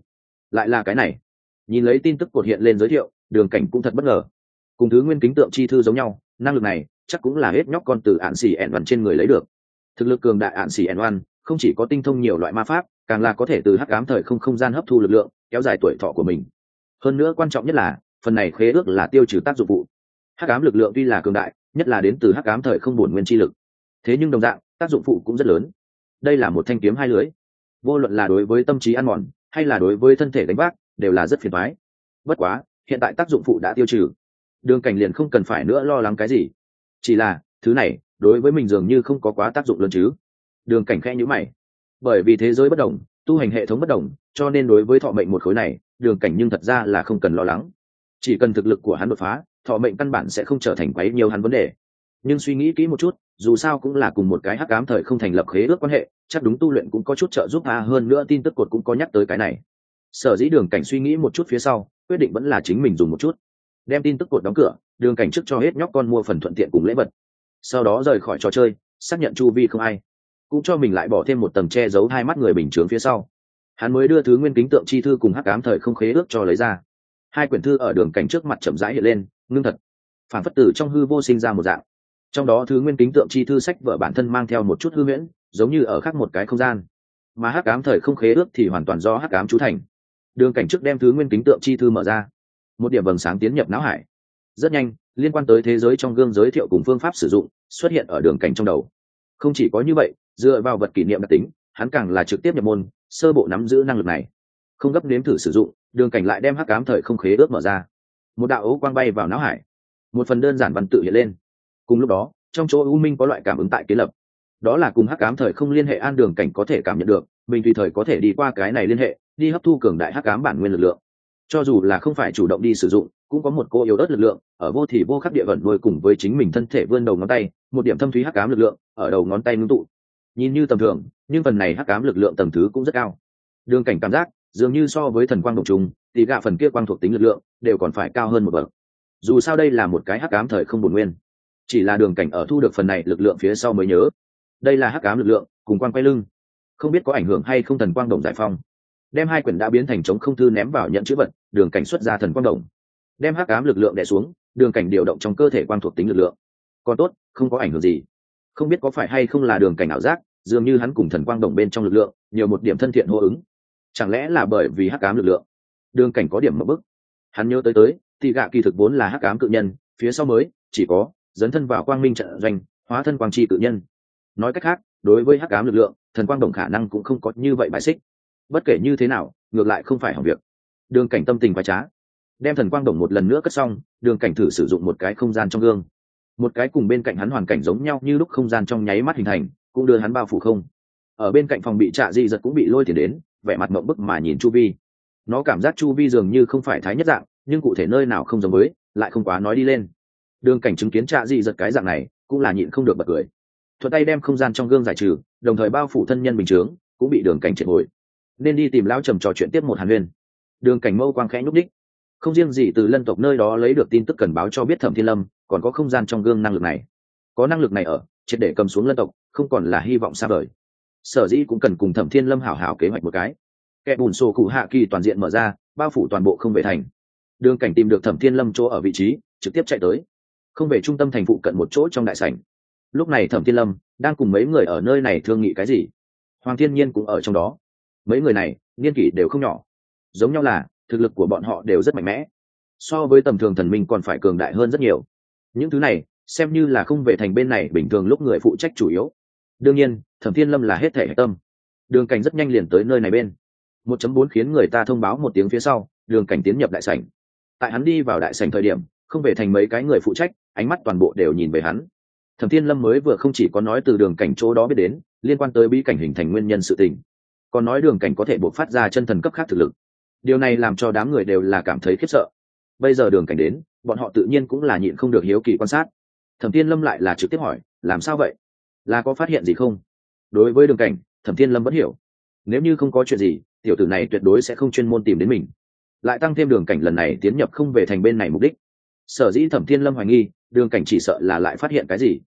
S1: Lại là cái này. Nhìn lấy tin tức cột hiện lên giới thiệu đường cảnh cũng thật bất ngờ. Cùng thứ nguyên kính tượng chi thư giống nhau năng lực này chắc cũng là hết nhóc con từ ạn xì ẻn văn trên người lấy được. Thực lực cường đại ạn xì ẻn văn không chỉ có tinh thông nhiều loại ma pháp, càng là có thể từ hắc ám thời không không gian hấp thu lực lượng, kéo dài tuổi thọ của mình. Hơn nữa quan trọng nhất là, phần này khế ước là tiêu trừ tác dụng phụ hắc ám lực lượng tuy là cường đại, nhất là đến từ hắc ám thời không bổn nguyên chi lực. Thế nhưng đồng dạng, tác dụng phụ cũng rất lớn. Đây là một thanh kiếm hai lưới. Vô luận là đối với tâm trí ăn mòn, hay là đối với thân thể đánh bác đều là rất phiền thoái bất quá, hiện tại tác dụng phụ đã tiêu trừ. Đường cảnh liền không cần phải nữa lo lắng cái gì chỉ là, thứ này, đối với mình dường như không có quá tác dụng lớn chứ. Đường cảnh khẽ nhữ mày. Bởi vì thế giới bất đồng, tu hành hệ thống bất đồng, cho nên đối với thọ mệnh một khối này, đường cảnh nhưng thật ra là không cần lo lắng. Chỉ cần thực lực của hắn đột phá, thọ mệnh căn bản sẽ không trở thành quấy nhiều hắn vấn đề. Nhưng suy nghĩ kỹ một chút, dù sao cũng là cùng một cái hắc ám thời không thành lập khế ước quan hệ, chắc đúng tu luyện cũng có chút trợ giúp ta hơn nữa tin tức cột cũng có nhắc tới cái này. Sở dĩ đường cảnh suy nghĩ một chút phía sau, quyết định vẫn là chính mình dùng một chút đem tin tức cột đóng cửa, đường cảnh trước cho hết nhóc con mua phần thuận tiện cùng lễ vật. Sau đó rời khỏi trò chơi, xác nhận chu vi không ai. Cũng cho mình lại bỏ thêm một tầng che giấu hai mắt người bình chướng phía sau. Hắn mới đưa thứ nguyên kính tượng chi thư cùng hắc ám thời không khế ước cho lấy ra. Hai quyển thư ở đường cảnh trước mặt chậm rãi hiện lên, ngưng thật. Phản phất tử trong hư vô sinh ra một dạng. Trong đó thứ nguyên kính tượng chi thư sách vợ bản thân mang theo một chút hư huyễn, giống như ở khác một cái không gian. Mà hắc ám thời không khế ước thì hoàn toàn do hắc ám chú thành. Đường cảnh trước đem thứ nguyên kính tượng chi thư mở ra một điểm vầng sáng tiến nhập não hải. Rất nhanh, liên quan tới thế giới trong gương giới thiệu cùng phương pháp sử dụng, xuất hiện ở đường cảnh trong đầu. Không chỉ có như vậy, dựa vào vật kỷ niệm đặc tính, hắn càng là trực tiếp nhập môn, sơ bộ nắm giữ năng lực này. Không gấp nếm thử sử dụng, đường cảnh lại đem hắc cám thời không khế ước mở ra. Một đạo ấu quang bay vào não hải. Một phần đơn giản văn tự hiện lên. Cùng lúc đó, trong chỗ u minh có loại cảm ứng tại kiến lập. Đó là cùng hắc cám thời không liên hệ an đường cảnh có thể cảm nhận được, mình tùy thời có thể đi qua cái này liên hệ, đi hấp thu cường đại hắc cám bản nguyên lực lượng cho dù là không phải chủ động đi sử dụng, cũng có một cô yếu ớt lực lượng, ở vô thì vô khắc địa vận nuôi cùng với chính mình thân thể vươn đầu ngón tay, một điểm thâm thúy hắc cám lực lượng ở đầu ngón tay ngưng tụ. Nhìn như tầm thường, nhưng phần này hắc cám lực lượng tầm thứ cũng rất cao. Đường cảnh cảm giác, dường như so với thần quang độc trùng, thì gạ phần kia quang thuộc tính lực lượng đều còn phải cao hơn một bậc. Dù sao đây là một cái hắc ám thời không bổn nguyên. Chỉ là đường cảnh ở thu được phần này lực lượng phía sau mới nhớ. Đây là hắc ám lực lượng, cùng quang quay lưng. Không biết có ảnh hưởng hay không thần quang đồng giải phong đem hai quyển đã biến thành chống không thư ném vào nhận chữ vật, đường cảnh xuất ra thần quang đồng. Đem hắc ám lực lượng đè xuống, đường cảnh điều động trong cơ thể quang thuộc tính lực lượng. Còn tốt, không có ảnh hưởng gì. Không biết có phải hay không là đường cảnh ảo giác, dường như hắn cùng thần quang đồng bên trong lực lượng, nhiều một điểm thân thiện hô ứng. Chẳng lẽ là bởi vì hắc ám lực lượng? Đường cảnh có điểm mập bức. Hắn nhớ tới tới, thì gạ kỳ thực vốn là hắc ám cự nhân, phía sau mới, chỉ có, dấn thân vào quang minh trận doanh, hóa thân quang tri cự nhân. Nói cách khác, đối với hắc ám lực lượng, thần quang đồng khả năng cũng không có như vậy bại xích bất kể như thế nào, ngược lại không phải hỏng việc. Đường cảnh tâm tình quá trá. Đem thần quang đồng một lần nữa cất xong, đường cảnh thử sử dụng một cái không gian trong gương. Một cái cùng bên cạnh hắn hoàn cảnh giống nhau như lúc không gian trong nháy mắt hình thành, cũng đưa hắn bao phủ không. Ở bên cạnh phòng bị trạ di giật cũng bị lôi tiền đến, vẻ mặt mộng bức mà nhìn chu vi. Nó cảm giác chu vi dường như không phải thái nhất dạng, nhưng cụ thể nơi nào không giống với, lại không quá nói đi lên. Đường cảnh chứng kiến trạ di giật cái dạng này, cũng là nhịn không được bật cười. Thuận tay đem không gian trong gương giải trừ, đồng thời bao phủ thân nhân bình chướng, cũng bị đường cảnh triệt hồi nên đi tìm lão trầm trò chuyện tiếp một hàn huyên đường cảnh mâu quang khẽ nhúc đích không riêng gì, từ lân tộc nơi đó lấy được tin tức cần báo cho biết thẩm thiên lâm, còn có không gian trong gương năng lực này. Có năng lực này ở, triệt để cầm xuống lân tộc, không còn là hy vọng xa vời. Sở dĩ cũng cần cùng thẩm thiên lâm hảo hảo kế hoạch một cái. Kẻ bùn sổ cụ hạ kỳ toàn diện mở ra, bao phủ toàn bộ không về thành. Đường cảnh tìm được thẩm thiên lâm chỗ ở vị trí, trực tiếp chạy tới. Không về trung tâm thành phụ cận một chỗ trong đại sảnh. Lúc này thẩm thiên lâm đang cùng mấy người ở nơi này thương nghị cái gì? Hoàng thiên nhiên cũng ở trong đó mấy người này, niên kỷ đều không nhỏ. Giống nhau là, thực lực của bọn họ đều rất mạnh mẽ. So với tầm thường thần minh còn phải cường đại hơn rất nhiều. Những thứ này, xem như là không về thành bên này bình thường lúc người phụ trách chủ yếu. Đương nhiên, thẩm thiên lâm là hết thể hạch tâm. Đường cảnh rất nhanh liền tới nơi này bên. Một chấm bốn khiến người ta thông báo một tiếng phía sau, đường cảnh tiến nhập đại sảnh. Tại hắn đi vào đại sảnh thời điểm, không về thành mấy cái người phụ trách, ánh mắt toàn bộ đều nhìn về hắn. Thẩm thiên lâm mới vừa không chỉ có nói từ đường cảnh chỗ đó biết đến, liên quan tới bí cảnh hình thành nguyên nhân sự tình còn nói đường cảnh có thể buộc phát ra chân thần cấp khác thực lực. Điều này làm cho đám người đều là cảm thấy khiếp sợ. Bây giờ đường cảnh đến, bọn họ tự nhiên cũng là nhịn không được hiếu kỳ quan sát. Thẩm thiên lâm lại là trực tiếp hỏi, làm sao vậy? Là có phát hiện gì không? Đối với đường cảnh, thẩm thiên lâm vẫn hiểu. Nếu như không có chuyện gì, tiểu tử này tuyệt đối sẽ không chuyên môn tìm đến mình. Lại tăng thêm đường cảnh lần này tiến nhập không về thành bên này mục đích. Sở dĩ thẩm thiên lâm hoài nghi, đường cảnh chỉ sợ là lại phát hiện cái gì.